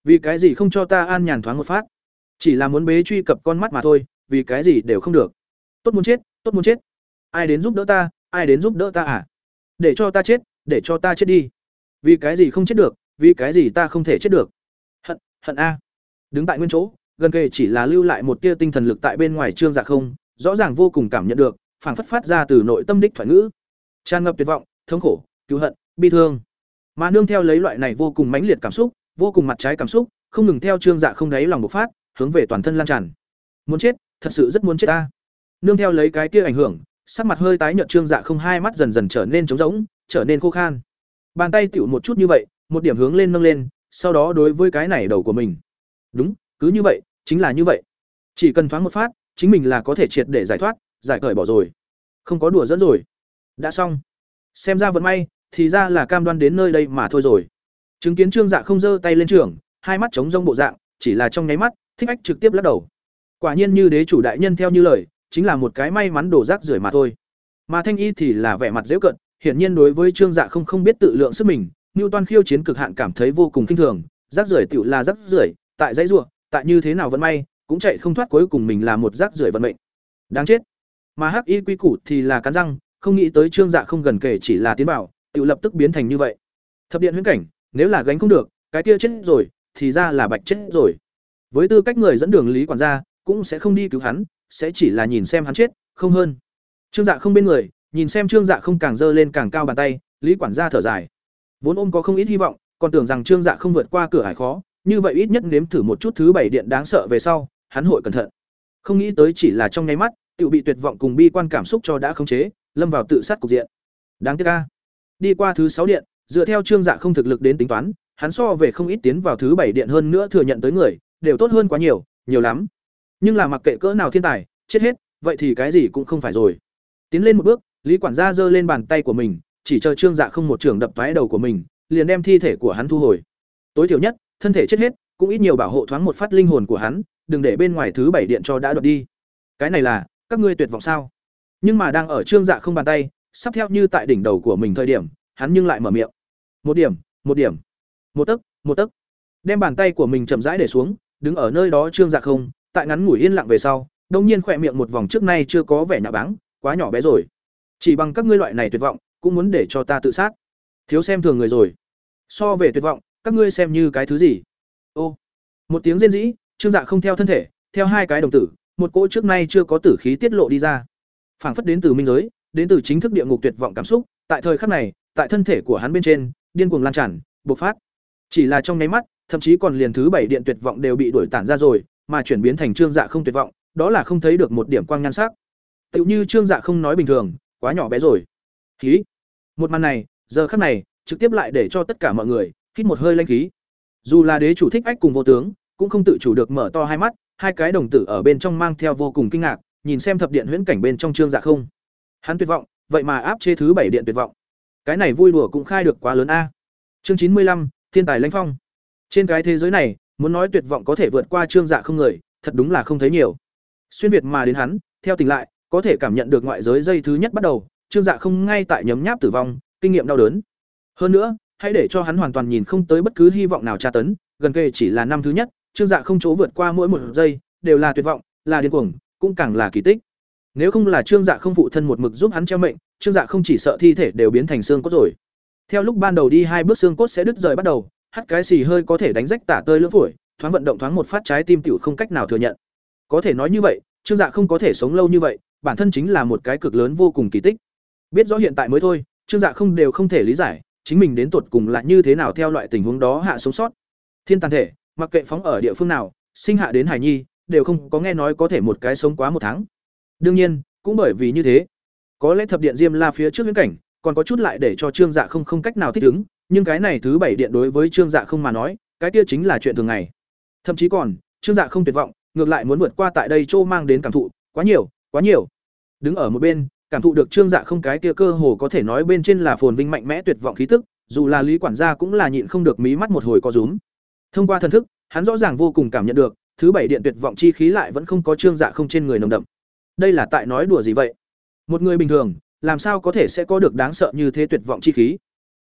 Vì cái gì không cho ta an nhàn thoáng một phát? Chỉ là muốn bế truy cập con mắt mà thôi, vì cái gì đều không được. Tốt muốn chết, tốt muốn chết. Ai đến giúp đỡ ta, ai đến giúp đỡ ta à? Để cho ta chết, để cho ta chết đi. Vì cái gì không chết được? Vì cái gì ta không thể chết được? Hận hận a. Đứng tại nguyên chỗ, gần kề chỉ là lưu lại một tia tinh thần lực tại bên ngoài trương dạ không, rõ ràng vô cùng cảm nhận được, phảng phất phát ra từ nội tâm đích thoại ngữ. Tràn ngập tuyệt vọng, thống khổ, cứu hận, bi thương. Mà nương theo lấy loại này vô cùng mãnh liệt cảm xúc, vô cùng mặt trái cảm xúc, không ngừng theo trương dạ không đáy lòng bộc phát, hướng về toàn thân lan tràn. Muốn chết, thật sự rất muốn chết ta. Nương theo lấy cái kia ảnh hưởng, sắc mặt hơi tái nhợt trương dạ không hai mắt dần dần trở nên trống rỗng, trở nên khô khan. Bàn tay tiểu một chút như vậy một điểm hướng lên nâng lên, sau đó đối với cái này đầu của mình. Đúng, cứ như vậy, chính là như vậy. Chỉ cần thoáng một phát, chính mình là có thể triệt để giải thoát, giải cởi bỏ rồi. Không có đùa dẫn rồi. Đã xong. Xem ra vận may, thì ra là cam đoan đến nơi đây mà thôi rồi. Chứng kiến trương dạ không giơ tay lên trường hai mắt trống rông bộ dạng, chỉ là trong nháy mắt, thích ách trực tiếp lắc đầu. Quả nhiên như đế chủ đại nhân theo như lời, chính là một cái may mắn đổ rác rưởi mà thôi. Mà thanh y thì là vẻ mặt dễ cận hiển nhiên đối với trương dạ không không biết tự lượng sức mình Newton khiêu chiến cực hạn cảm thấy vô cùng kinh thường, rác rưởi tiểu là rác rưởi, tại dãy ruộng tại như thế nào vẫn may, cũng chạy không thoát cuối cùng mình là một rác rưởi vận mệnh. Đáng chết. Mà hắc y quy củ thì là cắn răng, không nghĩ tới trương dạ không gần kể chỉ là tiến bảo tự lập tức biến thành như vậy. Thập điện huyễn cảnh, nếu là gánh không được, cái kia chết rồi, thì ra là bạch chết rồi. Với tư cách người dẫn đường lý quản gia, cũng sẽ không đi cứu hắn, sẽ chỉ là nhìn xem hắn chết, không hơn. Trương dạ không bên người, nhìn xem trương dạ không càng dơ lên càng cao bàn tay, lý quản gia thở dài vốn ôm có không ít hy vọng, còn tưởng rằng trương dạ không vượt qua cửa hải khó, như vậy ít nhất nếm thử một chút thứ bảy điện đáng sợ về sau, hắn hội cẩn thận. Không nghĩ tới chỉ là trong nháy mắt tự bị tuyệt vọng cùng bi quan cảm xúc cho đã khống chế, lâm vào tự sát cục diện. Đáng tiếc ca đi qua thứ sáu điện, dựa theo trương dạ không thực lực đến tính toán, hắn so về không ít tiến vào thứ bảy điện hơn nữa thừa nhận tới người, đều tốt hơn quá nhiều nhiều lắm. Nhưng là mặc kệ cỡ nào thiên tài, chết hết, vậy thì cái gì cũng không phải rồi. Tiến lên một bước, lý quản gia giơ lên bàn tay của mình chỉ chờ trương dạ không một trường đập toái đầu của mình, liền đem thi thể của hắn thu hồi. Tối thiểu nhất, thân thể chết hết, cũng ít nhiều bảo hộ thoáng một phát linh hồn của hắn, đừng để bên ngoài thứ bảy điện cho đã đoạt đi. Cái này là, các ngươi tuyệt vọng sao? Nhưng mà đang ở trương dạ không bàn tay, sắp theo như tại đỉnh đầu của mình thời điểm, hắn nhưng lại mở miệng. Một điểm một điểm, một tấc một tấc. Đem bàn tay của mình chậm rãi để xuống, đứng ở nơi đó trương dạ không, tại ngắn ngủi yên lặng về sau, đông nhiên khỏe miệng một vòng trước nay chưa có vẻ nhạo báng, quá nhỏ bé rồi. Chỉ bằng các ngươi loại này tuyệt vọng cũng muốn để cho ta tự sát. Thiếu xem thường người rồi. So về tuyệt vọng, các ngươi xem như cái thứ gì? Ô. Một tiếng rên rỉ, trương dạ không theo thân thể, theo hai cái đồng tử, một cỗ trước nay chưa có tử khí tiết lộ đi ra. Phảng phất đến từ minh giới, đến từ chính thức địa ngục tuyệt vọng cảm xúc, tại thời khắc này, tại thân thể của hắn bên trên, điên cuồng lan tràn, bộc phát. Chỉ là trong nháy mắt, thậm chí còn liền thứ bảy điện tuyệt vọng đều bị đuổi tản ra rồi, mà chuyển biến thành trương dạ không tuyệt vọng, đó là không thấy được một điểm quang nhan sắc. Tựu như trương dạ không nói bình thường, quá nhỏ bé rồi. Khí một màn này, giờ khắc này, trực tiếp lại để cho tất cả mọi người hít một hơi lanh khí. Dù là đế chủ thích ách cùng vô tướng, cũng không tự chủ được mở to hai mắt, hai cái đồng tử ở bên trong mang theo vô cùng kinh ngạc, nhìn xem thập điện huyễn cảnh bên trong trương dạ không. Hắn tuyệt vọng, vậy mà áp chế thứ bảy điện tuyệt vọng. Cái này vui đùa cũng khai được quá lớn a. Chương chín mươi lăm, thiên tài lãnh phong. Trên cái thế giới này, muốn nói tuyệt vọng có thể vượt qua trương dạ không người, thật đúng là không thấy nhiều. Xuyên việt mà đến hắn, theo tình lại, có thể cảm nhận được ngoại giới dây thứ nhất bắt đầu trương dạ không ngay tại nhấm nháp tử vong, kinh nghiệm đau đớn. Hơn nữa, hãy để cho hắn hoàn toàn nhìn không tới bất cứ hy vọng nào tra tấn, gần kề chỉ là năm thứ nhất, trương dạ không chỗ vượt qua mỗi một giây, đều là tuyệt vọng, là điên cuồng, cũng càng là kỳ tích. Nếu không là trương dạ không phụ thân một mực giúp hắn treo mệnh, trương dạ không chỉ sợ thi thể đều biến thành xương cốt rồi. Theo lúc ban đầu đi hai bước xương cốt sẽ đứt rời bắt đầu, hắt cái xì hơi có thể đánh rách tả tơi lưỡng phổi, thoáng vận động thoáng một phát trái tim tiểu không cách nào thừa nhận. Có thể nói như vậy, trương dạ không có thể sống lâu như vậy, bản thân chính là một cái cực lớn vô cùng kỳ tích biết rõ hiện tại mới thôi, trương dạ không đều không thể lý giải, chính mình đến tuột cùng là như thế nào theo loại tình huống đó hạ sống sót. Thiên tàn thể, mặc kệ phóng ở địa phương nào, sinh hạ đến hải nhi, đều không có nghe nói có thể một cái sống quá một tháng. Đương nhiên, cũng bởi vì như thế, có lẽ thập điện diêm la phía trước viễn cảnh, còn có chút lại để cho trương dạ không không cách nào thích ứng, nhưng cái này thứ bảy điện đối với trương dạ không mà nói, cái kia chính là chuyện thường ngày. Thậm chí còn, trương dạ không tuyệt vọng, ngược lại muốn vượt qua tại đây châu mang đến cảm thụ, quá nhiều quá nhiều. Đứng ở một bên cảm thụ được trương dạ không cái kia cơ hồ có thể nói bên trên là phồn vinh mạnh mẽ tuyệt vọng khí tức, dù là lý quản gia cũng là nhịn không được mí mắt một hồi co rúm. Thông qua thần thức, hắn rõ ràng vô cùng cảm nhận được, thứ bảy điện tuyệt vọng chi khí lại vẫn không có trương dạ không trên người nồng đậm. Đây là tại nói đùa gì vậy? Một người bình thường, làm sao có thể sẽ có được đáng sợ như thế tuyệt vọng chi khí?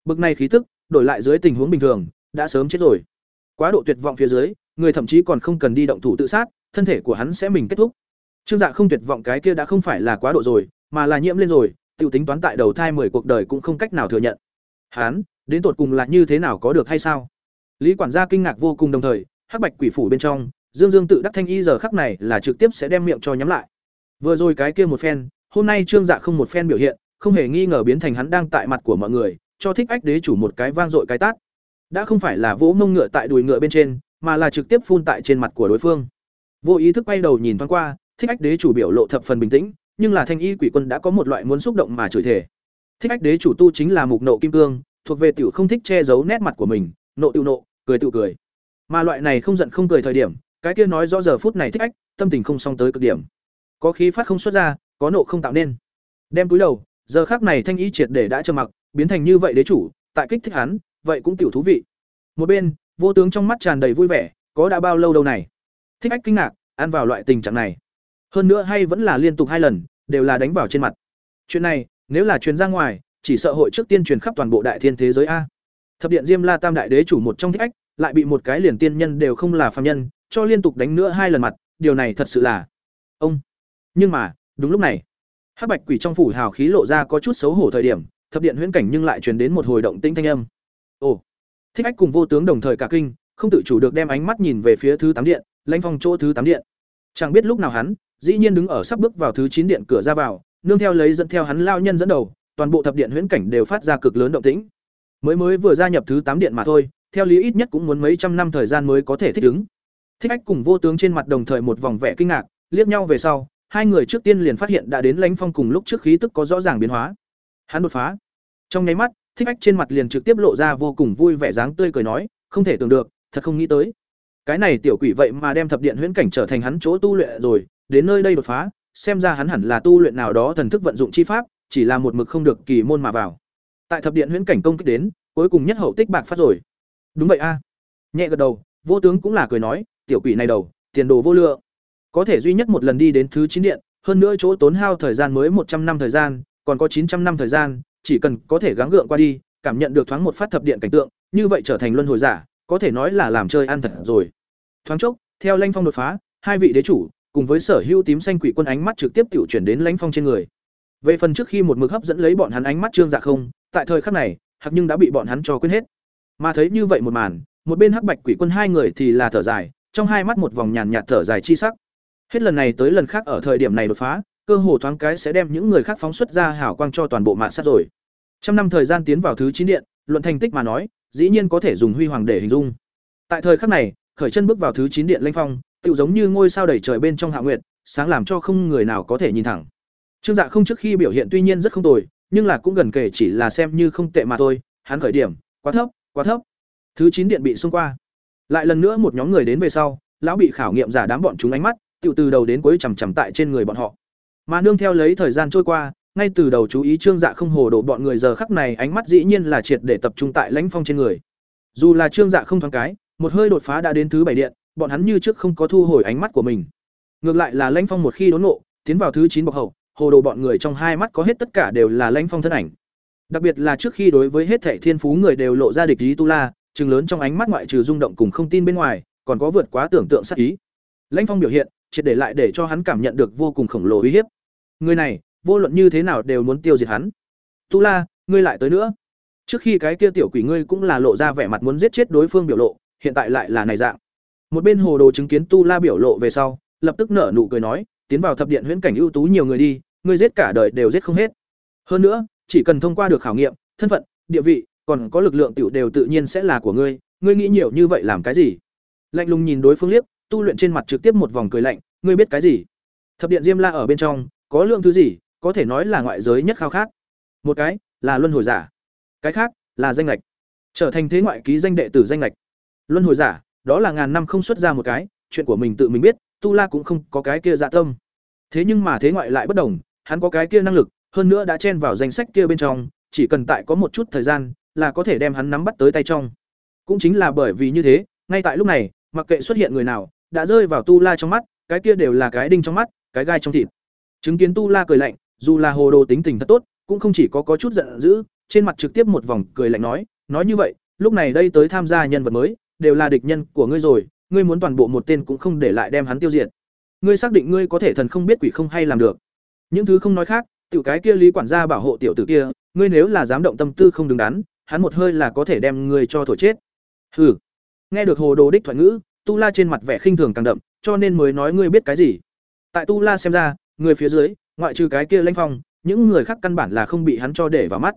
Bực này khí tức, đổi lại dưới tình huống bình thường, đã sớm chết rồi. Quá độ tuyệt vọng phía dưới, người thậm chí còn không cần đi động thủ tự sát, thân thể của hắn sẽ mình kết thúc. Trương dạ không tuyệt vọng cái kia đã không phải là quá độ rồi mà là nhiễm lên rồi tự tính toán tại đầu thai mười cuộc đời cũng không cách nào thừa nhận. Hắn đến tột cùng là như thế nào có được hay sao? Lý quản gia kinh ngạc vô cùng đồng thời, hắc bạch quỷ phủ bên trong, dương dương tự đắc thanh y giờ khắc này là trực tiếp sẽ đem miệng cho nhắm lại. Vừa rồi cái kia một phen, hôm nay trương dạ không một phen biểu hiện, không hề nghi ngờ biến thành hắn đang tại mặt của mọi người, cho thích ách đế chủ một cái vang dội cái tát. Đã không phải là vỗ mông ngựa tại đùi ngựa bên trên, mà là trực tiếp phun tại trên mặt của đối phương. Vô ý thức quay đầu nhìn thoáng qua, thích ách đế chủ biểu lộ thập phần bình tĩnh nhưng là thanh y quỷ quân đã có một loại muốn xúc động mà chửi thể thích ách đế chủ tu chính là mục nộ kim cương, thuộc về tiểu không thích che giấu nét mặt của mình, nộ tiêu nộ, cười tiểu cười. Mà loại này không giận không cười thời điểm, cái kia nói rõ giờ phút này thích ách, tâm tình không xong tới cực điểm. Có khí phát không xuất ra, có nộ không tạo nên. Đem túi đầu, giờ khác này thanh y triệt để đã trầm mặc, biến thành như vậy đế chủ, tại kích thích hắn, vậy cũng tiểu thú vị. Một bên, vô tướng trong mắt tràn đầy vui vẻ, có đã bao lâu đâu này? Thích ách kinh ngạc, ăn vào loại tình trạng này hơn nữa hay vẫn là liên tục hai lần đều là đánh vào trên mặt. Chuyện này nếu là truyền ra ngoài chỉ sợ hội trước tiên truyền khắp toàn bộ đại thiên thế giới a. Thập điện diêm la tam đại đế chủ một trong thích ách lại bị một cái liền tiên nhân đều không là phàm nhân cho liên tục đánh nữa hai lần mặt điều này thật sự là ông. Nhưng mà đúng lúc này hắc bạch quỷ trong phủ hào khí lộ ra có chút xấu hổ thời điểm thập điện huyễn cảnh nhưng lại truyền đến một hồi động tĩnh thanh âm. Ồ thích ách cùng vô tướng đồng thời cả kinh không tự chủ được đem ánh mắt nhìn về phía thứ tám điện, Lãnh Phong chỗ thứ tám điện. Chẳng biết lúc nào hắn, dĩ nhiên đứng ở sắp bước vào thứ chín điện cửa ra vào, nương theo lấy dẫn theo hắn lao nhân dẫn đầu, toàn bộ thập điện huyễn cảnh đều phát ra cực lớn động tĩnh. Mới mới vừa gia nhập thứ tám điện mà thôi, theo lý ít nhất cũng muốn mấy trăm năm thời gian mới có thể thích ứng. Thích Ách cùng Vô Tướng trên mặt đồng thời một vòng vẻ kinh ngạc, liếc nhau về sau, hai người trước tiên liền phát hiện đã đến Lãnh Phong cùng lúc trước khí tức có rõ ràng biến hóa. Hắn đột phá. Trong nháy mắt, Thích Ách trên mặt liền trực tiếp lộ ra vô cùng vui vẻ dáng tươi cười nói, không thể tưởng được, thật không nghĩ tới. Cái này tiểu quỷ vậy mà đem thập điện huyễn cảnh trở thành hắn chỗ tu luyện rồi, đến nơi đây đột phá, xem ra hắn hẳn là tu luyện nào đó thần thức vận dụng chi pháp, chỉ là một mực không được kỳ môn mà vào. Tại thập điện huyễn cảnh công kích đến, cuối cùng nhất hậu tích bạc phát rồi. Đúng vậy a. Nhẹ gật đầu, vô tướng cũng là cười nói, tiểu quỷ này đầu, tiền đồ vô lượng. Có thể duy nhất một lần đi đến thứ chín điện, hơn nữa chỗ tốn hao thời gian mới một trăm năm thời gian, còn có chín trăm năm thời gian, chỉ cần có thể gắng gượng qua đi, cảm nhận được thoáng một phát thập điện cảnh tượng, như vậy trở thành luân hồi giả, có thể nói là làm chơi ăn thật rồi. Thoáng chốc, theo Lanh Phong đột phá, hai vị đế chủ cùng với sở hữu tím xanh quỷ quân ánh mắt trực tiếp tiểu chuyển đến Lãnh Phong trên người. Về phần trước khi một mực hấp dẫn lấy bọn hắn ánh mắt Trương Dạ không, tại thời khắc này, hạc nhưng đã bị bọn hắn cho quên hết. Mà thấy như vậy một màn, một bên hắc bạch quỷ quân hai người thì là thở dài, trong hai mắt một vòng nhàn nhạt thở dài chi sắc. Hết lần này tới lần khác ở thời điểm này đột phá, cơ hồ thoáng cái sẽ đem những người khác phóng xuất ra hào quang cho toàn bộ mạng sát rồi. Trăm năm thời gian tiến vào thứ chín điện, luận thành tích mà nói, dĩ nhiên có thể dùng huy hoàng để hình dung. Tại thời khắc này, khởi chân bước vào thứ chín điện lanh phong, tựu giống như ngôi sao đầy trời bên trong hạ nguyệt, sáng làm cho không người nào có thể nhìn thẳng. Trương Dạ không trước khi biểu hiện tuy nhiên rất không tồi, nhưng là cũng gần kể chỉ là xem như không tệ mà thôi, hắn khởi điểm, quá thấp, quá thấp. Thứ chín điện bị xung qua. Lại lần nữa một nhóm người đến về sau, lão bị khảo nghiệm giả đám bọn chúng ánh mắt, tiểu từ đầu đến cuối chằm chằm tại trên người bọn họ. Mà nương theo lấy thời gian trôi qua, ngay từ đầu chú ý Trương Dạ không hồ đồ bọn người giờ khắc này ánh mắt dĩ nhiên là triệt để tập trung tại lãnh phong trên người. Dù là Trương Dạ không thoáng cái, một hơi đột phá đã đến thứ bảy điện, bọn hắn như trước không có thu hồi ánh mắt của mình. Ngược lại là lãnh phong một khi đốn nộ, tiến vào thứ chín bậc hậu, hồ đồ bọn người trong hai mắt có hết tất cả đều là lãnh phong thân ảnh. Đặc biệt là trước khi đối với hết thảy thiên phú người đều lộ ra địch ý tu la, trừng lớn trong ánh mắt ngoại trừ rung động cùng không tin bên ngoài, còn có vượt quá tưởng tượng sát ý. Lãnh Phong biểu hiện, triệt để lại để cho hắn cảm nhận được vô cùng khổng lồ uy hiếp. Người này, vô luận như thế nào đều muốn tiêu diệt hắn. Tu La, ngươi lại tới nữa. Trước khi cái kia tiểu quỷ ngươi cũng là lộ ra vẻ mặt muốn giết chết đối phương biểu lộ, hiện tại lại là này dạng. Một bên hồ đồ chứng kiến Tu La biểu lộ về sau, lập tức nở nụ cười nói, tiến vào thập điện huyễn cảnh ưu tú nhiều người đi, ngươi giết cả đời đều giết không hết. Hơn nữa, chỉ cần thông qua được khảo nghiệm, thân phận, địa vị, còn có lực lượng tiểu đều tự nhiên sẽ là của ngươi, ngươi nghĩ nhiều như vậy làm cái gì? Lạnh lùng nhìn đối phương liếc, tu luyện trên mặt trực tiếp một vòng cười lạnh, ngươi biết cái gì? Thập điện Diêm La ở bên trong, có lượng thứ gì, có thể nói là ngoại giới nhất khao khát. Một cái là luân hồi giả, cái khác là danh lệch. Trở thành thế ngoại ký danh đệ tử danh lệch. Luân hồi giả, đó là ngàn năm không xuất ra một cái, chuyện của mình tự mình biết, Tu La cũng không có cái kia dạ tâm. Thế nhưng mà thế ngoại lại bất đồng, hắn có cái kia năng lực, hơn nữa đã chen vào danh sách kia bên trong, chỉ cần tại có một chút thời gian, là có thể đem hắn nắm bắt tới tay trong. Cũng chính là bởi vì như thế, ngay tại lúc này, mặc kệ xuất hiện người nào, đã rơi vào Tu La trong mắt, cái kia đều là cái đinh trong mắt, cái gai trong thịt. Chứng kiến Tu La cười lạnh, dù là hồ đồ tính tình thật tốt, cũng không chỉ có có chút giận dữ, trên mặt trực tiếp một vòng cười lạnh nói, nói như vậy, lúc này đây tới tham gia nhân vật mới, đều là địch nhân của ngươi rồi, ngươi muốn toàn bộ một tên cũng không để lại đem hắn tiêu diệt. Ngươi xác định ngươi có thể thần không biết quỷ không hay làm được. Những thứ không nói khác, tiểu cái kia lý quản gia bảo hộ tiểu tử kia, ngươi nếu là dám động tâm tư không đứng đắn, hắn một hơi là có thể đem ngươi cho thổi chết. Hừ. Nghe được Hồ Đồ đích thoại ngữ, Tu La trên mặt vẻ khinh thường càng đậm, cho nên mới nói ngươi biết cái gì. Tại Tu La xem ra, người phía dưới, ngoại trừ cái kia Lãnh Phong, những người khác căn bản là không bị hắn cho để vào mắt.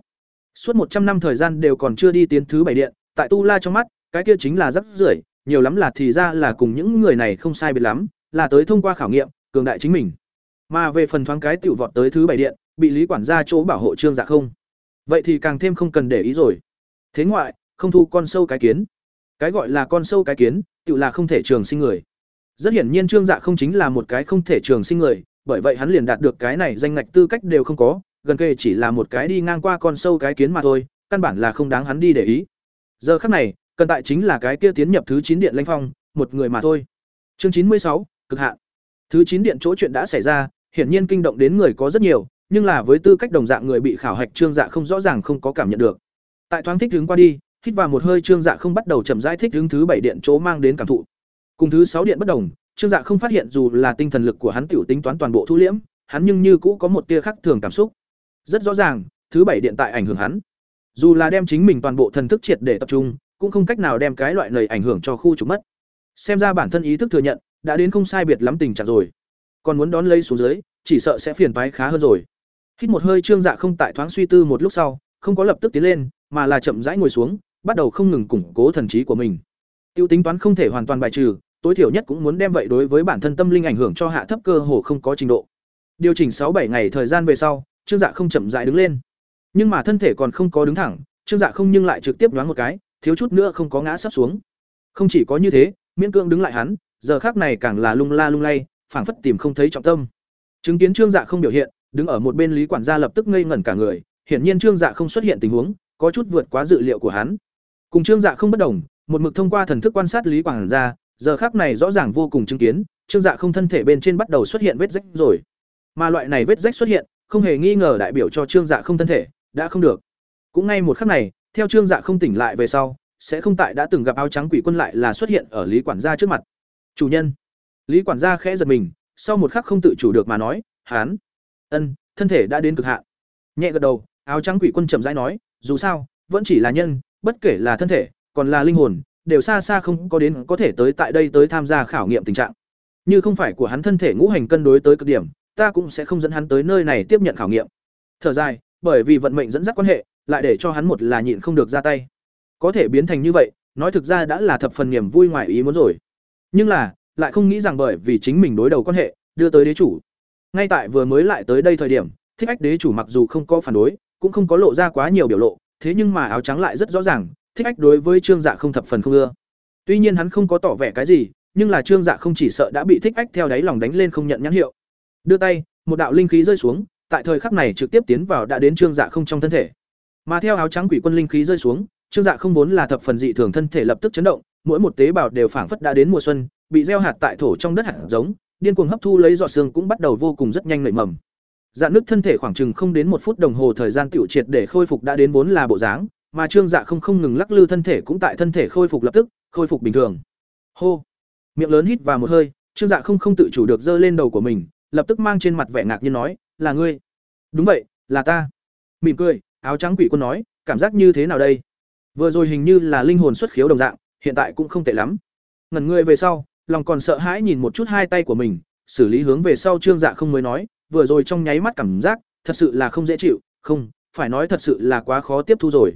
Suốt một trăm năm thời gian đều còn chưa đi tiến thứ bảy điện, tại Tu La trong mắt, cái kia chính là rất rưởi, nhiều lắm là thì ra là cùng những người này không sai biệt lắm, là tới thông qua khảo nghiệm, cường đại chính mình. Mà về phần thoáng cái tiểu vọt tới thứ bảy điện, bị lý quản gia chỗ bảo hộ trương dạ không. Vậy thì càng thêm không cần để ý rồi. Thế ngoại, không thu con sâu cái kiến. Cái gọi là con sâu cái kiến, tự là không thể trường sinh người. Rất hiển nhiên Trương Dạ không chính là một cái không thể trường sinh người, bởi vậy hắn liền đạt được cái này danh ngạch tư cách đều không có, gần kề chỉ là một cái đi ngang qua con sâu cái kiến mà thôi, căn bản là không đáng hắn đi để ý. Giờ khắc này, cần tại chính là cái kia tiến nhập thứ chín điện lãnh phong, một người mà thôi. Chương chín mươi sáu cực hạn. Thứ chín điện chỗ chuyện đã xảy ra, hiển nhiên kinh động đến người có rất nhiều, nhưng là với tư cách đồng dạng người bị khảo hạch Trương Dạ không rõ ràng không có cảm nhận được. Tại thoáng thích đứng qua đi, hít vào một hơi Trương Dạ không bắt đầu chậm rãi thích đứng thứ bảy điện chỗ mang đến cảm thụ. Cùng thứ sáu điện bất đồng, Trương Dạ không phát hiện dù là tinh thần lực của hắn tiểu tính toán toàn bộ thu liễm, hắn nhưng như cũ có một tia khác thường cảm xúc. Rất rõ ràng, thứ bảy điện tại ảnh hưởng hắn. Dù là đem chính mình toàn bộ thần thức triệt để tập trung, cũng không cách nào đem cái loại lời ảnh hưởng cho khu trục mất. Xem ra bản thân ý thức thừa nhận, đã đến không sai biệt lắm tình trạng rồi. Còn muốn đón lấy xuống dưới, chỉ sợ sẽ phiền phái khá hơn rồi. Hít một hơi trương dạ không tại thoáng suy tư một lúc sau, không có lập tức tiến lên, mà là chậm rãi ngồi xuống, bắt đầu không ngừng củng cố thần trí của mình. Tiêu tính toán không thể hoàn toàn bài trừ, tối thiểu nhất cũng muốn đem vậy đối với bản thân tâm linh ảnh hưởng cho hạ thấp cơ hồ không có trình độ. Điều chỉnh sáu bảy ngày thời gian về sau, trương dạ không chậm rãi đứng lên. Nhưng mà thân thể còn không có đứng thẳng, trương dạ không nhưng lại trực tiếp nhoáng một cái thiếu chút nữa không có ngã sắp xuống. Không chỉ có như thế, miễn cưỡng đứng lại hắn, giờ khác này càng là lung la lung lay, phảng phất tìm không thấy trọng tâm. Chứng kiến trương dạ không biểu hiện, đứng ở một bên lý quản gia lập tức ngây ngẩn cả người, hiển nhiên trương dạ không xuất hiện tình huống, có chút vượt quá dự liệu của hắn. Cùng trương dạ không bất đồng, một mực thông qua thần thức quan sát lý quản gia, giờ khác này rõ ràng vô cùng chứng kiến, trương dạ không thân thể bên trên bắt đầu xuất hiện vết rách rồi. Mà loại này vết rách xuất hiện, không hề nghi ngờ đại biểu cho trương dạ không thân thể, đã không được. Cũng ngay một khắc này theo trương dạ không tỉnh lại về sau, sẽ không tại đã từng gặp áo trắng quỷ quân lại là xuất hiện ở lý quản gia trước mặt. Chủ nhân. Lý quản gia khẽ giật mình, sau một khắc không tự chủ được mà nói, hán, ân, thân thể đã đến cực hạn. Nhẹ gật đầu, áo trắng quỷ quân chậm rãi nói, dù sao, vẫn chỉ là nhân, bất kể là thân thể, còn là linh hồn, đều xa xa không có đến có thể tới tại đây tới tham gia khảo nghiệm tình trạng. Như không phải của hắn thân thể ngũ hành cân đối tới cực điểm, ta cũng sẽ không dẫn hắn tới nơi này tiếp nhận khảo nghiệm. Thở dài, bởi vì vận mệnh dẫn dắt quan hệ lại để cho hắn một là nhịn không được ra tay. Có thể biến thành như vậy, nói thực ra đã là thập phần niềm vui ngoài ý muốn rồi. Nhưng là, lại không nghĩ rằng bởi vì chính mình đối đầu quan hệ, đưa tới đế chủ. Ngay tại vừa mới lại tới đây thời điểm, thích ách đế chủ mặc dù không có phản đối, cũng không có lộ ra quá nhiều biểu lộ, thế nhưng mà áo trắng lại rất rõ ràng, thích ách đối với trương dạ không thập phần không ưa. Tuy nhiên hắn không có tỏ vẻ cái gì, nhưng là trương dạ không chỉ sợ đã bị thích ách theo đáy lòng đánh lên không nhận nhãn hiệu. Đưa tay, một đạo linh khí rơi xuống, tại thời khắc này trực tiếp tiến vào đã đến trương dạ không trong thân thể mà theo áo trắng quỷ quân linh khí rơi xuống, trương dạ không vốn là thập phần dị thường thân thể lập tức chấn động, mỗi một tế bào đều phảng phất đã đến mùa xuân, bị gieo hạt tại thổ trong đất hạt giống, điên cuồng hấp thu lấy giọt xương cũng bắt đầu vô cùng rất nhanh nảy mầm. Dạ nước thân thể khoảng chừng không đến một phút đồng hồ thời gian tiểu triệt để khôi phục đã đến vốn là bộ dáng, mà trương dạ không không ngừng lắc lư thân thể cũng tại thân thể khôi phục lập tức, khôi phục bình thường. Hô! Miệng lớn hít vào một hơi, trương dạ không không tự chủ được giơ lên đầu của mình, lập tức mang trên mặt vẻ ngạc nhiên nói, là ngươi. Đúng vậy, là ta. Mỉm cười áo trắng quỷ quân nói cảm giác như thế nào đây vừa rồi hình như là linh hồn xuất khiếu đồng dạng hiện tại cũng không tệ lắm ngẩn người về sau lòng còn sợ hãi nhìn một chút hai tay của mình xử lý hướng về sau trương dạ không mới nói vừa rồi trong nháy mắt cảm giác thật sự là không dễ chịu không phải nói thật sự là quá khó tiếp thu rồi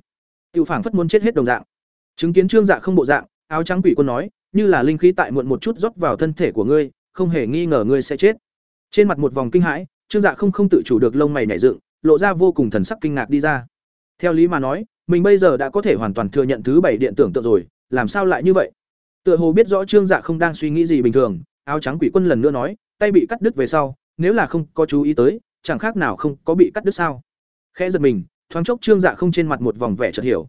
Tiêu phảng phất muốn chết hết đồng dạng. Chứng kiến Trương Dạ không bộ dạng, áo trắng quỷ quân nói, như là linh khí tại muộn một chút rót vào thân thể của ngươi, không hề nghi ngờ ngươi sẽ chết. Trên mặt một vòng kinh hãi, Trương Dạ không không tự chủ được lông mày nhảy dựng, lộ ra vô cùng thần sắc kinh ngạc đi ra. Theo lý mà nói, mình bây giờ đã có thể hoàn toàn thừa nhận thứ bảy điện tưởng tượng rồi, làm sao lại như vậy? Tựa hồ biết rõ Trương Dạ không đang suy nghĩ gì bình thường, áo trắng quỷ quân lần nữa nói, tay bị cắt đứt về sau, nếu là không có chú ý tới, chẳng khác nào không có bị cắt đứt sao? Khẽ giật mình, thoáng chốc trương dạ không trên mặt một vòng vẻ chợt hiểu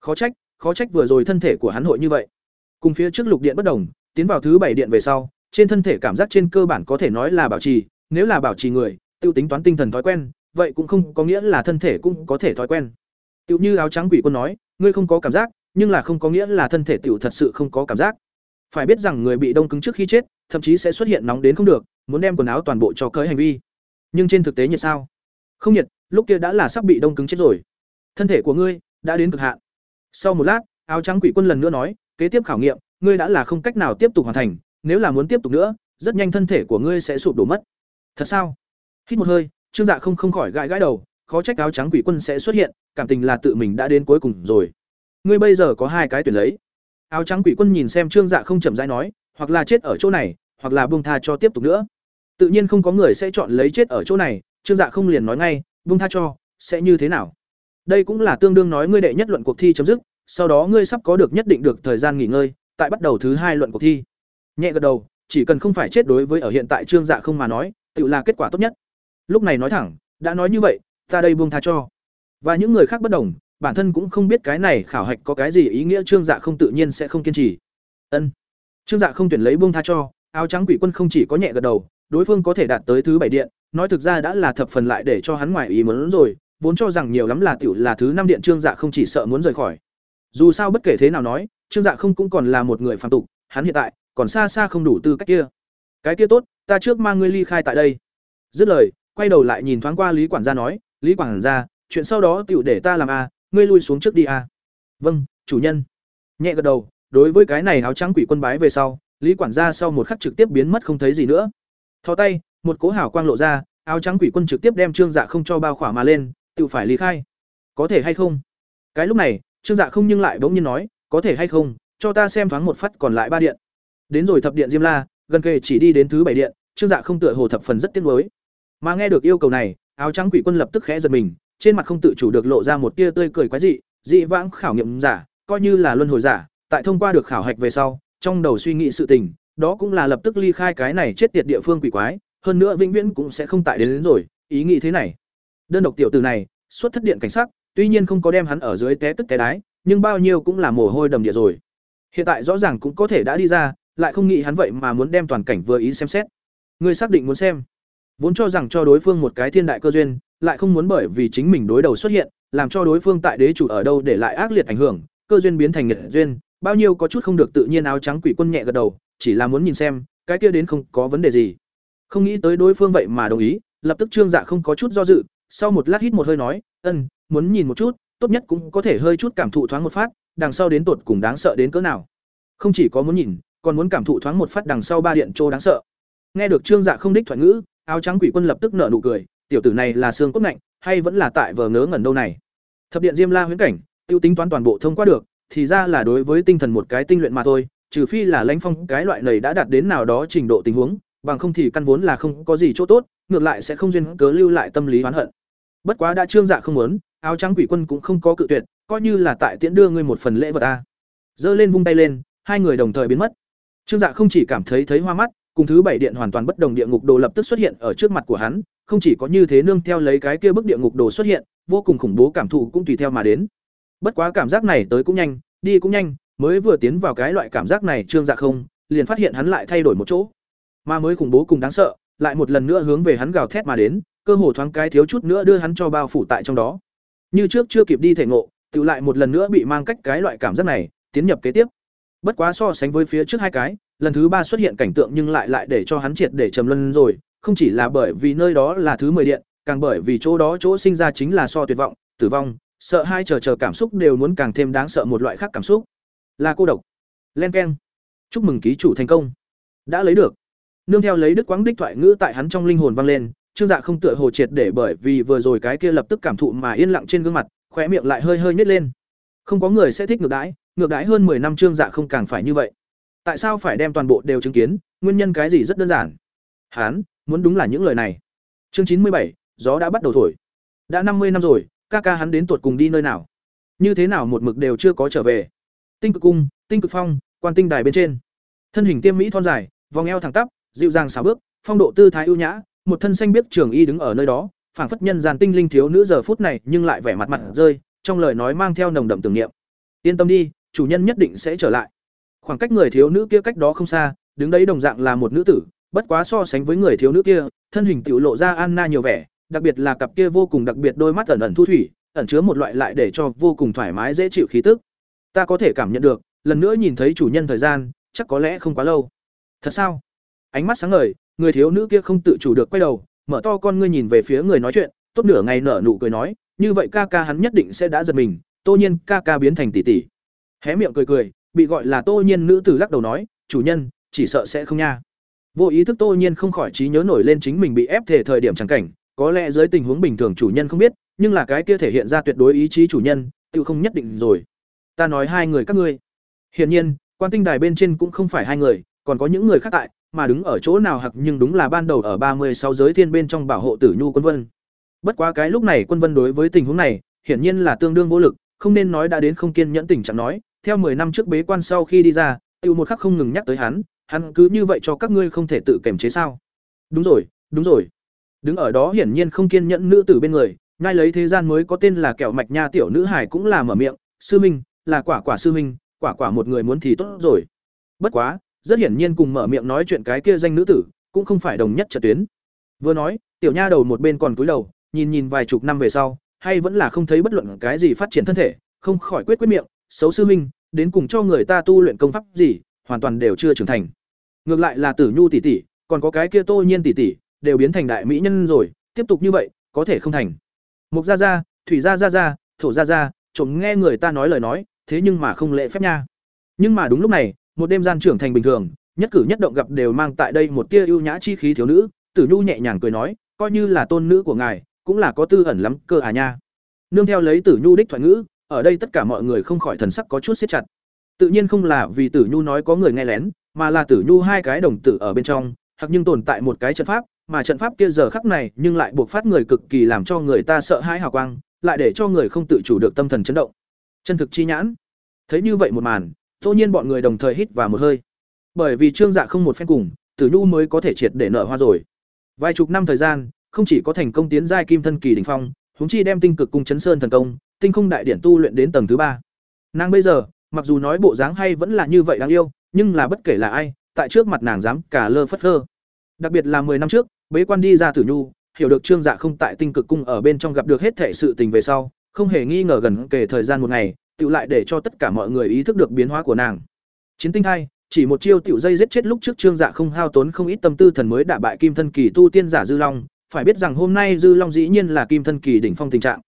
khó trách khó trách vừa rồi thân thể của hắn hội như vậy cùng phía trước lục điện bất đồng tiến vào thứ bảy điện về sau trên thân thể cảm giác trên cơ bản có thể nói là bảo trì nếu là bảo trì người tiêu tính toán tinh thần thói quen vậy cũng không có nghĩa là thân thể cũng có thể thói quen. Tiểu như áo trắng quỷ quân nói, ngươi không có cảm giác, nhưng là không có nghĩa là thân thể tiểu thật sự không có cảm giác. Phải biết rằng người bị đông cứng trước khi chết, thậm chí sẽ xuất hiện nóng đến không được, muốn đem quần áo toàn bộ cho cởi hành vi. Nhưng trên thực tế nhiệt sao? Không nhiệt, lúc kia đã là sắp bị đông cứng chết rồi. Thân thể của ngươi đã đến cực hạn. Sau một lát, áo trắng quỷ quân lần nữa nói, kế tiếp khảo nghiệm, ngươi đã là không cách nào tiếp tục hoàn thành, nếu là muốn tiếp tục nữa, rất nhanh thân thể của ngươi sẽ sụp đổ mất. Thật sao? Hít một hơi trương dạ không không khỏi gãi gãi đầu khó trách áo trắng quỷ quân sẽ xuất hiện cảm tình là tự mình đã đến cuối cùng rồi ngươi bây giờ có hai cái tuyển lấy áo trắng quỷ quân nhìn xem trương dạ không chậm rãi nói hoặc là chết ở chỗ này hoặc là buông tha cho tiếp tục nữa tự nhiên không có người sẽ chọn lấy chết ở chỗ này trương dạ không liền nói ngay buông tha cho, sẽ như thế nào? Đây cũng là tương đương nói ngươi đệ nhất luận cuộc thi chấm dứt, sau đó ngươi sắp có được nhất định được thời gian nghỉ ngơi, tại bắt đầu thứ hai luận cuộc thi. Nhẹ gật đầu, chỉ cần không phải chết đối với ở hiện tại Trương Dạ không mà nói, tự là kết quả tốt nhất. Lúc này nói thẳng, đã nói như vậy, ta đây buông tha cho. Và những người khác bất đồng, bản thân cũng không biết cái này khảo hạch có cái gì ý nghĩa Trương Dạ không tự nhiên sẽ không kiên trì. Ân. Trương Dạ không tuyển lấy buông tha cho, áo trắng quỷ quân không chỉ có nhẹ gật đầu, đối phương có thể đạt tới thứ bảy điện, nói thực ra đã là thập phần lại để cho hắn ngoài ý muốn rồi, vốn cho rằng nhiều lắm là tiểu là thứ năm điện Trương Dạ không chỉ sợ muốn rời khỏi. Dù sao bất kể thế nào nói, Trương Dạ không cũng còn là một người phạm tục, hắn hiện tại còn xa xa không đủ tư cách kia. Cái kia tốt, ta trước mang ngươi ly khai tại đây. Dứt lời, quay đầu lại nhìn thoáng qua Lý quản gia nói, "Lý quản gia, chuyện sau đó tiểu để ta làm a, ngươi lui xuống trước đi a." "Vâng, chủ nhân." nhẹ gật đầu đối với cái này áo trắng quỷ quân bái về sau lý quản gia sau một khắc trực tiếp biến mất không thấy gì nữa. Thò tay một cố hào quang lộ ra áo trắng quỷ quân trực tiếp đem trương dạ không cho bao khỏa mà lên tự phải lý khai. Có thể hay không? Cái lúc này trương dạ không nhưng lại bỗng nhiên nói có thể hay không cho ta xem thoáng một phát còn lại ba điện. Đến rồi thập điện diêm la gần kề chỉ đi đến thứ bảy điện trương dạ không tựa hồ thập phần rất tiếc nuối mà nghe được yêu cầu này áo trắng quỷ quân lập tức khẽ giật mình trên mặt không tự chủ được lộ ra một tia tươi cười quái dị dị vãng khảo nghiệm giả coi như là luân hồi giả tại thông qua được khảo hạch về sau trong đầu suy nghĩ sự tình đó cũng là lập tức ly khai cái này chết tiệt địa phương quỷ quái hơn nữa vĩnh viễn cũng sẽ không tại đến, đến rồi ý nghĩ thế này. Đơn độc tiểu tử này xuất thất điện cảnh sắc tuy nhiên không có đem hắn ở dưới té tức té đái nhưng bao nhiêu cũng là mồ hôi đầm địa rồi. Hiện tại rõ ràng cũng có thể đã đi ra lại không nghĩ hắn vậy mà muốn đem toàn cảnh vừa ý xem xét. Ngươi xác định muốn xem vốn cho rằng cho đối phương một cái thiên đại cơ duyên, lại không muốn bởi vì chính mình đối đầu xuất hiện, làm cho đối phương tại đế chủ ở đâu để lại ác liệt ảnh hưởng, cơ duyên biến thành nghiệt duyên, bao nhiêu có chút không được tự nhiên áo trắng quỷ quân nhẹ gật đầu, chỉ là muốn nhìn xem, cái kia đến không có vấn đề gì. Không nghĩ tới đối phương vậy mà đồng ý, lập tức trương dạ không có chút do dự, sau một lát hít một hơi nói, ân, muốn nhìn một chút, tốt nhất cũng có thể hơi chút cảm thụ thoáng một phát, đằng sau đến tột cùng đáng sợ đến cỡ nào. Không chỉ có muốn nhìn, còn muốn cảm thụ thoáng một phát đằng sau ba điện trô đáng sợ. Nghe được trương dạ không đích thoại ngữ áo trắng quỷ quân lập tức nở nụ cười tiểu tử này là xương cốt nạnh, hay vẫn là tại vờ ngớ ngẩn đâu này? Thập điện diêm la huyễn cảnh tiêu tính toán toàn bộ thông qua được thì ra là đối với tinh thần một cái tinh luyện mà thôi trừ phi là lãnh phong cái loại này đã đạt đến nào đó trình độ tình huống bằng không thì căn vốn là không có gì chỗ tốt ngược lại sẽ không duyên cớ lưu lại tâm lý oán hận. Bất quá đã trương dạ không muốn áo trắng quỷ quân cũng không có cự tuyệt coi như là tại tiễn đưa ngươi một phần lễ vật a. Giơ lên vung tay lên hai người đồng thời biến mất. Trương dạ không chỉ cảm thấy thấy hoa mắt cùng thứ bảy điện hoàn toàn bất đồng địa ngục đồ lập tức xuất hiện ở trước mặt của hắn, không chỉ có như thế nương theo lấy cái kia bức địa ngục đồ xuất hiện, vô cùng khủng bố cảm thụ cũng tùy theo mà đến. Bất quá cảm giác này tới cũng nhanh, đi cũng nhanh, mới vừa tiến vào cái loại cảm giác này trương dạ không, liền phát hiện hắn lại thay đổi một chỗ. Mà mới khủng bố cùng đáng sợ, lại một lần nữa hướng về hắn gào thét mà đến, cơ hồ thoáng cái thiếu chút nữa đưa hắn cho bao phủ tại trong đó. Như trước chưa kịp đi thể ngộ, tự lại một lần nữa bị mang cách cái loại cảm giác này, tiến nhập kế tiếp. Bất quá so sánh với phía trước hai cái lần thứ ba xuất hiện cảnh tượng nhưng lại lại để cho hắn triệt để trầm luân rồi, không chỉ là bởi vì nơi đó là thứ mười điện, càng bởi vì chỗ đó chỗ sinh ra chính là so tuyệt vọng, tử vong, sợ hai chờ chờ cảm xúc đều muốn càng thêm đáng sợ một loại khác cảm xúc. Là cô độc. Len k e n chúc mừng ký chủ thành công. Đã lấy được. Nương theo lấy đức quáng đích thoại ngữ tại hắn trong linh hồn vang lên, trương dạ không tựa hồ triệt để bởi vì vừa rồi cái kia lập tức cảm thụ mà yên lặng trên gương mặt, khóe miệng lại hơi hơi nhét lên. Không có người sẽ thích ngược đãi ngược đãi hơn 10 năm trương dạ không càng phải như vậy tại sao phải đem toàn bộ đều chứng kiến? Nguyên nhân cái gì rất đơn giản. Hắn muốn đúng là những lời này. Chương chín mươi bảy, gió đã bắt đầu thổi. Đã năm mươi năm rồi, ca ca hắn đến tuột cùng đi nơi nào? Như thế nào một mực đều chưa có trở về? Tinh cực cung, tinh cực phong, quan tinh đài bên trên. Thân hình tiêm mỹ thon dài, vòng eo thẳng tắp, dịu dàng xảo bước, phong độ tư thái ưu nhã, một thân xanh biết trường y đứng ở nơi đó, phảng phất nhân gian tinh linh thiếu nữ giờ phút này nhưng lại vẻ mặt mặt rơi, trong lời nói mang theo nồng đậm tưởng niệm. Yên tâm đi, chủ nhân nhất định sẽ trở lại khoảng cách người thiếu nữ kia cách đó không xa, đứng đấy đồng dạng là một nữ tử, bất quá so sánh với người thiếu nữ kia, thân hình tiểu lộ ra anna nhiều vẻ, đặc biệt là cặp kia vô cùng đặc biệt đôi mắt ẩn ẩn thu thủy, ẩn chứa một loại lại để cho vô cùng thoải mái dễ chịu khí tức. Ta có thể cảm nhận được, lần nữa nhìn thấy chủ nhân thời gian, chắc có lẽ không quá lâu. Thật sao? Ánh mắt sáng ngời, người thiếu nữ kia không tự chủ được quay đầu, mở to con ngươi nhìn về phía người nói chuyện, tốt nửa ngày nở nụ cười nói, như vậy ca ca hắn nhất định sẽ đã giật mình, tô nhiên ca ca biến thành tỷ tỷ. Hé miệng cười cười bị gọi là tô nhiên nữ tử lắc đầu nói, chủ nhân, chỉ sợ sẽ không nha. Vô ý thức tô nhiên không khỏi trí nhớ nổi lên chính mình bị ép thể thời điểm chẳng cảnh, có lẽ dưới tình huống bình thường chủ nhân không biết, nhưng là cái kia thể hiện ra tuyệt đối ý chí chủ nhân, tự không nhất định rồi. Ta nói hai người các ngươi. Hiển nhiên, quan tinh đài bên trên cũng không phải hai người, còn có những người khác tại, mà đứng ở chỗ nào hặc nhưng đúng là ban đầu ở ba mươi sáu giới thiên bên trong bảo hộ tử nhu quân vân. Bất quá cái lúc này quân vân đối với tình huống này, hiển nhiên là tương đương vô lực, không nên nói đã đến không kiên nhẫn tình trạng nói theo 10 năm trước bế quan sau khi đi ra, tiêu một khắc không ngừng nhắc tới hắn, hắn cứ như vậy cho các ngươi không thể tự kiểm chế sao? Đúng rồi, đúng rồi. Đứng ở đó hiển nhiên không kiên nhẫn nữ tử bên người, ngay lấy thế gian mới có tên là kẹo mạch nha tiểu nữ hải cũng là mở miệng, sư minh, là quả quả sư minh, quả quả một người muốn thì tốt rồi. Bất quá, rất hiển nhiên cùng mở miệng nói chuyện cái kia danh nữ tử, cũng không phải đồng nhất trận tuyến. Vừa nói, tiểu nha đầu một bên còn cúi đầu, nhìn nhìn vài chục năm về sau, hay vẫn là không thấy bất luận cái gì phát triển thân thể, không khỏi quyết quyết miệng, xấu sư minh đến cùng cho người ta tu luyện công pháp gì, hoàn toàn đều chưa trưởng thành. Ngược lại là tử nhu tỷ tỷ, còn có cái kia tô nhiên tỷ tỷ, đều biến thành đại mỹ nhân rồi, tiếp tục như vậy, có thể không thành. Mục gia gia, thủy gia gia gia, thổ gia gia trộm nghe người ta nói lời nói, thế nhưng mà không lệ phép nha. Nhưng mà đúng lúc này, một đêm gian trưởng thành bình thường, nhất cử nhất động gặp đều mang tại đây một tia ưu nhã chi khí thiếu nữ, tử nhu nhẹ nhàng cười nói, coi như là tôn nữ của ngài, cũng là có tư ẩn lắm cơ à nha. Nương theo lấy tử nhu đích thoại ngữ ở đây tất cả mọi người không khỏi thần sắc có chút siết chặt. Tự nhiên không là vì tử nhu nói có người nghe lén, mà là tử nhu hai cái đồng tử ở bên trong, hoặc nhưng tồn tại một cái trận pháp, mà trận pháp kia giờ khắc này nhưng lại buộc phát người cực kỳ làm cho người ta sợ hãi hào quang, lại để cho người không tự chủ được tâm thần chấn động. Chân thực chi nhãn. Thấy như vậy một màn, tô nhiên bọn người đồng thời hít vào một hơi. Bởi vì trương dạ không một phen cùng, tử nhu mới có thể triệt để nở hoa rồi. Vài chục năm thời gian, không chỉ có thành công tiến giai kim thân kỳ đỉnh phong, huống chi đem tinh cực cung chấn sơn thần công tinh không đại điển tu luyện đến tầng thứ ba. Nàng bây giờ, mặc dù nói bộ dáng hay vẫn là như vậy đáng yêu, nhưng là bất kể là ai, tại trước mặt nàng dám cả lơ phất lơ đặc biệt là 10 năm trước, bế quan đi ra tử nhu, hiểu được trương dạ không tại tinh cực cung ở bên trong gặp được hết thể sự tình về sau, không hề nghi ngờ gần kể thời gian một ngày tự lại để cho tất cả mọi người ý thức được biến hóa của nàng. Chiến tinh hai, chỉ một chiêu tiểu dây giết chết lúc trước trương dạ không hao tốn không ít tâm tư thần mới đả bại kim thân kỳ tu tiên giả dư long. Phải biết rằng hôm nay dư long dĩ nhiên là kim thân kỳ đỉnh phong tình trạng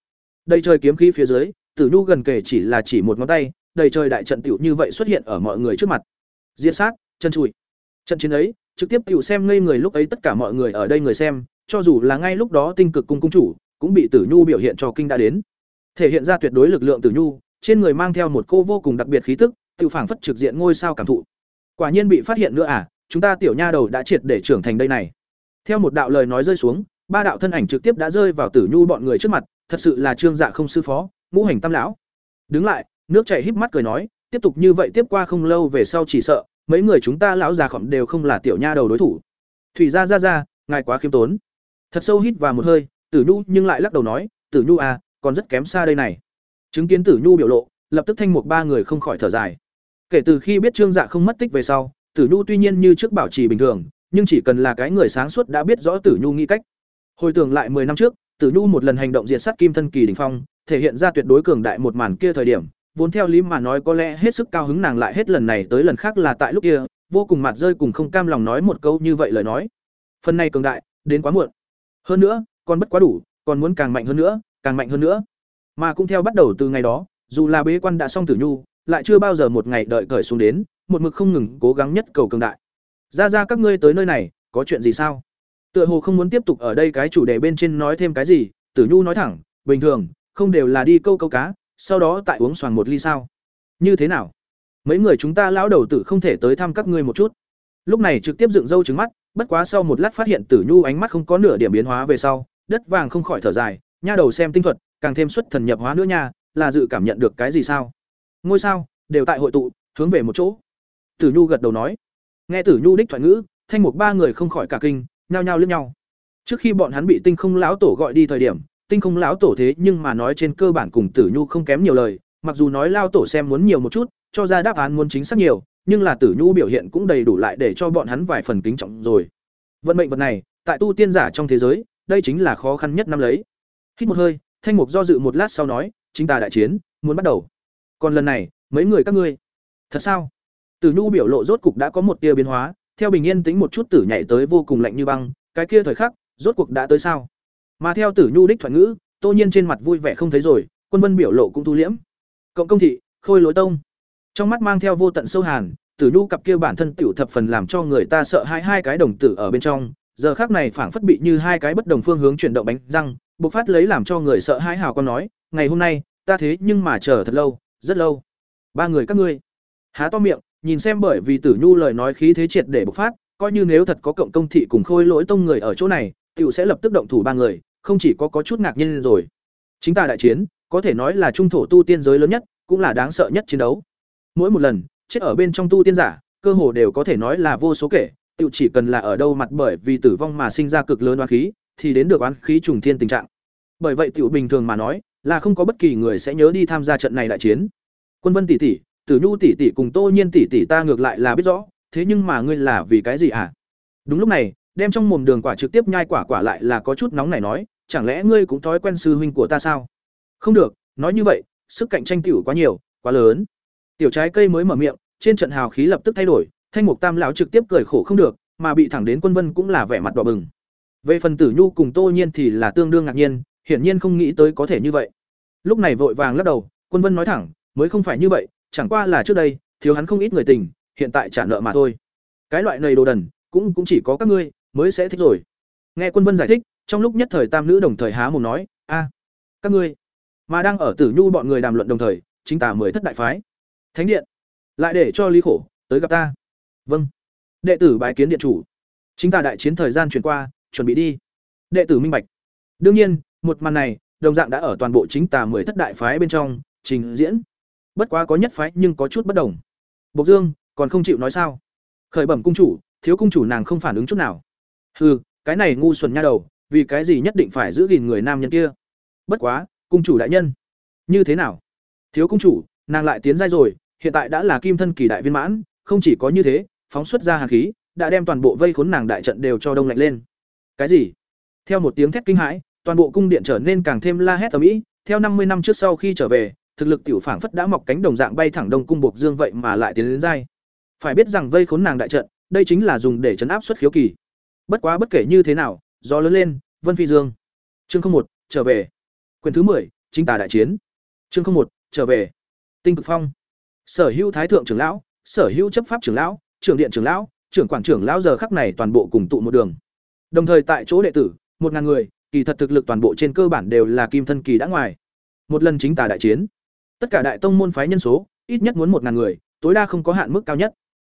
đây trời kiếm khí phía dưới, tử nhu gần kể chỉ là chỉ một ngón tay, đầy trời đại trận tiểu như vậy xuất hiện ở mọi người trước mặt. Diệt sát, chân chùi trận chiến ấy, trực tiếp tiểu xem ngây người lúc ấy tất cả mọi người ở đây người xem, cho dù là ngay lúc đó tinh cực cung cung chủ, cũng bị tử nhu biểu hiện cho kinh đã đến. Thể hiện ra tuyệt đối lực lượng tử nhu, trên người mang theo một cô vô cùng đặc biệt khí tức tự phảng phất trực diện ngôi sao cảm thụ. Quả nhiên bị phát hiện nữa à chúng ta tiểu nha đầu đã triệt để trưởng thành đây này. Theo một đạo lời nói rơi xuống, ba đạo thân ảnh trực tiếp đã rơi vào tử nhu bọn người trước mặt thật sự là trương dạ không sư phó, ngũ hành tam lão. Đứng lại, nước chảy híp mắt cười nói, tiếp tục như vậy tiếp qua không lâu về sau chỉ sợ, mấy người chúng ta lão già khỏm đều không là tiểu nha đầu đối thủ. Thủy gia ra ra, ngài quá khiêm tốn. Thật sâu hít vào một hơi, tử nhu nhưng lại lắc đầu nói, tử nhu à còn rất kém xa đây này. Chứng kiến tử nhu biểu lộ, lập tức thanh mục ba người không khỏi thở dài. Kể từ khi biết trương dạ không mất tích về sau, tử nhu tuy nhiên như trước bảo trì bình thường, nhưng chỉ cần là cái người sáng suốt đã biết rõ tử nhu nghĩ cách. Hồi tưởng lại 10 năm trước tử nhu một lần hành động diệt sát kim thân kỳ đỉnh phong, thể hiện ra tuyệt đối cường đại một màn kia thời điểm, vốn theo lý mà nói có lẽ hết sức cao hứng nàng lại hết lần này tới lần khác là tại lúc kia, vô cùng mặt rơi cùng không cam lòng nói một câu như vậy lời nói. Phần này cường đại, đến quá muộn. Hơn nữa, còn bất quá đủ, còn muốn càng mạnh hơn nữa, càng mạnh hơn nữa. Mà cũng theo bắt đầu từ ngày đó, dù là bế quan đã xong tử nhu, lại chưa bao giờ một ngày đợi cởi xuống đến, một mực không ngừng cố gắng nhất cầu cường đại. Ra ra các ngươi tới nơi này, có chuyện gì sao? Tựa hồ không muốn tiếp tục ở đây cái chủ đề bên trên nói thêm cái gì, tử nhu nói thẳng, bình thường, không đều là đi câu câu cá, sau đó tại uống xoàng một ly sao. Như thế nào? Mấy người chúng ta lão đầu tử không thể tới thăm các ngươi một chút. Lúc này trực tiếp dựng râu trứng mắt, bất quá sau một lát phát hiện tử nhu ánh mắt không có nửa điểm biến hóa về sau, đất vàng không khỏi thở dài, nha đầu xem tinh thuật, càng thêm xuất thần nhập hóa nữa nha, là dự cảm nhận được cái gì sao? Ngôi sao, đều tại hội tụ, hướng về một chỗ. Tử nhu gật đầu nói. Nghe tử nhu đích thoại ngữ, thanh mục ba người không khỏi cả kinh nhao nhao liếc nhau. Trước khi bọn hắn bị tinh không lão tổ gọi đi thời điểm, tinh không lão tổ thế nhưng mà nói trên cơ bản cùng tử nhu không kém nhiều lời, mặc dù nói lao tổ xem muốn nhiều một chút, cho ra đáp án muốn chính xác nhiều, nhưng là tử nhu biểu hiện cũng đầy đủ lại để cho bọn hắn vài phần kính trọng rồi. Vận mệnh vật này, tại tu tiên giả trong thế giới, đây chính là khó khăn nhất năm lấy. Hít một hơi, thanh mục do dự một lát sau nói, chính ta đại chiến, muốn bắt đầu. Còn lần này, mấy người các ngươi? Thật sao? Tử nhu biểu lộ rốt cục đã có một tia biến hóa theo bình yên tính một chút tử nhảy tới vô cùng lạnh như băng, cái kia thời khắc, rốt cuộc đã tới sao? Mà theo tử nhu đích thoại ngữ, tô nhiên trên mặt vui vẻ không thấy rồi, quân vân biểu lộ cũng thu liễm. Cộng công thị, khôi lối tông. Trong mắt mang theo vô tận sâu hàn, tử nhu cặp kia bản thân tiểu thập phần làm cho người ta sợ hai hai cái đồng tử ở bên trong. Giờ khác này phảng phất bị như hai cái bất đồng phương hướng chuyển động bánh răng, bộc phát lấy làm cho người sợ hãi hào con nói, ngày hôm nay, ta thế nhưng mà chờ thật lâu, rất lâu. Ba người các ngươi. Há to miệng nhìn xem bởi vì tử nhu lời nói khí thế triệt để bộc phát, coi như nếu thật có cộng công thị cùng khôi lỗi tông người ở chỗ này, tiểu sẽ lập tức động thủ ba người, không chỉ có có chút ngạc nhiên rồi. Chính ta đại chiến, có thể nói là trung thổ tu tiên giới lớn nhất, cũng là đáng sợ nhất chiến đấu. Mỗi một lần, chết ở bên trong tu tiên giả, cơ hồ đều có thể nói là vô số kể tự chỉ cần là ở đâu mặt bởi vì tử vong mà sinh ra cực lớn oán khí, thì đến được oán khí trùng thiên tình trạng. Bởi vậy tiểu bình thường mà nói, là không có bất kỳ người sẽ nhớ đi tham gia trận này đại chiến. Quân vân tỷ tỷ tử nhu tỷ tỷ cùng tô nhiên tỷ tỷ ta ngược lại là biết rõ, thế nhưng mà ngươi là vì cái gì hả đúng lúc này, đem trong mồm đường quả trực tiếp nhai quả quả lại là có chút nóng này nói, chẳng lẽ ngươi cũng thói quen sư huynh của ta sao? Không được, nói như vậy, sức cạnh tranh tiểu quá nhiều, quá lớn. Tiểu trái cây mới mở miệng, trên trận hào khí lập tức thay đổi, thanh mục tam lão trực tiếp cười khổ không được, mà bị thẳng đến quân vân cũng là vẻ mặt đỏ bừng. Về phần tử nhu cùng tô nhiên thì là tương đương ngạc nhiên, hiển nhiên không nghĩ tới có thể như vậy. Lúc này vội vàng lắc đầu, quân vân nói thẳng, mới không phải như vậy chẳng qua là trước đây thiếu hắn không ít người tình, hiện tại trả nợ mà thôi. Cái loại này đồ đần, cũng cũng chỉ có các ngươi mới sẽ thích rồi. Nghe Quân Vân giải thích, trong lúc nhất thời tam nữ đồng thời há mồm nói, "A, các ngươi." Mà đang ở Tử Nhu bọn người đàm luận đồng thời, chính tà mười thất đại phái. Thánh điện, lại để cho Lý Khổ tới gặp ta. Vâng. Đệ tử bái kiến điện chủ. Chính tà đại chiến thời gian chuyển qua, chuẩn bị đi. Đệ tử minh bạch. Đương nhiên, một màn này, đồng dạng đã ở toàn bộ chính tà mười thất đại phái bên trong trình diễn. Bất quá có nhất phái nhưng có chút bất đồng. Bộc Dương còn không chịu nói sao? Khởi bẩm cung chủ, thiếu cung chủ nàng không phản ứng chút nào. Hừ, cái này ngu xuẩn nha đầu, vì cái gì nhất định phải giữ gìn người nam nhân kia? Bất quá, cung chủ đại nhân, như thế nào? Thiếu cung chủ, nàng lại tiến giai rồi, hiện tại đã là kim thân kỳ đại viên mãn, không chỉ có như thế, phóng xuất ra hàn khí, đã đem toàn bộ vây khốn nàng đại trận đều cho đông lạnh lên. Cái gì? Theo một tiếng thét kinh hãi, toàn bộ cung điện trở nên càng thêm la hét tầm ĩ, theo năm mươi năm trước sau khi trở về, thực lực tiểu phảng phất đã mọc cánh đồng dạng bay thẳng đông cung buộc dương vậy mà lại tiến đến giai. Phải biết rằng vây khốn nàng đại trận, đây chính là dùng để chấn áp xuất khiếu kỳ. Bất quá bất kể như thế nào, do lớn lên, Vân Phi Dương. Chương một trở về. Quyền thứ 10, chính tà đại chiến. Chương một trở về. Tinh cực phong. Sở Hữu Thái thượng trưởng lão, Sở Hữu chấp pháp trưởng lão, trưởng điện trưởng lão, trưởng quản trưởng lão giờ khắc này toàn bộ cùng tụ một đường. Đồng thời tại chỗ đệ tử, một ngàn người, kỳ thật thực lực toàn bộ trên cơ bản đều là kim thân kỳ đã ngoài. Một lần chính tà đại chiến, tất cả đại tông môn phái nhân số, ít nhất muốn một ngàn người, tối đa không có hạn mức cao nhất.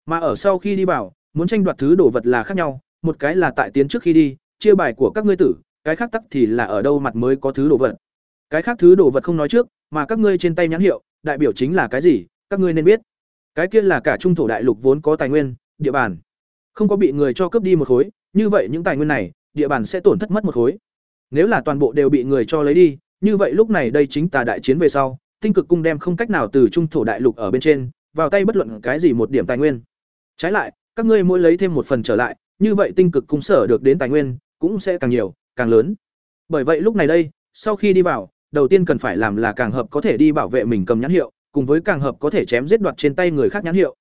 Mà ở sau khi đi vào, muốn tranh đoạt thứ đồ vật là khác nhau, một cái là tại tiến trước khi đi, chia bài của các ngươi tử, cái khác tắc thì là ở đâu mặt mới có thứ đồ vật. Cái khác thứ đồ vật không nói trước, mà các ngươi trên tay nhãn hiệu, đại biểu chính là cái gì, các ngươi nên biết. Cái kia là cả trung thổ đại lục vốn có tài nguyên, địa bàn. Không có bị người cho cướp đi một khối, như vậy những tài nguyên này, địa bàn sẽ tổn thất mất một khối. Nếu là toàn bộ đều bị người cho lấy đi, như vậy lúc này đây chính tà đại chiến về sau, tinh cực cung đem không cách nào từ trung thổ đại lục ở bên trên, vào tay bất luận cái gì một điểm tài nguyên. Trái lại, các ngươi mỗi lấy thêm một phần trở lại, như vậy tinh cực cung sở được đến tài nguyên cũng sẽ càng nhiều, càng lớn. Bởi vậy lúc này đây, sau khi đi vào, đầu tiên cần phải làm là càng hợp có thể đi bảo vệ mình cầm nhãn hiệu, cùng với càng hợp có thể chém giết đoạt trên tay người khác nhãn hiệu.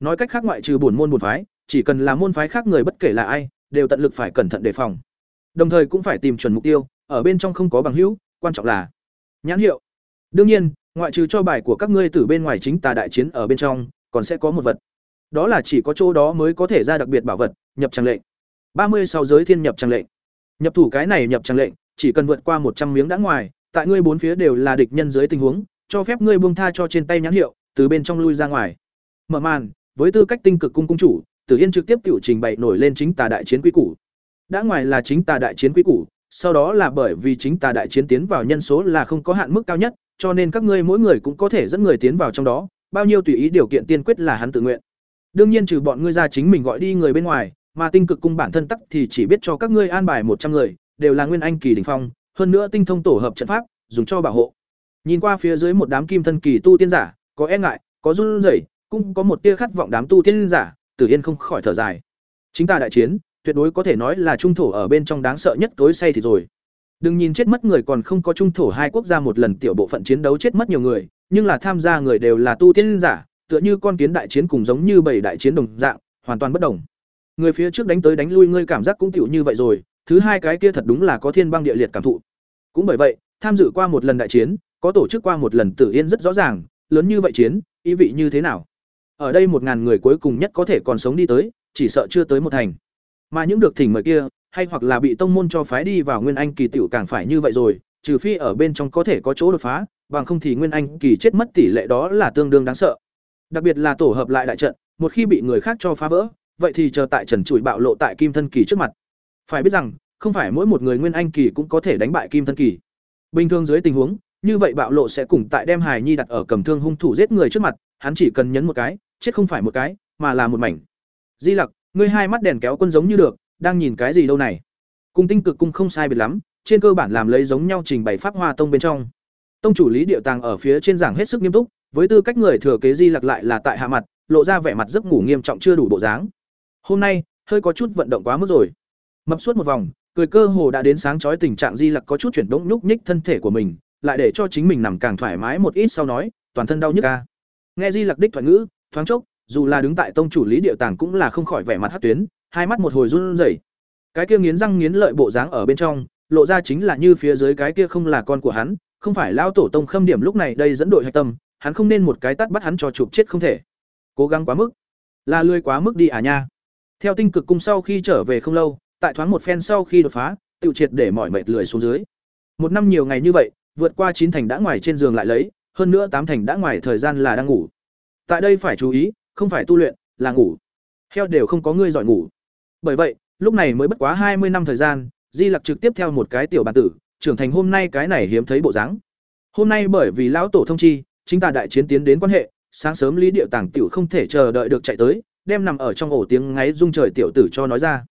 Nói cách khác ngoại trừ bổn môn bổn phái, chỉ cần là môn phái khác người bất kể là ai, đều tận lực phải cẩn thận đề phòng. Đồng thời cũng phải tìm chuẩn mục tiêu, ở bên trong không có bằng hữu, quan trọng là nhãn hiệu. Đương nhiên, ngoại trừ cho bài của các ngươi từ bên ngoài chính tà đại chiến ở bên trong, còn sẽ có một vật. Đó là chỉ có chỗ đó mới có thể ra đặc biệt bảo vật, nhập trang lệnh. ba mươi sau giới thiên nhập trang lệnh. Nhập thủ cái này nhập trang lệnh, chỉ cần vượt qua một trăm miếng đã ngoài, tại ngươi bốn phía đều là địch nhân dưới tình huống, cho phép ngươi buông tha cho trên tay nhãn hiệu, từ bên trong lui ra ngoài. Mở màn, với tư cách tinh cực cung cung chủ, Tử Yên trực tiếp tiểu trình bày nổi lên chính tà đại chiến quy củ. Đã ngoài là chính tà đại chiến quy củ, sau đó là bởi vì chính tà đại chiến tiến vào nhân số là không có hạn mức cao nhất, cho nên các ngươi mỗi người cũng có thể dẫn người tiến vào trong đó, bao nhiêu tùy ý điều kiện tiên quyết là hắn tự nguyện. Đương nhiên trừ bọn ngươi ra chính mình gọi đi người bên ngoài, mà tinh cực cung bản thân tắc thì chỉ biết cho các ngươi an bài một trăm người, đều là nguyên anh kỳ đỉnh phong, hơn nữa tinh thông tổ hợp trận pháp, dùng cho bảo hộ. Nhìn qua phía dưới một đám kim thân kỳ tu tiên giả, có e ngại, có run rẩy, cũng có một tia khát vọng đám tu tiên giả, Tử Yên không khỏi thở dài. Chính ta đại chiến, tuyệt đối có thể nói là trung thổ ở bên trong đáng sợ nhất tối say thì rồi. Đừng nhìn chết mất người còn không có trung thổ hai quốc gia một lần tiểu bộ phận chiến đấu chết mất nhiều người, nhưng là tham gia người đều là tu tiên giả, tựa như con kiến đại chiến cùng giống như bảy đại chiến đồng dạng, hoàn toàn bất đồng. Người phía trước đánh tới đánh lui ngươi cảm giác cũng tiểu như vậy rồi, thứ hai cái kia thật đúng là có thiên băng địa liệt cảm thụ. Cũng bởi vậy, tham dự qua một lần đại chiến, có tổ chức qua một lần Tử Yên rất rõ ràng, lớn như vậy chiến, ý vị như thế nào. Ở đây một ngàn người cuối cùng nhất có thể còn sống đi tới, chỉ sợ chưa tới một thành. Mà những được thỉnh mời kia, hay hoặc là bị tông môn cho phái đi vào Nguyên Anh kỳ tiểu càng phải như vậy rồi, trừ phi ở bên trong có thể có chỗ đột phá, bằng không thì Nguyên Anh kỳ chết mất tỷ lệ đó là tương đương đáng sợ. Đặc biệt là tổ hợp lại đại trận, một khi bị người khác cho phá vỡ, vậy thì chờ tại Trần Trụi bạo lộ tại Kim Thân kỳ trước mặt. Phải biết rằng, không phải mỗi một người Nguyên Anh kỳ cũng có thể đánh bại Kim Thân kỳ. Bình thường dưới tình huống, như vậy bạo lộ sẽ cùng tại đem Hải Nhi đặt ở cầm thương hung thủ giết người trước mặt, hắn chỉ cần nhấn một cái, chết không phải một cái, mà là một mảnh. Di Lặc, ngươi hai mắt đèn kéo quân giống như được, đang nhìn cái gì đâu này? Cung tinh cực cung không sai biệt lắm, trên cơ bản làm lấy giống nhau trình bày pháp hoa tông bên trong. Tông chủ Lý Điệu Tàng ở phía trên giảng hết sức nghiêm túc, với tư cách người thừa kế Di Lặc lại là tại hạ mặt, lộ ra vẻ mặt giấc ngủ nghiêm trọng chưa đủ bộ dáng. Hôm nay, hơi có chút vận động quá mức rồi. Mập suốt một vòng, cười cơ hồ đã đến sáng chói tình trạng Di Lặc có chút chuyển động nhúc nhích thân thể của mình, lại để cho chính mình nằm càng thoải mái một ít sau nói, toàn thân đau nhức a. Nghe Di Lặc đích thoại ngữ, thoáng chốc, dù là đứng tại tông chủ Lý Điệu Tàng cũng là không khỏi vẻ mặt hát tuyến, hai mắt một hồi run rẩy. Cái kia nghiến răng nghiến lợi bộ dáng ở bên trong, lộ ra chính là như phía dưới cái kia không là con của hắn, không phải lão tổ tông khâm điểm lúc này đây dẫn đội hạch tâm, hắn không nên một cái tát bắt hắn cho chụp chết không thể. cố gắng quá mức. Là lười quá mức đi à nha. Theo tinh cực cung sau khi trở về không lâu tại thoáng một phen sau khi đột phá tiểu triệt để mỏi mệt lười xuống dưới. Một năm nhiều ngày như vậy vượt qua chín thành đã ngoài trên giường lại lấy hơn nữa tám thành đã ngoài thời gian là đang ngủ. Tại đây phải chú ý không phải tu luyện là ngủ. Heo đều không có ngươi giỏi ngủ bởi vậy, lúc này mới bất quá hai mươi năm thời gian, di lặc trực tiếp theo một cái tiểu bản tử, trưởng thành hôm nay cái này hiếm thấy bộ dáng. Hôm nay bởi vì lão tổ thông chi, chính ta đại chiến tiến đến quan hệ, sáng sớm lý điệu tàng tiểu không thể chờ đợi được chạy tới, đem nằm ở trong ổ tiếng ngáy rung trời tiểu tử cho nói ra.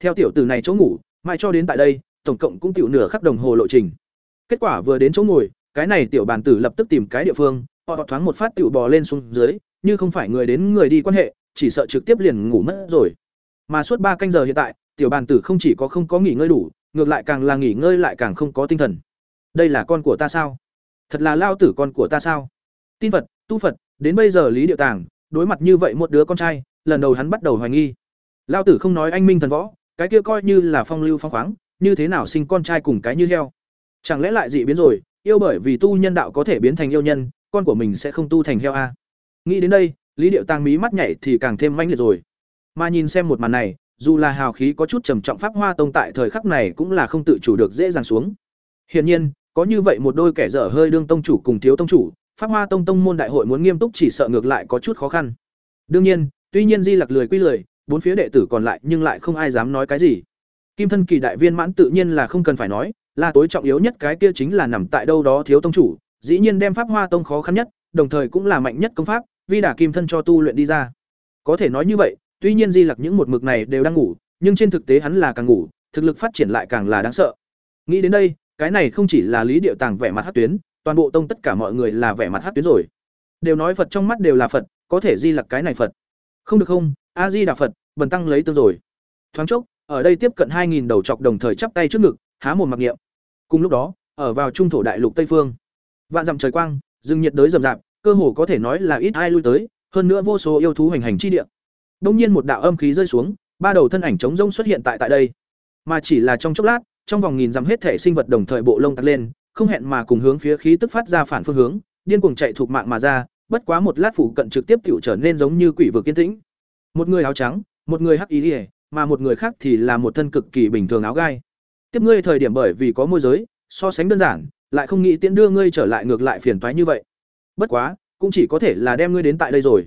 Theo tiểu tử này chỗ ngủ, mãi cho đến tại đây, tổng cộng cũng tiểu nửa khắc đồng hồ lộ trình. Kết quả vừa đến chỗ ngồi, cái này tiểu bản tử lập tức tìm cái địa phương, họ thoáng một phát tiểu bò lên xuống dưới, như không phải người đến người đi quan hệ, chỉ sợ trực tiếp liền ngủ mất rồi mà suốt ba canh giờ hiện tại, tiểu bàn tử không chỉ có không có nghỉ ngơi đủ, ngược lại càng là nghỉ ngơi lại càng không có tinh thần. Đây là con của ta sao? Thật là lao tử con của ta sao? Tin phật, tu phật, đến bây giờ lý điệu tàng, đối mặt như vậy một đứa con trai, lần đầu hắn bắt đầu hoài nghi. Lao tử không nói anh minh thần võ, cái kia coi như là phong lưu phong khoáng, như thế nào sinh con trai cùng cái như heo? Chẳng lẽ lại dị biến rồi, yêu bởi vì tu nhân đạo có thể biến thành yêu nhân, con của mình sẽ không tu thành heo a? À? nghĩ đến đây, lý điệu tàng mí mắt nhảy thì càng thêm mãnh liệt rồi mà nhìn xem một màn này, dù là hào khí có chút trầm trọng pháp hoa tông tại thời khắc này cũng là không tự chủ được dễ dàng xuống. Hiển nhiên, có như vậy một đôi kẻ dở hơi đương tông chủ cùng thiếu tông chủ, pháp hoa tông tông môn đại hội muốn nghiêm túc chỉ sợ ngược lại có chút khó khăn. Đương nhiên, tuy nhiên di lặc lười quy lười, bốn phía đệ tử còn lại nhưng lại không ai dám nói cái gì. Kim thân kỳ đại viên mãn tự nhiên là không cần phải nói, là tối trọng yếu nhất cái kia chính là nằm tại đâu đó thiếu tông chủ, dĩ nhiên đem pháp hoa tông khó khăn nhất, đồng thời cũng là mạnh nhất công pháp, vi đả kim thân cho tu luyện đi ra. Có thể nói như vậy tuy nhiên di lặc những một mực này đều đang ngủ, nhưng trên thực tế hắn là càng ngủ, thực lực phát triển lại càng là đáng sợ. Nghĩ đến đây, cái này không chỉ là lý điệu tàng vẻ mặt hát tuyến, toàn bộ tông tất cả mọi người là vẻ mặt hát tuyến rồi. Đều nói phật trong mắt đều là phật, có thể di lặc cái này phật. Không được không, a di đà phật, bần tăng lấy tương rồi. Thoáng chốc, ở đây tiếp cận hai nghìn đầu chọc đồng thời chắp tay trước ngực, há mồm mặc niệm. Cùng lúc đó, ở vào trung thổ đại lục tây phương, vạn dặm trời quang, rừng nhiệt đới rậm rạp, cơ hồ có thể nói là ít ai lui tới, hơn nữa vô số yêu thú hành hành chi địa đông nhiên một đạo âm khí rơi xuống, ba đầu thân ảnh trống rông xuất hiện tại tại đây. Mà chỉ là trong chốc lát, trong vòng nghìn dặm hết thể sinh vật đồng thời bộ lông tắt lên, không hẹn mà cùng hướng phía khí tức phát ra phản phương hướng, điên cuồng chạy thuộc mạng mà ra, bất quá một lát phủ cận trực tiếp tiểu trở nên giống như quỷ vực kiên tĩnh. Một người áo trắng, một người hắc ý ỉa mà một người khác thì là một thân cực kỳ bình thường áo gai. Tiếp ngươi thời điểm bởi vì có môi giới, so sánh đơn giản, lại không nghĩ tiễn đưa ngươi trở lại ngược lại phiền toái như vậy. Bất quá, cũng chỉ có thể là đem ngươi đến tại đây rồi.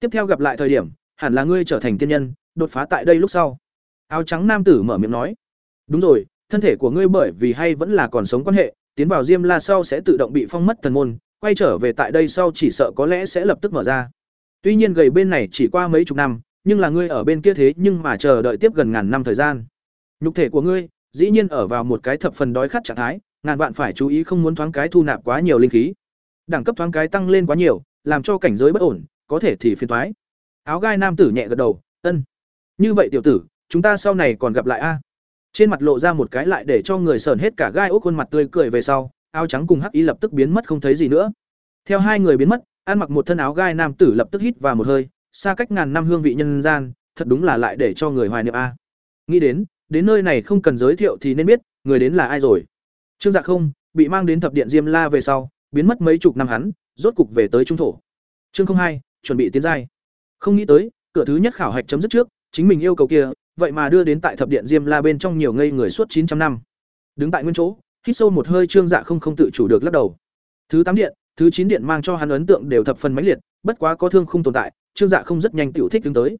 Tiếp theo gặp lại thời điểm hẳn là ngươi trở thành tiên nhân, đột phá tại đây lúc sau. Áo trắng nam tử mở miệng nói. Đúng rồi, thân thể của ngươi bởi vì hay vẫn là còn sống quan hệ, tiến vào diêm la sau sẽ tự động bị phong mất thần môn, quay trở về tại đây sau chỉ sợ có lẽ sẽ lập tức mở ra. Tuy nhiên gầy bên này chỉ qua mấy chục năm, nhưng là ngươi ở bên kia thế nhưng mà chờ đợi tiếp gần ngàn năm thời gian. Nhục thể của ngươi, dĩ nhiên ở vào một cái thập phần đói khát trạng thái, ngàn vạn phải chú ý không muốn thoáng cái thu nạp quá nhiều linh khí. Đẳng cấp thoáng cái tăng lên quá nhiều, làm cho cảnh giới bất ổn, có thể thì phiền thoái áo gai nam tử nhẹ gật đầu, ân, như vậy tiểu tử, chúng ta sau này còn gặp lại a. Trên mặt lộ ra một cái lại để cho người sờn hết cả gai ốc khuôn mặt tươi cười về sau, áo trắng cùng hắc y lập tức biến mất không thấy gì nữa. Theo hai người biến mất, ăn mặc một thân áo gai nam tử lập tức hít vào một hơi, xa cách ngàn năm hương vị nhân gian, thật đúng là lại để cho người hoài niệm a. Nghĩ đến đến nơi này không cần giới thiệu thì nên biết, người đến là ai rồi. Trương dạ không bị mang đến thập điện diêm la về sau, biến mất mấy chục năm hắn, rốt cục về tới trung thổ. Chương không hai, chuẩn bị tiến giai không nghĩ tới, cửa thứ nhất khảo hạch chấm dứt trước, chính mình yêu cầu kia, vậy mà đưa đến tại thập điện diêm la bên trong nhiều ngây người suốt chín trăm năm. Đứng tại nguyên chỗ, hít sâu một hơi trương dạ không không tự chủ được lắc đầu. Thứ tám điện, thứ chín điện mang cho hắn ấn tượng đều thập phần mãnh liệt, bất quá có thương không tồn tại, trương dạ không rất nhanh tiểu thích đứng tới.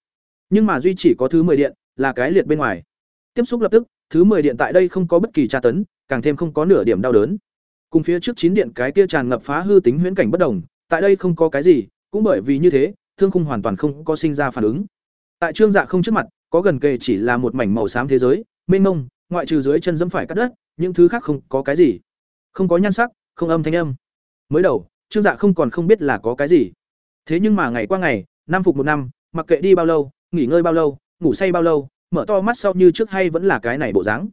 Nhưng mà duy chỉ có thứ mười điện là cái liệt bên ngoài. Tiếp xúc lập tức, thứ mười điện tại đây không có bất kỳ tra tấn, càng thêm không có nửa điểm đau đớn. Cùng phía trước chín điện cái kia tràn ngập phá hư tính huyễn cảnh bất đồng, tại đây không có cái gì, cũng bởi vì như thế thương khung hoàn toàn không có sinh ra phản ứng. Tại trương dạ không trước mặt có gần kề chỉ là một mảnh màu xám thế giới mênh mông ngoại trừ dưới chân dẫm phải cắt đất những thứ khác không có cái gì. Không có nhan sắc không âm thanh âm. Mới đầu trương dạ không còn không biết là có cái gì. Thế nhưng mà ngày qua ngày năm phục một năm mặc kệ đi bao lâu nghỉ ngơi bao lâu ngủ say bao lâu mở to mắt sau như trước hay vẫn là cái này bộ dáng.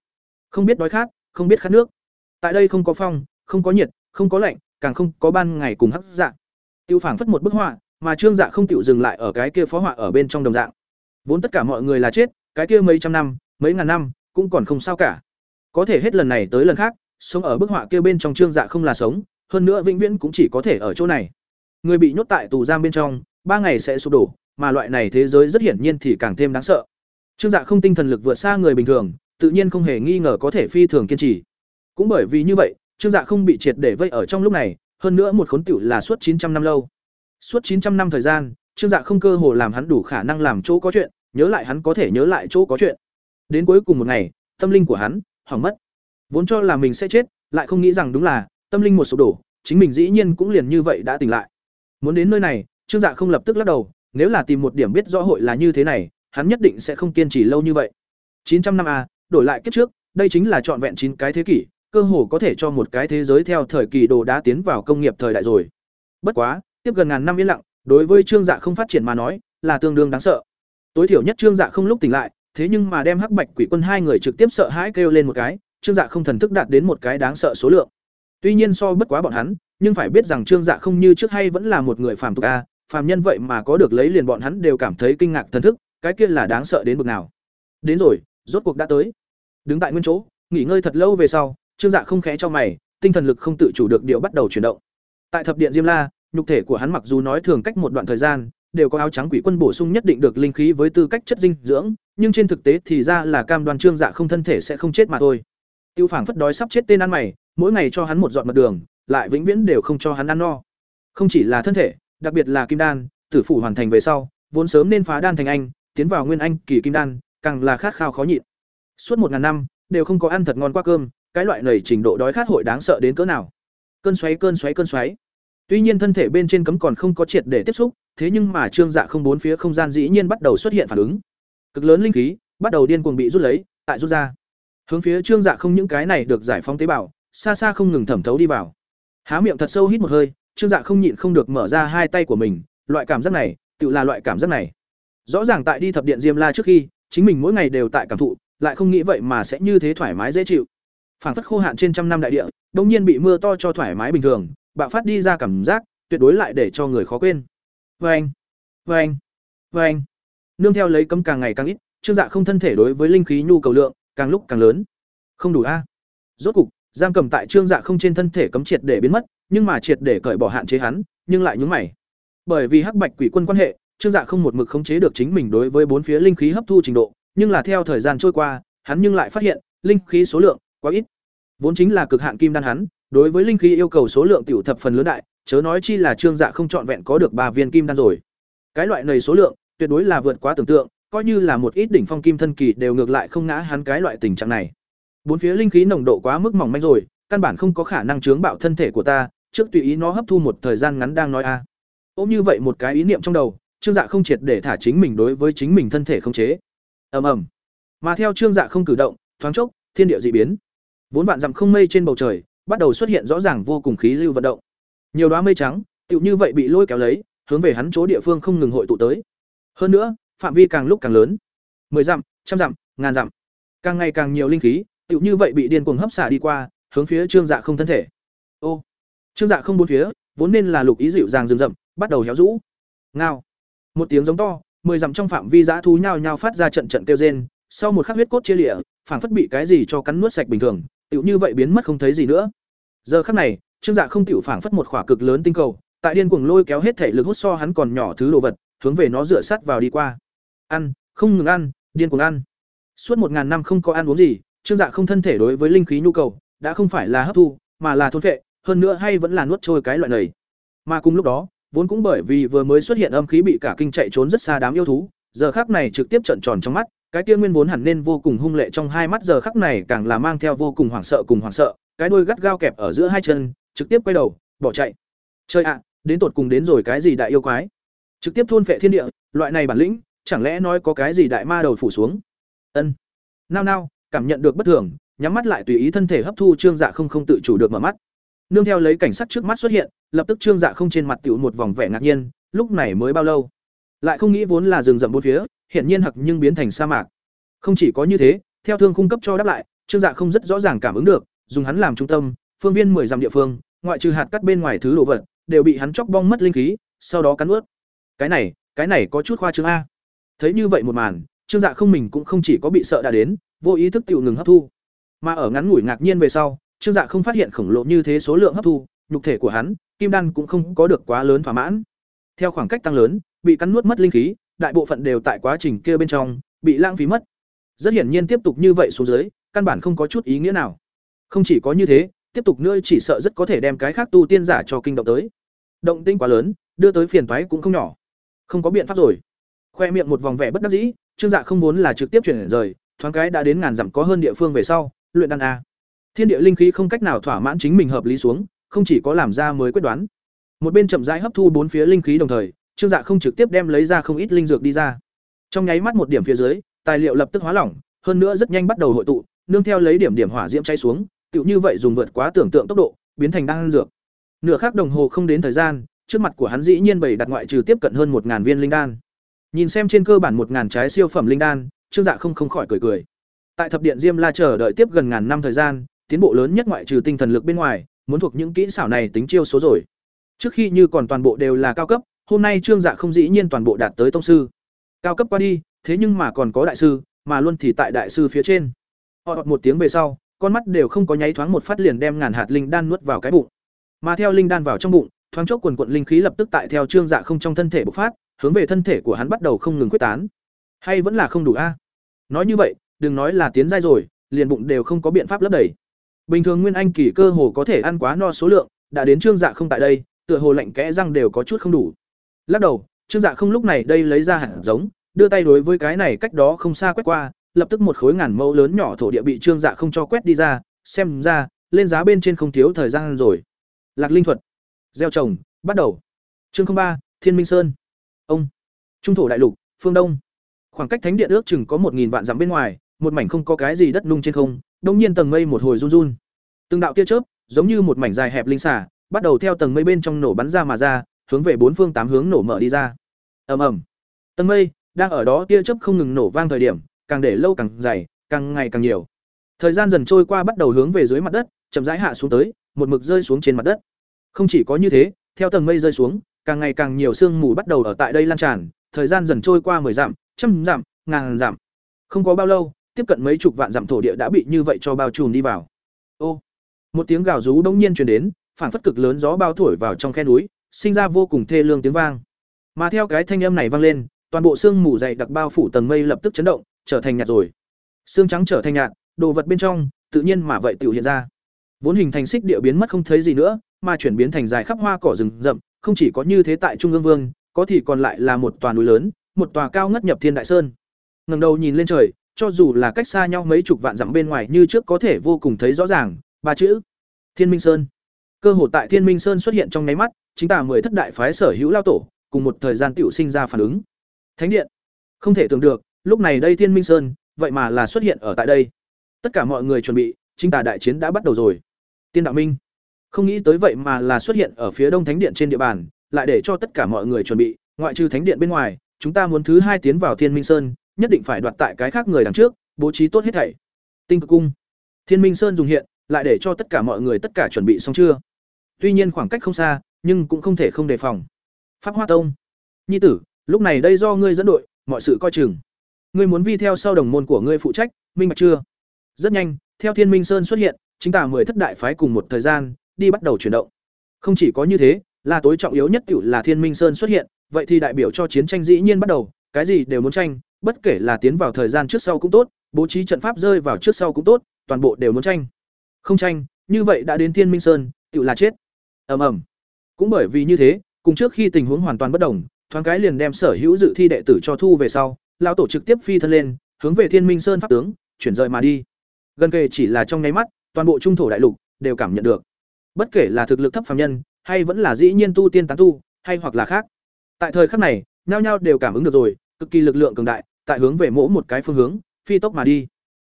Không biết đói khát không biết khát nước. Tại đây không có phong không có nhiệt không có lạnh càng không có ban ngày cùng hấp dạ, tiêu phảng phất một bức họa mà trương dạ không chịu dừng lại ở cái kia phó họa ở bên trong đồng dạng vốn tất cả mọi người là chết cái kia mấy trăm năm mấy ngàn năm cũng còn không sao cả có thể hết lần này tới lần khác sống ở bức họa kia bên trong trương dạ không là sống hơn nữa vĩnh viễn cũng chỉ có thể ở chỗ này người bị nhốt tại tù giam bên trong ba ngày sẽ sụp đổ, mà loại này thế giới rất hiển nhiên thì càng thêm đáng sợ. Trương Dạ không tinh thần lực vượt xa người bình thường, tự nhiên không hề nghi ngờ có thể phi thường kiên trì. Cũng bởi vì như vậy, Trương Dạ không bị triệt để vây ở trong lúc này, hơn nữa một khốn tiểu là suốt 900 năm lâu. Suốt 900 năm thời gian, Trương Dạ không cơ hồ làm hắn đủ khả năng làm chỗ có chuyện, nhớ lại hắn có thể nhớ lại chỗ có chuyện. Đến cuối cùng một ngày, tâm linh của hắn hỏng mất. Vốn cho là mình sẽ chết, lại không nghĩ rằng đúng là tâm linh một số đổ, chính mình dĩ nhiên cũng liền như vậy đã tỉnh lại. Muốn đến nơi này, Trương Dạ không lập tức lắc đầu, nếu là tìm một điểm biết rõ hội là như thế này, hắn nhất định sẽ không kiên trì lâu như vậy. 900 năm a, đổi lại kiếp trước, đây chính là trọn vẹn chín cái thế kỷ, cơ hồ có thể cho một cái thế giới theo thời kỳ đồ đá tiến vào công nghiệp thời đại rồi. Bất quá, tiếp gần ngàn năm yên lặng, đối với Trương Dạ không phát triển mà nói, là tương đương đáng sợ. Tối thiểu nhất Trương Dạ không lúc tỉnh lại, thế nhưng mà đem Hắc Bạch Quỷ Quân hai người trực tiếp sợ hãi kêu lên một cái, Trương Dạ không thần thức đạt đến một cái đáng sợ số lượng. Tuy nhiên so bất quá bọn hắn, nhưng phải biết rằng Trương Dạ không như trước hay vẫn là một người phàm tục a, phàm nhân vậy mà có được lấy liền bọn hắn đều cảm thấy kinh ngạc thần thức, cái kia là đáng sợ đến bực nào. Đến rồi, rốt cuộc đã tới. Đứng tại nguyên chỗ, nghỉ ngơi thật lâu về sau, Trương Dạ không khẽ cho mày, tinh thần lực không tự chủ được điều bắt đầu chuyển động. Tại thập điện Diêm La, nhục thể của hắn mặc dù nói thường cách một đoạn thời gian, đều có áo trắng quỷ quân bổ sung nhất định được linh khí với tư cách chất dinh dưỡng, nhưng trên thực tế thì ra là cam đoan Trương Dạ không thân thể sẽ không chết mà thôi. Tiêu Phảng phất đói sắp chết tên ăn mày, mỗi ngày cho hắn một giọt mật đường, lại vĩnh viễn đều không cho hắn ăn no. Không chỉ là thân thể, đặc biệt là kim đan, tử phủ hoàn thành về sau, vốn sớm nên phá đan thành anh, tiến vào nguyên anh kỳ kim đan, càng là khát khao khó nhịn. Suốt một ngàn năm, đều không có ăn thật ngon qua cơm, cái loại nảy trình độ đói khát hội đáng sợ đến cỡ nào. Cơn xoáy cơn xoáy cơn xoáy. Tuy nhiên thân thể bên trên cấm còn không có triệt để tiếp xúc, thế nhưng mà trương dạ không bốn phía không gian dĩ nhiên bắt đầu xuất hiện phản ứng. Cực lớn linh khí bắt đầu điên cuồng bị rút lấy, tại rút ra. Hướng phía trương dạ không những cái này được giải phóng tế bào, xa xa không ngừng thẩm thấu đi vào. Há miệng thật sâu hít một hơi, trương dạ không nhịn không được mở ra hai tay của mình, loại cảm giác này, tự là loại cảm giác này. Rõ ràng tại đi thập điện Diêm La trước khi, chính mình mỗi ngày đều tại cảm thụ, lại không nghĩ vậy mà sẽ như thế thoải mái dễ chịu. Phảng phất khô hạn trên trăm năm đại địa, đột nhiên bị mưa to cho thoải mái bình thường, bạo phát đi ra cảm giác, tuyệt đối lại để cho người khó quên. Vâng, vâng, vâng. Nương theo lấy cấm càng ngày càng ít, Trương Dạ không thân thể đối với linh khí nhu cầu lượng càng lúc càng lớn. Không đủ a. Rốt cục, giam cầm tại Trương Dạ không trên thân thể cấm triệt để biến mất, nhưng mà triệt để cởi bỏ hạn chế hắn, nhưng lại nhướng mày. Bởi vì Hắc Bạch Quỷ Quân quan hệ, Trương Dạ không một mực khống chế được chính mình đối với bốn phía linh khí hấp thu trình độ, nhưng là theo thời gian trôi qua, hắn nhưng lại phát hiện, linh khí số lượng quá ít. Vốn chính là cực hạn kim đan hắn, đối với linh khí yêu cầu số lượng tiểu thập phần lớn đại, chớ nói chi là Trương Dạ không chọn vẹn có được ba viên kim đan rồi. Cái loại này số lượng, tuyệt đối là vượt quá tưởng tượng, coi như là một ít đỉnh phong kim thân kỳ đều ngược lại không ngã hắn cái loại tình trạng này. Bốn phía linh khí nồng độ quá mức mỏng manh rồi, căn bản không có khả năng chướng bạo thân thể của ta, trước tùy ý nó hấp thu một thời gian ngắn đang nói a. Ôm như vậy một cái ý niệm trong đầu, Trương Dạ không triệt để thả chính mình đối với chính mình thân thể không chế. Ầm ầm. Mà theo Trương Dạ không cử động, thoáng chốc, thiên địa dị biến. Vốn vạn dặm không mây trên bầu trời, bắt đầu xuất hiện rõ ràng vô cùng khí lưu vận động. Nhiều đóa mây trắng, tựu như vậy bị lôi kéo lấy, hướng về hắn chỗ địa phương không ngừng hội tụ tới. Hơn nữa, phạm vi càng lúc càng lớn. mười dặm, trăm dặm, ngàn dặm. Càng ngày càng nhiều linh khí, tựu như vậy bị điên cuồng hấp xả đi qua, hướng phía Trương Dạ không thân thể. Ô. Trương Dạ không bốn phía, vốn nên là lục ý dịu dàng rừng rậm, bắt đầu héo rũ. Ngao. Một tiếng giống to, mười dặm trong phạm vi dã thú nhao nhao phát ra trận trận kêu rên, sau một khắc huyết cốt chia lịa, phảng phất bị cái gì cho cắn nuốt sạch bình thường, tựu như vậy biến mất không thấy gì nữa. Giờ khắc này, Trương Dạ không tiểu phảng phất một khỏa cực lớn tinh cầu, tại điên cuồng lôi kéo hết thể lực hút so hắn còn nhỏ thứ đồ vật, hướng về nó dựa sát vào đi qua. Ăn, không ngừng ăn, điên cuồng ăn. Suốt một ngàn năm không có ăn uống gì, Trương Dạ không thân thể đối với linh khí nhu cầu, đã không phải là hấp thu, mà là thôn phệ, hơn nữa hay vẫn là nuốt trôi cái loại này. Mà cùng lúc đó, vốn cũng bởi vì vừa mới xuất hiện âm khí bị cả kinh chạy trốn rất xa đám yêu thú, giờ khắc này trực tiếp trợn tròn trong mắt, cái kia nguyên vốn hẳn nên vô cùng hung lệ trong hai mắt giờ khắc này càng là mang theo vô cùng hoảng sợ cùng hoảng sợ, cái đuôi gắt gao kẹp ở giữa hai chân, trực tiếp quay đầu, bỏ chạy. Chơi ạ, đến tột cùng đến rồi cái gì đại yêu quái? Trực tiếp thôn phệ thiên địa, loại này bản lĩnh, chẳng lẽ nói có cái gì đại ma đầu phủ xuống? Ân. Nao nao, cảm nhận được bất thường, nhắm mắt lại tùy ý thân thể hấp thu trương dạ không không tự chủ được mở mắt. Nương theo lấy cảnh sát trước mắt xuất hiện, lập tức trương dạ không trên mặt tiểu một vòng vẻ ngạc nhiên, lúc này mới bao lâu? Lại không nghĩ vốn là rừng rậm bốn phía, hiển nhiên hặc nhưng biến thành sa mạc. Không chỉ có như thế, theo thương cung cấp cho đáp lại, Trương Dạ không rất rõ ràng cảm ứng được, dùng hắn làm trung tâm, phương viên 10 dặm địa phương, ngoại trừ hạt cắt bên ngoài thứ đồ vật, đều bị hắn chọc bong mất linh khí, sau đó cắn nuốt. Cái này, cái này có chút khoa trương a. Thấy như vậy một màn, Trương Dạ không mình cũng không chỉ có bị sợ đã đến, vô ý thức tiểu ngừng hấp thu. Mà ở ngắn ngủi ngạc nhiên về sau, Trương Dạ không phát hiện khổng lồ như thế số lượng hấp thu, nhục thể của hắn, kim đan cũng không có được quá lớn thỏa mãn. Theo khoảng cách tăng lớn, bị cắn nuốt mất linh khí, đại bộ phận đều tại quá trình kia bên trong bị lãng phí mất. Rất hiển nhiên tiếp tục như vậy xuống dưới, căn bản không có chút ý nghĩa nào. Không chỉ có như thế, tiếp tục nữa chỉ sợ rất có thể đem cái khác tu tiên giả cho kinh động tới. Động tĩnh quá lớn, đưa tới phiền toái cũng không nhỏ. Không có biện pháp rồi. Khoe miệng một vòng vẻ bất đắc dĩ, Trương Dạ không muốn là trực tiếp chuyển rời, thoáng cái đã đến ngàn dặm có hơn địa phương về sau, luyện đan a. Thiên địa linh khí không cách nào thỏa mãn chính mình hợp lý xuống, không chỉ có làm ra mới quyết đoán. Một bên chậm rãi hấp thu bốn phía linh khí đồng thời, Trương Dạ không trực tiếp đem lấy ra không ít linh dược đi ra. Trong nháy mắt một điểm phía dưới, tài liệu lập tức hóa lỏng, hơn nữa rất nhanh bắt đầu hội tụ, nương theo lấy điểm điểm hỏa diễm cháy xuống, tựu như vậy dùng vượt quá tưởng tượng tốc độ, biến thành đan dược. Nửa khắc đồng hồ không đến thời gian, trước mặt của hắn dĩ nhiên bày đặt ngoại trừ tiếp cận hơn một ngàn viên linh đan. Nhìn xem trên cơ bản một ngàn trái siêu phẩm linh đan, Trương Dạ không không khỏi cười cười. Tại thập điện Diêm La chờ đợi tiếp gần ngàn năm thời gian, tiến bộ lớn nhất ngoại trừ tinh thần lực bên ngoài, muốn thuộc những kỹ xảo này tính chiêu số rồi. Trước khi như còn toàn bộ đều là cao cấp, hôm nay Trương Dạ không dĩ nhiên toàn bộ đạt tới tông sư. Cao cấp qua đi, thế nhưng mà còn có đại sư, mà luôn thì tại đại sư phía trên. Họ một tiếng về sau, con mắt đều không có nháy thoáng một phát liền đem ngàn hạt linh đan nuốt vào cái bụng. Mà theo linh đan vào trong bụng, thoáng chốc quần quần linh khí lập tức tại theo Trương Dạ không trong thân thể bộc phát, hướng về thân thể của hắn bắt đầu không ngừng quyết tán. Hay vẫn là không đủ a? Nói như vậy, đừng nói là tiến giai rồi, liền bụng đều không có biện pháp lấp đầy. Bình thường Nguyên Anh kỳ cơ hồ có thể ăn quá no số lượng, đã đến Trương Dạ không tại đây, tựa hồ lạnh kẽ răng đều có chút không đủ. Lắc đầu, Trương Dạ không lúc này đây lấy ra hạt giống, đưa tay đối với cái này cách đó không xa quét qua, lập tức một khối ngàn mẫu lớn nhỏ thổ địa bị Trương Dạ không cho quét đi ra, xem ra, lên giá bên trên không thiếu thời gian rồi. Lạc linh thuật, gieo trồng, bắt đầu. Chương ba, Thiên Minh Sơn. Ông. Trung thổ đại lục, phương đông. Khoảng cách thánh điện ước chừng có một nghìn vạn dặm bên ngoài, một mảnh không có cái gì đất nung trên không, đông nhiên tầng mây một hồi run run. Từng đạo tia chớp, giống như một mảnh dài hẹp linh xả, bắt đầu theo tầng mây bên trong nổ bắn ra mà ra, hướng về bốn phương tám hướng nổ mở đi ra. Ầm ầm. Tầng mây đang ở đó tia chớp không ngừng nổ vang thời điểm, càng để lâu càng dày, càng ngày càng nhiều. Thời gian dần trôi qua bắt đầu hướng về dưới mặt đất, chậm rãi hạ xuống tới, một mực rơi xuống trên mặt đất. Không chỉ có như thế, theo tầng mây rơi xuống, càng ngày càng nhiều sương mù bắt đầu ở tại đây lan tràn, thời gian dần trôi qua mười dặm, trăm dặm, ngàn dặm. Không có bao lâu, tiếp cận mấy chục vạn dặm thổ địa đã bị như vậy cho bao trùm đi vào. Ô, một tiếng gào rú bỗng nhiên truyền đến, phản phất cực lớn gió bao thổi vào trong khe núi, sinh ra vô cùng thê lương tiếng vang. Mà theo cái thanh âm này vang lên, toàn bộ sương mù dày đặc bao phủ tầng mây lập tức chấn động, trở thành nhạt rồi. xương trắng trở thành nhạt, đồ vật bên trong, tự nhiên mà vậy tiểu hiện ra. Vốn hình thành xích địa biến mất không thấy gì nữa, mà chuyển biến thành dài khắp hoa cỏ rừng rậm, không chỉ có như thế tại Trung ương Vương, có thì còn lại là một tòa núi lớn, một tòa cao ngất nhập thiên đại sơn. Ngẩng đầu nhìn lên trời, cho dù là cách xa nhau mấy chục vạn dặm bên ngoài như trước có thể vô cùng thấy rõ ràng, ba chữ: Thiên Minh Sơn. Cơ hội tại Thiên Minh Sơn xuất hiện trong nháy mắt, chính tả mười thất đại phái sở hữu lao tổ, cùng một thời gian tiểu sinh ra phản ứng. Thánh điện. Không thể tưởng được, lúc này đây Thiên Minh Sơn, vậy mà là xuất hiện ở tại đây. Tất cả mọi người chuẩn bị, chính tà đại chiến đã bắt đầu rồi. Tiên đạo minh. Không nghĩ tới vậy mà là xuất hiện ở phía Đông Thánh điện trên địa bàn, lại để cho tất cả mọi người chuẩn bị, ngoại trừ Thánh điện bên ngoài, chúng ta muốn thứ hai tiến vào Thiên Minh Sơn, nhất định phải đoạt tại cái khác người đằng trước, bố trí tốt hết thảy. Tinh cực cung. Thiên Minh Sơn dùng hiện, lại để cho tất cả mọi người tất cả chuẩn bị xong chưa? Tuy nhiên khoảng cách không xa, nhưng cũng không thể không đề phòng. Pháp Hoa Tông. Nhi tử, lúc này đây do ngươi dẫn đội, mọi sự coi chừng. Ngươi muốn vi theo sau đồng môn của ngươi phụ trách, minh bạch chưa? Rất nhanh, theo Thiên Minh Sơn xuất hiện, chính tả mười thất đại phái cùng một thời gian, đi bắt đầu chuyển động. Không chỉ có như thế, là tối trọng yếu nhất cựu là Thiên Minh Sơn xuất hiện, vậy thì đại biểu cho chiến tranh dĩ nhiên bắt đầu, cái gì đều muốn tranh, bất kể là tiến vào thời gian trước sau cũng tốt, bố trí trận pháp rơi vào trước sau cũng tốt, toàn bộ đều muốn tranh. Không tranh, như vậy đã đến Thiên Minh Sơn, cựu là chết. Ầm ầm. Cũng bởi vì như thế, cùng trước khi tình huống hoàn toàn bất đồng, thoáng cái liền đem sở hữu dự thi đệ tử cho thu về sau, lão tổ trực tiếp phi thân lên, hướng về Thiên Minh Sơn pháp tướng, chuyển rời mà đi. Gần kề chỉ là trong nháy mắt, toàn bộ trung thổ đại lục đều cảm nhận được. Bất kể là thực lực thấp phàm nhân, hay vẫn là dĩ nhiên tu tiên tán tu, hay hoặc là khác. Tại thời khắc này, nhao nhao đều cảm ứng được rồi, cực kỳ lực lượng cường đại, tại hướng về mỗi một cái phương hướng, phi tốc mà đi.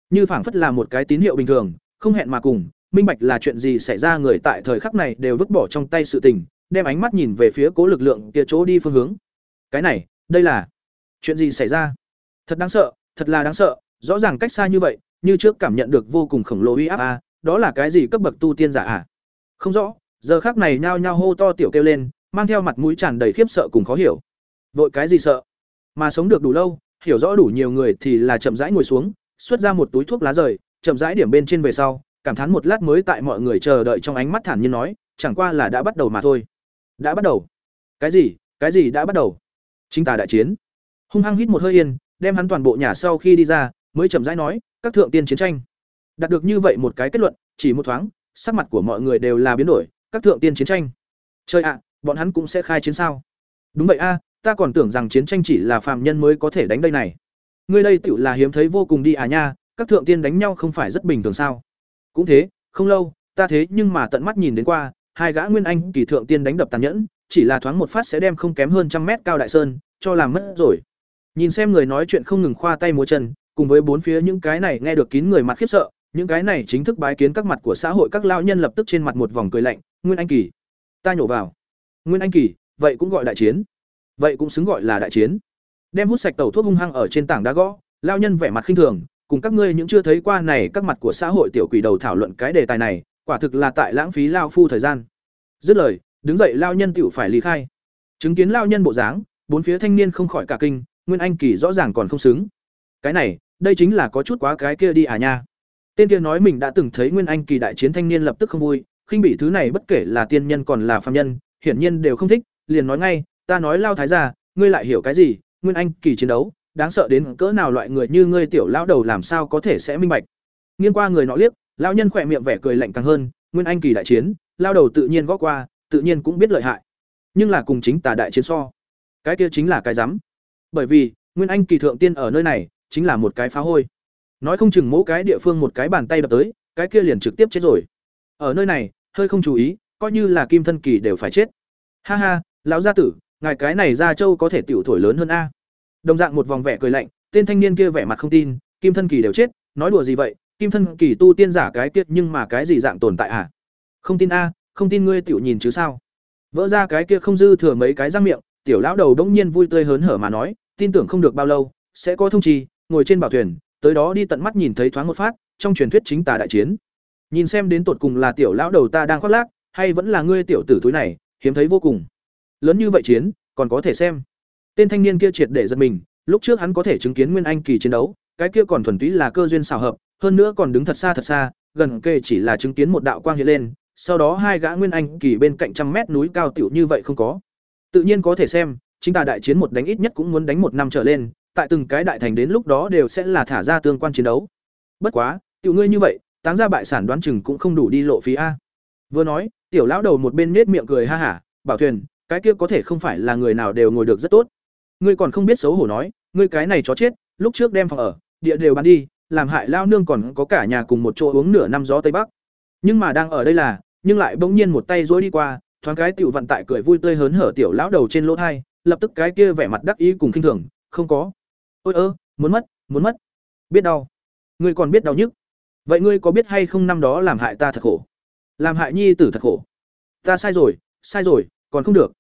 Như phảng phất là một cái tín hiệu bình thường, không hẹn mà cùng, minh bạch là chuyện gì xảy ra người tại thời khắc này đều vứt bỏ trong tay sự tình, đem ánh mắt nhìn về phía cố lực lượng kia chỗ đi phương hướng. Cái này, đây là chuyện gì xảy ra? Thật đáng sợ, thật là đáng sợ, rõ ràng cách xa như vậy, như trước cảm nhận được vô cùng khổng lồ uy áp a, đó là cái gì cấp bậc tu tiên giả à? Không rõ, giờ khắc này nhao nhao hô to tiểu kêu lên, mang theo mặt mũi tràn đầy khiếp sợ cùng khó hiểu. Vội cái gì sợ? Mà sống được đủ lâu, hiểu rõ đủ nhiều người thì là chậm rãi ngồi xuống, xuất ra một túi thuốc lá rời, chậm rãi điểm bên trên về sau, cảm thán một lát mới tại mọi người chờ đợi trong ánh mắt thản nhiên nói, chẳng qua là đã bắt đầu mà thôi. Đã bắt đầu? Cái gì? Cái gì đã bắt đầu? Chính tà đại chiến. Hung hăng hít một hơi yên, đem hắn toàn bộ nhà sau khi đi ra, mới chậm rãi nói, các thượng tiên chiến tranh. Đạt được như vậy một cái kết luận, chỉ một thoáng, sắc mặt của mọi người đều là biến đổi, các thượng tiên chiến tranh. Chơi ạ, bọn hắn cũng sẽ khai chiến sao? Đúng vậy a, ta còn tưởng rằng chiến tranh chỉ là phàm nhân mới có thể đánh đây này. Ngươi đây tựu là hiếm thấy vô cùng đi à nha, các thượng tiên đánh nhau không phải rất bình thường sao? Cũng thế, không lâu, ta thế nhưng mà tận mắt nhìn đến qua, hai gã nguyên anh kỳ thượng tiên đánh đập tàn nhẫn, chỉ là thoáng một phát sẽ đem không kém hơn trăm mét cao đại sơn, cho làm mất rồi. Nhìn xem người nói chuyện không ngừng khoa tay múa chân, cùng với bốn phía những cái này nghe được kín người mặt khiếp sợ, những cái này chính thức bái kiến các mặt của xã hội các lao nhân lập tức trên mặt một vòng cười lạnh, Nguyên Anh kỳ, ta nhổ vào. Nguyên Anh kỳ, vậy cũng gọi đại chiến. Vậy cũng xứng gọi là đại chiến. Đem hút sạch tẩu thuốc hung hăng ở trên tảng đá gõ, lao nhân vẻ mặt khinh thường, cùng các ngươi những chưa thấy qua này các mặt của xã hội tiểu quỷ đầu thảo luận cái đề tài này, quả thực là tại lãng phí lao phu thời gian. Dứt lời, đứng dậy lao nhân tiểu phải ly khai. Chứng kiến lao nhân bộ dáng, bốn phía thanh niên không khỏi cả kinh, Nguyên Anh kỳ rõ ràng còn không xứng. Cái này, đây chính là có chút quá cái kia đi à nha. Tên kia nói mình đã từng thấy Nguyên Anh kỳ đại chiến thanh niên lập tức không vui, khinh bị thứ này bất kể là tiên nhân còn là phàm nhân, hiển nhiên đều không thích, liền nói ngay, ta nói lao thái gia, ngươi lại hiểu cái gì? Nguyên Anh kỳ chiến đấu, đáng sợ đến cỡ nào loại người như ngươi tiểu lão đầu làm sao có thể sẽ minh bạch. Nghiên qua người nọ liếc, lão nhân khỏe miệng vẻ cười lạnh càng hơn, Nguyên Anh kỳ đại chiến, lao đầu tự nhiên gõ qua, tự nhiên cũng biết lợi hại. Nhưng là cùng chính tà đại chiến so, cái kia chính là cái rắm. Bởi vì, Nguyên Anh kỳ thượng tiên ở nơi này, chính là một cái phá hôi. Nói không chừng mỗi cái địa phương một cái bàn tay đập tới, cái kia liền trực tiếp chết rồi. Ở nơi này, hơi không chú ý, coi như là kim thân kỳ đều phải chết. Ha ha, lão gia tử, ngài cái này ra châu có thể tiểu thổi lớn hơn a. Đồng dạng một vòng vẻ cười lạnh, tên thanh niên kia vẻ mặt không tin, kim thân kỳ đều chết, nói đùa gì vậy? Kim thân kỳ tu tiên giả cái tiết nhưng mà cái gì dạng tồn tại à? Không tin a, không tin ngươi tiểu nhìn chứ sao? Vỡ ra cái kia không dư thừa mấy cái răng miệng, tiểu lão đầu đống nhiên vui tươi hớn hở mà nói, tin tưởng không được bao lâu, sẽ có thông trì, ngồi trên bảo thuyền, tới đó đi tận mắt nhìn thấy thoáng một phát, trong truyền thuyết chính tà đại chiến. Nhìn xem đến tột cùng là tiểu lão đầu ta đang khoác lác, hay vẫn là ngươi tiểu tử túi này, hiếm thấy vô cùng. Lớn như vậy chiến, còn có thể xem. Tên thanh niên kia triệt để giật mình, lúc trước hắn có thể chứng kiến Nguyên Anh kỳ chiến đấu, cái kia còn thuần túy là cơ duyên xào hợp, hơn nữa còn đứng thật xa thật xa, gần kề chỉ là chứng kiến một đạo quang hiện lên, sau đó hai gã Nguyên Anh kỳ bên cạnh trăm mét núi cao tiểu như vậy không có. Tự nhiên có thể xem, chính tà đại chiến một đánh ít nhất cũng muốn đánh một năm trở lên, tại từng cái đại thành đến lúc đó đều sẽ là thả ra tương quan chiến đấu. Bất quá, tiểu ngươi như vậy, táng ra bại sản đoán chừng cũng không đủ đi lộ phí a. Vừa nói, tiểu lão đầu một bên nết miệng cười ha hả, bảo thuyền, cái kia có thể không phải là người nào đều ngồi được rất tốt. Ngươi còn không biết xấu hổ nói, ngươi cái này chó chết, lúc trước đem phòng ở, địa đều bán đi, làm hại lao nương còn có cả nhà cùng một chỗ uống nửa năm gió tây bắc. Nhưng mà đang ở đây là, nhưng lại bỗng nhiên một tay rối đi qua, thoáng cái tiểu vận tại cười vui tươi hớn hở tiểu lão đầu trên lỗ thai, lập tức cái kia vẻ mặt đắc ý cùng khinh thường, không có. Ôi ơ, muốn mất, muốn mất. Biết đau. Ngươi còn biết đau nhức. Vậy ngươi có biết hay không năm đó làm hại ta thật khổ? Làm hại nhi tử thật khổ. Ta sai rồi, sai rồi, còn không được.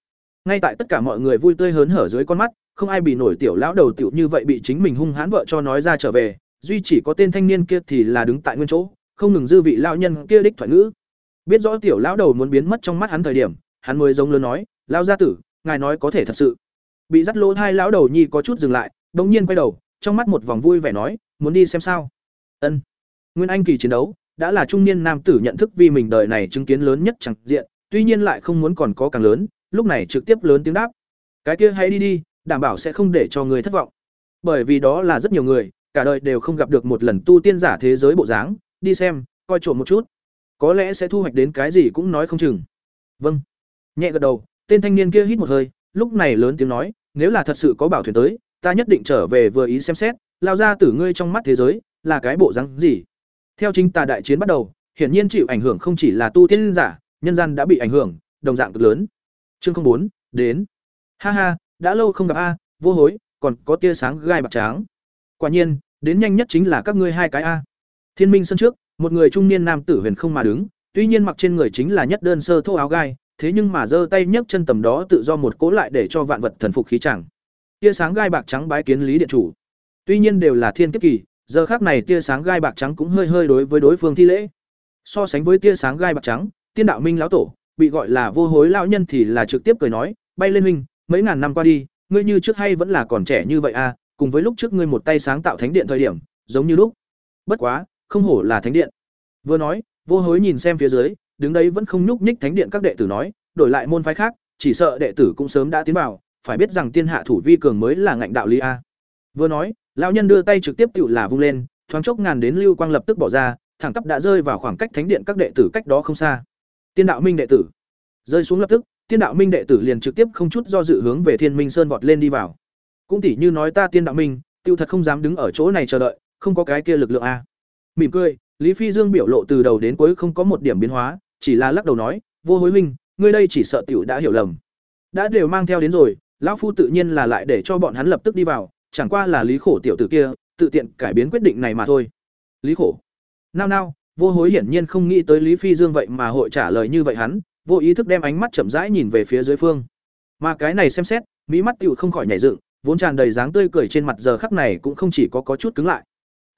Ngay tại tất cả mọi người vui tươi hớn hở dưới con mắt, không ai bị nổi tiểu lão đầu tiểu như vậy bị chính mình hung hãn vợ cho nói ra trở về, duy chỉ có tên thanh niên kia thì là đứng tại nguyên chỗ, không ngừng dư vị lão nhân kia đích thoại ngữ. Biết rõ tiểu lão đầu muốn biến mất trong mắt hắn thời điểm, hắn mới giống lớn nói, "Lão gia tử, ngài nói có thể thật sự." Bị dắt lỗ hai lão đầu nhi có chút dừng lại, đống nhiên quay đầu, trong mắt một vòng vui vẻ nói, "Muốn đi xem sao?" Ân. Nguyên Anh kỳ chiến đấu, đã là trung niên nam tử nhận thức vì mình đời này chứng kiến lớn nhất chẳng diện, tuy nhiên lại không muốn còn có càng lớn, lúc này trực tiếp lớn tiếng đáp. "Cái kia hãy đi đi, đảm bảo sẽ không để cho người thất vọng." Bởi vì đó là rất nhiều người, cả đời đều không gặp được một lần tu tiên giả thế giới bộ dáng, đi xem, coi trộm một chút. Có lẽ sẽ thu hoạch đến cái gì cũng nói không chừng. Vâng. Nhẹ gật đầu, tên thanh niên kia hít một hơi, lúc này lớn tiếng nói, nếu là thật sự có bảo thuyền tới, ta nhất định trở về vừa ý xem xét, lao ra tử ngươi trong mắt thế giới, là cái bộ rắn gì. Theo chính tà đại chiến bắt đầu, hiển nhiên chịu ảnh hưởng không chỉ là tu tiên giả, nhân gian đã bị ảnh hưởng, đồng dạng cực lớn. Chương bốn đến. Ha ha, đã lâu không gặp a, vô hối, còn có tia sáng gai bạc trắng. Quả nhiên, đến nhanh nhất chính là các ngươi hai cái a. Thiên Minh sân trước, một người trung niên nam tử huyền không mà đứng, tuy nhiên mặc trên người chính là nhất đơn sơ thô áo gai, thế nhưng mà giơ tay nhấc chân tầm đó tự do một cố lại để cho vạn vật thần phục khí chẳng. Tia sáng gai bạc trắng bái kiến Lý điện chủ. Tuy nhiên đều là thiên kiếp kỳ, giờ khác này tia sáng gai bạc trắng cũng hơi hơi đối với đối phương thi lễ. So sánh với tia sáng gai bạc trắng, tiên đạo minh lão tổ, bị gọi là vô hối lão nhân thì là trực tiếp cười nói, bay lên huynh, mấy ngàn năm qua đi, ngươi như trước hay vẫn là còn trẻ như vậy à, cùng với lúc trước ngươi một tay sáng tạo thánh điện thời điểm, giống như lúc. Bất quá, không hổ là thánh điện. Vừa nói, vô hối nhìn xem phía dưới, đứng đấy vẫn không nhúc nhích thánh điện các đệ tử nói, đổi lại môn phái khác, chỉ sợ đệ tử cũng sớm đã tiến vào, phải biết rằng tiên hạ thủ vi cường mới là ngạnh đạo lý a. Vừa nói lão nhân đưa tay trực tiếp tự là vung lên thoáng chốc ngàn đến lưu quang lập tức bỏ ra thẳng tắp đã rơi vào khoảng cách thánh điện các đệ tử cách đó không xa. Tiên đạo minh đệ tử. Rơi xuống lập tức tiên đạo minh đệ tử liền trực tiếp không chút do dự hướng về thiên minh sơn vọt lên đi vào. Cũng tỉ như nói ta tiên đạo minh tiêu thật không dám đứng ở chỗ này chờ đợi không có cái kia lực lượng a mỉm cười, lý phi dương biểu lộ từ đầu đến cuối không có một điểm biến hóa, chỉ là lắc đầu nói, vô hối minh, ngươi đây chỉ sợ tiểu đã hiểu lầm. Đã đều mang theo đến rồi, lão phu tự nhiên là lại để cho bọn hắn lập tức đi vào, chẳng qua là lý khổ tiểu tử kia, tự tiện cải biến quyết định này mà thôi. Lý khổ? Nao nao, vô hối hiển nhiên không nghĩ tới lý phi dương vậy mà hội trả lời như vậy hắn, vô ý thức đem ánh mắt chậm rãi nhìn về phía dưới phương. Mà cái này xem xét, mỹ mắt tiểu không khỏi nhảy dựng, vốn tràn đầy dáng tươi cười trên mặt giờ khắc này cũng không chỉ có có chút cứng lại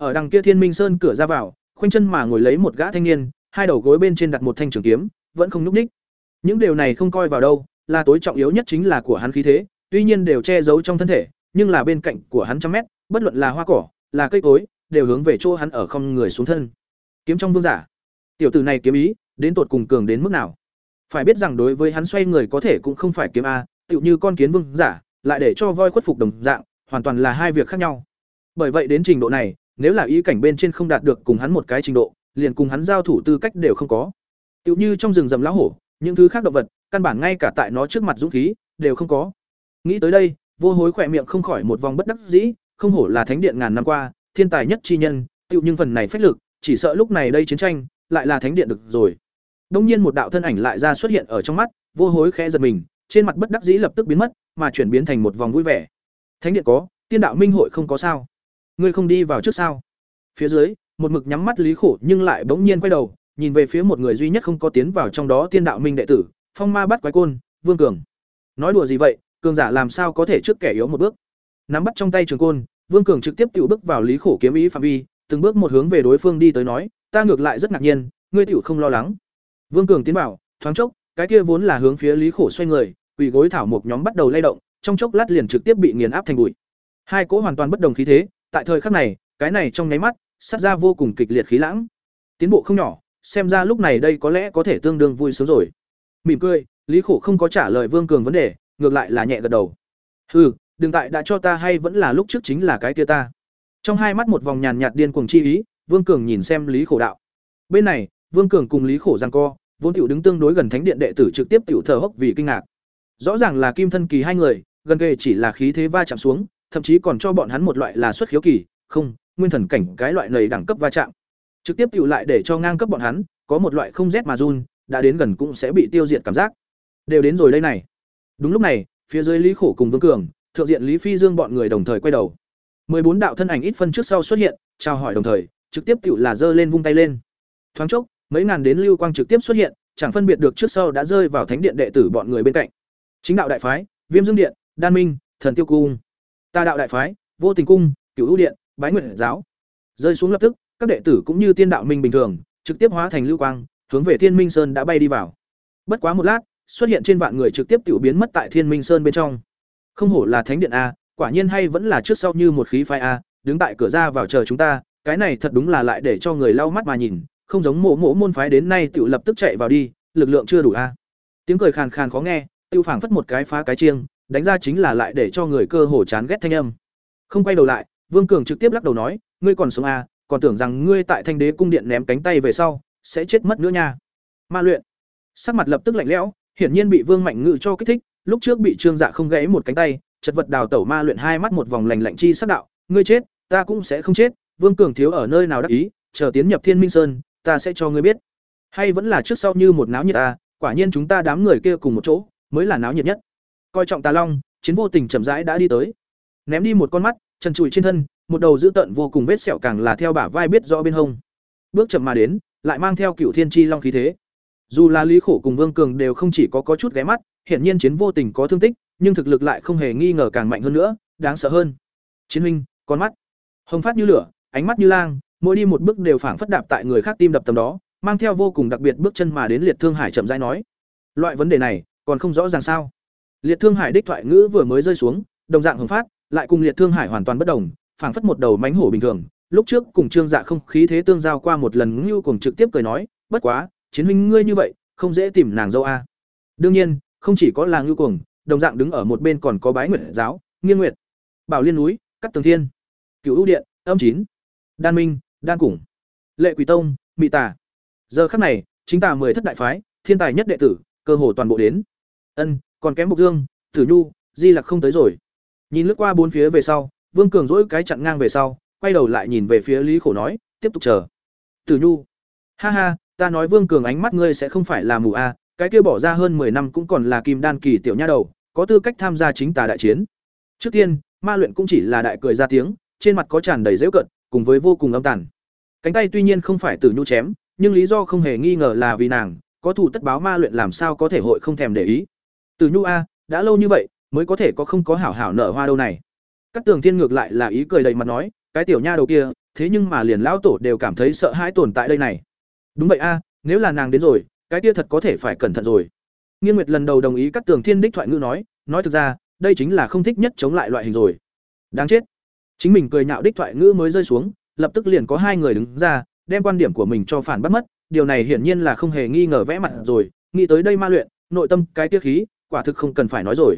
ở đằng kia thiên minh sơn cửa ra vào, khoanh chân mà ngồi lấy một gã thanh niên, hai đầu gối bên trên đặt một thanh trường kiếm, vẫn không nhúc ních những điều này không coi vào đâu, là tối trọng yếu nhất chính là của hắn khí thế, tuy nhiên đều che giấu trong thân thể, nhưng là bên cạnh của hắn trăm mét, bất luận là hoa cỏ, là cây cối, đều hướng về chỗ hắn ở không người xuống thân. Kiếm trong vương giả. Tiểu tử này kiếm ý, đến tột cùng cường đến mức nào? Phải biết rằng đối với hắn xoay người có thể cũng không phải kiếm a, tựu như con kiến vương giả, lại để cho voi khuất phục đồng dạng, hoàn toàn là hai việc khác nhau. Bởi vậy đến trình độ này nếu là ý cảnh bên trên không đạt được cùng hắn một cái trình độ, liền cùng hắn giao thủ tư cách đều không có. Tựu như trong rừng rậm lão hổ, những thứ khác động vật, căn bản ngay cả tại nó trước mặt dũng khí, đều không có. Nghĩ tới đây, vô hối khỏe miệng không khỏi một vòng bất đắc dĩ, không hổ là thánh điện ngàn năm qua, thiên tài nhất chi nhân, tựu nhưng phần này phách lực, chỉ sợ lúc này đây chiến tranh, lại là thánh điện được rồi. Đông nhiên một đạo thân ảnh lại ra xuất hiện ở trong mắt, vô hối khẽ giật mình, trên mặt bất đắc dĩ lập tức biến mất, mà chuyển biến thành một vòng vui vẻ. Thánh điện có, tiên đạo minh hội không có sao ngươi không đi vào trước sao? Phía dưới một mực nhắm mắt lý khổ nhưng lại bỗng nhiên quay đầu nhìn về phía một người duy nhất không có tiến vào trong đó tiên đạo minh đệ tử phong ma bắt quái côn vương cường. Nói đùa gì vậy cường giả làm sao có thể trước kẻ yếu một bước? Nắm bắt trong tay trường côn vương cường trực tiếp tự bước vào lý khổ kiếm ý phạm vi từng bước một hướng về đối phương đi tới nói ta ngược lại rất ngạc nhiên ngươi tiểu không lo lắng. Vương cường tiến bảo, thoáng chốc cái kia vốn là hướng phía lý khổ xoay người quỳ gối thảo một nhóm bắt đầu lay động trong chốc lát liền trực tiếp bị nghiền áp thành bụi. Hai cỗ hoàn toàn bất đồng khí thế tại thời khắc này, cái này trong nháy mắt, sát ra vô cùng kịch liệt khí lãng. Tiến bộ không nhỏ, xem ra lúc này đây có lẽ có thể tương đương vui sướng rồi. Mỉm cười, lý khổ không có trả lời vương cường vấn đề, ngược lại là nhẹ gật đầu. Hừ, đừng tại đã cho ta hay vẫn là lúc trước chính là cái kia ta. Trong hai mắt một vòng nhàn nhạt điên cuồng chi ý, vương cường nhìn xem lý khổ đạo. Bên này, vương cường cùng lý khổ giang co, vốn tiểu đứng tương đối gần thánh điện đệ tử trực tiếp tiểu thở hốc vì kinh ngạc. Rõ ràng là kim thân kỳ hai người, gần kề chỉ là khí thế va chạm xuống thậm chí còn cho bọn hắn một loại là xuất khiếu kỳ, không, nguyên thần cảnh cái loại này đẳng cấp va chạm. Trực tiếp tiểu lại để cho ngang cấp bọn hắn, có một loại không rét mà run, đã đến gần cũng sẽ bị tiêu diệt cảm giác. Đều đến rồi đây này. Đúng lúc này, phía dưới lý khổ cùng vương cường, thượng diện lý phi dương bọn người đồng thời quay đầu. Bốn đạo thân ảnh ít phân trước sau xuất hiện, chào hỏi đồng thời, trực tiếp tiểu là giơ lên vung tay lên. Thoáng chốc, mấy ngàn đến lưu quang trực tiếp xuất hiện, chẳng phân biệt được trước sau đã rơi vào thánh điện đệ tử bọn người bên cạnh. Chính đạo đại phái, viêm dương điện, đan minh, thần tiêu cung ta đạo đại phái, vô tình cung, cửu Vũ điện, bái nguyện giáo. Rơi xuống lập tức, các đệ tử cũng như tiên đạo minh bình thường, trực tiếp hóa thành lưu quang, hướng về thiên minh sơn đã bay đi vào. Bất quá một lát, xuất hiện trên vạn người trực tiếp tiểu biến mất tại thiên minh sơn bên trong. Không hổ là thánh điện a, quả nhiên hay vẫn là trước sau như một khí phái a, đứng tại cửa ra vào chờ chúng ta, cái này thật đúng là lại để cho người lau mắt mà nhìn, không giống mộ mộ môn phái đến nay tiểu lập tức chạy vào đi, lực lượng chưa đủ a. Tiếng cười khàn khàn khó nghe, tiêu phảng phất một cái phá cái chiêng đánh ra chính là lại để cho người cơ hồ chán ghét thanh âm. Không quay đầu lại, vương cường trực tiếp lắc đầu nói, ngươi còn sống à còn tưởng rằng ngươi tại thanh đế cung điện ném cánh tay về sau, sẽ chết mất nữa nha. Ma luyện. Sắc mặt lập tức lạnh lẽo, hiển nhiên bị vương mạnh ngự cho kích thích, lúc trước bị trương dạ không gãy một cánh tay, chật vật đào tẩu ma luyện hai mắt một vòng lành lạnh chi sắc đạo, ngươi chết, ta cũng sẽ không chết, vương cường thiếu ở nơi nào đắc ý, chờ tiến nhập thiên minh sơn, ta sẽ cho ngươi biết. Hay vẫn là trước sau như một náo nhiệt ta quả nhiên chúng ta đám người kia cùng một chỗ, mới là náo nhiệt nhất coi trọng tà long, chiến vô tình chậm rãi đã đi tới. Ném đi một con mắt, trần trụi trên thân, một đầu dữ tận vô cùng vết sẹo càng là theo bả vai biết rõ bên hông. Bước chậm mà đến, lại mang theo cựu thiên tri long khí thế. Dù là lý khổ cùng vương cường đều không chỉ có có chút ghé mắt, hiển nhiên chiến vô tình có thương tích, nhưng thực lực lại không hề nghi ngờ càng mạnh hơn nữa, đáng sợ hơn. Chiến huynh, con mắt. Hồng phát như lửa, ánh mắt như lang, mỗi đi một bước đều phảng phất đạp tại người khác tim đập tầm đó, mang theo vô cùng đặc biệt bước chân mà đến liệt thương hải chậm rãi nói. Loại vấn đề này, còn không rõ ràng sao? Liệt thương hải đích thoại ngữ vừa mới rơi xuống, đồng dạng hồng phát, lại cùng liệt thương hải hoàn toàn bất đồng, phảng phất một đầu mánh hổ bình thường. Lúc trước cùng trương dạ không khí thế tương giao qua một lần ngưu cùng trực tiếp cười nói, bất quá, chiến huynh ngươi như vậy, không dễ tìm nàng dâu a. Đương nhiên, không chỉ có là ngưu cùng đồng dạng đứng ở một bên còn có bái nguyệt giáo nghiên nguyệt, bảo liên núi cắt tường thiên cựu ưu điện, âm chín, đan minh, đan củng, lệ quỷ tông, mị tà. Giờ khắc này, chính tà mười thất đại phái, thiên tài nhất đệ tử, cơ hồ toàn bộ đến. Ân còn kém mục dương, tử nhu, di lặc không tới rồi. Nhìn lướt qua bốn phía về sau, vương cường dỗi cái chặn ngang về sau, quay đầu lại nhìn về phía lý khổ nói, tiếp tục chờ. Tử nhu, ha ha, ta nói vương cường ánh mắt ngươi sẽ không phải là mù a, cái kia bỏ ra hơn 10 năm cũng còn là kim đan kỳ tiểu nha đầu, có tư cách tham gia chính tà đại chiến. Trước tiên, ma luyện cũng chỉ là đại cười ra tiếng, trên mặt có tràn đầy dễu cận, cùng với vô cùng âm tàn. Cánh tay tuy nhiên không phải tử nhu chém, nhưng lý do không hề nghi ngờ là vì nàng, có thủ tất báo ma luyện làm sao có thể hội không thèm để ý tử nhu a, đã lâu như vậy, mới có thể có không có hảo hảo nở hoa đâu này. Các tường thiên ngược lại là ý cười đầy mặt nói, cái tiểu nha đầu kia, thế nhưng mà liền lão tổ đều cảm thấy sợ hãi tồn tại đây này. Đúng vậy a, nếu là nàng đến rồi, cái kia thật có thể phải cẩn thận rồi. Nghiên nguyệt lần đầu đồng ý các tường thiên đích thoại ngữ nói nói thực ra, đây chính là không thích nhất chống lại loại hình rồi. Đáng chết. Chính mình cười nhạo đích thoại ngữ mới rơi xuống, lập tức liền có hai người đứng ra, đem quan điểm của mình cho phản bắt mất. Điều này hiển nhiên là không hề nghi ngờ vẽ mặt rồi, nghĩ tới đây ma luyện, nội tâm cái tiết khí quả thực không cần phải nói rồi.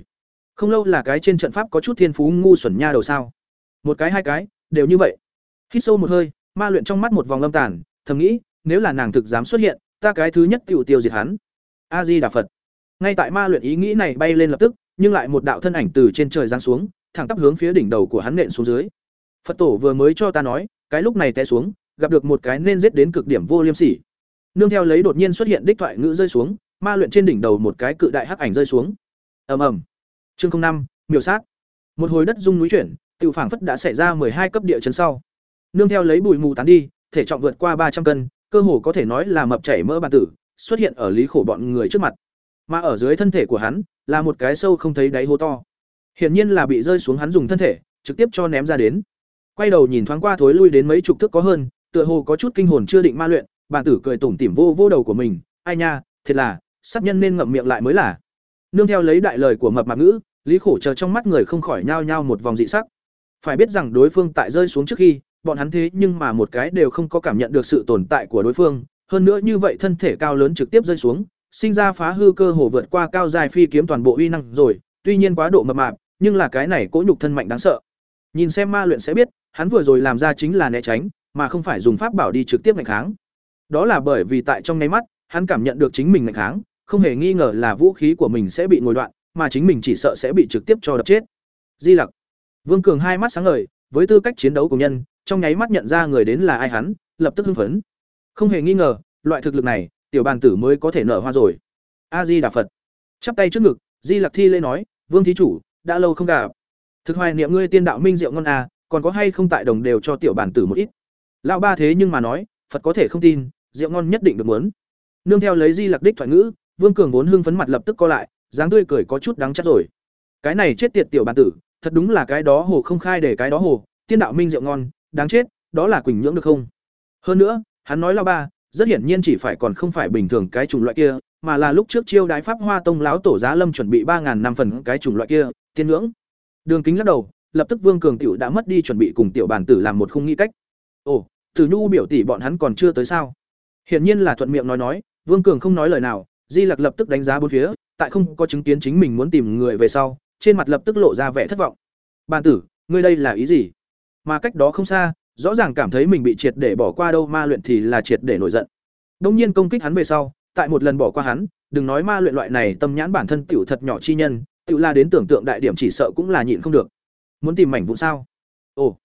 Không lâu là cái trên trận pháp có chút thiên phú ngu xuẩn nha đầu sao. Một cái, hai cái, đều như vậy. Hít sâu một hơi, ma luyện trong mắt một vòng lâm tàn, thầm nghĩ, nếu là nàng thực dám xuất hiện, ta cái thứ nhất tiểu tiêu diệt hắn. A di đà phật. Ngay tại ma luyện ý nghĩ này bay lên lập tức, nhưng lại một đạo thân ảnh từ trên trời giáng xuống, thẳng tắp hướng phía đỉnh đầu của hắn nện xuống dưới. Phật tổ vừa mới cho ta nói, cái lúc này té xuống, gặp được một cái nên giết đến cực điểm vô liêm sỉ. Nương theo lấy đột nhiên xuất hiện đích thoại ngữ rơi xuống ma luyện trên đỉnh đầu một cái cự đại hắc ảnh rơi xuống. Ầm ầm. Chương năm, miểu sát. Một hồi đất rung núi chuyển tự phảng phất đã xảy ra hai cấp địa chấn sau. Nương theo lấy bụi mù tán đi, thể trọng vượt qua ba trăm cân, cơ hồ có thể nói là mập chảy mỡ bản tử, xuất hiện ở lý khổ bọn người trước mặt. Mà ở dưới thân thể của hắn, là một cái sâu không thấy đáy hố to. Hiển nhiên là bị rơi xuống hắn dùng thân thể, trực tiếp cho ném ra đến. Quay đầu nhìn thoáng qua thối lui đến mấy chục thước có hơn, tựa hồ có chút kinh hồn chưa định ma luyện, bản tử cười tủm tỉm vô vô đầu của mình. Ai nha, thiệt là sát nhân nên ngậm miệng lại mới là. Nương theo lấy đại lời của mập mạp ngữ, lý khổ chờ trong mắt người không khỏi nhao nhao một vòng dị sắc. Phải biết rằng đối phương tại rơi xuống trước khi, bọn hắn thế nhưng mà một cái đều không có cảm nhận được sự tồn tại của đối phương. Hơn nữa như vậy thân thể cao lớn trực tiếp rơi xuống, sinh ra phá hư cơ hồ vượt qua cao dài phi kiếm toàn bộ uy năng rồi, tuy nhiên quá độ mập mạp, nhưng là cái này cỗ nhục thân mạnh đáng sợ. Nhìn xem ma luyện sẽ biết, hắn vừa rồi làm ra chính là né tránh, mà không phải dùng pháp bảo đi trực tiếp ngạch kháng. Đó là bởi vì tại trong nháy mắt, hắn cảm nhận được chính mình ngạch kháng không hề nghi ngờ là vũ khí của mình sẽ bị ngồi đoạn, mà chính mình chỉ sợ sẽ bị trực tiếp cho đập chết. Di lặc. Vương cường hai mắt sáng ngời, với tư cách chiến đấu của nhân, trong nháy mắt nhận ra người đến là ai hắn, lập tức hưng phấn. Không hề nghi ngờ, loại thực lực này, tiểu bàn tử mới có thể nở hoa rồi. A di đà phật. Chắp tay trước ngực, di lặc thi lễ nói, vương thí chủ, đã lâu không gặp. Thực hoài niệm ngươi tiên đạo minh diệu ngon à còn có hay không tại đồng đều cho tiểu bản tử một ít? Lão ba thế nhưng mà nói, phật có thể không tin rượu ngon nhất định được muốn. Nương theo lấy di lặc đích thoại ngữ vương cường vốn hưng phấn mặt lập tức co lại, dáng tươi cười có chút đắng chắc rồi. Cái này chết tiệt tiểu bản tử, thật đúng là cái đó hồ không khai để cái đó hồ, tiên đạo minh rượu ngon, đáng chết, đó là quỳnh nhưỡng được không? Hơn nữa, hắn nói lao ba, rất hiển nhiên chỉ phải còn không phải bình thường cái chủng loại kia, mà là lúc trước chiêu đái pháp hoa tông láo tổ giá lâm chuẩn bị ba năm phần cái chủng loại kia, tiên ngưỡng đường kính lắc đầu, lập tức vương cường tiểu đã mất đi chuẩn bị cùng tiểu bản tử làm một khung nghĩ cách. Ồ tử nhu biểu tỷ bọn hắn còn chưa tới sao? Hiển nhiên là thuận miệng nói nói, vương cường không nói lời nào di lặc lập tức đánh giá bốn phía, tại không có chứng kiến chính mình muốn tìm người về sau, trên mặt lập tức lộ ra vẻ thất vọng. Bàn tử, ngươi đây là ý gì? Mà cách đó không xa, rõ ràng cảm thấy mình bị triệt để bỏ qua đâu, ma luyện thì là triệt để nổi giận. Đông nhiên công kích hắn về sau, tại một lần bỏ qua hắn, đừng nói ma luyện loại này tâm nhãn bản thân tiểu thật nhỏ chi nhân, tiểu la đến tưởng tượng đại điểm chỉ sợ cũng là nhịn không được. Muốn tìm mảnh vụn sao? Ồ.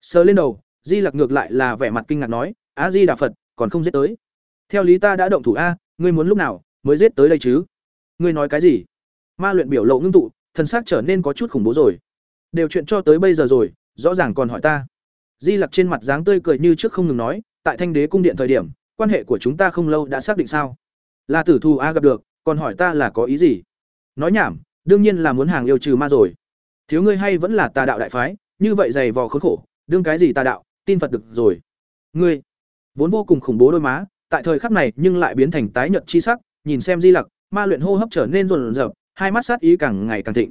Sờ lên đầu, di lặc ngược lại là vẻ mặt kinh ngạc nói á di đà phật, còn không giết tới. Theo lý ta đã động thủ a, ngươi muốn lúc nào mới giết tới đây chứ? Ngươi nói cái gì? Ma luyện biểu lộ ngưng tụ thần xác trở nên có chút khủng bố rồi. Đều chuyện cho tới bây giờ rồi, rõ ràng còn hỏi ta. Di lặc trên mặt dáng tươi cười như trước không ngừng nói, tại thanh đế cung điện thời điểm, quan hệ của chúng ta không lâu đã xác định sao? Là tử thù a gặp được, còn hỏi ta là có ý gì? Nói nhảm, đương nhiên là muốn hàng yêu trừ ma rồi. Thiếu ngươi hay vẫn là tà đạo đại phái, như vậy dày vò khốn khổ, đương cái gì tà đạo, tin phật được rồi. Ngươi, vốn vô cùng khủng bố đôi má, tại thời khắc này nhưng lại biến thành tái nhợt chi sắc nhìn xem di lặc ma luyện hô hấp trở nên rồn rập hai mắt sát ý càng ngày càng thịnh.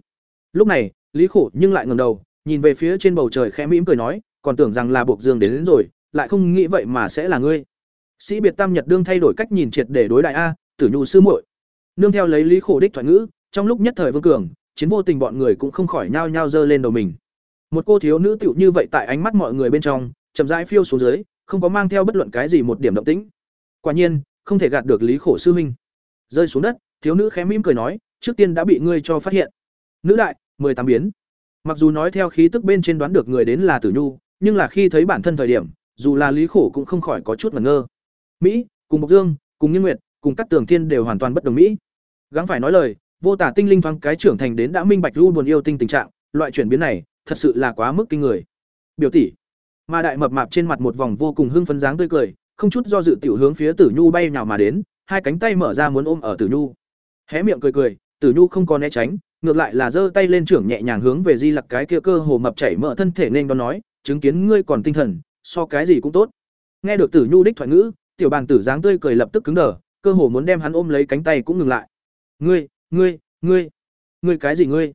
Lúc này lý khổ nhưng lại ngầm đầu nhìn về phía trên bầu trời khẽ mỉm cười nói còn tưởng rằng là buộc dương đến, đến rồi lại không nghĩ vậy mà sẽ là ngươi. Sĩ biệt tam nhật đương thay đổi cách nhìn triệt để đối đại a tử nhu sư muội. Nương theo lấy lý khổ đích thoại ngữ trong lúc nhất thời vương cường chiến vô tình bọn người cũng không khỏi nhao nhao giơ lên đầu mình. Một cô thiếu nữ tựu như vậy tại ánh mắt mọi người bên trong chậm rãi phiêu xuống dưới không có mang theo bất luận cái gì một điểm động tĩnh. Quả nhiên không thể gạt được lý khổ sư huynh rơi xuống đất, thiếu nữ khẽ mỉm cười nói, trước tiên đã bị ngươi cho phát hiện. Nữ đại, mười tám biến. Mặc dù nói theo khí tức bên trên đoán được người đến là tử nhu, nhưng là khi thấy bản thân thời điểm, dù là lý khổ cũng không khỏi có chút ngẩn ngơ. Mỹ, cùng bộc dương, cùng nghiên nguyệt, cùng các tường thiên đều hoàn toàn bất đồng mỹ. Gắng phải nói lời, vô tả tinh linh thoáng cái trưởng thành đến đã minh bạch ru buồn yêu tinh tình trạng, loại chuyển biến này, thật sự là quá mức kinh người. Biểu tỷ. Mà đại mập mạp trên mặt một vòng vô cùng hưng phấn dáng tươi cười, không chút do dự tiểu hướng phía tử nhu bay nhào mà đến hai cánh tay mở ra muốn ôm ở tử nhu. Hé miệng cười cười, tử nhu không có né tránh, ngược lại là giơ tay lên trưởng nhẹ nhàng hướng về di lặc cái kia cơ hồ mập chảy mỡ thân thể nên đó nói, chứng kiến ngươi còn tinh thần, so cái gì cũng tốt. Nghe được tử nhu đích thoại ngữ, tiểu bàn tử dáng tươi cười lập tức cứng đờ, cơ hồ muốn đem hắn ôm lấy cánh tay cũng ngừng lại. Ngươi ngươi ngươi ngươi cái gì ngươi?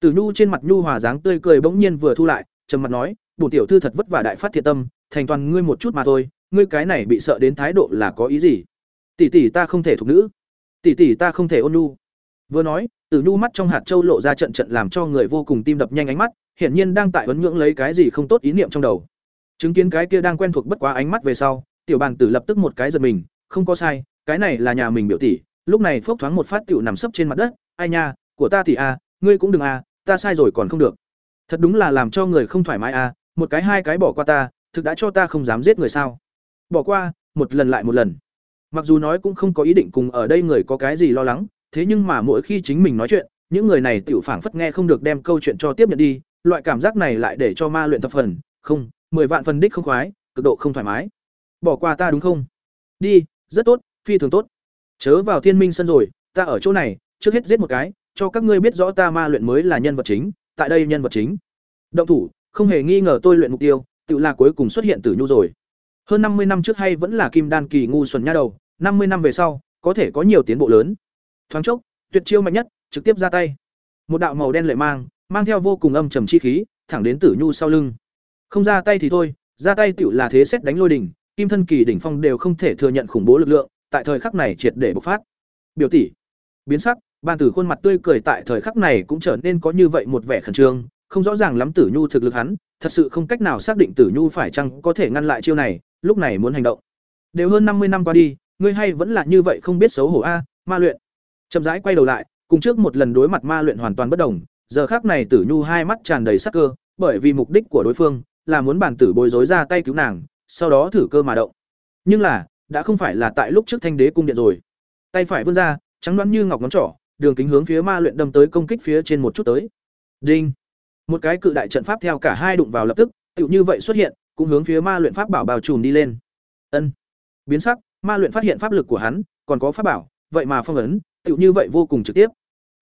Tử nhu trên mặt nhu hòa dáng tươi cười bỗng nhiên vừa thu lại, trầm mặt nói bổn tiểu thư thật vất vả đại phát thiệt tâm, thành toàn ngươi một chút mà thôi, ngươi cái này bị sợ đến thái độ là có ý gì? Tỷ tỷ ta không thể thuộc nữ. Tỷ tỷ ta không thể ôn nhu. Vừa nói tử nhu mắt trong hạt châu lộ ra trận trận làm cho người vô cùng tim đập nhanh ánh mắt, hiển nhiên đang tại ấn ngưỡng lấy cái gì không tốt ý niệm trong đầu. Chứng kiến cái kia đang quen thuộc bất quá ánh mắt về sau, tiểu bàn tử lập tức một cái giật mình, không có sai, cái này là nhà mình biểu tỷ, lúc này phốc thoáng một phát tiểu nằm sấp trên mặt đất, ai nha, của ta thì a, ngươi cũng đừng a, ta sai rồi còn không được. Thật đúng là làm cho người không thoải mái a, một cái hai cái bỏ qua ta, thực đã cho ta không dám giết người sao. Bỏ qua, một lần lại một lần mặc dù nói cũng không có ý định cùng ở đây người có cái gì lo lắng, thế nhưng mà mỗi khi chính mình nói chuyện, những người này tiểu phảng phất nghe không được đem câu chuyện cho tiếp nhận đi, loại cảm giác này lại để cho ma luyện tập phần, không, mười vạn phần đích không khoái, cực độ không thoải mái. Bỏ qua ta đúng không? Đi, rất tốt, phi thường tốt. Chớ vào thiên minh sân rồi, ta ở chỗ này, trước hết giết một cái, cho các ngươi biết rõ ta ma luyện mới là nhân vật chính, tại đây nhân vật chính. Động thủ, không hề nghi ngờ tôi luyện mục tiêu, tự là cuối cùng xuất hiện tử nhu rồi hơn năm mươi năm trước hay vẫn là kim đan kỳ ngu xuẩn nha đầu, năm mươi năm về sau, có thể có nhiều tiến bộ lớn. Thoáng chốc, tuyệt chiêu mạnh nhất, trực tiếp ra tay. Một đạo màu đen lệ mang mang theo vô cùng âm trầm chi khí, thẳng đến tử nhu sau lưng. Không ra tay thì thôi, ra tay tiểu là thế xét đánh lôi đỉnh, kim thân kỳ đỉnh phong đều không thể thừa nhận khủng bố lực lượng, tại thời khắc này triệt để bộc phát. Biểu tỷ, biến sắc ban tử khuôn mặt tươi cười tại thời khắc này cũng trở nên có như vậy một vẻ khẩn trương, không rõ ràng lắm tử nhu thực lực hắn, thật sự không cách nào xác định tử nhu phải chăng có thể ngăn lại chiêu này lúc này muốn hành động. Đều hơn năm mươi năm qua đi, ngươi hay vẫn là như vậy không biết xấu hổ a, ma luyện. Chậm rãi quay đầu lại, cùng trước một lần đối mặt ma luyện hoàn toàn bất đồng, giờ khác này tử nhu hai mắt tràn đầy sắc cơ, bởi vì mục đích của đối phương là muốn bản tử bối rối ra tay cứu nàng, sau đó thử cơ mà động. Nhưng là, đã không phải là tại lúc trước thanh đế cung điện rồi. Tay phải vươn ra, trắng đoán như ngọc ngón trỏ, đường kính hướng phía ma luyện đâm tới công kích phía trên một chút tới. Đinh. Một cái cự đại trận pháp theo cả hai đụng vào lập tức, tựu như vậy xuất hiện cũng hướng phía ma luyện pháp bảo bào trùm đi lên. Ân. Biến sắc, ma luyện phát hiện pháp lực của hắn, còn có pháp bảo, vậy mà phong ấn, tựu như vậy vô cùng trực tiếp.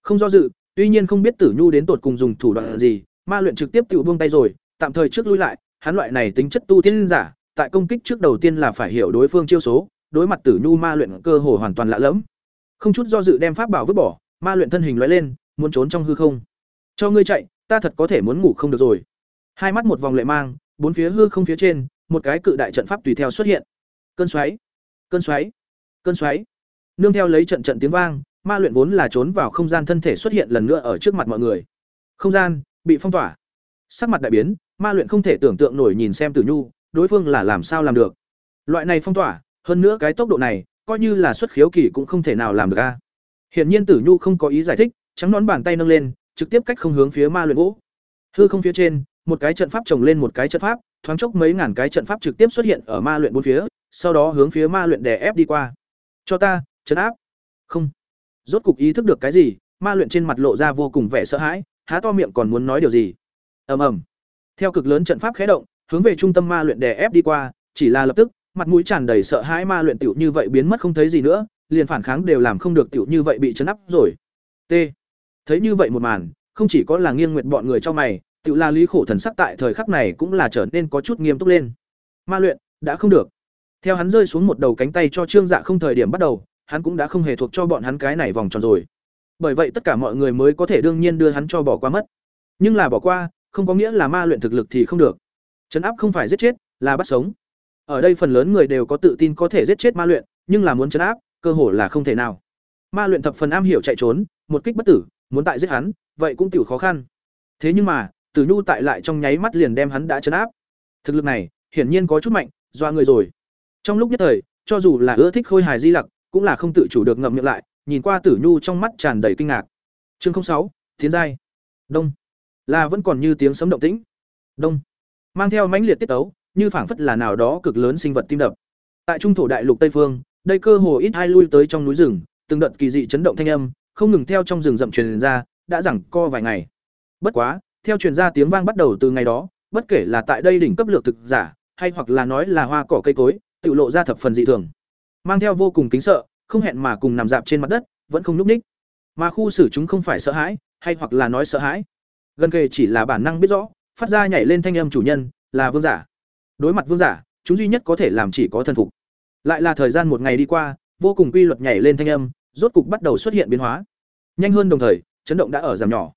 Không do dự, tuy nhiên không biết tử nhu đến tột cùng dùng thủ đoạn gì, ma luyện trực tiếp tựu buông tay rồi, tạm thời trước lui lại, hắn loại này tính chất tu tiên giả, tại công kích trước đầu tiên là phải hiểu đối phương chiêu số, đối mặt tử nhu ma luyện cơ hồ hoàn toàn lạ lẫm. Không chút do dự đem pháp bảo vứt bỏ, ma luyện thân hình lóe lên, muốn trốn trong hư không. Cho ngươi chạy, ta thật có thể muốn ngủ không được rồi. Hai mắt một vòng lệ mang bốn phía hư không phía trên, một cái cự đại trận pháp tùy theo xuất hiện. Cơn xoáy cơn xoáy cơn xoáy. Nương theo lấy trận trận tiếng vang, ma luyện vốn là trốn vào không gian thân thể xuất hiện lần nữa ở trước mặt mọi người. Không gian bị phong tỏa. Sắc mặt đại biến, ma luyện không thể tưởng tượng nổi nhìn xem tử nhu, đối phương là làm sao làm được. Loại này phong tỏa, hơn nữa cái tốc độ này, coi như là xuất khiếu kỳ cũng không thể nào làm được a. Hiển nhiên tử nhu không có ý giải thích, trắng nón bàn tay nâng lên, trực tiếp cách không hướng phía ma luyện gỗ. Hư không phía trên một cái trận pháp trồng lên một cái trận pháp, thoáng chốc mấy ngàn cái trận pháp trực tiếp xuất hiện ở ma luyện bốn phía, sau đó hướng phía ma luyện đè ép đi qua. Cho ta chấn áp. Không. Rốt cục ý thức được cái gì, ma luyện trên mặt lộ ra vô cùng vẻ sợ hãi, há to miệng còn muốn nói điều gì. Ầm ầm. Theo cực lớn trận pháp khé động, hướng về trung tâm ma luyện đè ép đi qua, chỉ là lập tức, mặt mũi tràn đầy sợ hãi ma luyện tiểu như vậy biến mất không thấy gì nữa, liền phản kháng đều làm không được tiểu như vậy bị chấn áp rồi. T. Thấy như vậy một màn, không chỉ có là nghiêng nguyện bọn người cho mày tiểu là lý khổ thần sắc tại thời khắc này cũng là trở nên có chút nghiêm túc lên. Ma luyện đã không được. Theo hắn rơi xuống một đầu cánh tay cho trương dạ không thời điểm bắt đầu hắn cũng đã không hề thuộc cho bọn hắn cái này vòng tròn rồi. Bởi vậy tất cả mọi người mới có thể đương nhiên đưa hắn cho bỏ qua mất. Nhưng là bỏ qua không có nghĩa là ma luyện thực lực thì không được. Chấn áp không phải giết chết là bắt sống. Ở đây phần lớn người đều có tự tin có thể giết chết ma luyện nhưng là muốn chấn áp cơ hồ là không thể nào. Ma luyện thập phần am hiểu chạy trốn một kích bất tử muốn tại giết hắn vậy cũng tiểu khó khăn. Thế nhưng mà, Tử Nhu tại lại trong nháy mắt liền đem hắn đã chấn áp. Thực lực này, hiển nhiên có chút mạnh, dọa người rồi. Trong lúc nhất thời, cho dù là ưa thích khôi hài di lặc, cũng là không tự chủ được ngậm miệng lại, nhìn qua Tử Nhu trong mắt tràn đầy kinh ngạc. Chương 06 Tiến giai. Đông. Là vẫn còn như tiếng sấm động tĩnh. Đông. Mang theo mãnh liệt tiết tấu, như phảng phất là nào đó cực lớn sinh vật tim đập. Tại trung thổ đại lục Tây phương, đây cơ hồ ít ai lui tới trong núi rừng, từng đợt kỳ dị chấn động thanh âm, không ngừng theo trong rừng rậm truyền ra, đã rằng co vài ngày. Bất quá, theo truyền ra tiếng vang bắt đầu từ ngày đó, bất kể là tại đây đỉnh cấp lược thực giả, hay hoặc là nói là hoa cỏ cây cối, tự lộ ra thập phần dị thường. Mang theo vô cùng kính sợ, không hẹn mà cùng nằm dạp trên mặt đất, vẫn không lúc ních. Mà khu xử chúng không phải sợ hãi, hay hoặc là nói sợ hãi. Gần kề chỉ là bản năng biết rõ, phát ra nhảy lên thanh âm chủ nhân, là vương giả. Đối mặt vương giả, chúng duy nhất có thể làm chỉ có thần phục. Lại là thời gian một ngày đi qua, vô cùng quy luật nhảy lên thanh âm, rốt cục bắt đầu xuất hiện biến hóa. Nhanh hơn đồng thời, chấn động đã ở giảm nhỏ.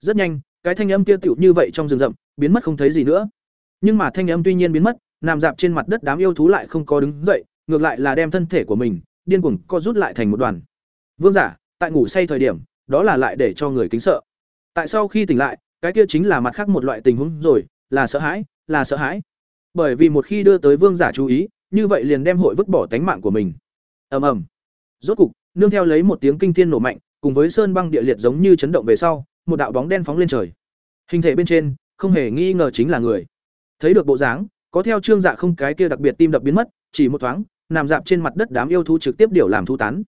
Rất nhanh, cái thanh âm kia tựu như vậy trong rừng rậm, biến mất không thấy gì nữa. Nhưng mà thanh âm tuy nhiên biến mất, nằm dạp trên mặt đất đám yêu thú lại không có đứng dậy, ngược lại là đem thân thể của mình điên cuồng co rút lại thành một đoàn. Vương giả, tại ngủ say thời điểm, đó là lại để cho người kính sợ. Tại sau khi tỉnh lại, cái kia chính là mặt khác một loại tình huống rồi, là sợ hãi, là sợ hãi. Bởi vì một khi đưa tới vương giả chú ý, như vậy liền đem hội vứt bỏ tánh mạng của mình. Ầm ầm. Rốt cục, nương theo lấy một tiếng kinh thiên nổ mạnh, cùng với sơn băng địa liệt giống như chấn động về sau, một đạo bóng đen phóng lên trời. Hình thể bên trên, không hề nghi ngờ chính là người. Thấy được bộ dáng, có theo trương dạ không cái kia đặc biệt tim đập biến mất, chỉ một thoáng, nằm dạp trên mặt đất đám yêu thú trực tiếp điều làm thu tán.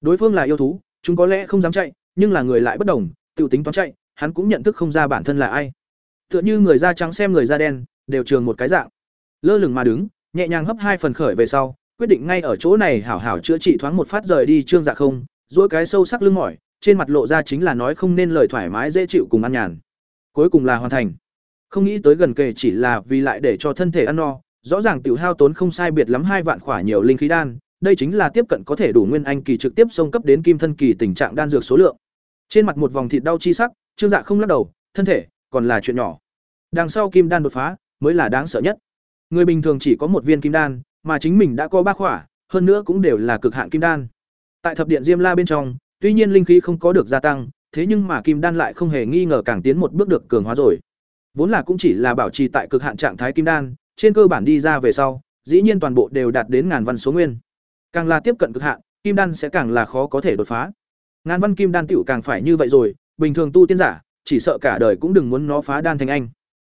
Đối phương là yêu thú, chúng có lẽ không dám chạy, nhưng là người lại bất đồng, tiểu tính toán chạy, hắn cũng nhận thức không ra bản thân là ai. Tựa như người da trắng xem người da đen, đều trường một cái dạng. Lơ lửng mà đứng, nhẹ nhàng hấp hai phần khởi về sau, quyết định ngay ở chỗ này hảo hảo chữa trị thoáng một phát rời đi trương dạ không, duỗi cái sâu sắc lưng mỏi, trên mặt lộ ra chính là nói không nên lời thoải mái dễ chịu cùng ăn nhàn. Cuối cùng là hoàn thành. Không nghĩ tới gần kề chỉ là vì lại để cho thân thể ăn no, rõ ràng tiểu hao tốn không sai biệt lắm hai vạn khỏa nhiều linh khí đan, đây chính là tiếp cận có thể đủ nguyên anh kỳ trực tiếp xông cấp đến kim thân kỳ tình trạng đan dược số lượng. Trên mặt một vòng thịt đau chi sắc, Trương Dạ không lắc đầu, thân thể còn là chuyện nhỏ. Đằng sau kim đan đột phá mới là đáng sợ nhất. Người bình thường chỉ có một viên kim đan, mà chính mình đã có ba khỏa, hơn nữa cũng đều là cực hạn kim đan. Tại thập điện Diêm La bên trong, tuy nhiên linh khí không có được gia tăng, thế nhưng mà kim đan lại không hề nghi ngờ càng tiến một bước được cường hóa rồi. Vốn là cũng chỉ là bảo trì tại cực hạn trạng thái kim đan, trên cơ bản đi ra về sau, dĩ nhiên toàn bộ đều đạt đến ngàn văn số nguyên. Càng là tiếp cận cực hạn, kim đan sẽ càng là khó có thể đột phá. Ngàn văn kim đan tiểu càng phải như vậy rồi, bình thường tu tiên giả, chỉ sợ cả đời cũng đừng muốn nó phá đan thành anh.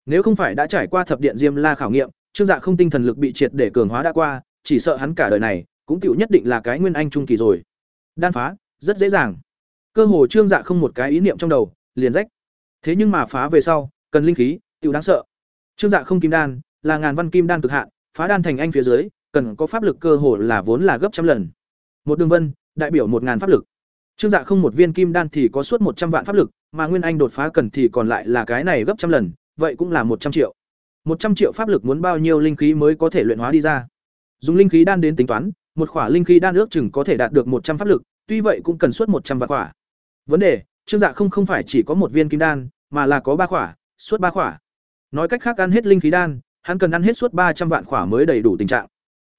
Nếu không phải đã trải qua thập điện Diêm La khảo nghiệm, Trương Dạ không tinh thần lực bị triệt để cường hóa đã qua, chỉ sợ hắn cả đời này cũng tiểu nhất định là cái nguyên anh trung kỳ rồi. Đan phá, rất dễ dàng. Cơ hồ Trương Dạ không một cái ý niệm trong đầu, liền rách. Thế nhưng mà phá về sau, cần linh khí, tiểu đáng sợ. Trương Dạ không kim đan, là ngàn văn kim đan cực hạn, phá đan thành anh phía dưới, cần có pháp lực cơ hồ là vốn là gấp trăm lần. Một đường vân, đại biểu một ngàn pháp lực. Trương Dạ không một viên kim đan thì có suốt một trăm vạn pháp lực, mà Nguyên Anh đột phá cần thì còn lại là cái này gấp trăm lần, vậy cũng là một trăm triệu. một trăm triệu pháp lực muốn bao nhiêu linh khí mới có thể luyện hóa đi ra. Dùng linh khí đan đến tính toán, một khỏa linh khí đan ước chừng có thể đạt được một trăm pháp lực, tuy vậy cũng cần suốt một trăm vạn quả. Vấn đề, Trương Dạ không không phải chỉ có một viên kim đan, mà là có ba quả, suốt ba quả. Nói cách khác ăn hết linh khí đan, hắn cần ăn hết suốt ba trăm vạn quả mới đầy đủ tình trạng.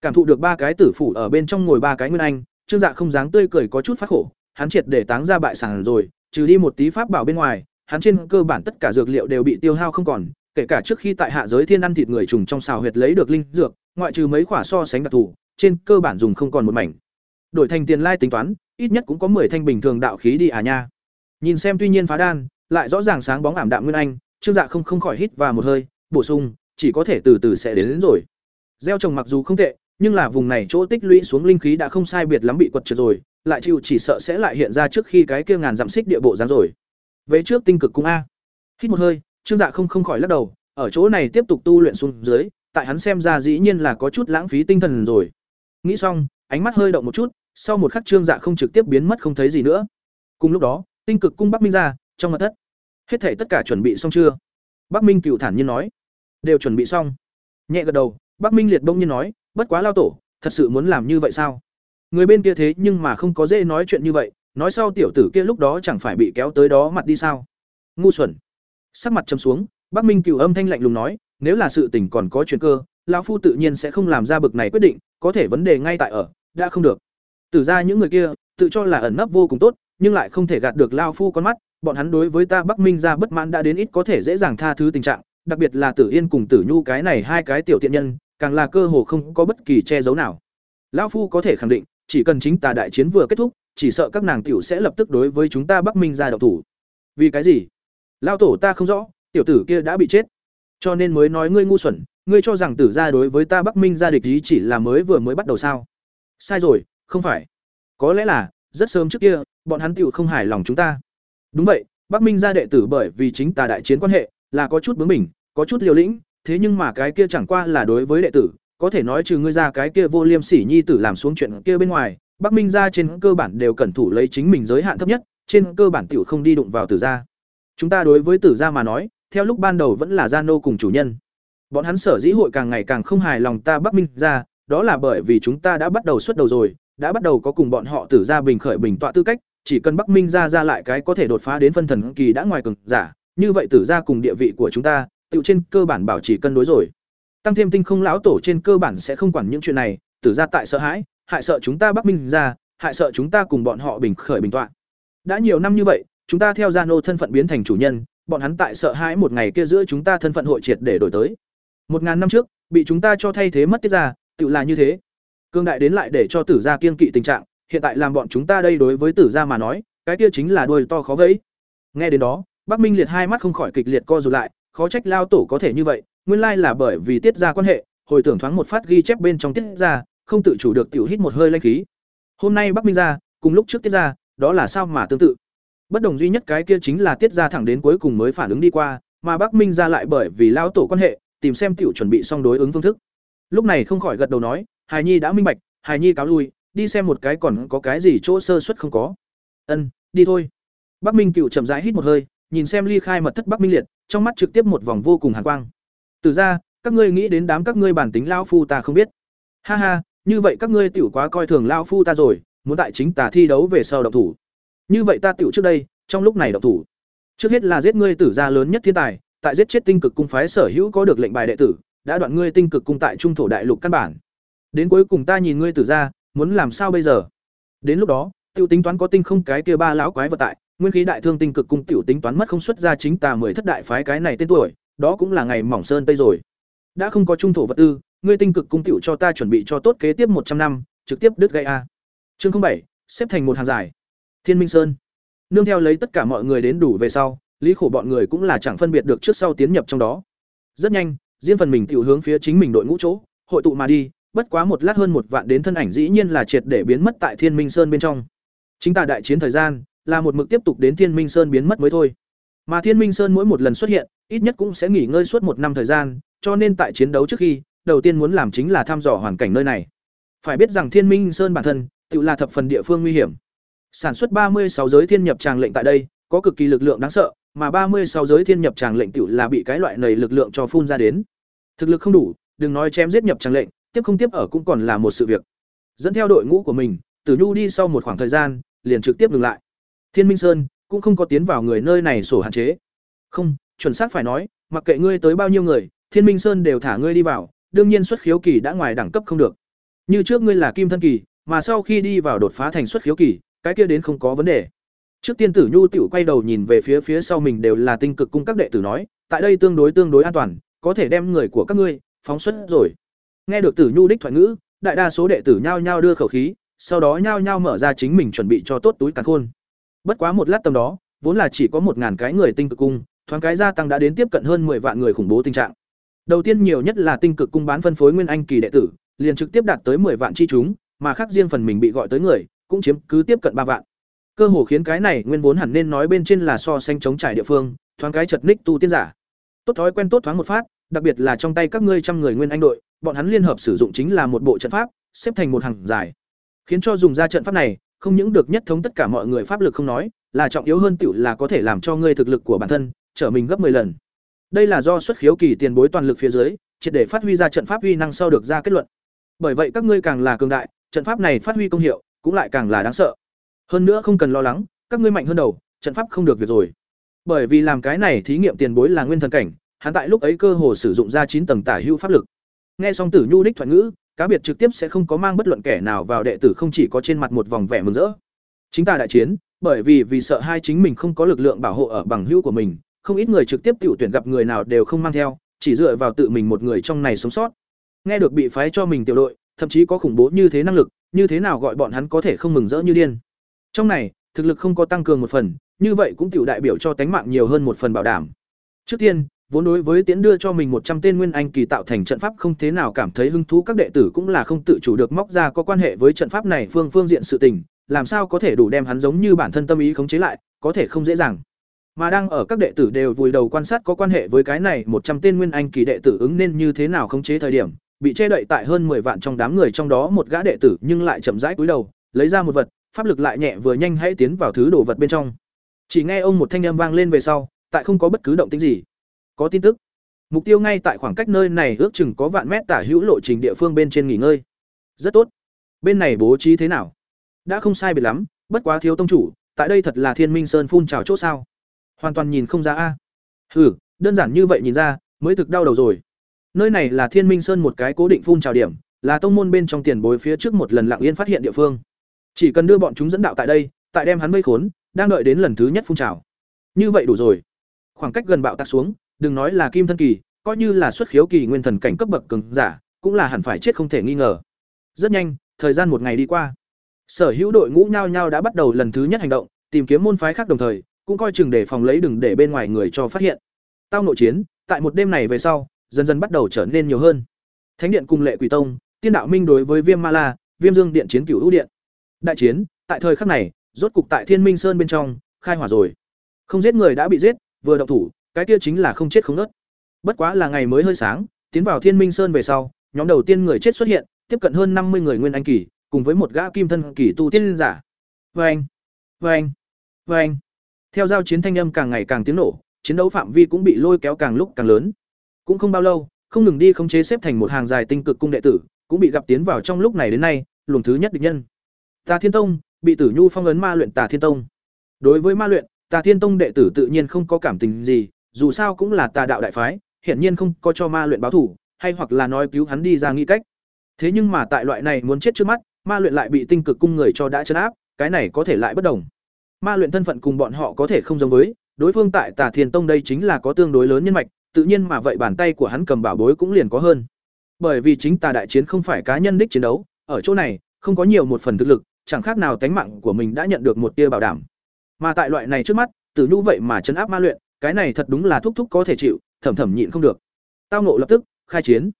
Cảm thụ được ba cái tử phủ ở bên trong ngồi ba cái nguyên anh, Trương Dạ không dáng tươi cười có chút phát khổ, hắn triệt để táng ra bại sản rồi, trừ đi một tí pháp bảo bên ngoài, hắn trên cơ bản tất cả dược liệu đều bị tiêu hao không còn, kể cả trước khi tại hạ giới thiên ăn thịt người trùng trong xào huyệt lấy được linh dược, ngoại trừ mấy quả so sánh đặc thù, trên cơ bản dùng không còn một mảnh. Đổi thành tiền lai tính toán, ít nhất cũng có 10 thanh bình thường đạo khí đi à nha. Nhìn xem tuy nhiên phá đan, lại rõ ràng sáng bóng ảm đạm nguyên anh, Trương Dạ không không khỏi hít vào một hơi, bổ sung, chỉ có thể từ từ sẽ đến, đến rồi. Gieo trồng mặc dù không tệ, nhưng là vùng này chỗ tích lũy xuống linh khí đã không sai biệt lắm bị quật trượt rồi, lại chịu chỉ sợ sẽ lại hiện ra trước khi cái kia ngàn dặm xích địa bộ dáng rồi. Về trước tinh cực cung a. Hít một hơi, Trương Dạ không không khỏi lắc đầu, ở chỗ này tiếp tục tu luyện xuống dưới, tại hắn xem ra dĩ nhiên là có chút lãng phí tinh thần rồi. Nghĩ xong, ánh mắt hơi động một chút, sau một khắc Trương Dạ không trực tiếp biến mất không thấy gì nữa. Cùng lúc đó, tinh cực cung Bắc Minh ra, trong mặt thất. Hết thảy tất cả chuẩn bị xong chưa? Bắc Minh cựu thản nhiên nói. Đều chuẩn bị xong. Nhẹ gật đầu, Bắc Minh liệt bông nhiên nói, bất quá lao tổ, thật sự muốn làm như vậy sao? Người bên kia thế nhưng mà không có dễ nói chuyện như vậy, nói sau tiểu tử kia lúc đó chẳng phải bị kéo tới đó mặt đi sao? Ngu xuẩn. Sắc mặt châm xuống, Bắc Minh cựu âm thanh lạnh lùng nói, nếu là sự tình còn có chuyện cơ, lão phu tự nhiên sẽ không làm ra bực này quyết định, có thể vấn đề ngay tại ở, đã không được. Tử ra những người kia, tự cho là ẩn nấp vô cùng tốt, nhưng lại không thể gạt được lão phu con mắt, bọn hắn đối với ta Bắc Minh gia bất mãn đã đến ít có thể dễ dàng tha thứ tình trạng, đặc biệt là Tử Yên cùng Tử Nhu cái này hai cái tiểu tiện nhân, càng là cơ hồ không có bất kỳ che giấu nào. Lão phu có thể khẳng định, chỉ cần chính tà đại chiến vừa kết thúc, chỉ sợ các nàng tiểu sẽ lập tức đối với chúng ta Bắc Minh gia độc thủ. Vì cái gì? Lão tổ ta không rõ, tiểu tử kia đã bị chết. Cho nên mới nói ngươi ngu xuẩn, ngươi cho rằng tử gia đối với ta Bắc Minh gia địch ý chỉ là mới vừa mới bắt đầu sao? Sai rồi, không phải. Có lẽ là, rất sớm trước kia, bọn hắn tựu không hài lòng chúng ta. Đúng vậy, Bắc Minh gia đệ tử bởi vì chính tà đại chiến quan hệ, là có chút bướng mình, có chút liều lĩnh, thế nhưng mà cái kia chẳng qua là đối với đệ tử, có thể nói trừ ngươi ra cái kia vô liêm sỉ nhi tử làm xuống chuyện kia bên ngoài, Bắc Minh gia trên cơ bản đều cẩn thủ lấy chính mình giới hạn thấp nhất, trên cơ bản tiểu không đi đụng vào tử gia. Chúng ta đối với tử gia mà nói, theo lúc ban đầu vẫn là gia nô cùng chủ nhân. Bọn hắn sở dĩ hội càng ngày càng không hài lòng ta Bắc Minh gia, đó là bởi vì chúng ta đã bắt đầu xuất đầu rồi, đã bắt đầu có cùng bọn họ tử gia bình khởi bình tọa tư cách, chỉ cần Bắc Minh gia ra lại cái có thể đột phá đến phân thần kỳ đã ngoài cường giả, như vậy tử gia cùng địa vị của chúng ta, tự trên cơ bản bảo trì cân đối rồi. Tăng thêm tinh không lão tổ trên cơ bản sẽ không quản những chuyện này, tử gia tại sợ hãi, hại sợ chúng ta Bắc Minh gia, hại sợ chúng ta cùng bọn họ bình khởi bình tọa. Đã nhiều năm như vậy, chúng ta theo gia nô thân phận biến thành chủ nhân, bọn hắn tại sợ hãi một ngày kia giữa chúng ta thân phận hội triệt để đổi tới. Một ngàn năm trước, bị chúng ta cho thay thế mất tiết ra, tự là như thế. Cương đại đến lại để cho tử gia kiên kỵ tình trạng, hiện tại làm bọn chúng ta đây đối với tử gia mà nói, cái kia chính là đuôi to khó vẫy. Nghe đến đó, Bắc Minh liệt hai mắt không khỏi kịch liệt co rụt lại, khó trách lao tổ có thể như vậy, nguyên lai là bởi vì tiết ra quan hệ, hồi tưởng thoáng một phát ghi chép bên trong tiết ra, không tự chủ được tiểu hít một hơi lanh khí. Hôm nay Bắc Minh ra, cùng lúc trước tiết ra, đó là sao mà tương tự. Bất đồng duy nhất cái kia chính là tiết ra thẳng đến cuối cùng mới phản ứng đi qua, mà Bắc Minh ra lại bởi vì lao tổ quan hệ, tìm xem tiểu chuẩn bị xong đối ứng phương thức. Lúc này không khỏi gật đầu nói, Hài Nhi đã minh bạch, Hài Nhi cáo lui, đi xem một cái còn có cái gì chỗ sơ suất không có. Ân, đi thôi. Bắc Minh Cựu chậm rãi hít một hơi, nhìn xem ly khai mật thất Bắc Minh Liệt, trong mắt trực tiếp một vòng vô cùng hàn quang. Từ ra, các ngươi nghĩ đến đám các ngươi bản tính lão phu ta không biết. Ha ha, như vậy các ngươi tiểu quá coi thường lão phu ta rồi, muốn tại chính tà thi đấu về sau động thủ. Như vậy ta tiểu trước đây, trong lúc này động thủ. Trước hết là giết ngươi tử gia lớn nhất thiên tài, tại giết chết tinh cực cung phái sở hữu có được lệnh bài đệ tử, đã đoạn ngươi tinh cực cung tại trung thổ đại lục căn bản. Đến cuối cùng ta nhìn ngươi tử ra, muốn làm sao bây giờ? Đến lúc đó, tiểu tính toán có tinh không cái kia ba lão quái vật tại, nguyên khí đại thương tinh cực cung tiểu tính toán mất không xuất ra chính tà mười thất đại phái cái này tên tuổi, đó cũng là ngày mỏng sơn tây rồi. Đã không có trung thổ vật tư, ngươi tinh cực cung tiểu cho ta chuẩn bị cho tốt kế tiếp một trăm năm, trực tiếp đứt gây a. Chương bảy xếp thành một hàng dài. Thiên Minh Sơn. Nương theo lấy tất cả mọi người đến đủ về sau, lý khổ bọn người cũng là chẳng phân biệt được trước sau tiến nhập trong đó. Rất nhanh, riêng phần mình tiểu hướng phía chính mình đội ngũ chỗ, hội tụ mà đi, bất quá một lát hơn một vạn đến thân ảnh dĩ nhiên là triệt để biến mất tại Thiên Minh Sơn bên trong. Chính tà đại chiến thời gian, là một mực tiếp tục đến Thiên Minh Sơn biến mất mới thôi. Mà Thiên Minh Sơn mỗi một lần xuất hiện, ít nhất cũng sẽ nghỉ ngơi suốt một năm thời gian, cho nên tại chiến đấu trước khi, đầu tiên muốn làm chính là thăm dò hoàn cảnh nơi này. Phải biết rằng Thiên Minh Sơn bản thân, tự là thập phần địa phương nguy hiểm. Sản xuất ba mươi sáu giới thiên nhập tràng lệnh tại đây, có cực kỳ lực lượng đáng sợ, mà ba mươi sáu giới thiên nhập tràng lệnh tự là bị cái loại này lực lượng cho phun ra đến. Thực lực không đủ, đừng nói chém giết nhập tràng lệnh, tiếp không tiếp ở cũng còn là một sự việc. Dẫn theo đội ngũ của mình, Tử Nhu đi sau một khoảng thời gian, liền trực tiếp dừng lại. Thiên Minh Sơn cũng không có tiến vào người nơi này sổ hạn chế. Không, chuẩn xác phải nói, mặc kệ ngươi tới bao nhiêu người, Thiên Minh Sơn đều thả ngươi đi vào, đương nhiên xuất khiếu kỳ đã ngoài đẳng cấp không được. Như trước ngươi là kim thân kỳ, mà sau khi đi vào đột phá thành xuất khiếu kỳ, cái kia đến không có vấn đề. Trước tiên Tử Nhu tiểu quay đầu nhìn về phía phía sau mình đều là tinh cực cung các đệ tử nói, tại đây tương đối tương đối an toàn, có thể đem người của các ngươi phóng xuất rồi. Nghe được Tử Nhu đích thoại ngữ, đại đa số đệ tử nhao nhao đưa khẩu khí, sau đó nhao nhao mở ra chính mình chuẩn bị cho tốt túi càn khôn. Bất quá một lát tầm đó, vốn là chỉ có một ngàn cái người tinh cực cung, thoáng cái gia tăng đã đến tiếp cận hơn 10 vạn người khủng bố tình trạng. Đầu tiên nhiều nhất là tinh cực cung bán phân phối nguyên anh kỳ đệ tử, liền trực tiếp đạt tới 10 vạn chi chúng, mà khác riêng phần mình bị gọi tới người, cũng chiếm cứ tiếp cận ba vạn. Cơ hồ khiến cái này nguyên vốn hẳn nên nói bên trên là so sánh chống trải địa phương, thoáng cái chật ních tu tiên giả. Tốt thói quen tốt thoáng một phát, đặc biệt là trong tay các ngươi trăm người nguyên anh đội, bọn hắn liên hợp sử dụng chính là một bộ trận pháp, xếp thành một hàng dài. Khiến cho dùng ra trận pháp này, không những được nhất thống tất cả mọi người pháp lực không nói, là trọng yếu hơn tiểu là có thể làm cho ngươi thực lực của bản thân trở mình gấp 10 lần. Đây là do xuất khiếu kỳ tiền bối toàn lực phía dưới, triệt để phát huy ra trận pháp uy năng sau được ra kết luận. Bởi vậy các ngươi càng là cường đại, trận pháp này phát huy công hiệu cũng lại càng là đáng sợ. Hơn nữa không cần lo lắng, các ngươi mạnh hơn đầu, trận pháp không được việc rồi. Bởi vì làm cái này thí nghiệm tiền bối là nguyên thần cảnh, hắn tại lúc ấy cơ hồ sử dụng ra chín tầng tả hữu pháp lực. Nghe xong Tử Nhu đích thoại ngữ, cá biệt trực tiếp sẽ không có mang bất luận kẻ nào vào đệ tử không chỉ có trên mặt một vòng vẻ mừng rỡ. Chính ta đại chiến, bởi vì vì sợ hai chính mình không có lực lượng bảo hộ ở bằng hữu của mình, không ít người trực tiếp tự tuyển gặp người nào đều không mang theo, chỉ dựa vào tự mình một người trong này sống sót. Nghe được bị phái cho mình tiểu đội, thậm chí có khủng bố như thế năng lực, như thế nào gọi bọn hắn có thể không mừng rỡ như điên. Trong này, thực lực không có tăng cường một phần, như vậy cũng tiểu đại biểu cho tánh mạng nhiều hơn một phần bảo đảm. Trước tiên, vốn đối với tiến đưa cho mình một trăm tên nguyên anh kỳ tạo thành trận pháp không thế nào cảm thấy hứng thú các đệ tử cũng là không tự chủ được móc ra có quan hệ với trận pháp này phương phương diện sự tình, làm sao có thể đủ đem hắn giống như bản thân tâm ý khống chế lại, có thể không dễ dàng. Mà đang ở các đệ tử đều vùi đầu quan sát có quan hệ với cái này một trăm tên nguyên anh kỳ đệ tử ứng nên như thế nào khống chế thời điểm, bị che đậy tại hơn 10 vạn trong đám người trong đó một gã đệ tử nhưng lại chậm rãi cúi đầu, lấy ra một vật, pháp lực lại nhẹ vừa nhanh hãy tiến vào thứ đồ vật bên trong. Chỉ nghe ông một thanh âm vang lên về sau, tại không có bất cứ động tĩnh gì. Có tin tức. Mục tiêu ngay tại khoảng cách nơi này ước chừng có vạn mét tả hữu lộ trình địa phương bên trên nghỉ ngơi. Rất tốt. Bên này bố trí thế nào? Đã không sai biệt lắm, bất quá thiếu tông chủ, tại đây thật là Thiên Minh Sơn phun trào chỗ sao? Hoàn toàn nhìn không ra a. Hừ, đơn giản như vậy nhìn ra, mới thực đau đầu rồi. Nơi này là Thiên Minh Sơn một cái cố định phun trào điểm, là tông môn bên trong tiền bối phía trước một lần lặng yên phát hiện địa phương. Chỉ cần đưa bọn chúng dẫn đạo tại đây, tại đem hắn vây khốn, đang đợi đến lần thứ nhất phun trào. Như vậy đủ rồi. Khoảng cách gần bạo tạc xuống, đừng nói là kim thân kỳ, coi như là xuất khiếu kỳ nguyên thần cảnh cấp bậc cường giả, cũng là hẳn phải chết không thể nghi ngờ. Rất nhanh, thời gian một ngày đi qua. Sở hữu đội ngũ nhao nhao đã bắt đầu lần thứ nhất hành động, tìm kiếm môn phái khác đồng thời, cũng coi chừng để phòng lấy đừng để bên ngoài người cho phát hiện. Tao nội chiến, tại một đêm này về sau, dần dần bắt đầu trở nên nhiều hơn. Thánh điện cùng Lệ Quỷ Tông, Tiên đạo minh đối với Viêm Ma La, Viêm Dương điện chiến cửu hữu điện. Đại chiến, tại thời khắc này, rốt cục tại Thiên Minh Sơn bên trong, khai hỏa rồi. Không giết người đã bị giết, vừa động thủ, cái kia chính là không chết không nứt. Bất quá là ngày mới hơi sáng, tiến vào Thiên Minh Sơn về sau, nhóm đầu tiên người chết xuất hiện, tiếp cận hơn năm mươi người nguyên anh kỳ, cùng với một gã kim thân kỳ tu tiên giả. Oeng, oeng, anh. Theo giao chiến thanh âm càng ngày càng tiếng nổ, chiến đấu phạm vi cũng bị lôi kéo càng lúc càng lớn. Cũng không bao lâu, không ngừng đi không chế xếp thành một hàng dài tinh cực cung đệ tử, cũng bị gặp tiến vào trong lúc này đến nay, luồng thứ nhất địch nhân. Tà Thiên Tông, bị Tử Nhu phong ấn ma luyện Tà Thiên Tông. Đối với ma luyện, Tà Thiên Tông đệ tử tự nhiên không có cảm tình gì, dù sao cũng là tà đạo đại phái, hiển nhiên không có cho ma luyện báo thủ, hay hoặc là nói cứu hắn đi ra nghĩ cách. Thế nhưng mà tại loại này muốn chết trước mắt, ma luyện lại bị tinh cực cung người cho đã chấn áp, cái này có thể lại bất đồng. Ma luyện thân phận cùng bọn họ có thể không giống với, đối phương tại Tà Thiên Tông đây chính là có tương đối lớn nhân mạch, tự nhiên mà vậy bàn tay của hắn cầm bảo bối cũng liền có hơn. Bởi vì chính Tà đại chiến không phải cá nhân đích chiến đấu, ở chỗ này không có nhiều một phần thực lực, chẳng khác nào tánh mạng của mình đã nhận được một tia bảo đảm. Mà tại loại này trước mắt, Tử Nhu vậy mà chấn áp ma luyện, cái này thật đúng là thúc thúc có thể chịu, thẩm thẩm nhịn không được. Tao nộ lập tức khai chiến.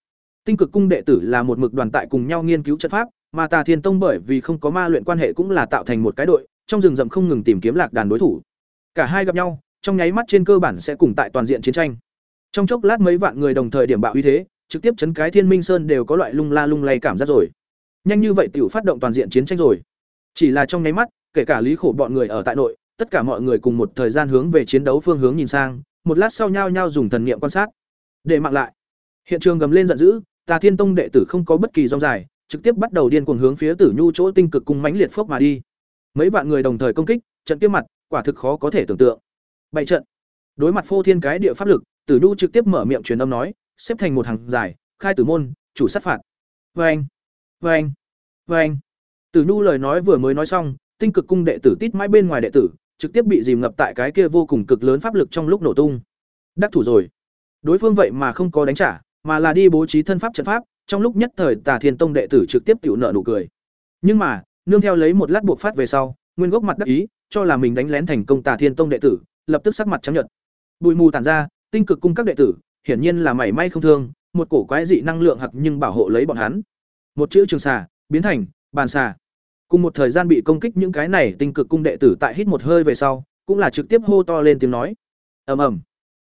Tinh cực cung đệ tử là một mực đoàn tại cùng nhau nghiên cứu trận pháp, mà Tà Thiên Tông bởi vì không có ma luyện quan hệ cũng là tạo thành một cái đội, trong rừng rậm không ngừng tìm kiếm lạc đàn đối thủ. Cả hai gặp nhau, trong nháy mắt trên cơ bản sẽ cùng tại toàn diện chiến tranh. Trong chốc lát mấy vạn người đồng thời điểm bạo uy thế, trực tiếp chấn cái Thiên Minh Sơn đều có loại lung la lung lay cảm giác rồi. Nhanh như vậy tiểu phát động toàn diện chiến tranh rồi. Chỉ là trong nháy mắt, kể cả Lý Khổ bọn người ở tại nội, tất cả mọi người cùng một thời gian hướng về chiến đấu phương hướng nhìn sang, một lát sau nhao nhao dùng thần niệm quan sát. Để mạng lại. Hiện trường gầm lên giận dữ, Tà Thiên Tông đệ tử không có bất kỳ rong dài, trực tiếp bắt đầu điên cuồng hướng phía Tử Nhu chỗ tinh cực cung mãnh liệt phốc mà đi. Mấy vạn người đồng thời công kích, trận kia mặt, quả thực khó có thể tưởng tượng. Bảy trận. Đối mặt phô thiên cái địa pháp lực, Tử Nhu trực tiếp mở miệng truyền âm nói, xếp thành một hàng dài, khai tử môn, chủ sát phạt. Oeng, oeng, oeng. Tử Nhu lời nói vừa mới nói xong, tinh cực cung đệ tử tít mãi bên ngoài đệ tử, trực tiếp bị dìm ngập tại cái kia vô cùng cực lớn pháp lực trong lúc nổ tung. Đắc thủ rồi. Đối phương vậy mà không có đánh trả, mà là đi bố trí thân pháp trận pháp, trong lúc nhất thời Tà Thiên Tông đệ tử trực tiếp tiểu nợ nụ cười. Nhưng mà, nương theo lấy một lát buộc phát về sau, nguyên gốc mặt đắc ý, cho là mình đánh lén thành công Tà Thiên Tông đệ tử, lập tức sắc mặt trắng nhợt. Bùi mù tản ra, tinh cực cung các đệ tử, hiển nhiên là mảy may không thương, một cổ quái dị năng lượng hặc nhưng bảo hộ lấy bọn hắn. Một chữ trường xà, biến thành bàn xà. Cùng một thời gian bị công kích những cái này tinh cực cung đệ tử tại hít một hơi về sau, cũng là trực tiếp hô to lên tiếng nói. Ầm ầm.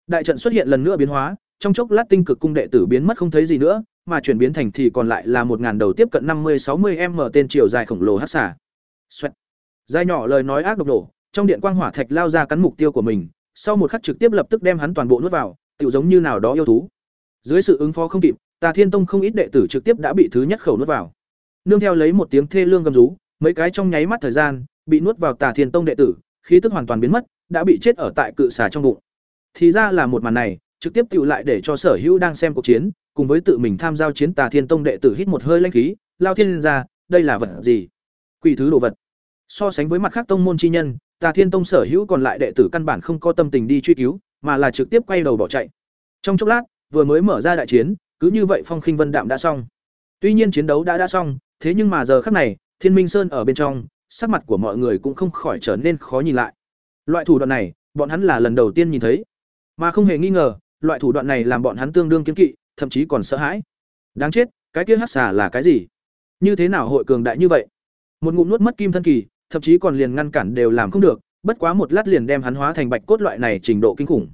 Đại trận xuất hiện lần nữa biến hóa, trong chốc lát tinh cực cung đệ tử biến mất không thấy gì nữa, mà chuyển biến thành thì còn lại là một ngàn đầu tiếp cận năm mươi sáu mươi m tên chiều dài khổng lồ hắc xà. Xoẹt. Dài nhỏ lời nói ác độc nổ, trong điện quang hỏa thạch lao ra cắn mục tiêu của mình, sau một khắc trực tiếp lập tức đem hắn toàn bộ nuốt vào, tựu giống như nào đó yêu thú. Dưới sự ứng phó không kịp, Tà Thiên Tông không ít đệ tử trực tiếp đã bị thứ nhất khẩu nuốt vào. Nương theo lấy một tiếng thê lương gầm rú, mấy cái trong nháy mắt thời gian, bị nuốt vào Tà Thiên Tông đệ tử, khí tức hoàn toàn biến mất, đã bị chết ở tại cự xà trong bụng. Thì ra là một màn này, trực tiếp tựu lại để cho Sở Hữu đang xem cuộc chiến, cùng với tự mình tham giao chiến Tà Thiên Tông đệ tử hít một hơi lanh khí, lao thiên ra, đây là vật gì? Quỷ thứ đồ vật. So sánh với mặt khác tông môn chi nhân, Tà Thiên Tông sở hữu còn lại đệ tử căn bản không có tâm tình đi truy cứu, mà là trực tiếp quay đầu bỏ chạy. Trong chốc lát, vừa mới mở ra đại chiến, cứ như vậy Phong Khinh Vân Đạm đã xong. Tuy nhiên chiến đấu đã đã xong, thế nhưng mà giờ khắc này, Thiên Minh Sơn ở bên trong, sắc mặt của mọi người cũng không khỏi trở nên khó nhìn lại. Loại thủ đoạn này, bọn hắn là lần đầu tiên nhìn thấy, mà không hề nghi ngờ, loại thủ đoạn này làm bọn hắn tương đương kiêng kỵ, thậm chí còn sợ hãi. Đáng chết, cái kia hắc xà là cái gì? Như thế nào hội cường đại như vậy? Một ngụm nuốt mất kim thân kỳ, thậm chí còn liền ngăn cản đều làm không được, bất quá một lát liền đem hắn hóa thành bạch cốt loại này trình độ kinh khủng.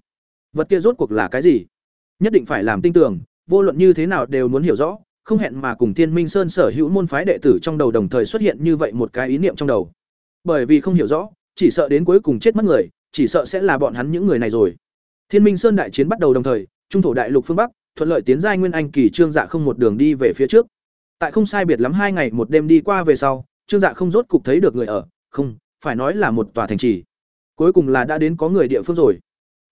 Vật kia rốt cuộc là cái gì? Nhất định phải làm tinh tưởng, vô luận như thế nào đều muốn hiểu rõ, không hẹn mà cùng Thiên Minh Sơn sở hữu môn phái đệ tử trong đầu đồng thời xuất hiện như vậy một cái ý niệm trong đầu. Bởi vì không hiểu rõ, chỉ sợ đến cuối cùng chết mất người, chỉ sợ sẽ là bọn hắn những người này rồi. Thiên Minh Sơn đại chiến bắt đầu đồng thời, trung thổ đại lục phương bắc, thuận lợi tiến giai nguyên anh kỳ trương dạ không một đường đi về phía trước. Tại không sai biệt lắm hai ngày một đêm đi qua về sau, trương dạ không rốt cục thấy được người ở, không, phải nói là một tòa thành trì. Cuối cùng là đã đến có người địa phương rồi.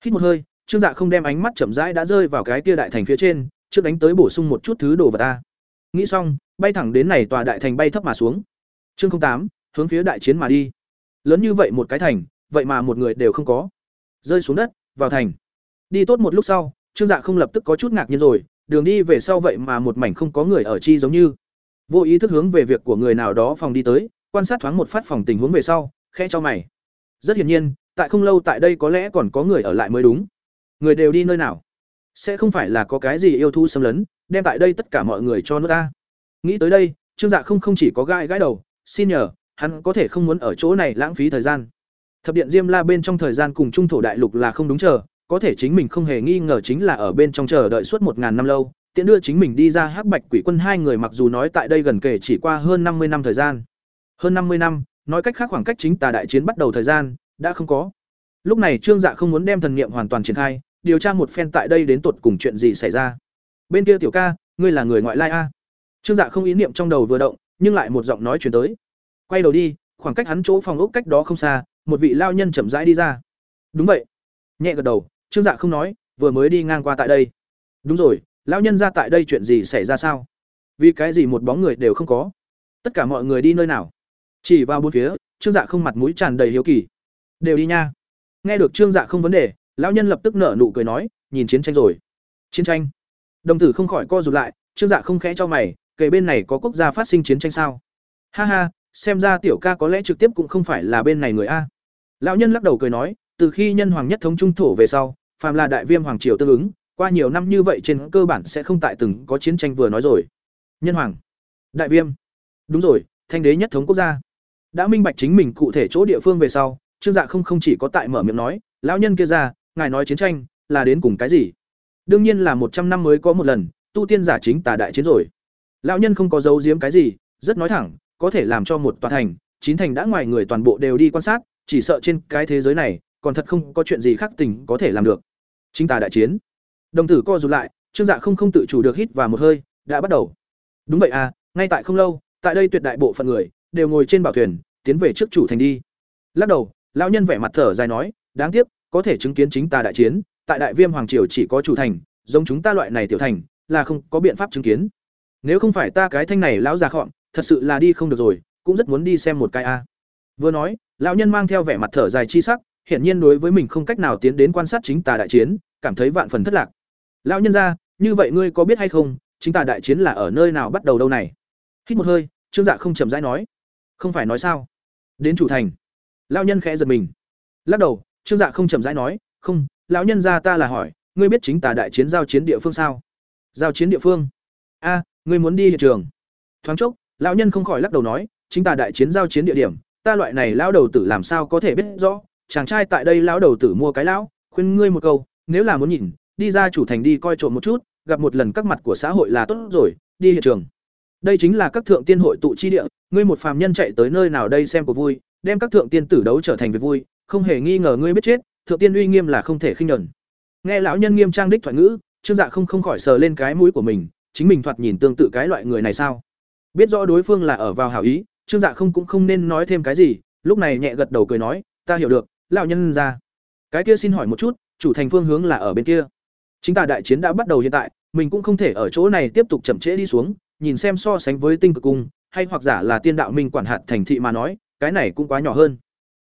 Hít một hơi, trương dạ không đem ánh mắt chậm rãi đã rơi vào cái kia đại thành phía trên, trước đánh tới bổ sung một chút thứ đồ vào ta. Nghĩ xong, bay thẳng đến này tòa đại thành bay thấp mà xuống. Chương tám hướng phía đại chiến mà đi. Lớn như vậy một cái thành, vậy mà một người đều không có. Rơi xuống đất, vào thành. Đi tốt một lúc sau, Trương Dạ không lập tức có chút ngạc nhiên rồi, đường đi về sau vậy mà một mảnh không có người ở chi giống như. Vô ý thức hướng về việc của người nào đó phòng đi tới, quan sát thoáng một phát phòng tình huống về sau, khẽ cho mày. Rất hiển nhiên, tại không lâu tại đây có lẽ còn có người ở lại mới đúng. Người đều đi nơi nào? Sẽ không phải là có cái gì yêu thú xâm lấn, đem tại đây tất cả mọi người cho nước ta. Nghĩ tới đây, Trương Dạ không không chỉ có gai gãi đầu, xin nhờ, hắn có thể không muốn ở chỗ này lãng phí thời gian. Thập điện Diêm La bên trong thời gian cùng trung thổ đại lục là không đúng chờ, có thể chính mình không hề nghi ngờ chính là ở bên trong chờ đợi suốt một ngàn năm lâu, tiện đưa chính mình đi ra Hắc Bạch Quỷ Quân hai người mặc dù nói tại đây gần kể chỉ qua hơn năm mươi năm thời gian. Hơn năm mươi năm, nói cách khác khoảng cách chính tà đại chiến bắt đầu thời gian đã không có. Lúc này Trương Dạ không muốn đem thần niệm hoàn toàn triển khai, điều tra một phen tại đây đến tột cùng chuyện gì xảy ra. Bên kia tiểu ca, ngươi là người ngoại lai a? Trương Dạ không ý niệm trong đầu vừa động, nhưng lại một giọng nói truyền tới. Quay đầu đi, khoảng cách hắn chỗ phòng ốc cách đó không xa, một vị lao nhân chậm rãi đi ra. Đúng vậy. Nhẹ gật đầu, Trương Dạ không nói, vừa mới đi ngang qua tại đây. Đúng rồi, lão nhân ra tại đây chuyện gì xảy ra sao? Vì cái gì một bóng người đều không có? Tất cả mọi người đi nơi nào? Chỉ vào bốn phía, Trương Dạ không mặt mũi tràn đầy hiếu kỳ. Đều đi nha. Nghe được Trương Dạ không vấn đề, lão nhân lập tức nở nụ cười nói, nhìn chiến tranh rồi. Chiến tranh? Đồng tử không khỏi co rụt lại, Trương Dạ không khẽ cho mày, kể bên này có quốc gia phát sinh chiến tranh sao? Ha ha, xem ra tiểu ca có lẽ trực tiếp cũng không phải là bên này người a. Lão nhân lắc đầu cười nói, từ khi nhân hoàng nhất thống trung thổ về sau, phàm là đại viêm hoàng triều tương ứng, qua nhiều năm như vậy trên cơ bản sẽ không tại từng có chiến tranh vừa nói rồi. Nhân hoàng, đại viêm. Đúng rồi, thanh đế nhất thống quốc gia. Đã minh bạch chính mình cụ thể chỗ địa phương về sau, Trương Dạ không không chỉ có tại mở miệng nói, lão nhân kia ra, ngài nói chiến tranh là đến cùng cái gì? Đương nhiên là một trăm năm mới có một lần, tu tiên giả chính tà đại chiến rồi. Lão nhân không có giấu giếm cái gì, rất nói thẳng, có thể làm cho một tòa thành, chín thành đã ngoài người toàn bộ đều đi quan sát, chỉ sợ trên cái thế giới này, còn thật không có chuyện gì khác tình có thể làm được. Chính tà đại chiến. Đồng tử co rụt lại, Trương Dạ không không tự chủ được hít vào một hơi, đã bắt đầu. Đúng vậy à, ngay tại không lâu, tại đây tuyệt đại bộ phận người đều ngồi trên bảo thuyền, tiến về trước chủ thành đi. Lắc đầu, lão nhân vẻ mặt thở dài nói, đáng tiếc, có thể chứng kiến chính ta đại chiến, tại Đại Viêm hoàng triều chỉ có chủ thành, giống chúng ta loại này tiểu thành, là không có biện pháp chứng kiến. Nếu không phải ta cái thanh này lão già khọm, thật sự là đi không được rồi, cũng rất muốn đi xem một cái a. Vừa nói, lão nhân mang theo vẻ mặt thở dài chi sắc, hiển nhiên đối với mình không cách nào tiến đến quan sát chính tà đại chiến, cảm thấy vạn phần thất lạc. Lão nhân gia, như vậy ngươi có biết hay không, chính tà đại chiến là ở nơi nào bắt đầu đâu này? Hít một hơi, Trương Dạ không chậm rãi nói, không phải nói sao? Đến chủ thành. Lão nhân khẽ giật mình. Lắc đầu, Trương Dạ không chậm rãi nói, "Không, lão nhân gia ta là hỏi, ngươi biết chính tà đại chiến giao chiến địa phương sao?" Giao chiến địa phương? A, ngươi muốn đi hiện trường. Thoáng chốc, lão nhân không khỏi lắc đầu nói, "Chính tà đại chiến giao chiến địa điểm, ta loại này lão đầu tử làm sao có thể biết rõ, chàng trai tại đây lão đầu tử mua cái lão, khuyên ngươi một câu, nếu là muốn nhìn, đi ra chủ thành đi coi trộm một chút, gặp một lần các mặt của xã hội là tốt rồi, đi hiện trường. Đây chính là các thượng tiên hội tụ chi địa, ngươi một phàm nhân chạy tới nơi nào đây xem cuộc vui, đem các thượng tiên tử đấu trở thành việc vui, không hề nghi ngờ ngươi biết chết, thượng tiên uy nghiêm là không thể khinh nhẫn. Nghe lão nhân nghiêm trang đích thoại ngữ, Trương Dạ không không khỏi sờ lên cái mũi của mình, chính mình thoạt nhìn tương tự cái loại người này sao? Biết rõ đối phương là ở vào hảo ý, Trương Dạ không cũng không nên nói thêm cái gì, lúc này nhẹ gật đầu cười nói, ta hiểu được, lão nhân ra. Cái kia xin hỏi một chút, chủ thành phương hướng là ở bên kia. Chính ta đại chiến đã bắt đầu hiện tại, mình cũng không thể ở chỗ này tiếp tục chậm trễ đi xuống, nhìn xem so sánh với tinh cực cung, hay hoặc giả là tiên đạo minh quản hạt thành thị mà nói, cái này cũng quá nhỏ hơn.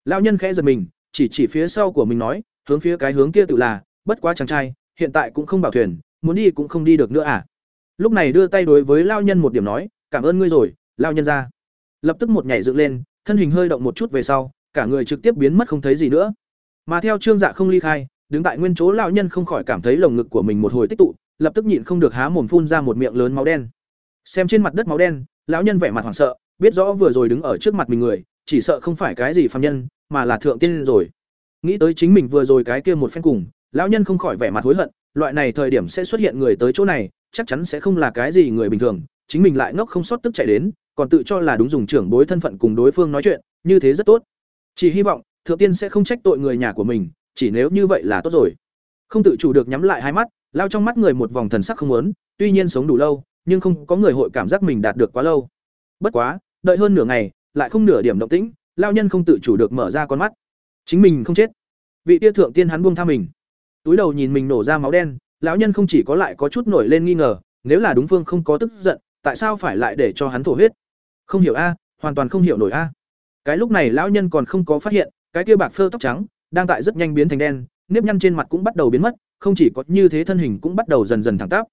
Lão nhân khẽ giật mình, chỉ chỉ phía sau của mình nói, hướng phía cái hướng kia tự là, bất quá chàng trai, hiện tại cũng không bảo thuyền, muốn đi cũng không đi được nữa à. Lúc này đưa tay đối với lão nhân một điểm nói, cảm ơn ngươi rồi, lão nhân ra. Lập tức một nhảy dựng lên, thân hình hơi động một chút về sau, cả người trực tiếp biến mất không thấy gì nữa. Mà theo Trương Dạ không ly khai, đứng tại nguyên chỗ lão nhân không khỏi cảm thấy lồng ngực của mình một hồi tích tụ, lập tức nhịn không được há mồm phun ra một miệng lớn máu đen. Xem trên mặt đất máu đen, lão nhân vẻ mặt hoảng sợ, biết rõ vừa rồi đứng ở trước mặt mình người, chỉ sợ không phải cái gì phàm nhân, mà là thượng tiên rồi. Nghĩ tới chính mình vừa rồi cái kia một phen cùng, lão nhân không khỏi vẻ mặt hối hận, loại này thời điểm sẽ xuất hiện người tới chỗ này, chắc chắn sẽ không là cái gì người bình thường, chính mình lại ngốc không sót tức chạy đến, còn tự cho là đúng dùng trưởng bối thân phận cùng đối phương nói chuyện, như thế rất tốt. Chỉ hy vọng, thượng tiên sẽ không trách tội người nhà của mình, chỉ nếu như vậy là tốt rồi. Không tự chủ được nhắm lại hai mắt, lao trong mắt người một vòng thần sắc không muốn, tuy nhiên sống đủ lâu, nhưng không có người hội cảm giác mình đạt được quá lâu. Bất quá, đợi hơn nửa ngày, lại không nửa điểm động tĩnh, lao nhân không tự chủ được mở ra con mắt. Chính mình không chết. Vị tia thượng tiên hắn buông tha mình. Túi đầu nhìn mình nổ ra máu đen, lão nhân không chỉ có lại có chút nổi lên nghi ngờ, nếu là đúng phương không có tức giận, tại sao phải lại để cho hắn thổ huyết? Không hiểu a, hoàn toàn không hiểu nổi a. Cái lúc này lão nhân còn không có phát hiện, cái kia bạc phơ tóc trắng đang tại rất nhanh biến thành đen, nếp nhăn trên mặt cũng bắt đầu biến mất, không chỉ có như thế thân hình cũng bắt đầu dần dần thẳng tắp.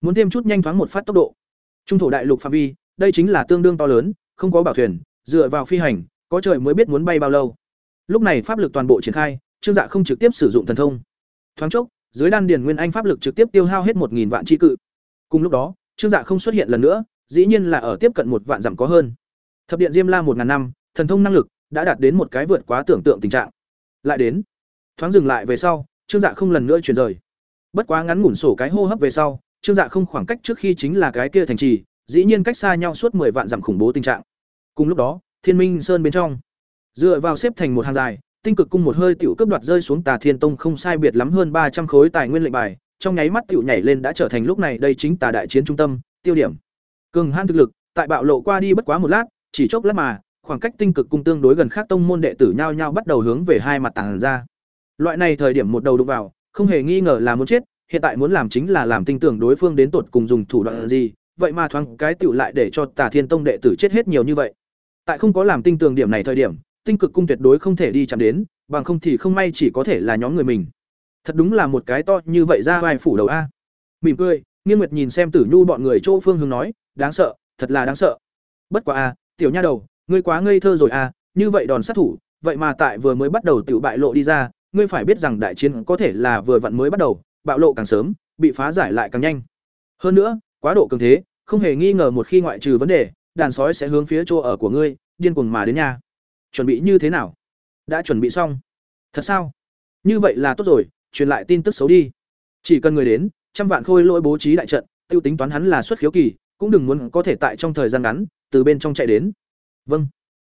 Muốn thêm chút nhanh thoáng một phát tốc độ. Trung thổ đại lục phạm vi, đây chính là tương đương to lớn, không có bảo thuyền, dựa vào phi hành, có trời mới biết muốn bay bao lâu. Lúc này pháp lực toàn bộ triển khai, Trương Dạ không trực tiếp sử dụng thần thông. Thoáng chốc, dưới đan điền nguyên anh pháp lực trực tiếp tiêu hao hết một nghìn vạn chi cự. Cùng lúc đó, Trương Dạ không xuất hiện lần nữa, dĩ nhiên là ở tiếp cận một vạn dặm có hơn. Thập điện Diêm La một ngàn năm, thần thông năng lực đã đạt đến một cái vượt quá tưởng tượng tình trạng. Lại đến, thoáng dừng lại về sau, Trương Dạ không lần nữa chuyển rời. Bất quá ngắn ngủn sổ cái hô hấp về sau, Trương Dạ không khoảng cách trước khi chính là cái kia thành trì, dĩ nhiên cách xa nhau suốt 10 vạn dặm khủng bố tình trạng. Cùng lúc đó, Thiên Minh Sơn bên trong, dựa vào xếp thành một hàng dài, tinh cực cung một hơi tiểu cướp đoạt rơi xuống Tà Thiên Tông không sai biệt lắm hơn ba trăm khối tài nguyên lệnh bài, trong nháy mắt tiểu nhảy lên đã trở thành lúc này đây chính Tà đại chiến trung tâm, tiêu điểm. Cường han thực lực, tại bạo lộ qua đi bất quá một lát, chỉ chốc lát mà, khoảng cách tinh cực cung tương đối gần khác tông môn đệ tử nhau nhau bắt đầu hướng về hai mặt tàng ra. Loại này thời điểm một đầu đụng vào, không hề nghi ngờ là muốn chết, hiện tại muốn làm chính là làm tinh tưởng đối phương đến tột cùng dùng thủ đoạn gì, vậy mà thoáng cái tiểu lại để cho Tà Thiên Tông đệ tử chết hết nhiều như vậy. Tại không có làm tinh tường điểm này thời điểm, tinh cực cung tuyệt đối không thể đi chạm đến, bằng không thì không may chỉ có thể là nhóm người mình. Thật đúng là một cái to như vậy ra vai phủ đầu a. Mỉm cười, Nghiên Nguyệt nhìn xem Tử Nhu bọn người chỗ phương hướng nói, đáng sợ, thật là đáng sợ. Bất quá a, tiểu nha đầu, ngươi quá ngây thơ rồi a, như vậy đòn sát thủ, vậy mà tại vừa mới bắt đầu tiểu bại lộ đi ra, ngươi phải biết rằng đại chiến có thể là vừa vặn mới bắt đầu, bạo lộ càng sớm, bị phá giải lại càng nhanh. Hơn nữa, quá độ cường thế, không hề nghi ngờ một khi ngoại trừ vấn đề, đàn sói sẽ hướng phía chỗ ở của ngươi, điên cuồng mà đến nhà. Chuẩn bị như thế nào? Đã chuẩn bị xong. Thật sao? Như vậy là tốt rồi, truyền lại tin tức xấu đi. Chỉ cần người đến, trăm vạn khôi lỗi bố trí đại trận, tiêu tính toán hắn là xuất khiếu kỳ, cũng đừng muốn có thể tại trong thời gian ngắn, từ bên trong chạy đến. Vâng.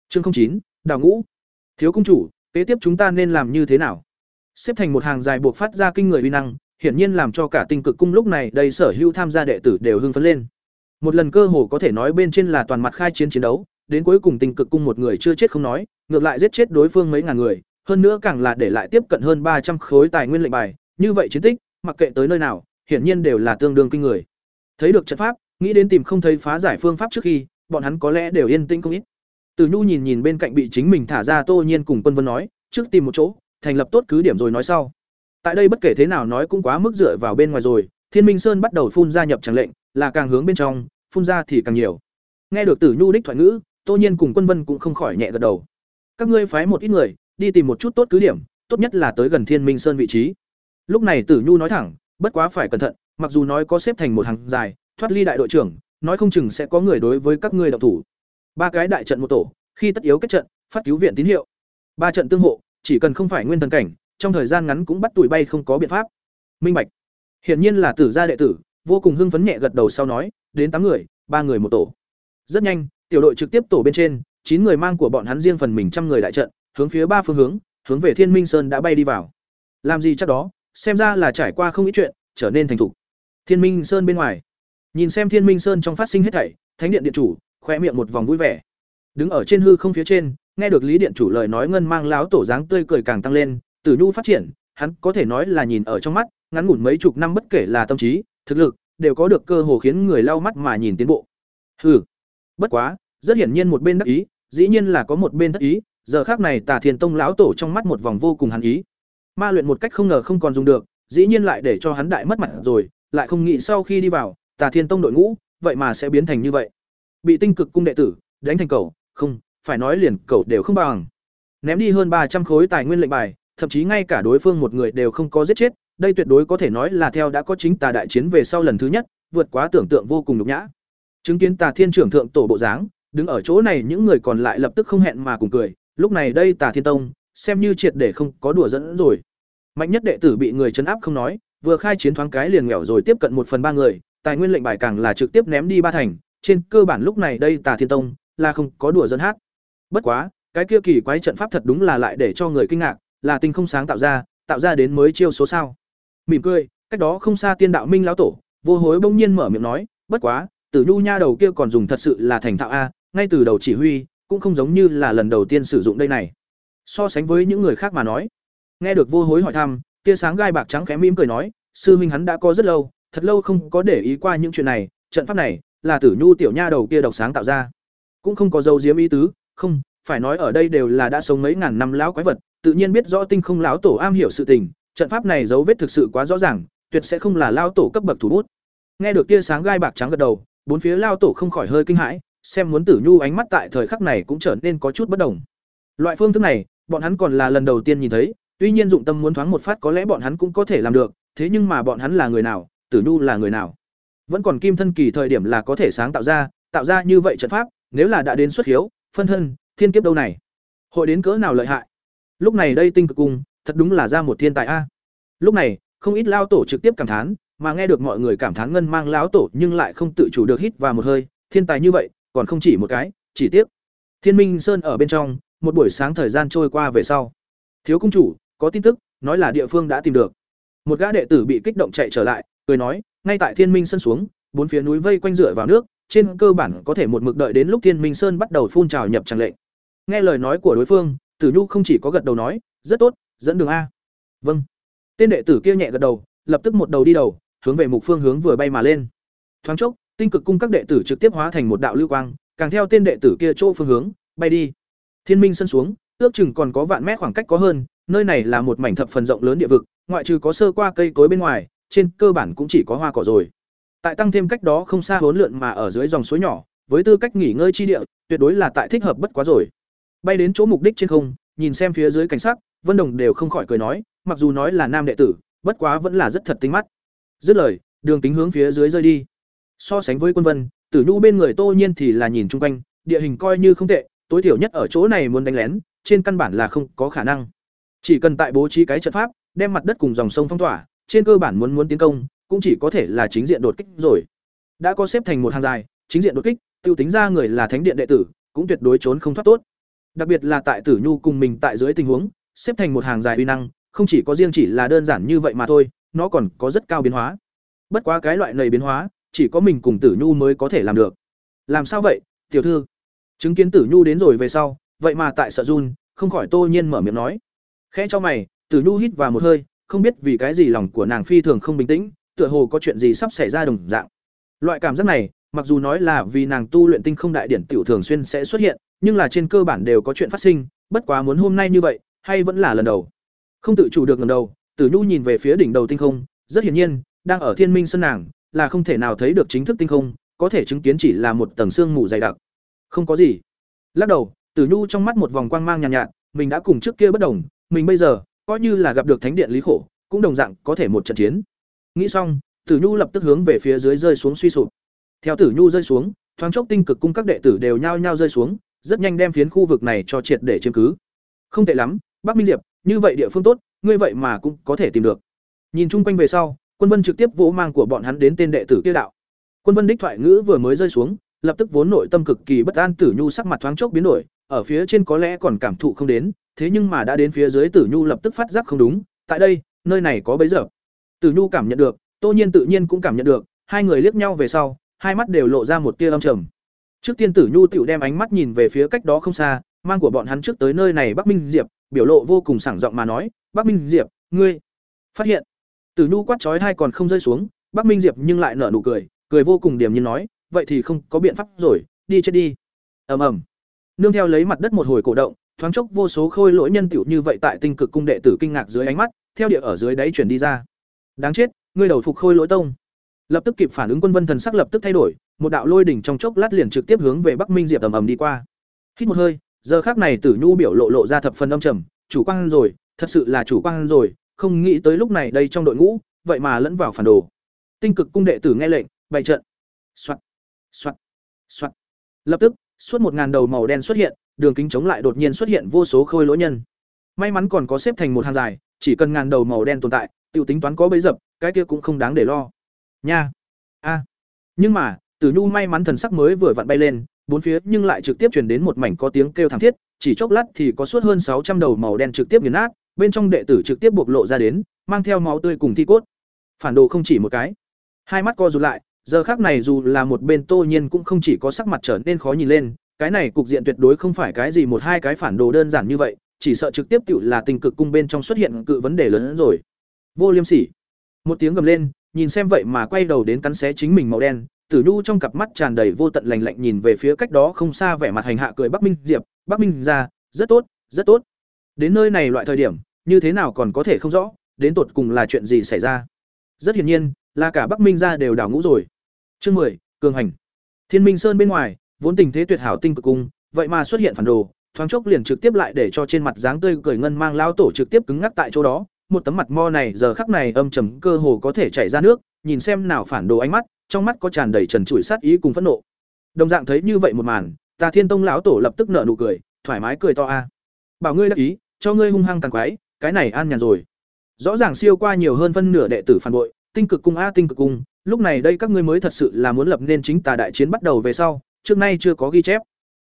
Chương chín, Đào Ngũ. Thiếu công chủ, kế tiếp chúng ta nên làm như thế nào? Xếp thành một hàng dài buộc phát ra kinh người uy năng, hiển nhiên làm cho cả tinh cực cung lúc này đây sở hữu tham gia đệ tử đều hưng phấn lên. Một lần cơ hồ có thể nói bên trên là toàn mặt khai chiến chiến đấu, đến cuối cùng tình cực cung một người chưa chết không nói, ngược lại giết chết đối phương mấy ngàn người, hơn nữa càng là để lại tiếp cận hơn ba trăm khối tài nguyên lệnh bài, như vậy chiến tích, mặc kệ tới nơi nào, hiển nhiên đều là tương đương kinh người. Thấy được trận pháp, nghĩ đến tìm không thấy phá giải phương pháp trước khi, bọn hắn có lẽ đều yên tĩnh không ít. Từ Nhu nhìn nhìn bên cạnh bị chính mình thả ra Tô Nhiên cùng Quân Vân nói, trước tìm một chỗ, thành lập tốt cứ điểm rồi nói sau. Tại đây bất kể thế nào nói cũng quá mức dựa vào bên ngoài rồi, Thiên Minh Sơn bắt đầu phun ra nhập chẳng lệnh, là càng hướng bên trong, phun ra thì càng nhiều. Nghe được Tử Nhu đích thoại ngữ, Tô Nhiên cùng Quân Vân cũng không khỏi nhẹ gật đầu. Các ngươi phái một ít người, đi tìm một chút tốt cứ điểm, tốt nhất là tới gần Thiên Minh Sơn vị trí. Lúc này Tử Nhu nói thẳng, bất quá phải cẩn thận, mặc dù nói có xếp thành một hàng dài, thoát ly đại đội trưởng, nói không chừng sẽ có người đối với các ngươi động thủ. Ba cái đại trận một tổ, khi tất yếu kết trận, phát cứu viện tín hiệu. Ba trận tương hộ, chỉ cần không phải nguyên thần cảnh, trong thời gian ngắn cũng bắt tuổi bay không có biện pháp. Minh Bạch. Hiển nhiên là tử gia đệ tử, vô cùng hưng phấn nhẹ gật đầu sau nói, đến tám người, ba người một tổ. Rất nhanh, tiểu đội trực tiếp tổ bên trên, chín người mang của bọn hắn riêng phần mình trăm người đại trận, hướng phía ba phương hướng, hướng về Thiên Minh Sơn đã bay đi vào. Làm gì chắc đó, xem ra là trải qua không ít chuyện, trở nên thành thục. Thiên Minh Sơn bên ngoài, nhìn xem Thiên Minh Sơn trong phát sinh hết thảy, Thánh điện điện chủ khóe miệng một vòng vui vẻ. Đứng ở trên hư không phía trên, nghe được Lý điện chủ lời nói ngân mang láo tổ dáng tươi cười càng tăng lên, Tử Nhu phát triển, hắn có thể nói là nhìn ở trong mắt, ngắn ngủn mấy chục năm bất kể là tâm trí, thực lực, đều có được cơ hồ khiến người lau mắt mà nhìn tiến bộ. Hừ. Bất quá, rất hiển nhiên một bên đắc ý, dĩ nhiên là có một bên thất ý, giờ khác này tà thiên tông lão tổ trong mắt một vòng vô cùng hắn ý ma luyện một cách không ngờ không còn dùng được dĩ nhiên lại để cho hắn đại mất mặt rồi lại không nghĩ sau khi đi vào tà thiên tông đội ngũ vậy mà sẽ biến thành như vậy bị tinh cực cung đệ tử đánh thành cầu không phải nói liền cầu đều không bằng ném đi hơn ba trăm khối tài nguyên lệnh bài thậm chí ngay cả đối phương một người đều không có giết chết, đây tuyệt đối có thể nói là theo đã có chính tà đại chiến về sau lần thứ nhất, vượt quá tưởng tượng vô cùng nhục nhã. Chứng kiến tà thiên trưởng thượng tổ bộ dáng, đứng ở chỗ này những người còn lại lập tức không hẹn mà cùng cười, lúc này đây tà thiên tông, xem như triệt để không có đùa dẫn rồi. Mạnh nhất đệ tử bị người chấn áp không nói, vừa khai chiến thoáng cái liền nghèo rồi tiếp cận một phần ba người, tài nguyên lệnh bài càng là trực tiếp ném đi ba thành, trên cơ bản lúc này đây tà thiên tông là không có đùa dẫn hát. Bất quá, cái kia kỳ quái trận pháp thật đúng là lại để cho người kinh ngạc là tinh không sáng tạo ra tạo ra đến mới chiêu số sao. Mỉm cười, cách đó không xa tiên đạo minh lão tổ, vô hối bỗng nhiên mở miệng nói, bất quá, tử nhu nha đầu kia còn dùng thật sự là thành thạo a, ngay từ đầu chỉ huy, cũng không giống như là lần đầu tiên sử dụng đây này. So sánh với những người khác mà nói, nghe được vô hối hỏi thăm, tia sáng gai bạc trắng khẽ mỉm cười nói, sư huynh hắn đã có rất lâu, thật lâu không có để ý qua những chuyện này, trận pháp này là tử nhu tiểu nha đầu kia độc sáng tạo ra. Cũng không có dấu diếm ý tứ, không, phải nói ở đây đều là đã sống mấy ngàn năm lão quái vật tự nhiên biết rõ tinh không lão tổ am hiểu sự tình, trận pháp này dấu vết thực sự quá rõ ràng, tuyệt sẽ không là lao tổ cấp bậc thủ bút. Nghe được tia sáng gai bạc trắng gật đầu, bốn phía lao tổ không khỏi hơi kinh hãi, xem muốn tử nhu ánh mắt tại thời khắc này cũng trở nên có chút bất đồng. Loại phương thức này, bọn hắn còn là lần đầu tiên nhìn thấy, tuy nhiên dụng tâm muốn thoáng một phát có lẽ bọn hắn cũng có thể làm được, thế nhưng mà bọn hắn là người nào, tử nhu là người nào? Vẫn còn kim thân kỳ thời điểm là có thể sáng tạo ra tạo ra như vậy trận pháp, nếu là đã đến xuất hiếu, phân thân, thiên kiếp đâu này? Hội đến cỡ nào lợi hại? Lúc này đây tinh cực cung, thật đúng là ra một thiên tài a. Lúc này, không ít lao tổ trực tiếp cảm thán, mà nghe được mọi người cảm thán ngân mang lão tổ nhưng lại không tự chủ được hít vào một hơi, thiên tài như vậy, còn không chỉ một cái, chỉ tiếc. Thiên minh sơn ở bên trong, một buổi sáng thời gian trôi qua về sau. Thiếu công chủ, có tin tức, nói là địa phương đã tìm được. Một gã đệ tử bị kích động chạy trở lại, cười nói, ngay tại thiên minh sơn xuống, bốn phía núi vây quanh rửa vào nước, trên cơ bản có thể một mực đợi đến lúc thiên minh sơn bắt đầu phun trào nhập tràng lệnh. Nghe lời nói của đối phương tử nhu không chỉ có gật đầu nói, rất tốt, dẫn đường a. Vâng. Tên đệ tử kia nhẹ gật đầu, lập tức một đầu đi đầu, hướng về mục phương hướng vừa bay mà lên. Thoáng chốc, tinh cực cung các đệ tử trực tiếp hóa thành một đạo lưu quang, càng theo tên đệ tử kia chỗ phương hướng, bay đi. Thiên minh sân xuống, ước chừng còn có vạn mét khoảng cách có hơn, nơi này là một mảnh thập phần rộng lớn địa vực, ngoại trừ có sơ qua cây cối bên ngoài, trên cơ bản cũng chỉ có hoa cỏ rồi. Tại tăng thêm cách đó không xa hỗn lượn mà ở dưới dòng suối nhỏ, với tư cách nghỉ ngơi chi địa, tuyệt đối là tại thích hợp bất quá rồi bay đến chỗ mục đích trên không, nhìn xem phía dưới cảnh sắc, vân đồng đều không khỏi cười nói, mặc dù nói là nam đệ tử, bất quá vẫn là rất thật tính mắt. Dứt lời, đường tính hướng phía dưới rơi đi. So sánh với quân vân, tử nhu bên người tô nhiên thì là nhìn chung quanh, địa hình coi như không tệ, tối thiểu nhất ở chỗ này muốn đánh lén, trên căn bản là không có khả năng. Chỉ cần tại bố trí cái trận pháp, đem mặt đất cùng dòng sông phong tỏa, trên cơ bản muốn muốn tiến công, cũng chỉ có thể là chính diện đột kích rồi. Đã có xếp thành một hàng dài, chính diện đột kích, tiêu tính ra người là thánh điện đệ tử, cũng tuyệt đối trốn không thoát tốt đặc biệt là tại tử nhu cùng mình tại dưới tình huống, xếp thành một hàng dài uy năng, không chỉ có riêng chỉ là đơn giản như vậy mà thôi, nó còn có rất cao biến hóa. Bất quá cái loại này biến hóa, chỉ có mình cùng tử nhu mới có thể làm được. Làm sao vậy, tiểu thư? Chứng kiến tử nhu đến rồi về sau, vậy mà tại sợ run, không khỏi tô nhiên mở miệng nói. Khẽ cho mày, tử nhu hít vào một hơi, không biết vì cái gì lòng của nàng phi thường không bình tĩnh, tựa hồ có chuyện gì sắp xảy ra đồng dạng. Loại cảm giác này, mặc dù nói là vì nàng tu luyện tinh không đại điển tiểu thường xuyên sẽ xuất hiện nhưng là trên cơ bản đều có chuyện phát sinh bất quá muốn hôm nay như vậy hay vẫn là lần đầu. Không tự chủ được lần đầu tử nhu nhìn về phía đỉnh đầu tinh không rất hiển nhiên đang ở thiên minh sân nàng là không thể nào thấy được chính thức tinh không có thể chứng kiến chỉ là một tầng sương mù dày đặc. Không có gì. Lắc đầu tử nhu trong mắt một vòng quang mang nhàn nhạt, nhạt mình đã cùng trước kia bất đồng mình bây giờ coi như là gặp được thánh điện lý khổ cũng đồng dạng có thể một trận chiến. Nghĩ xong tử nhu lập tức hướng về phía dưới rơi xuống suy sụp. Theo tử nhu rơi xuống thoáng chốc tinh cực cung các đệ tử đều nhao nhao rơi xuống rất nhanh đem phiến khu vực này cho triệt để chiếm cứ. Không tệ lắm, bắc minh diệp, như vậy địa phương tốt, ngươi vậy mà cũng có thể tìm được. Nhìn chung quanh về sau, quân vân trực tiếp vỗ mang của bọn hắn đến tên đệ tử kia đạo. Quân vân đích thoại ngữ vừa mới rơi xuống, lập tức vốn nội tâm cực kỳ bất an tử nhu sắc mặt thoáng chốc biến đổi, ở phía trên có lẽ còn cảm thụ không đến, thế nhưng mà đã đến phía dưới tử nhu lập tức phát giác không đúng, tại đây, nơi này có bấy giờ. Tử nhu cảm nhận được, tô nhiên tự nhiên cũng cảm nhận được, hai người liếc nhau về sau, hai mắt đều lộ ra một tia âm trầm trước tiên tử nhu tiểu đem ánh mắt nhìn về phía cách đó không xa mang của bọn hắn trước tới nơi này bắc minh diệp biểu lộ vô cùng sảng giọng mà nói bắc minh diệp ngươi phát hiện tử nhu quát chói tai còn không rơi xuống bắc minh diệp nhưng lại nở nụ cười cười vô cùng điềm nhiên nói vậy thì không có biện pháp rồi đi chết đi ầm ầm nương theo lấy mặt đất một hồi cổ động thoáng chốc vô số khôi lỗi nhân tiểu như vậy tại tinh cực cung đệ tử kinh ngạc dưới ánh mắt, theo địa ở dưới đáy chuyển đi ra. Đáng chết, ngươi đầu phục khôi lỗi tông. Lập tức kịp phản ứng quân vân thần sắc lập tức thay đổi, một đạo lôi đỉnh trong chốc lát liền trực tiếp hướng về Bắc Minh Diệp ầm ầm đi qua. Hít một hơi, giờ khắc này Tử Nhu biểu lộ lộ ra thập phần âm trầm, chủ quan rồi, thật sự là chủ quan rồi, không nghĩ tới lúc này đây trong đội ngũ, vậy mà lẫn vào phản đồ. Tinh cực cung đệ tử nghe lệnh, bày trận. Soạt, soạt, soạt. Lập tức, suốt một ngàn đầu màu đen xuất hiện, đường kính chống lại đột nhiên xuất hiện vô số khôi lỗi nhân. May mắn còn có xếp thành một hàng dài, chỉ cần ngàn đầu màu đen tồn tại, tiểu tính toán có bấy dập, cái kia cũng không đáng để lo. Nha. A. Nhưng mà, Tử Nhu may mắn thần sắc mới vừa vặn bay lên, bốn phía nhưng lại trực tiếp truyền đến một mảnh có tiếng kêu thảm thiết, chỉ chốc lát thì có suốt hơn sáu trăm đầu màu đen trực tiếp nghiền nát, bên trong đệ tử trực tiếp bộc lộ ra đến, mang theo máu tươi cùng thi cốt. Phản đồ không chỉ một cái. Hai mắt co rụt lại, giờ khác này dù là một bên Tô Nhiên cũng không chỉ có sắc mặt trở nên khó nhìn lên, cái này cục diện tuyệt đối không phải cái gì một hai cái phản đồ đơn giản như vậy, chỉ sợ trực tiếp tiểu là tình cực cung bên trong xuất hiện cự vấn đề lớn hơn rồi. Vô Liêm Sỉ. Một tiếng gầm lên, nhìn xem vậy mà quay đầu đến cắn xé chính mình màu đen, Tử Nhu trong cặp mắt tràn đầy vô tận lạnh lạnh nhìn về phía cách đó không xa vẻ mặt hành hạ cười Bắc Minh Diệp, Bắc Minh ra, rất tốt, rất tốt. Đến nơi này loại thời điểm, như thế nào còn có thể không rõ, đến tột cùng là chuyện gì xảy ra. Rất hiển nhiên, là cả Bắc Minh ra đều đảo ngũ rồi. Chương 10, cường hành. Thiên Minh Sơn bên ngoài, vốn tình thế tuyệt hảo tinh cực cung, vậy mà xuất hiện phản đồ, thoáng chốc liền trực tiếp lại để cho trên mặt dáng tươi cười ngân mang lao tổ trực tiếp cứng ngắc tại chỗ đó, một tấm mặt mo này giờ khắc này âm trầm cơ hồ có thể chảy ra nước, nhìn xem nào phản đồ ánh mắt, trong mắt có tràn đầy trần trụi sát ý cùng phẫn nộ. Đồng dạng thấy như vậy một màn, Tà Thiên Tông lão tổ lập tức nở nụ cười, thoải mái cười to a. Bảo ngươi đắc ý, cho ngươi hung hăng tàn quái, cái này an nhàn rồi. Rõ ràng siêu qua nhiều hơn phân nửa đệ tử phản bội, tinh cực cung a tinh cực cung, lúc này đây các ngươi mới thật sự là muốn lập nên chính tà đại chiến bắt đầu về sau, trước nay chưa có ghi chép.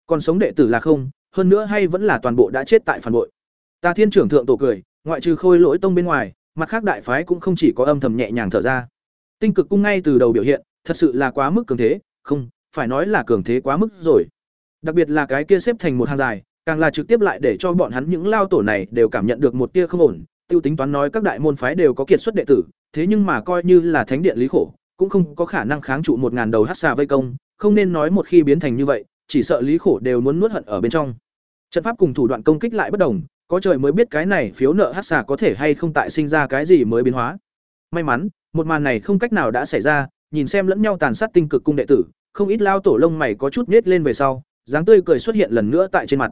Còn sống đệ tử là không, hơn nữa hay vẫn là toàn bộ đã chết tại phản bội. Tà Thiên trưởng thượng tổ cười, ngoại trừ Khôi Lỗi tông bên ngoài, mặt khác đại phái cũng không chỉ có âm thầm nhẹ nhàng thở ra. Tinh cực cung ngay từ đầu biểu hiện, thật sự là quá mức cường thế, không, phải nói là cường thế quá mức rồi. Đặc biệt là cái kia xếp thành một hàng dài, càng là trực tiếp lại để cho bọn hắn những lao tổ này đều cảm nhận được một tia không ổn, tiêu tính toán nói các đại môn phái đều có kiệt xuất đệ tử, thế nhưng mà coi như là thánh điện lý khổ, cũng không có khả năng kháng trụ một ngàn đầu hắc xà vây công, không nên nói một khi biến thành như vậy, chỉ sợ lý khổ đều muốn nuốt hận ở bên trong. Trận pháp cùng thủ đoạn công kích lại bất đồng, có trời mới biết cái này phiếu nợ hắc xà có thể hay không tại sinh ra cái gì mới biến hóa. May mắn, một màn này không cách nào đã xảy ra, nhìn xem lẫn nhau tàn sát tinh cực cung đệ tử, không ít lao tổ lông mày có chút nhếch lên về sau, dáng tươi cười xuất hiện lần nữa tại trên mặt.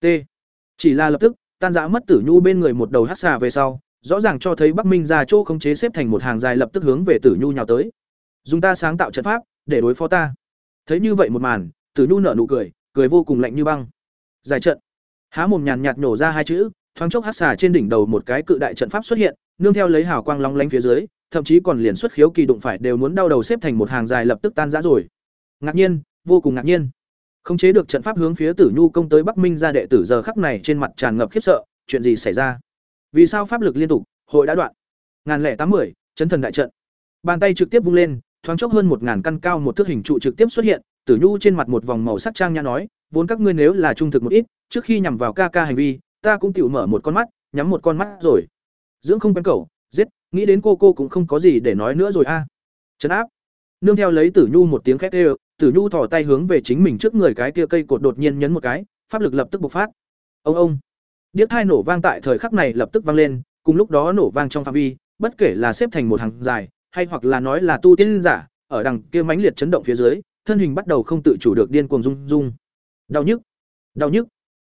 T. Chỉ là lập tức, tan rã mất Tử Nhu bên người một đầu hắc xà về sau, rõ ràng cho thấy Bắc Minh ra chỗ không chế xếp thành một hàng dài lập tức hướng về Tử Nhu nhào tới. Dùng ta sáng tạo trận pháp để đối phó ta. Thấy như vậy một màn, Tử Nhu nở nụ cười, cười vô cùng lạnh như băng. Giải trận. Há mồm nhàn nhạt nhổ ra hai chữ, thoáng chốc hắc xà trên đỉnh đầu một cái cự đại trận pháp xuất hiện, nương theo lấy hào quang long lánh phía dưới, thậm chí còn liền xuất khiếu kỳ đụng phải đều muốn đau đầu xếp thành một hàng dài lập tức tan rã rồi. Ngạc nhiên, vô cùng ngạc nhiên. Không chế được trận pháp hướng phía Tử Nhu công tới Bắc Minh ra đệ tử giờ khắc này trên mặt tràn ngập khiếp sợ, chuyện gì xảy ra? Vì sao pháp lực liên tục, hội đã đoạn? Ngàn lẻ tám mươi, chấn thần đại trận. Bàn tay trực tiếp vung lên, thoáng chốc hơn một ngàn căn cao một thước hình trụ trực tiếp xuất hiện, Tử Nhu trên mặt một vòng màu sắc trang nhã nói, vốn các ngươi nếu là trung thực một ít, trước khi nhằm vào ca ca hành vi, ta cũng tiểu mở một con mắt, nhắm một con mắt rồi. Dưỡng không quen cầu giết, nghĩ đến cô cô cũng không có gì để nói nữa rồi a. À. Trấn áp. Nương theo lấy Tử Nhu một tiếng khét kêu, Tử Nhu thò tay hướng về chính mình trước người cái kia cây cột đột nhiên nhấn một cái, pháp lực lập tức bộc phát. Ông ông. Điếc thai nổ vang tại thời khắc này lập tức vang lên, cùng lúc đó nổ vang trong phạm vi, bất kể là xếp thành một hàng dài, hay hoặc là nói là tu tiên giả, ở đằng kia mãnh liệt chấn động phía dưới, thân hình bắt đầu không tự chủ được điên cuồng rung rung. Đau nhức, đau nhức.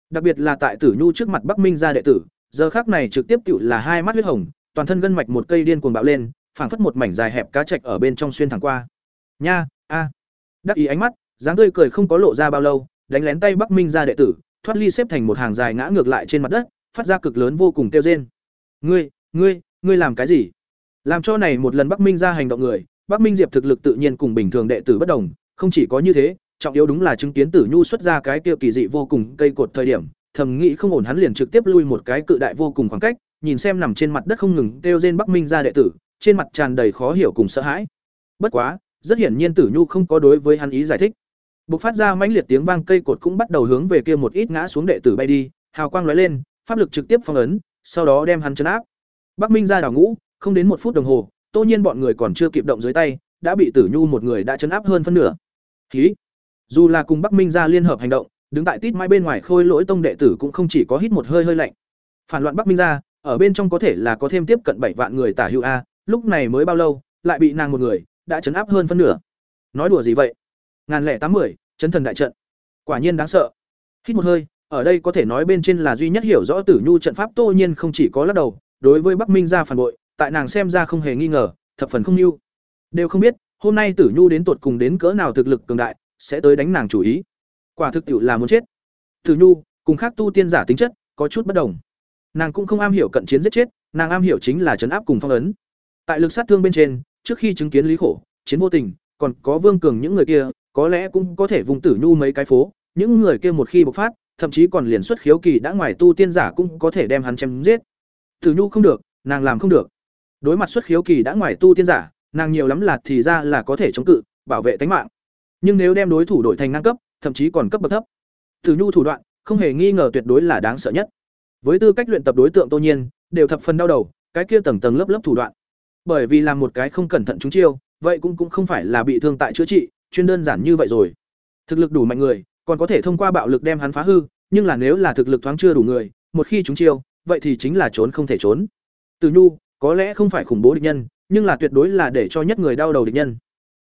Đặc biệt là tại Tử Nhu trước mặt Bắc Minh gia đệ tử, giờ khắc này trực tiếp tựu là hai mắt huyết hồng, toàn thân gân mạch một cây điên cuồng bạo lên, phảng phất một mảnh dài hẹp cá trạch ở bên trong xuyên thẳng qua. Nha, a. Đắc ý ánh mắt, dáng tươi cười không có lộ ra bao lâu, đánh lén tay Bắc Minh gia đệ tử, thoát ly xếp thành một hàng dài ngã ngược lại trên mặt đất, phát ra cực lớn vô cùng tiêu rên. "Ngươi, ngươi, ngươi làm cái gì?" Làm cho này một lần Bắc Minh ra hành động người, Bắc Minh Diệp thực lực tự nhiên cùng bình thường đệ tử bất đồng, không chỉ có như thế, trọng yếu đúng là chứng kiến Tử Nhu xuất ra cái kia kỳ dị vô cùng cây cột thời điểm, thầm nghĩ không ổn hắn liền trực tiếp lui một cái cự đại vô cùng khoảng cách, nhìn xem nằm trên mặt đất không ngừng kêu rên Bắc Minh ra đệ tử, trên mặt tràn đầy khó hiểu cùng sợ hãi. Bất quá, rất hiển nhiên Tử Nhu không có đối với hắn ý giải thích. Bộc phát ra mãnh liệt tiếng vang cây cột cũng bắt đầu hướng về kia một ít ngã xuống đệ tử bay đi, hào quang lóe lên, pháp lực trực tiếp phong ấn, sau đó đem hắn trấn áp. Bắc Minh ra đảo ngũ, không đến một phút đồng hồ, Tô Nhiên bọn người còn chưa kịp động dưới tay, đã bị Tử Nhu một người đã trấn áp hơn phân nửa. Hí. Dù là cùng Bắc Minh ra liên hợp hành động, đứng tại tít mai bên ngoài khôi lỗi tông đệ tử cũng không chỉ có hít một hơi hơi lạnh. Phản loạn bắc minh ra ở bên trong có thể là có thêm tiếp cận bảy vạn người tả hữu a lúc này mới bao lâu lại bị nàng một người đã chấn áp hơn phân nửa. Nói đùa gì vậy? Ngàn lẻ tám mươi chấn thần đại trận. Quả nhiên đáng sợ. Hít một hơi ở đây có thể nói bên trên là duy nhất hiểu rõ tử nhu trận pháp tô nhiên không chỉ có lắc đầu đối với bắc minh ra phản bội tại nàng xem ra không hề nghi ngờ thập phần không mưu đều không biết hôm nay tử nhu đến tột cùng đến cỡ nào thực lực cường đại sẽ tới đánh nàng chủ ý. Quả thực tiệu là muốn chết. Tử nhu, cùng khác tu tiên giả tính chất, có chút bất đồng. Nàng cũng không am hiểu cận chiến giết chết, nàng am hiểu chính là chấn áp cùng phong ấn. Tại lực sát thương bên trên, trước khi chứng kiến lý khổ, chiến vô tình, còn có vương cường những người kia, có lẽ cũng có thể vùng tử nhu mấy cái phố. Những người kia một khi bộc phát, thậm chí còn liền xuất khiếu kỳ đã ngoài tu tiên giả cũng có thể đem hắn chém giết. Tử nhu không được, nàng làm không được. Đối mặt xuất khiếu kỳ đã ngoài tu tiên giả, nàng nhiều lắm là thì ra là có thể chống cự, bảo vệ tính mạng nhưng nếu đem đối thủ đổi thành ngang cấp, thậm chí còn cấp bậc thấp, tử nhu thủ đoạn không hề nghi ngờ tuyệt đối là đáng sợ nhất. Với tư cách luyện tập đối tượng tô nhiên, đều thập phần đau đầu, cái kia tầng tầng lớp lớp thủ đoạn. Bởi vì làm một cái không cẩn thận chúng chiêu, vậy cũng cũng không phải là bị thương tại chữa trị, chuyên đơn giản như vậy rồi. Thực lực đủ mạnh người, còn có thể thông qua bạo lực đem hắn phá hư, nhưng là nếu là thực lực thoáng chưa đủ người, một khi chúng chiêu, vậy thì chính là trốn không thể trốn. Từ nhu, có lẽ không phải khủng bố địch nhân, nhưng là tuyệt đối là để cho nhất người đau đầu địch nhân.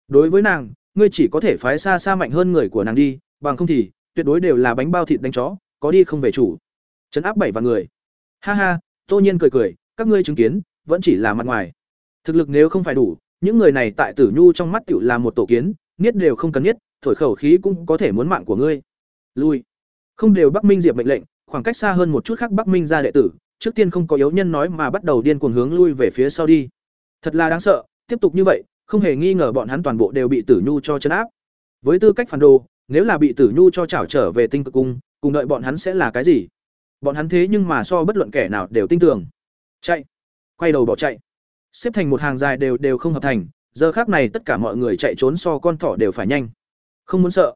Đối với nàng ngươi chỉ có thể phái xa xa mạnh hơn người của nàng đi, bằng không thì, tuyệt đối đều là bánh bao thịt đánh chó, có đi không về chủ. Chấn áp bảy vạn người. Ha ha, tô nhiên cười cười, các ngươi chứng kiến, vẫn chỉ là mặt ngoài. Thực lực nếu không phải đủ, những người này tại tử nhu trong mắt tựu là một tổ kiến niết đều không cần niết thổi khẩu khí cũng có thể muốn mạng của ngươi. Lui. Không đều bắc minh diệp mệnh lệnh, khoảng cách xa hơn một chút khác bắc minh ra đệ tử, trước tiên không có yếu nhân nói mà bắt đầu điên cuồng hướng lui về phía sau đi. Thật là đáng sợ, tiếp tục như vậy không hề nghi ngờ bọn hắn toàn bộ đều bị tử nhu cho chấn áp. Với tư cách phản đồ nếu là bị tử nhu cho trảo trở về tinh cực cung cùng đợi bọn hắn sẽ là cái gì? Bọn hắn thế nhưng mà so bất luận kẻ nào đều tin tưởng. Chạy! Quay đầu bỏ chạy. Xếp thành một hàng dài đều đều không hợp thành giờ khác này tất cả mọi người chạy trốn so con thỏ đều phải nhanh. Không muốn sợ.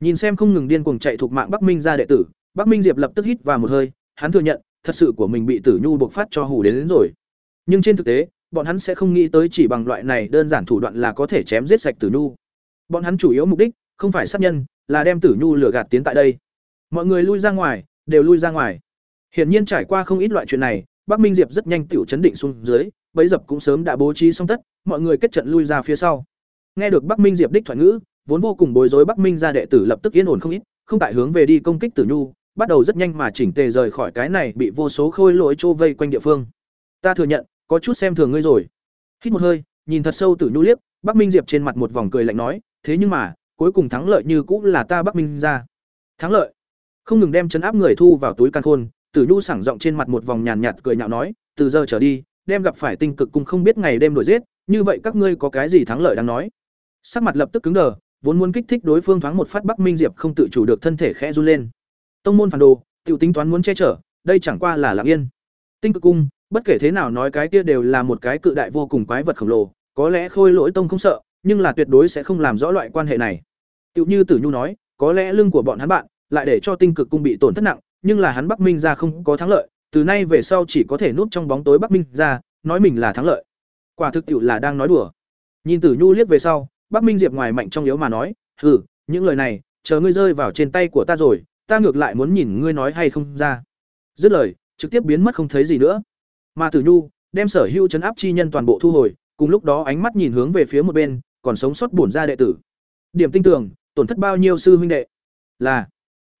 Nhìn xem không ngừng điên cuồng chạy thuộc mạng bắc minh ra đệ tử bắc minh diệp lập tức hít vào một hơi hắn thừa nhận thật sự của mình bị tử nhu buộc phát cho hù đến, đến rồi. Nhưng trên thực tế bọn hắn sẽ không nghĩ tới chỉ bằng loại này đơn giản thủ đoạn là có thể chém giết sạch tử nhu. Bọn hắn chủ yếu mục đích, không phải sát nhân, là đem tử nhu lừa gạt tiến tại đây. Mọi người lui ra ngoài, đều lui ra ngoài. Hiển nhiên trải qua không ít loại chuyện này, bắc minh diệp rất nhanh tiểu chấn định xuống dưới, bấy dập cũng sớm đã bố trí xong tất, mọi người kết trận lui ra phía sau. Nghe được bắc minh diệp đích thoại ngữ, vốn vô cùng bối rối bắc minh gia đệ tử lập tức yên ổn không ít, không tại hướng về đi công kích tử nhu, bắt đầu rất nhanh mà chỉnh tề rời khỏi cái này bị vô số khôi lỗi trô vây quanh địa phương. Ta thừa nhận có chút xem thường ngươi rồi. Hít một hơi, nhìn thật sâu tử nhu liếc, bắc minh diệp trên mặt một vòng cười lạnh nói, thế nhưng mà, cuối cùng thắng lợi như cũng là ta bắc minh ra. Thắng lợi. Không ngừng đem chấn áp người thu vào túi căn khôn, tử nhu sảng giọng trên mặt một vòng nhàn nhạt cười nhạo nói, từ giờ trở đi, đem gặp phải tinh cực cung không biết ngày đêm đuổi giết, như vậy các ngươi có cái gì thắng lợi đang nói? Sắc mặt lập tức cứng đờ, vốn muốn kích thích đối phương thoáng một phát bắc minh diệp không tự chủ được thân thể khẽ run lên. Tông môn phản đồ, tiểu tính toán muốn che chở, đây chẳng qua là lặng yên. Tinh cực cung bất kể thế nào nói cái kia đều là một cái cự đại vô cùng quái vật khổng lồ, có lẽ khôi lỗi tông không sợ, nhưng là tuyệt đối sẽ không làm rõ loại quan hệ này. Tựu như tử nhu nói, có lẽ lưng của bọn hắn bạn, lại để cho tinh cực cung bị tổn thất nặng, nhưng là hắn bắc minh ra không có thắng lợi, từ nay về sau chỉ có thể núp trong bóng tối bắc minh ra, nói mình là thắng lợi. Quả thực tiệu là đang nói đùa. Nhìn tử nhu liếc về sau, bắc minh diệp ngoài mạnh trong yếu mà nói, hừ, những lời này, chờ ngươi rơi vào trên tay của ta rồi, ta ngược lại muốn nhìn ngươi nói hay không ra. Dứt lời, trực tiếp biến mất không thấy gì nữa mà tử nhu đem sở hữu chấn áp chi nhân toàn bộ thu hồi, cùng lúc đó ánh mắt nhìn hướng về phía một bên, còn sống sót bổn ra đệ tử. Điểm tinh tưởng tổn thất bao nhiêu sư huynh đệ? Là,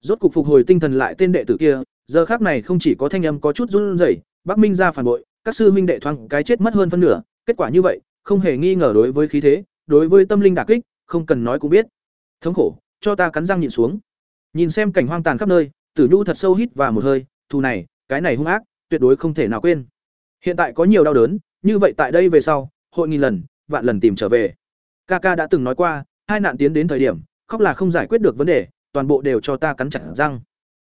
rốt cục phục hồi tinh thần lại tên đệ tử kia, giờ khác này không chỉ có thanh âm có chút run rẩy, bắc minh ra phản bội, các sư huynh đệ thoáng cái chết mất hơn phân nửa, kết quả như vậy, không hề nghi ngờ đối với khí thế, đối với tâm linh đả kích, không cần nói cũng biết. Thống khổ, cho ta cắn răng nhịn xuống. Nhìn xem cảnh hoang tàn khắp nơi, tử nhu thật sâu hít vào một hơi, thù này, cái này hung ác, tuyệt đối không thể nào quên hiện tại có nhiều đau đớn, như vậy tại đây về sau, hội nghìn lần, vạn lần tìm trở về. Ca ca đã từng nói qua, hai nạn tiến đến thời điểm, khóc là không giải quyết được vấn đề, toàn bộ đều cho ta cắn chặt răng.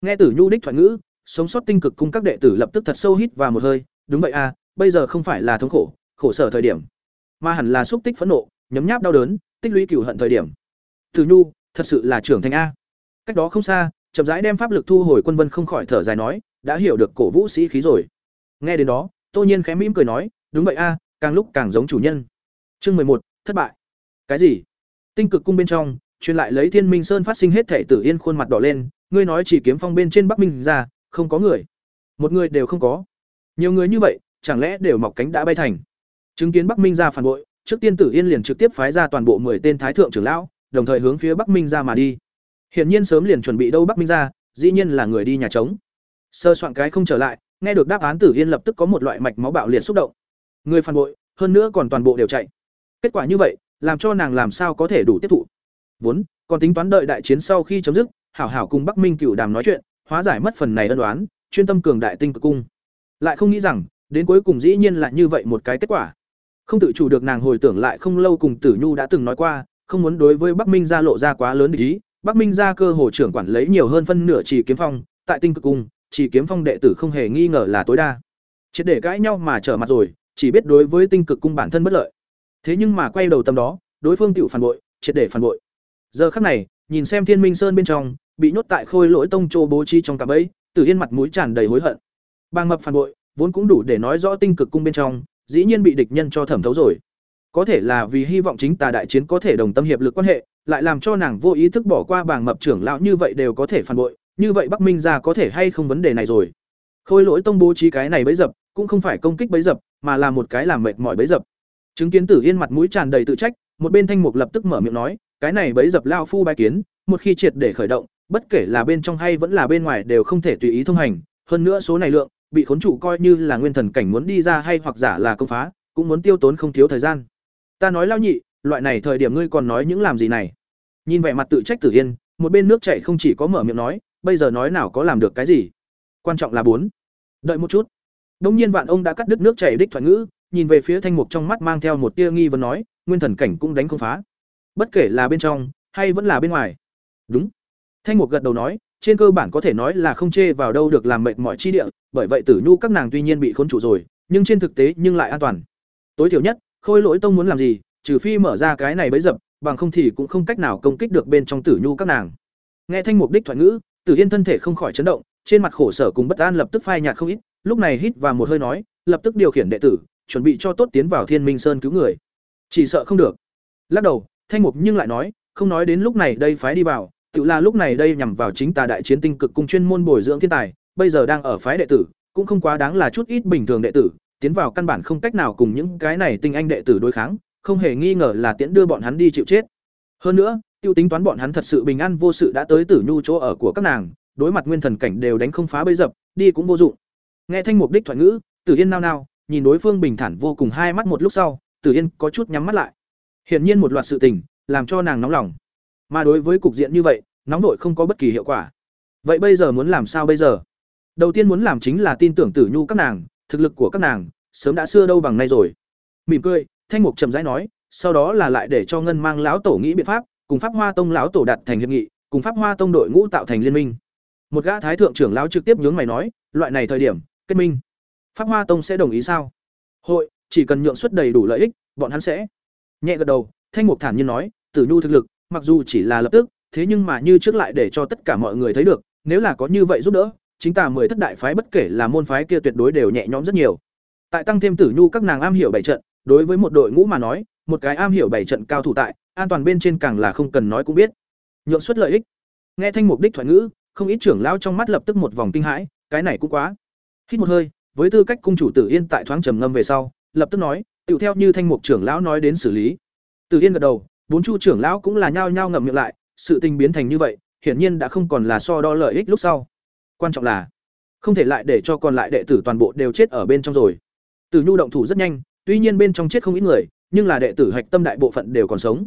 Nghe tử nhu đích thoại ngữ, sống sót tinh cực cung các đệ tử lập tức thật sâu hít và một hơi, đúng vậy à bây giờ không phải là thống khổ khổ sở thời điểm. Mà hẳn là xúc tích phẫn nộ, nhấm nháp đau đớn, tích lũy cửu hận thời điểm. Tử nhu, thật sự là trưởng thành a. Cách đó không xa, chậm rãi đem pháp lực thu hồi quân vân không khỏi thở dài nói, đã hiểu được cổ vũ sĩ khí rồi. Nghe đến đó tô nhiên khẽ mỉm cười nói đúng vậy a càng lúc càng giống chủ nhân chương mười một thất bại cái gì tinh cực cung bên trong truyền lại lấy thiên minh sơn phát sinh hết thể tử yên khuôn mặt đỏ lên ngươi nói chỉ kiếm phong bên trên Bắc Minh ra, không có người. Một người đều không có. Nhiều người như vậy, chẳng lẽ đều mọc cánh đã bay thành. Chứng kiến Bắc Minh ra phản bội, trước tiên Tử Yên liền trực tiếp phái ra toàn bộ 10 tên thái thượng trưởng lão, đồng thời hướng phía Bắc Minh ra mà đi. Hiển nhiên sớm liền chuẩn bị đâu Bắc Minh ra, dĩ nhiên là người đi nhà trống. Sơ soạn cái không trở lại, nghe được đáp án Tử Yên lập tức có một loại mạch máu bạo liệt xúc động. Người phản bội, hơn nữa còn toàn bộ đều chạy. Kết quả như vậy, làm cho nàng làm sao có thể đủ tiếp thụ. Vốn, còn tính toán đợi đại chiến sau khi chấm dứt, hảo hảo cùng Bắc Minh Cửu Đàm nói chuyện, hóa giải mất phần này ân đoán, chuyên tâm cường đại tinh cực cung. Lại không nghĩ rằng, đến cuối cùng dĩ nhiên là như vậy một cái kết quả. Không tự chủ được nàng hồi tưởng lại không lâu cùng Tử Nhu đã từng nói qua, không muốn đối với Bắc Minh gia lộ ra quá lớn ý, Bắc Minh gia cơ hồ trưởng quản lấy nhiều hơn phân nửa chỉ kiếm phong, tại tinh cực cung, chỉ kiếm phong đệ tử không hề nghi ngờ là tối đa. Triệt để cãi nhau mà trở mặt rồi, chỉ biết đối với tinh cực cung bản thân bất lợi. Thế nhưng mà quay đầu tầm đó, đối phương tiểu phản bội, triệt để phản bội. Giờ khắc này, nhìn xem Thiên Minh Sơn bên trong, bị nhốt tại Khôi Lỗi Tông trô bố trí trong cả bẫy, Tử Yên mặt mũi tràn đầy hối hận. Bang mập phản bội, vốn cũng đủ để nói rõ tinh cực cung bên trong, dĩ nhiên bị địch nhân cho thẩm thấu rồi. Có thể là vì hy vọng chính tà đại chiến có thể đồng tâm hiệp lực quan hệ, lại làm cho nàng vô ý thức bỏ qua bảng mập trưởng lão như vậy đều có thể phản bội, như vậy Bắc Minh gia có thể hay không vấn đề này rồi. Khôi lỗi tông bố trí cái này bấy dập, cũng không phải công kích bấy dập, mà là một cái làm mệt mỏi bấy dập. Chứng kiến Tử Yên mặt mũi tràn đầy tự trách, một bên Thanh Mục lập tức mở miệng nói, cái này bấy dập lao phu bái kiến, một khi triệt để khởi động, bất kể là bên trong hay vẫn là bên ngoài đều không thể tùy ý thông hành, hơn nữa số này lượng, bị khốn trụ coi như là nguyên thần cảnh muốn đi ra hay hoặc giả là công phá, cũng muốn tiêu tốn không thiếu thời gian. Ta nói lao nhị, loại này thời điểm ngươi còn nói những làm gì này? Nhìn vẻ mặt tự trách Tử Yên, một bên nước chảy không chỉ có mở miệng nói, bây giờ nói nào có làm được cái gì? Quan trọng là bốn. Đợi một chút. Đông nhiên Vạn ông đã cắt đứt nước chảy đích thoại ngữ, nhìn về phía Thanh Mục trong mắt mang theo một tia nghi vấn nói, nguyên thần cảnh cũng đánh không phá. Bất kể là bên trong hay vẫn là bên ngoài. Đúng. Thanh Mục gật đầu nói, trên cơ bản có thể nói là không chê vào đâu được làm mệt mọi chi địa, bởi vậy Tử Nhu các nàng tuy nhiên bị khốn trụ rồi, nhưng trên thực tế nhưng lại an toàn. Tối thiểu nhất, Khôi Lỗi Tông muốn làm gì, trừ phi mở ra cái này bấy dập, bằng không thì cũng không cách nào công kích được bên trong Tử Nhu các nàng. Nghe Thanh Mục đích thoại ngữ, Tử Yên thân thể không khỏi chấn động, trên mặt khổ sở cùng bất an lập tức phai nhạt không ít, lúc này hít vào một hơi nói, lập tức điều khiển đệ tử, chuẩn bị cho tốt tiến vào Thiên Minh Sơn cứu người. Chỉ sợ không được. Lắc đầu, Thanh Mục nhưng lại nói, không nói đến lúc này đây phái đi vào, tự là lúc này đây nhằm vào chính tà đại chiến tinh cực cung chuyên môn bồi dưỡng thiên tài, bây giờ đang ở phái đệ tử, cũng không quá đáng là chút ít bình thường đệ tử, tiến vào căn bản không cách nào cùng những cái này tinh anh đệ tử đối kháng, không hề nghi ngờ là tiễn đưa bọn hắn đi chịu chết. Hơn nữa, tiêu tính toán bọn hắn thật sự bình an vô sự đã tới Tử Nhu chỗ ở của các nàng, đối mặt nguyên thần cảnh đều đánh không phá bấy dập, đi cũng vô dụng. Nghe thanh mục đích thoại ngữ, Tử Yên nao nao, nhìn đối phương bình thản vô cùng hai mắt một lúc sau, Tử Yên có chút nhắm mắt lại. Hiển nhiên một loạt sự tình, làm cho nàng nóng lòng. Mà đối với cục diện như vậy, nóng vội không có bất kỳ hiệu quả. Vậy bây giờ muốn làm sao bây giờ? Đầu tiên muốn làm chính là tin tưởng Tử Nhu các nàng, thực lực của các nàng sớm đã xưa đâu bằng nay rồi. Mỉm cười, Thanh Mục chậm rãi nói, sau đó là lại để cho Ngân Mang lão tổ nghĩ biện pháp, cùng Pháp Hoa Tông lão tổ đặt thành hiệp nghị, cùng Pháp Hoa Tông đội ngũ tạo thành liên minh. Một gã thái thượng trưởng lão trực tiếp nhướng mày nói, loại này thời điểm, kết minh. Pháp Hoa Tông sẽ đồng ý sao? Hội, chỉ cần nhượng suất đầy đủ lợi ích, bọn hắn sẽ. Nhẹ gật đầu, Thanh Mục thản nhiên nói, Tử Nhu thực lực, mặc dù chỉ là lập tức, thế nhưng mà như trước lại để cho tất cả mọi người thấy được, nếu là có như vậy giúp đỡ, chính tà mười thất đại phái bất kể là môn phái kia tuyệt đối đều nhẹ nhõm rất nhiều. Tại tăng thêm Tử Nhu các nàng am hiểu bảy trận, đối với một đội ngũ mà nói, một cái am hiểu bảy trận cao thủ tại, an toàn bên trên càng là không cần nói cũng biết. Nhượng suất lợi ích. Nghe thanh mục đích thoại ngữ, không ít trưởng lão trong mắt lập tức một vòng kinh hãi, cái này cũng quá. Hít một hơi, với tư cách cung chủ Tử Yên tại thoáng trầm ngâm về sau, lập tức nói, tựu theo như thanh mục trưởng lão nói đến xử lý. Tử Yên gật đầu, bốn chu trưởng lão cũng là nhao nhao ngậm miệng lại, sự tình biến thành như vậy, hiển nhiên đã không còn là so đo lợi ích lúc sau. Quan trọng là, không thể lại để cho còn lại đệ tử toàn bộ đều chết ở bên trong rồi. Tử Nhu động thủ rất nhanh, tuy nhiên bên trong chết không ít người, nhưng là đệ tử hạch tâm đại bộ phận đều còn sống.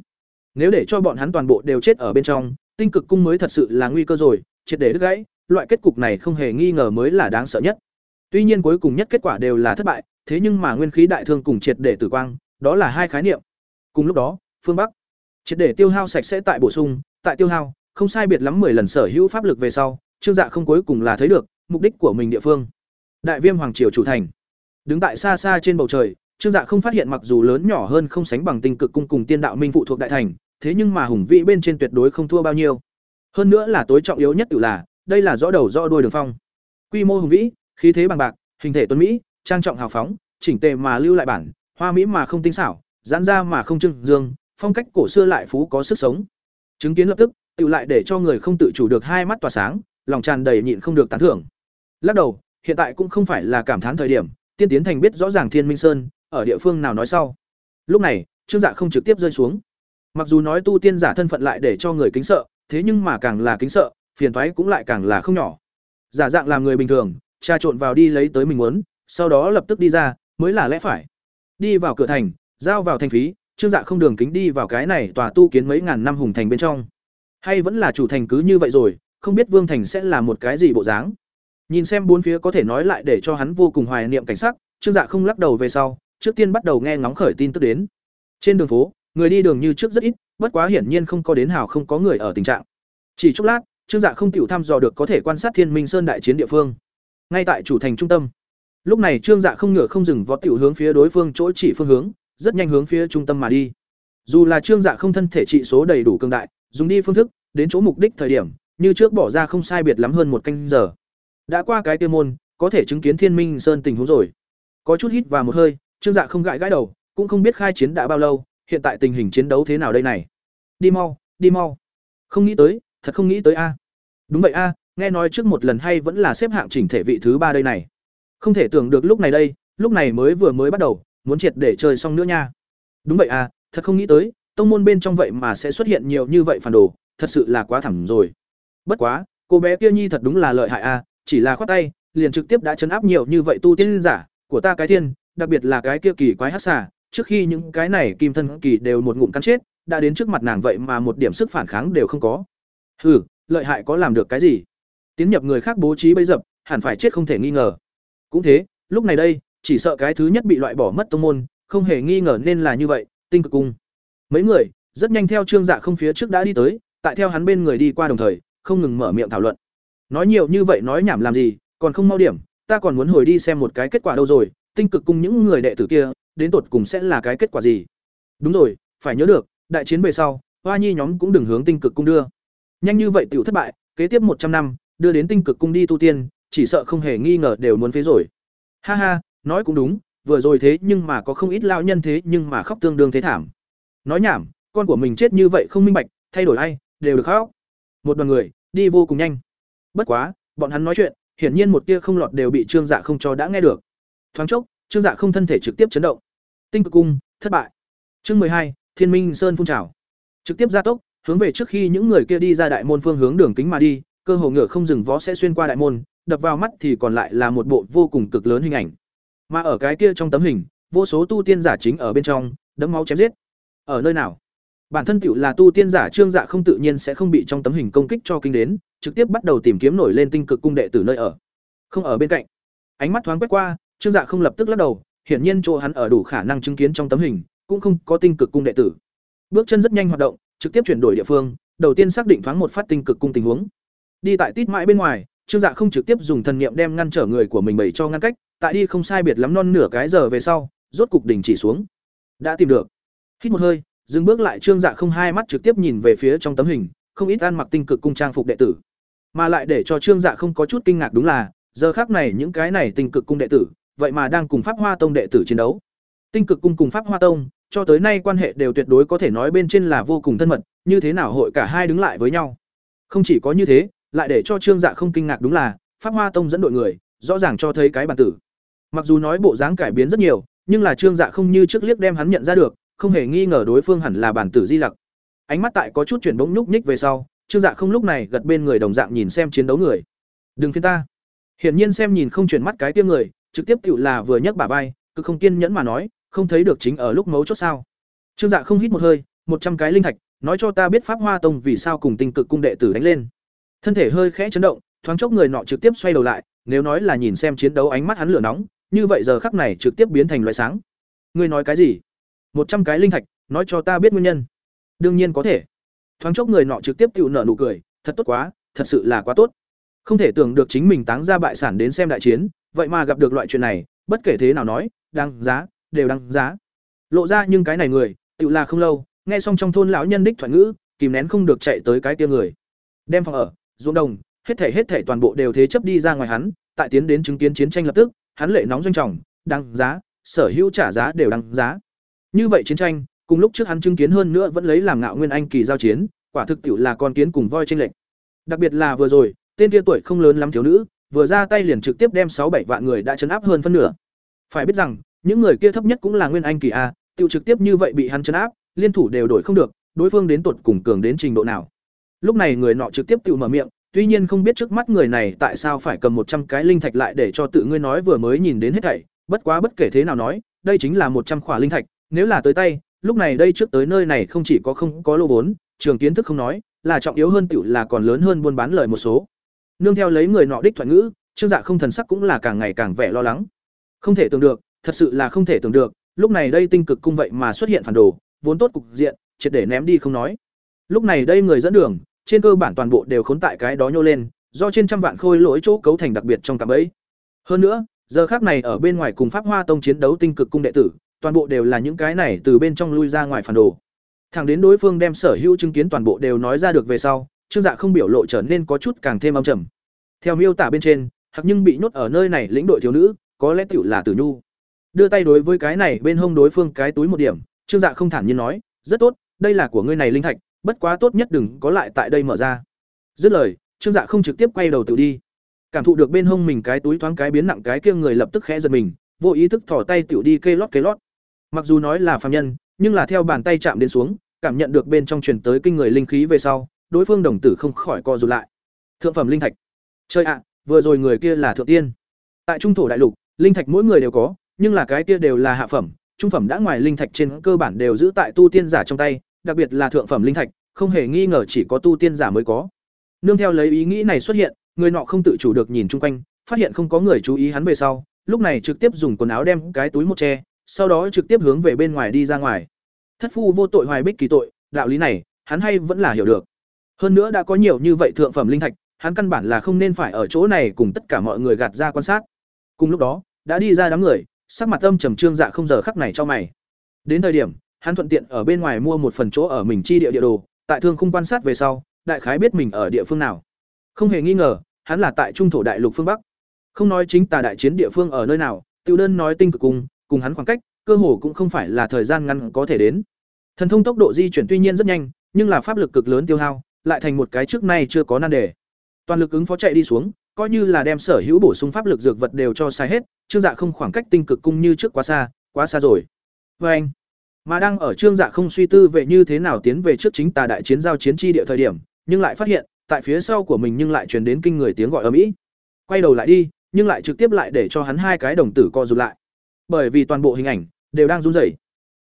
Nếu để cho bọn hắn toàn bộ đều chết ở bên trong, tinh cực cung mới thật sự là nguy cơ rồi, triệt để đứt gãy, loại kết cục này không hề nghi ngờ mới là đáng sợ nhất. Tuy nhiên cuối cùng nhất kết quả đều là thất bại, thế nhưng mà nguyên khí đại thương cùng triệt để tử quang, đó là hai khái niệm. Cùng lúc đó, phương Bắc, triệt để tiêu hao sạch sẽ tại bổ sung, tại tiêu hao, không sai biệt lắm 10 lần sở hữu pháp lực về sau, Trương Dạ không cuối cùng là thấy được mục đích của mình địa phương. Đại Viêm hoàng triều chủ thành. Đứng tại xa xa trên bầu trời, Trương Dạ không phát hiện mặc dù lớn nhỏ hơn không sánh bằng Tinh Cực cung cùng Tiên Đạo Minh phụ thuộc đại thành, thế nhưng mà hùng vĩ bên trên tuyệt đối không thua bao nhiêu. Hơn nữa là tối trọng yếu nhất tự là, đây là rõ đầu rõ đuôi đường phong. Quy mô hùng vĩ, khí thế bằng bạc, hình thể tuấn mỹ, trang trọng hào phóng, chỉnh tề mà lưu lại bản, hoa mỹ mà không tinh xảo, giãn ra mà không trưng dương, phong cách cổ xưa lại phú có sức sống. Chứng kiến lập tức, tự lại để cho người không tự chủ được hai mắt tỏa sáng, lòng tràn đầy nhịn không được tán thưởng. Lắc đầu, hiện tại cũng không phải là cảm thán thời điểm, tiên tiến thành biết rõ ràng Thiên Minh Sơn ở địa phương nào nói sau. Lúc này, Trương Dạ không trực tiếp rơi xuống. Mặc dù nói tu tiên giả thân phận lại để cho người kính sợ, thế nhưng mà càng là kính sợ, phiền toái cũng lại càng là không nhỏ. Giả dạng làm người bình thường, trà trộn vào đi lấy tới mình muốn, sau đó lập tức đi ra, mới là lẽ phải. Đi vào cửa thành, giao vào thành phí, Trương Dạ không đường kính đi vào cái này tòa tu kiến mấy ngàn năm hùng thành bên trong. Hay vẫn là chủ thành cứ như vậy rồi, không biết Vương thành sẽ là một cái gì bộ dáng. Nhìn xem bốn phía có thể nói lại để cho hắn vô cùng hoài niệm cảnh sắc, Trương Dạ không lắc đầu về sau, trước tiên bắt đầu nghe ngóng khởi tin tức đến. Trên đường phố, người đi đường như trước rất ít, bất quá hiển nhiên không có đến hào không có người ở tình trạng. Chỉ chốc lát, Trương Dạ không tiểu thăm dò được có thể quan sát Thiên Minh Sơn đại chiến địa phương. Ngay tại chủ thành trung tâm. Lúc này Trương Dạ không ngửa không dừng vó tiểu hướng phía đối phương chỗ chỉ phương hướng, rất nhanh hướng phía trung tâm mà đi. Dù là Trương Dạ không thân thể trị số đầy đủ cường đại, dùng đi phương thức, đến chỗ mục đích thời điểm, như trước bỏ ra không sai biệt lắm hơn một canh giờ. Đã qua cái tiêu môn, có thể chứng kiến Thiên Minh Sơn tình huống rồi. Có chút hít vào một hơi, Trương Dạ không gãi gãi đầu, cũng không biết khai chiến đã bao lâu, hiện tại tình hình chiến đấu thế nào đây này. Đi mau, đi mau. Không nghĩ tới, thật không nghĩ tới a. Đúng vậy a, nghe nói trước một lần hay vẫn là xếp hạng chỉnh thể vị thứ ba đây này. Không thể tưởng được lúc này đây, lúc này mới vừa mới bắt đầu, muốn triệt để chơi xong nữa nha. Đúng vậy à, thật không nghĩ tới, tông môn bên trong vậy mà sẽ xuất hiện nhiều như vậy phản đồ, thật sự là quá thẳng rồi. Bất quá, cô bé kia nhi thật đúng là lợi hại a, chỉ là khoát tay, liền trực tiếp đã chấn áp nhiều như vậy tu tiên giả, của ta cái thiên, đặc biệt là cái kia kỳ quái hắc xà, trước khi những cái này kim thân kỳ đều một ngụm cắn chết, đã đến trước mặt nàng vậy mà một điểm sức phản kháng đều không có. Hừ, lợi hại có làm được cái gì? Tiến nhập người khác bố trí bấy dập, hẳn phải chết không thể nghi ngờ. Cũng thế, lúc này đây, chỉ sợ cái thứ nhất bị loại bỏ mất tông môn, không hề nghi ngờ nên là như vậy, tinh cực cung. Mấy người, rất nhanh theo Trương Dạ không phía trước đã đi tới, tại theo hắn bên người đi qua đồng thời, không ngừng mở miệng thảo luận. Nói nhiều như vậy nói nhảm làm gì, còn không mau điểm, ta còn muốn hồi đi xem một cái kết quả đâu rồi, tinh cực cung những người đệ tử kia, đến tột cùng sẽ là cái kết quả gì? Đúng rồi, phải nhớ được, đại chiến về sau, Hoa Nhi nhóm cũng đừng hướng tinh cực cung đưa. Nhanh như vậy tiểu thất bại, kế tiếp một trăm năm, đưa đến tinh cực cung đi tu tiên, chỉ sợ không hề nghi ngờ đều muốn phế rồi. Ha ha, nói cũng đúng, vừa rồi thế nhưng mà có không ít lão nhân thế nhưng mà khóc tương đương thế thảm. Nói nhảm, con của mình chết như vậy không minh bạch, thay đổi ai, đều được khóc. Một đoàn người, đi vô cùng nhanh. Bất quá, bọn hắn nói chuyện, hiển nhiên một tia không lọt đều bị Trương Dạ không cho đã nghe được. Thoáng chốc, Trương Dạ không thân thể trực tiếp chấn động. Tinh cực cung, thất bại. Chương hai, Thiên Minh Sơn phun trào. Trực tiếp gia tốc, hướng về trước khi những người kia đi ra đại môn phương hướng đường kính mà đi, cơ hồ ngựa không dừng vó sẽ xuyên qua đại môn, đập vào mắt thì còn lại là một bộ vô cùng cực lớn hình ảnh. Mà ở cái kia trong tấm hình, vô số tu tiên giả chính ở bên trong, đấm máu chém giết. Ở nơi nào? Bản thân tiểu là tu tiên giả Trương Dạ không tự nhiên sẽ không bị trong tấm hình công kích cho kinh đến, trực tiếp bắt đầu tìm kiếm nổi lên tinh cực cung đệ tử nơi ở. Không ở bên cạnh. Ánh mắt thoáng quét qua, Trương Dạ không lập tức lắc đầu, hiển nhiên chỗ hắn ở đủ khả năng chứng kiến trong tấm hình, cũng không có tinh cực cung đệ tử. Bước chân rất nhanh hoạt động, trực tiếp chuyển đổi địa phương, đầu tiên xác định thoáng một phát tinh cực cung tình huống. Đi tại tít mãi bên ngoài, Trương Dạ không trực tiếp dùng thần niệm đem ngăn trở người của mình bày cho ngăn cách, tại đi không sai biệt lắm non nửa cái giờ về sau, rốt cục đỉnh chỉ xuống. Đã tìm được. Hít một hơi, dừng bước lại Trương Dạ không hai mắt trực tiếp nhìn về phía trong tấm hình, không ít ăn mặc tinh cực cung trang phục đệ tử. Mà lại để cho Trương Dạ không có chút kinh ngạc đúng là, giờ khác này những cái này tinh cực cung đệ tử, vậy mà đang cùng Pháp Hoa Tông đệ tử chiến đấu. Tinh cực cung cùng Pháp Hoa Tông, cho tới nay quan hệ đều tuyệt đối có thể nói bên trên là vô cùng thân mật, như thế nào hội cả hai đứng lại với nhau. Không chỉ có như thế, lại để cho Trương Dạ không kinh ngạc đúng là, Pháp Hoa Tông dẫn đội người, rõ ràng cho thấy cái bản tử. Mặc dù nói bộ dáng cải biến rất nhiều, nhưng là Trương Dạ không như trước liếc đem hắn nhận ra được, không hề nghi ngờ đối phương hẳn là bản tử Di Lặc. Ánh mắt tại có chút chuyển bỗng nhúc nhích về sau, Trương Dạ không lúc này gật bên người đồng dạng nhìn xem chiến đấu người. "Đừng phiền ta." Hiển nhiên xem nhìn không chuyển mắt cái kia người, trực tiếp tựu là vừa nhấc bả vai, cứ không kiên nhẫn mà nói, không thấy được chính ở lúc mấu chốt sao? Trương Dạ không hít một hơi, một trăm cái linh thạch, nói cho ta biết Pháp Hoa Tông vì sao cùng Tinh Cực cung đệ tử đánh lên. Thân thể hơi khẽ chấn động, thoáng chốc người nọ trực tiếp xoay đầu lại, nếu nói là nhìn xem chiến đấu ánh mắt hắn lửa nóng, như vậy giờ khắc này trực tiếp biến thành loại sáng. Ngươi nói cái gì? một trăm cái linh thạch, nói cho ta biết nguyên nhân. Đương nhiên có thể. Thoáng chốc người nọ trực tiếp tiểu nợ nụ cười, thật tốt quá, thật sự là quá tốt. Không thể tưởng được chính mình táng ra bại sản đến xem đại chiến, vậy mà gặp được loại chuyện này, bất kể thế nào nói, đăng giá, đều đăng giá. Lộ ra nhưng cái này người, tự là không lâu, nghe xong trong thôn lão nhân đích thoại ngữ, kìm nén không được chạy tới cái tia người. Đem phòng ở, ruộng đồng, hết thể hết thể toàn bộ đều thế chấp đi ra ngoài hắn, tại tiến đến chứng kiến chiến tranh lập tức, hắn lệ nóng doanh trọng, đăng giá, sở hữu trả giá đều đăng giá. Như vậy chiến tranh, cùng lúc trước hắn chứng kiến hơn nữa vẫn lấy làm ngạo nguyên anh kỳ giao chiến, quả thực tiệu là con kiến cùng voi tranh lệch. Đặc biệt là vừa rồi, tên kia tuổi không lớn lắm thiếu nữ vừa ra tay liền trực tiếp đem sáu bảy vạn người đã chấn áp hơn phân nửa. Phải biết rằng, những người kia thấp nhất cũng là nguyên anh kỳ a tự trực tiếp như vậy bị hắn chấn áp, liên thủ đều đổi không được, đối phương đến tột cùng cường đến trình độ nào. Lúc này người nọ trực tiếp tự mở miệng, tuy nhiên không biết trước mắt người này tại sao phải cầm một trăm cái linh thạch lại để cho tự ngươi nói vừa mới nhìn đến hết thảy, bất quá bất kể thế nào nói, đây chính là một trăm khỏa linh thạch, nếu là tới tay, lúc này đây trước tới nơi này không chỉ có không có lô vốn, trường kiến thức không nói, là trọng yếu hơn tiểu là còn lớn hơn buôn bán lời một số nương theo lấy người nọ đích thoại ngữ, trương dạ không thần sắc cũng là càng ngày càng vẻ lo lắng. Không thể tưởng được, thật sự là không thể tưởng được, lúc này đây tinh cực cung vậy mà xuất hiện phản đồ, vốn tốt cục diện, triệt để ném đi không nói. Lúc này đây người dẫn đường, trên cơ bản toàn bộ đều khốn tại cái đó nhô lên, do trên trăm vạn khôi lỗi chỗ cấu thành đặc biệt trong cạm ấy hơn nữa, giờ khác này ở bên ngoài cùng pháp hoa tông chiến đấu tinh cực cung đệ tử, toàn bộ đều là những cái này từ bên trong lui ra ngoài phản đồ. Thẳng đến đối phương đem sở hữu chứng kiến toàn bộ đều nói ra được về sau trương dạ không biểu lộ trở nên có chút càng thêm âm trầm. Theo miêu tả bên trên hoặc nhưng bị nhốt ở nơi này lĩnh đội thiếu nữ, có lẽ tựu là tử nhu. Đưa tay đối với cái này bên hông đối phương cái túi một điểm, trương dạ không thản nhiên nói, rất tốt, đây là của ngươi này linh thạch, bất quá tốt nhất đừng có lại tại đây mở ra. Dứt lời, trương dạ không trực tiếp quay đầu tự đi. Cảm thụ được bên hông mình cái túi thoáng cái biến nặng cái kia người lập tức khẽ giật mình, vô ý thức thỏ tay tiểu đi kê lót kê lót. Mặc dù nói là phàm nhân, nhưng là theo bàn tay chạm đến xuống, cảm nhận được bên trong truyền tới kinh người linh khí về sau đối phương đồng tử không khỏi co rụt lại. Thượng phẩm linh thạch. Chơi ạ, vừa rồi người kia là thượng tiên. Tại trung thổ đại lục, linh thạch mỗi người đều có, nhưng là cái kia đều là hạ phẩm. Trung phẩm đã ngoài linh thạch trên cơ bản đều giữ tại tu tiên giả trong tay, đặc biệt là thượng phẩm linh thạch, không hề nghi ngờ chỉ có tu tiên giả mới có. Nương theo lấy ý nghĩ này xuất hiện, người nọ không tự chủ được nhìn chung quanh, phát hiện không có người chú ý hắn về sau, lúc này trực tiếp dùng quần áo đem cái túi một che, sau đó trực tiếp hướng về bên ngoài đi ra ngoài. Thất phu vô tội hoài bích kỳ tội, đạo lý này, hắn hay vẫn là hiểu được hơn nữa đã có nhiều như vậy thượng phẩm linh thạch, hắn căn bản là không nên phải ở chỗ này cùng tất cả mọi người gạt ra quan sát. Cùng lúc đó, đã đi ra đám người, sắc mặt âm trầm trương dạ không giờ khắc này cho mày. Đến thời điểm, hắn thuận tiện ở bên ngoài mua một phần chỗ ở mình chi địa địa đồ, tại thương không quan sát về sau, đại khái biết mình ở địa phương nào. Không hề nghi ngờ, hắn là tại trung thổ đại lục phương bắc. Không nói chính tà đại chiến địa phương ở nơi nào tiêu đơn nói tinh cực cung cùng hắn khoảng cách, cơ hồ cũng không phải là thời gian ngắn có thể đến. Thần thông tốc độ di chuyển tuy nhiên rất nhanh, nhưng là pháp lực cực lớn tiêu hao lại thành một cái trước nay chưa có nan đề. Toàn lực ứng phó chạy đi xuống, coi như là đem sở hữu bổ sung pháp lực dược vật đều cho sai hết, trương dạ không khoảng cách tinh cực cung như trước quá xa quá xa rồi. Và anh, mà đang ở trương dạ không suy tư về như thế nào tiến về trước chính tà đại chiến giao chiến chi địa thời điểm, nhưng lại phát hiện, tại phía sau của mình nhưng lại truyền đến kinh người tiếng gọi ở mỹ quay đầu lại đi, nhưng lại trực tiếp lại để cho hắn hai cái đồng tử co rụt lại. Bởi vì toàn bộ hình ảnh đều đang run rẩy.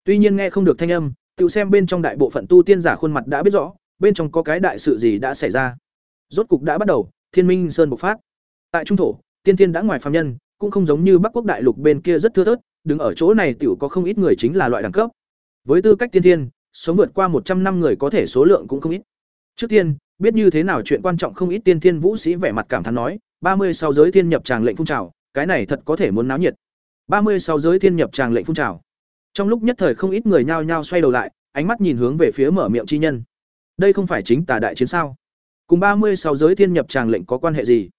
Tuy nhiên nghe không được thanh âm, tự xem bên trong đại bộ phận tu tiên giả khuôn mặt đã biết rõ bên trong có cái đại sự gì đã xảy ra. Rốt cục đã bắt đầu, thiên minh sơn bộc phát. Tại trung thổ, tiên tiên đã ngoài phàm nhân, cũng không giống như bắc quốc đại lục bên kia rất thưa thớt, đứng ở chỗ này tiểu có không ít người chính là loại đẳng cấp. Với tư cách tiên tiên, sống vượt qua một trăm năm người có thể số lượng cũng không ít. Trước tiên, biết như thế nào chuyện quan trọng không ít tiên tiên vũ sĩ vẻ mặt cảm thán nói, ba mươi sau giới thiên nhập tràng lệnh phun trào, cái này thật có thể muốn náo nhiệt. Ba mươi sau giới thiên nhập tràng lệnh phun trào. Trong lúc nhất thời không ít người nhao nhao xoay đầu lại, ánh mắt nhìn hướng về phía mở miệng chi nhân đây không phải chính tà đại chiến sao? Cùng ba mươi sáu giới thiên nhập tràng lệnh có quan hệ gì?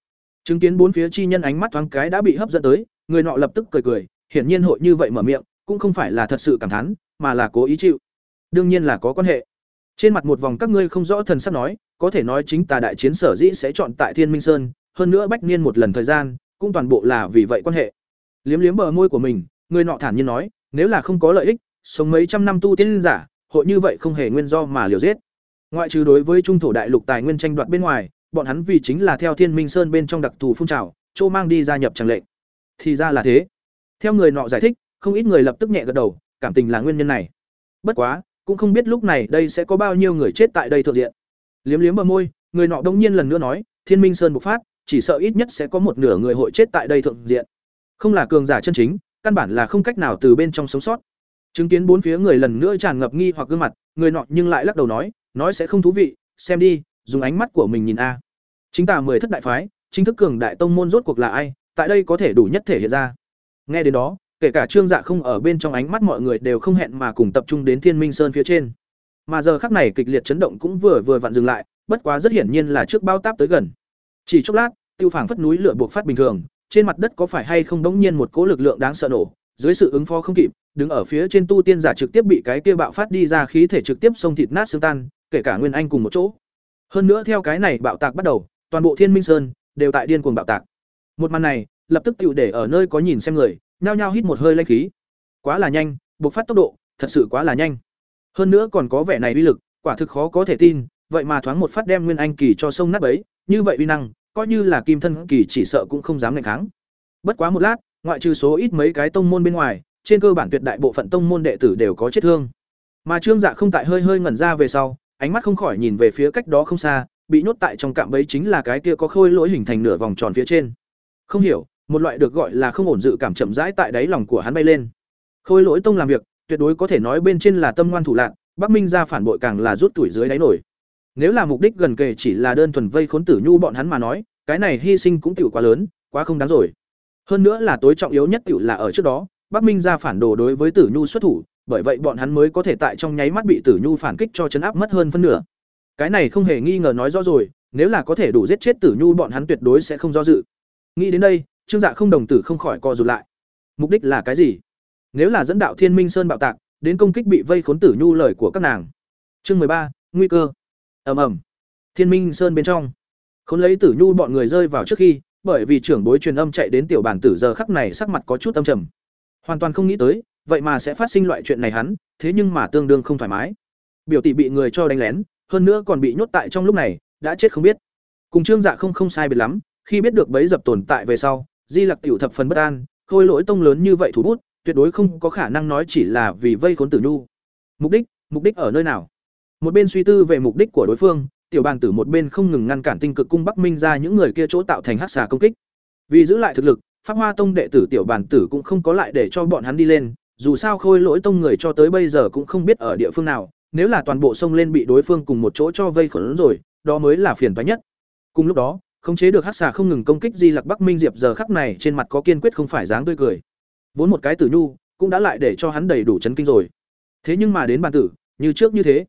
Chứng kiến bốn phía chi nhân ánh mắt thoáng cái đã bị hấp dẫn tới, người nọ lập tức cười cười, hiển nhiên hội như vậy mở miệng, cũng không phải là thật sự cảm thán, mà là cố ý chịu. Đương nhiên là có quan hệ. Trên mặt một vòng các ngươi không rõ thần sắp nói, có thể nói chính tà đại chiến sở dĩ sẽ chọn tại thiên minh sơn, hơn nữa bách niên một lần thời gian, cũng toàn bộ là vì vậy quan hệ. Liếm liếm bờ môi của mình, người nọ thản nhiên nói, nếu là không có lợi ích, sống mấy trăm năm tu tiên giả, hội như vậy không hề nguyên do mà liều giết ngoại trừ đối với trung thổ đại lục tài nguyên tranh đoạt bên ngoài, bọn hắn vì chính là theo thiên minh sơn bên trong đặc thù phun trào, chỗ mang đi gia nhập tràng lệnh. Thì ra là thế. Theo người nọ giải thích, không ít người lập tức nhẹ gật đầu, cảm tình là nguyên nhân này. Bất quá, cũng không biết lúc này đây sẽ có bao nhiêu người chết tại đây thượng diện. Liếm liếm bờ môi, người nọ đông nhiên lần nữa nói, thiên minh sơn bộc phát, chỉ sợ ít nhất sẽ có một nửa người hội chết tại đây thượng diện. Không là cường giả chân chính, căn bản là không cách nào từ bên trong sống sót. Chứng kiến bốn phía người lần nữa tràn ngập nghi hoặc gương mặt, người nọ nhưng lại lắc đầu nói nói sẽ không thú vị, xem đi, dùng ánh mắt của mình nhìn a. Chính tà mười thất đại phái, chính thức cường đại tông môn rốt cuộc là ai, tại đây có thể đủ nhất thể hiện ra. Nghe đến đó, kể cả trương dạ không ở bên trong ánh mắt mọi người đều không hẹn mà cùng tập trung đến thiên minh sơn phía trên. Mà giờ khắc này kịch liệt chấn động cũng vừa vừa vặn dừng lại, bất quá rất hiển nhiên là trước bao táp tới gần. Chỉ chốc lát, tiêu phảng phất núi lửa buộc phát bình thường, trên mặt đất có phải hay không đống nhiên một cỗ lực lượng đáng sợ nổ, dưới sự ứng phó không kịp, đứng ở phía trên tu tiên giả trực tiếp bị cái kia bạo phát đi ra khí thể trực tiếp xông thịt nát xương tan kể cả nguyên anh cùng một chỗ. Hơn nữa theo cái này bạo tạc bắt đầu, toàn bộ thiên minh sơn đều tại điên cuồng bạo tạc. Một màn này, lập tức tựu để ở nơi có nhìn xem người, nhao nhao hít một hơi lanh khí. Quá là nhanh, bộc phát tốc độ, thật sự quá là nhanh. Hơn nữa còn có vẻ này uy lực, quả thực khó có thể tin, vậy mà thoáng một phát đem nguyên anh kỳ cho sông nát ấy như vậy uy năng, coi như là kim thân kỳ chỉ sợ cũng không dám ngạch kháng. Bất quá một lát, ngoại trừ số ít mấy cái tông môn bên ngoài, trên cơ bản tuyệt đại bộ phận tông môn đệ tử đều có chết thương. Mà trương dạ không tại hơi hơi ngẩn ra về sau ánh mắt không khỏi nhìn về phía cách đó không xa, bị nhốt tại trong cạm bẫy chính là cái kia có khôi lỗi hình thành nửa vòng tròn phía trên. Không hiểu, một loại được gọi là không ổn dự cảm chậm rãi tại đáy lòng của hắn bay lên. Khôi lỗi tông làm việc, tuyệt đối có thể nói bên trên là tâm ngoan thủ lạn, bắc minh ra phản bội càng là rút tuổi dưới đáy nổi. Nếu là mục đích gần kề chỉ là đơn thuần vây khốn tử nhu bọn hắn mà nói, cái này hy sinh cũng tiểu quá lớn, quá không đáng rồi. Hơn nữa là tối trọng yếu nhất tiểu là ở trước đó, bắc minh ra phản đồ đối với tử nhu xuất thủ bởi vậy bọn hắn mới có thể tại trong nháy mắt bị tử nhu phản kích cho chấn áp mất hơn phân nửa. Cái này không hề nghi ngờ nói rõ rồi, nếu là có thể đủ giết chết tử nhu bọn hắn tuyệt đối sẽ không do dự. Nghĩ đến đây, trương dạ không đồng tử không khỏi co rụt lại. Mục đích là cái gì? Nếu là dẫn đạo thiên minh sơn bạo tạc, đến công kích bị vây khốn tử nhu lời của các nàng. Chương mười ba, nguy cơ. Ầm ầm. Thiên minh sơn bên trong. Khốn lấy tử nhu bọn người rơi vào trước khi, bởi vì trưởng bối truyền âm chạy đến tiểu bản tử giờ khắc này sắc mặt có chút âm trầm. Hoàn toàn không nghĩ tới vậy mà sẽ phát sinh loại chuyện này hắn, thế nhưng mà tương đương không thoải mái. Biểu tỷ bị người cho đánh lén, hơn nữa còn bị nhốt tại trong lúc này, đã chết không biết. Cùng trương dạ không không sai biệt lắm, khi biết được bấy dập tồn tại về sau, di lặc tiểu thập phần bất an, khôi lỗi tông lớn như vậy thủ bút, tuyệt đối không có khả năng nói chỉ là vì vây khốn tử nhu. Mục đích mục đích ở nơi nào? Một bên suy tư về mục đích của đối phương, tiểu bàn tử một bên không ngừng ngăn cản tinh cực cung bắc minh ra những người kia chỗ tạo thành hát xà công kích. Vì giữ lại thực lực, pháp hoa tông đệ tử tiểu bàn tử cũng không có lại để cho bọn hắn đi lên dù sao khôi lỗi tông người cho tới bây giờ cũng không biết ở địa phương nào, nếu là toàn bộ sông lên bị đối phương cùng một chỗ cho vây khốn rồi, đó mới là phiền toái nhất. Cùng lúc đó, khống chế được hát xà không ngừng công kích di lặc bắc minh diệp giờ khắc này trên mặt có kiên quyết không phải dáng tươi cười. Vốn một cái tử nhu, cũng đã lại để cho hắn đầy đủ chấn kinh rồi. Thế nhưng mà đến bàn tử, như trước như thế,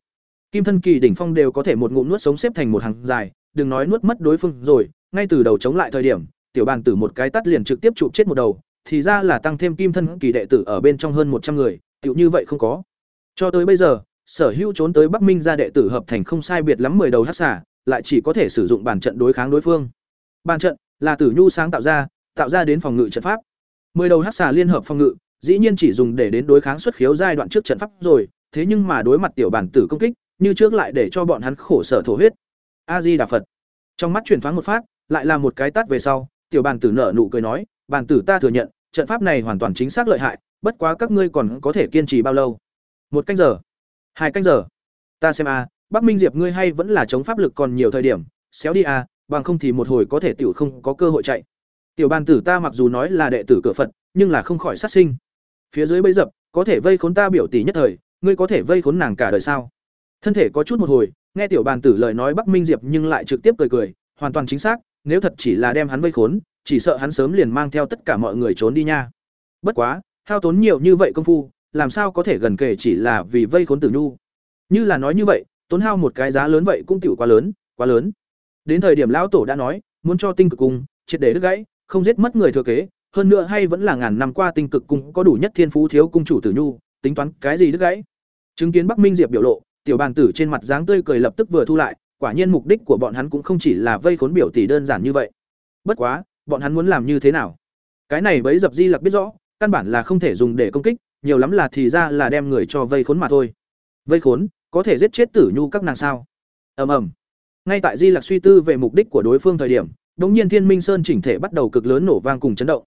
kim thân kỳ, đỉnh phong đều có thể một ngụm nuốt sống xếp thành một hàng dài, đừng nói nuốt mất đối phương rồi, ngay từ đầu chống lại thời điểm, tiểu bàn tử một cái tắt liền trực tiếp chụp chết một đầu thì ra là tăng thêm kim thân kỳ đệ tử ở bên trong hơn một trăm người tiểu như vậy không có. Cho tới bây giờ, sở hữu trốn tới bắc minh ra đệ tử hợp thành không sai biệt lắm mười đầu hắc xả lại chỉ có thể sử dụng bản trận đối kháng đối phương. Bản trận là tử nhu sáng tạo ra tạo ra đến phòng ngự trận pháp. Mười đầu hắc xà liên hợp phòng ngự, dĩ nhiên chỉ dùng để đến đối kháng xuất khiếu giai đoạn trước trận pháp rồi, thế nhưng mà đối mặt tiểu bản tử công kích, như trước lại để cho bọn hắn khổ sở thổ huyết. A di đà phật. Trong mắt chuyển thoáng một phát, lại là một cái tát về sau, tiểu bản tử nở nụ cười nói, bản tử ta thừa nhận trận pháp này hoàn toàn chính xác lợi hại, bất quá các ngươi còn có thể kiên trì bao lâu? Một canh giờ. Hai canh giờ. Ta xem a, bắc minh diệp ngươi hay vẫn là chống pháp lực còn nhiều thời điểm, xéo đi a, bằng không thì một hồi có thể tiểu không có cơ hội chạy. Tiểu bàn tử ta mặc dù nói là đệ tử cửa phật, nhưng là không khỏi sát sinh. Phía dưới bấy dập, có thể vây khốn ta biểu tỷ nhất thời, ngươi có thể vây khốn nàng cả đời sao? Thân thể có chút một hồi, nghe tiểu bàn tử lời nói bắc minh diệp nhưng lại trực tiếp cười cười, hoàn toàn chính xác, nếu thật chỉ là đem hắn vây khốn chỉ sợ hắn sớm liền mang theo tất cả mọi người trốn đi nha. Bất quá, hao tốn nhiều như vậy công phu, làm sao có thể gần kể chỉ là vì vây khốn tử nhu? Như là nói như vậy, tốn hao một cái giá lớn vậy cũng tiểu quá lớn quá lớn. Đến thời điểm lão tổ đã nói, muốn cho tinh cực cung triệt để đứt gãy, không giết mất người thừa kế, hơn nữa hay vẫn là ngàn năm qua tinh cực cung có đủ nhất thiên phú thiếu cung chủ tử nhu, tính toán cái gì đứt gãy? Chứng kiến bắc minh diệp biểu lộ, tiểu bàn tử trên mặt dáng tươi cười lập tức vừa thu lại, quả nhiên mục đích của bọn hắn cũng không chỉ là vây khốn biểu tỷ đơn giản như vậy. Bất quá bọn hắn muốn làm như thế nào? Cái này bấy dập di lặc biết rõ, căn bản là không thể dùng để công kích, nhiều lắm là thì ra là đem người cho vây khốn mà thôi. Vây khốn, có thể giết chết tử nhu các nàng sao? Ầm ầm. Ngay tại di lặc suy tư về mục đích của đối phương thời điểm đống nhiên thiên minh sơn chỉnh thể bắt đầu cực lớn nổ vang cùng chấn động.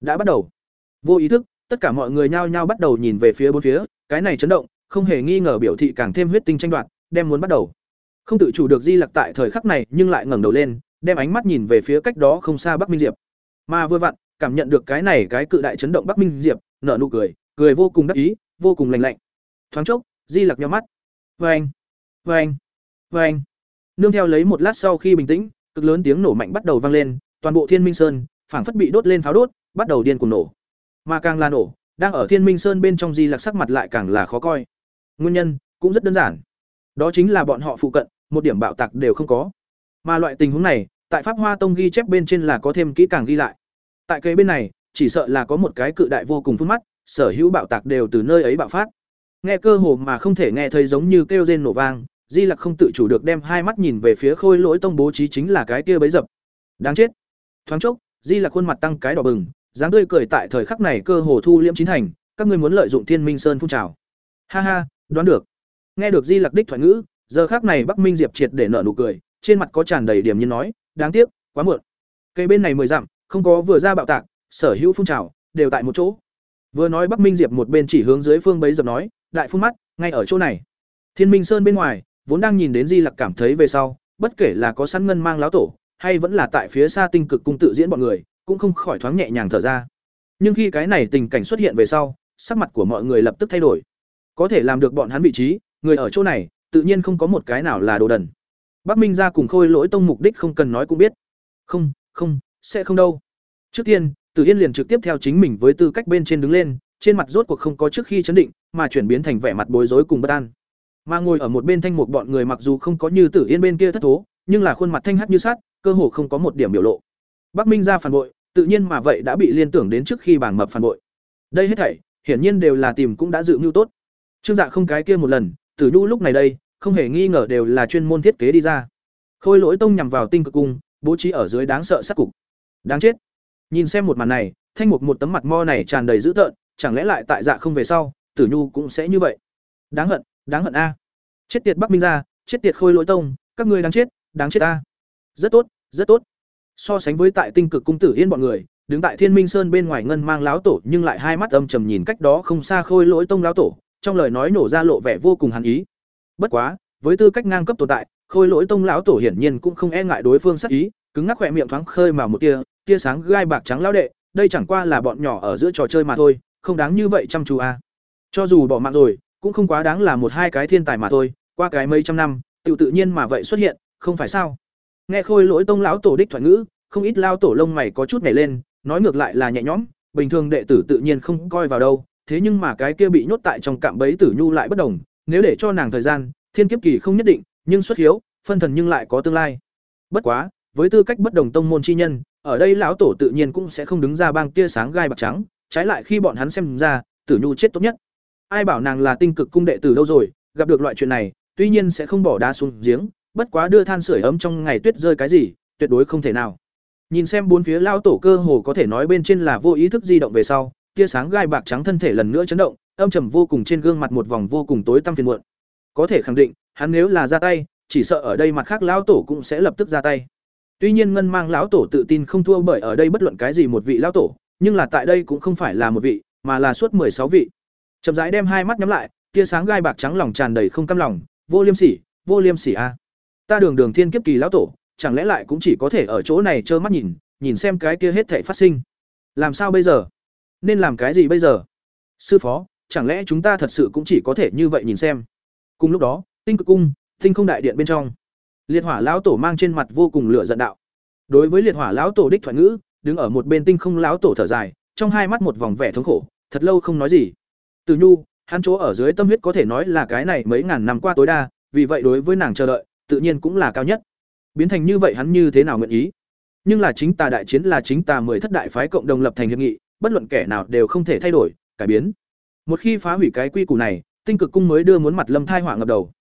Đã bắt đầu. Vô ý thức, tất cả mọi người nhao nhao bắt đầu nhìn về phía bốn phía, cái này chấn động, không hề nghi ngờ biểu thị càng thêm huyết tinh tranh đoạt, đem muốn bắt đầu. Không tự chủ được di lặc tại thời khắc này, nhưng lại ngẩng đầu lên đem ánh mắt nhìn về phía cách đó không xa bắc minh diệp. Mà vừa vặn, cảm nhận được cái này cái cự đại chấn động bắc minh diệp, nở nụ cười cười vô cùng đắc ý, vô cùng lành lạnh. Thoáng chốc, di lặc nhau mắt. Vê anh vê anh vê anh nương theo lấy một lát sau khi bình tĩnh, cực lớn tiếng nổ mạnh bắt đầu vang lên, toàn bộ thiên minh sơn, phảng phất bị đốt lên pháo đốt, bắt đầu điên cuồng nổ. Mà càng là nổ, đang ở thiên minh sơn bên trong di lặc sắc mặt lại càng là khó coi. Nguyên nhân cũng rất đơn giản. Đó chính là bọn họ phụ cận, một điểm bạo tạc đều không có mà loại tình huống này, tại pháp hoa tông ghi chép bên trên là có thêm kỹ càng ghi lại. Tại cây bên này, chỉ sợ là có một cái cự đại vô cùng phun mắt, sở hữu bạo tạc đều từ nơi ấy bạo phát. Nghe cơ hồ mà không thể nghe thấy giống như kêu rên nổ vang, di lặc không tự chủ được đem hai mắt nhìn về phía khôi lỗi tông bố trí chính là cái kia bấy dập. Đáng chết. Thoáng chốc, di lặc khuôn mặt tăng cái đỏ bừng, dáng tươi cười tại thời khắc này cơ hồ thu liễm chín thành, các ngươi muốn lợi dụng thiên minh sơn phun trào. Ha ha, đoán được. Nghe được di lặc đích thoại ngữ, giờ khác này bắc minh diệp triệt để nở nụ cười trên mặt có tràn đầy điểm nhiên nói, đáng tiếc, quá muộn. Cây bên này mười dặm, không có vừa ra bạo tạc, sở hữu phun trào đều tại một chỗ. Vừa nói bắc minh diệp một bên chỉ hướng dưới phương bấy dập nói, đại phun mắt, ngay ở chỗ này. Thiên minh sơn bên ngoài, vốn đang nhìn đến di lặc cảm thấy về sau, bất kể là có sẵn ngân mang láo tổ, hay vẫn là tại phía xa tinh cực cung tự diễn bọn người, cũng không khỏi thoáng nhẹ nhàng thở ra. Nhưng khi cái này tình cảnh xuất hiện về sau, sắc mặt của mọi người lập tức thay đổi. Có thể làm được bọn hắn vị trí, người ở chỗ này, tự nhiên không có một cái nào là đồ đần bắc minh Gia cùng khôi lỗi tông mục đích không cần nói cũng biết. Không không, sẽ không đâu. Trước tiên, tử yên liền trực tiếp theo chính mình với tư cách bên trên đứng lên, trên mặt rốt cuộc không có trước khi chấn định, mà chuyển biến thành vẻ mặt bối rối cùng bất an. Mà ngồi ở một bên thanh một bọn người mặc dù không có như tử yên bên kia thất thố, nhưng là khuôn mặt thanh hắt như sát cơ hồ không có một điểm biểu lộ. Bắc minh Gia phản bội, tự nhiên mà vậy đã bị liên tưởng đến trước khi bảng mập phản bội. Đây hết thảy, hiển nhiên đều là tìm cũng đã dự mưu tốt. Trương dạ không cái kia một lần, tử nhu lúc này đây không hề nghi ngờ đều là chuyên môn thiết kế đi ra. Khôi lỗi tông nhằm vào tinh cực cung bố trí ở dưới đáng sợ sát cục. Đáng chết. Nhìn xem một màn này thanh mục một tấm mặt mo này tràn đầy dữ tợn chẳng lẽ lại tại dạ không về sau tử nhu cũng sẽ như vậy? Đáng hận đáng hận a. Chết tiệt bắc minh gia, chết tiệt khôi lỗi tông các ngươi đáng chết đáng chết a. Rất tốt rất tốt. So sánh với tại tinh cực cung tử yên bọn người đứng tại thiên minh sơn bên ngoài ngân mang láo tổ nhưng lại hai mắt âm trầm nhìn cách đó không xa khôi lỗi tông láo tổ trong lời nói nổ ra lộ vẻ vô cùng hàn ý bất quá, với tư cách ngang cấp tồn tại, khôi lỗi tông lão tổ hiển nhiên cũng không e ngại đối phương sắc ý, cứng ngắc khỏe miệng thoáng khơi mà một tia tia sáng gai bạc trắng lão đệ, đây chẳng qua là bọn nhỏ ở giữa trò chơi mà thôi, không đáng như vậy chăm chú à. cho dù bỏ mạng rồi, cũng không quá đáng là một hai cái thiên tài mà thôi, qua cái mấy trăm năm tự tự nhiên mà vậy xuất hiện, không phải sao nghe khôi lỗi tông lão tổ đích thoại ngữ, không ít lao tổ lông mày có chút nhảy lên, nói ngược lại là nhẹ nhõm, bình thường đệ tử tự nhiên không coi vào đâu, thế nhưng mà cái kia bị nhốt tại trong cạm bẫy tử nhu lại bất đồng nếu để cho nàng thời gian, thiên kiếp kỳ không nhất định, nhưng xuất hiếu, phân thần nhưng lại có tương lai. Bất quá, với tư cách bất đồng tông môn chi nhân, ở đây lão tổ tự nhiên cũng sẽ không đứng ra bang tia sáng gai bạc trắng, trái lại khi bọn hắn xem ra, tử nhu chết tốt nhất. Ai bảo nàng là tinh cực cung đệ tử đâu rồi, gặp được loại chuyện này, tuy nhiên sẽ không bỏ đá xuống giếng, bất quá đưa than sửa ấm trong ngày tuyết rơi cái gì, tuyệt đối không thể nào. Nhìn xem bốn phía lao tổ cơ hồ có thể nói bên trên là vô ý thức di động về sau, tia sáng gai bạc trắng thân thể lần nữa chấn động âm trầm vô cùng trên gương mặt một vòng vô cùng tối tăm phiền muộn. Có thể khẳng định, hắn nếu là ra tay, chỉ sợ ở đây mặt khác lão tổ cũng sẽ lập tức ra tay. Tuy nhiên ngân mang lão tổ tự tin không thua bởi ở đây bất luận cái gì một vị lão tổ, nhưng là tại đây cũng không phải là một vị, mà là suốt sáu vị. Chậm rãi đem hai mắt nhắm lại, tia sáng gai bạc trắng lòng tràn đầy không cam lòng, vô liêm sỉ, vô liêm sỉ a. Ta đường đường thiên kiếp kỳ lão tổ, chẳng lẽ lại cũng chỉ có thể ở chỗ này trơ mắt nhìn nhìn xem cái kia hết thể phát sinh? Làm sao bây giờ? Nên làm cái gì bây giờ? Sư phó chẳng lẽ chúng ta thật sự cũng chỉ có thể như vậy nhìn xem? Cùng lúc đó, tinh cực cung, tinh không đại điện bên trong, liệt hỏa lão tổ mang trên mặt vô cùng lửa giận đạo. Đối với liệt hỏa lão tổ đích thoại ngữ, đứng ở một bên tinh không lão tổ thở dài, trong hai mắt một vòng vẻ thống khổ, thật lâu không nói gì. Từ nhu, hắn chỗ ở dưới tâm huyết có thể nói là cái này mấy ngàn năm qua tối đa, vì vậy đối với nàng chờ đợi, tự nhiên cũng là cao nhất. Biến thành như vậy hắn như thế nào nguyện ý? Nhưng là chính tà đại chiến là chính tà mười thất đại phái cộng đồng lập thành hiệp nghị, bất luận kẻ nào đều không thể thay đổi, cải biến một khi phá hủy cái quy củ này, tinh cực cung mới đưa muốn mặt lâm thai họa ngập đầu.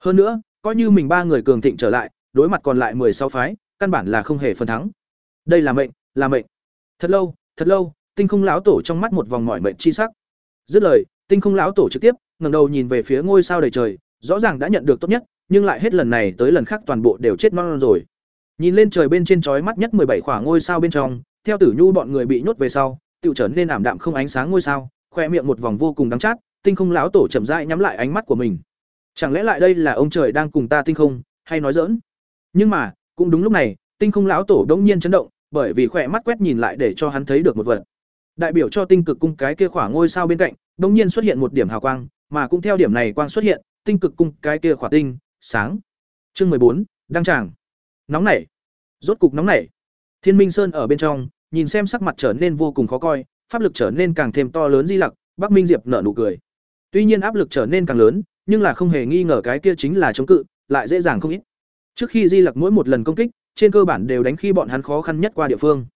Hơn nữa, coi như mình ba người cường thịnh trở lại, đối mặt còn lại sáu phái, căn bản là không hề phần thắng. Đây là mệnh là mệnh. Thật lâu thật lâu, tinh không lão tổ trong mắt một vòng mỏi mệnh chi sắc. Dứt lời, tinh không lão tổ trực tiếp, ngẩng đầu nhìn về phía ngôi sao đầy trời, rõ ràng đã nhận được tốt nhất, nhưng lại hết lần này tới lần khác toàn bộ đều chết non rồi. Nhìn lên trời bên trên chói mắt nhất bảy khỏa ngôi sao bên trong, theo tử nhu bọn người bị nhốt về sau tự trở nên ảm đạm không ánh sáng ngôi sao khoe miệng một vòng vô cùng đắng chát, tinh không lão tổ chậm rãi nhắm lại ánh mắt của mình. Chẳng lẽ lại đây là ông trời đang cùng ta tinh không, hay nói dỡn nhưng mà, cũng đúng lúc này, tinh không lão tổ đống nhiên chấn động, bởi vì khỏe mắt quét nhìn lại để cho hắn thấy được một vật. Đại biểu cho tinh cực cung cái kia khỏa ngôi sao bên cạnh, đống nhiên xuất hiện một điểm hào quang, mà cũng theo điểm này quang xuất hiện, tinh cực cung cái kia khỏa tinh, sáng. Chương mười bốn, đăng tràng. Nóng nảy. Rốt cục nóng nảy. Thiên minh sơn ở bên trong, nhìn xem sắc mặt trở nên vô cùng khó coi pháp lực trở nên càng thêm to lớn di lặc, bắc minh diệp nở nụ cười. Tuy nhiên áp lực trở nên càng lớn, nhưng là không hề nghi ngờ cái kia chính là chống cự, lại dễ dàng không ít. Trước khi di lặc mỗi một lần công kích, trên cơ bản đều đánh khi bọn hắn khó khăn nhất qua địa phương.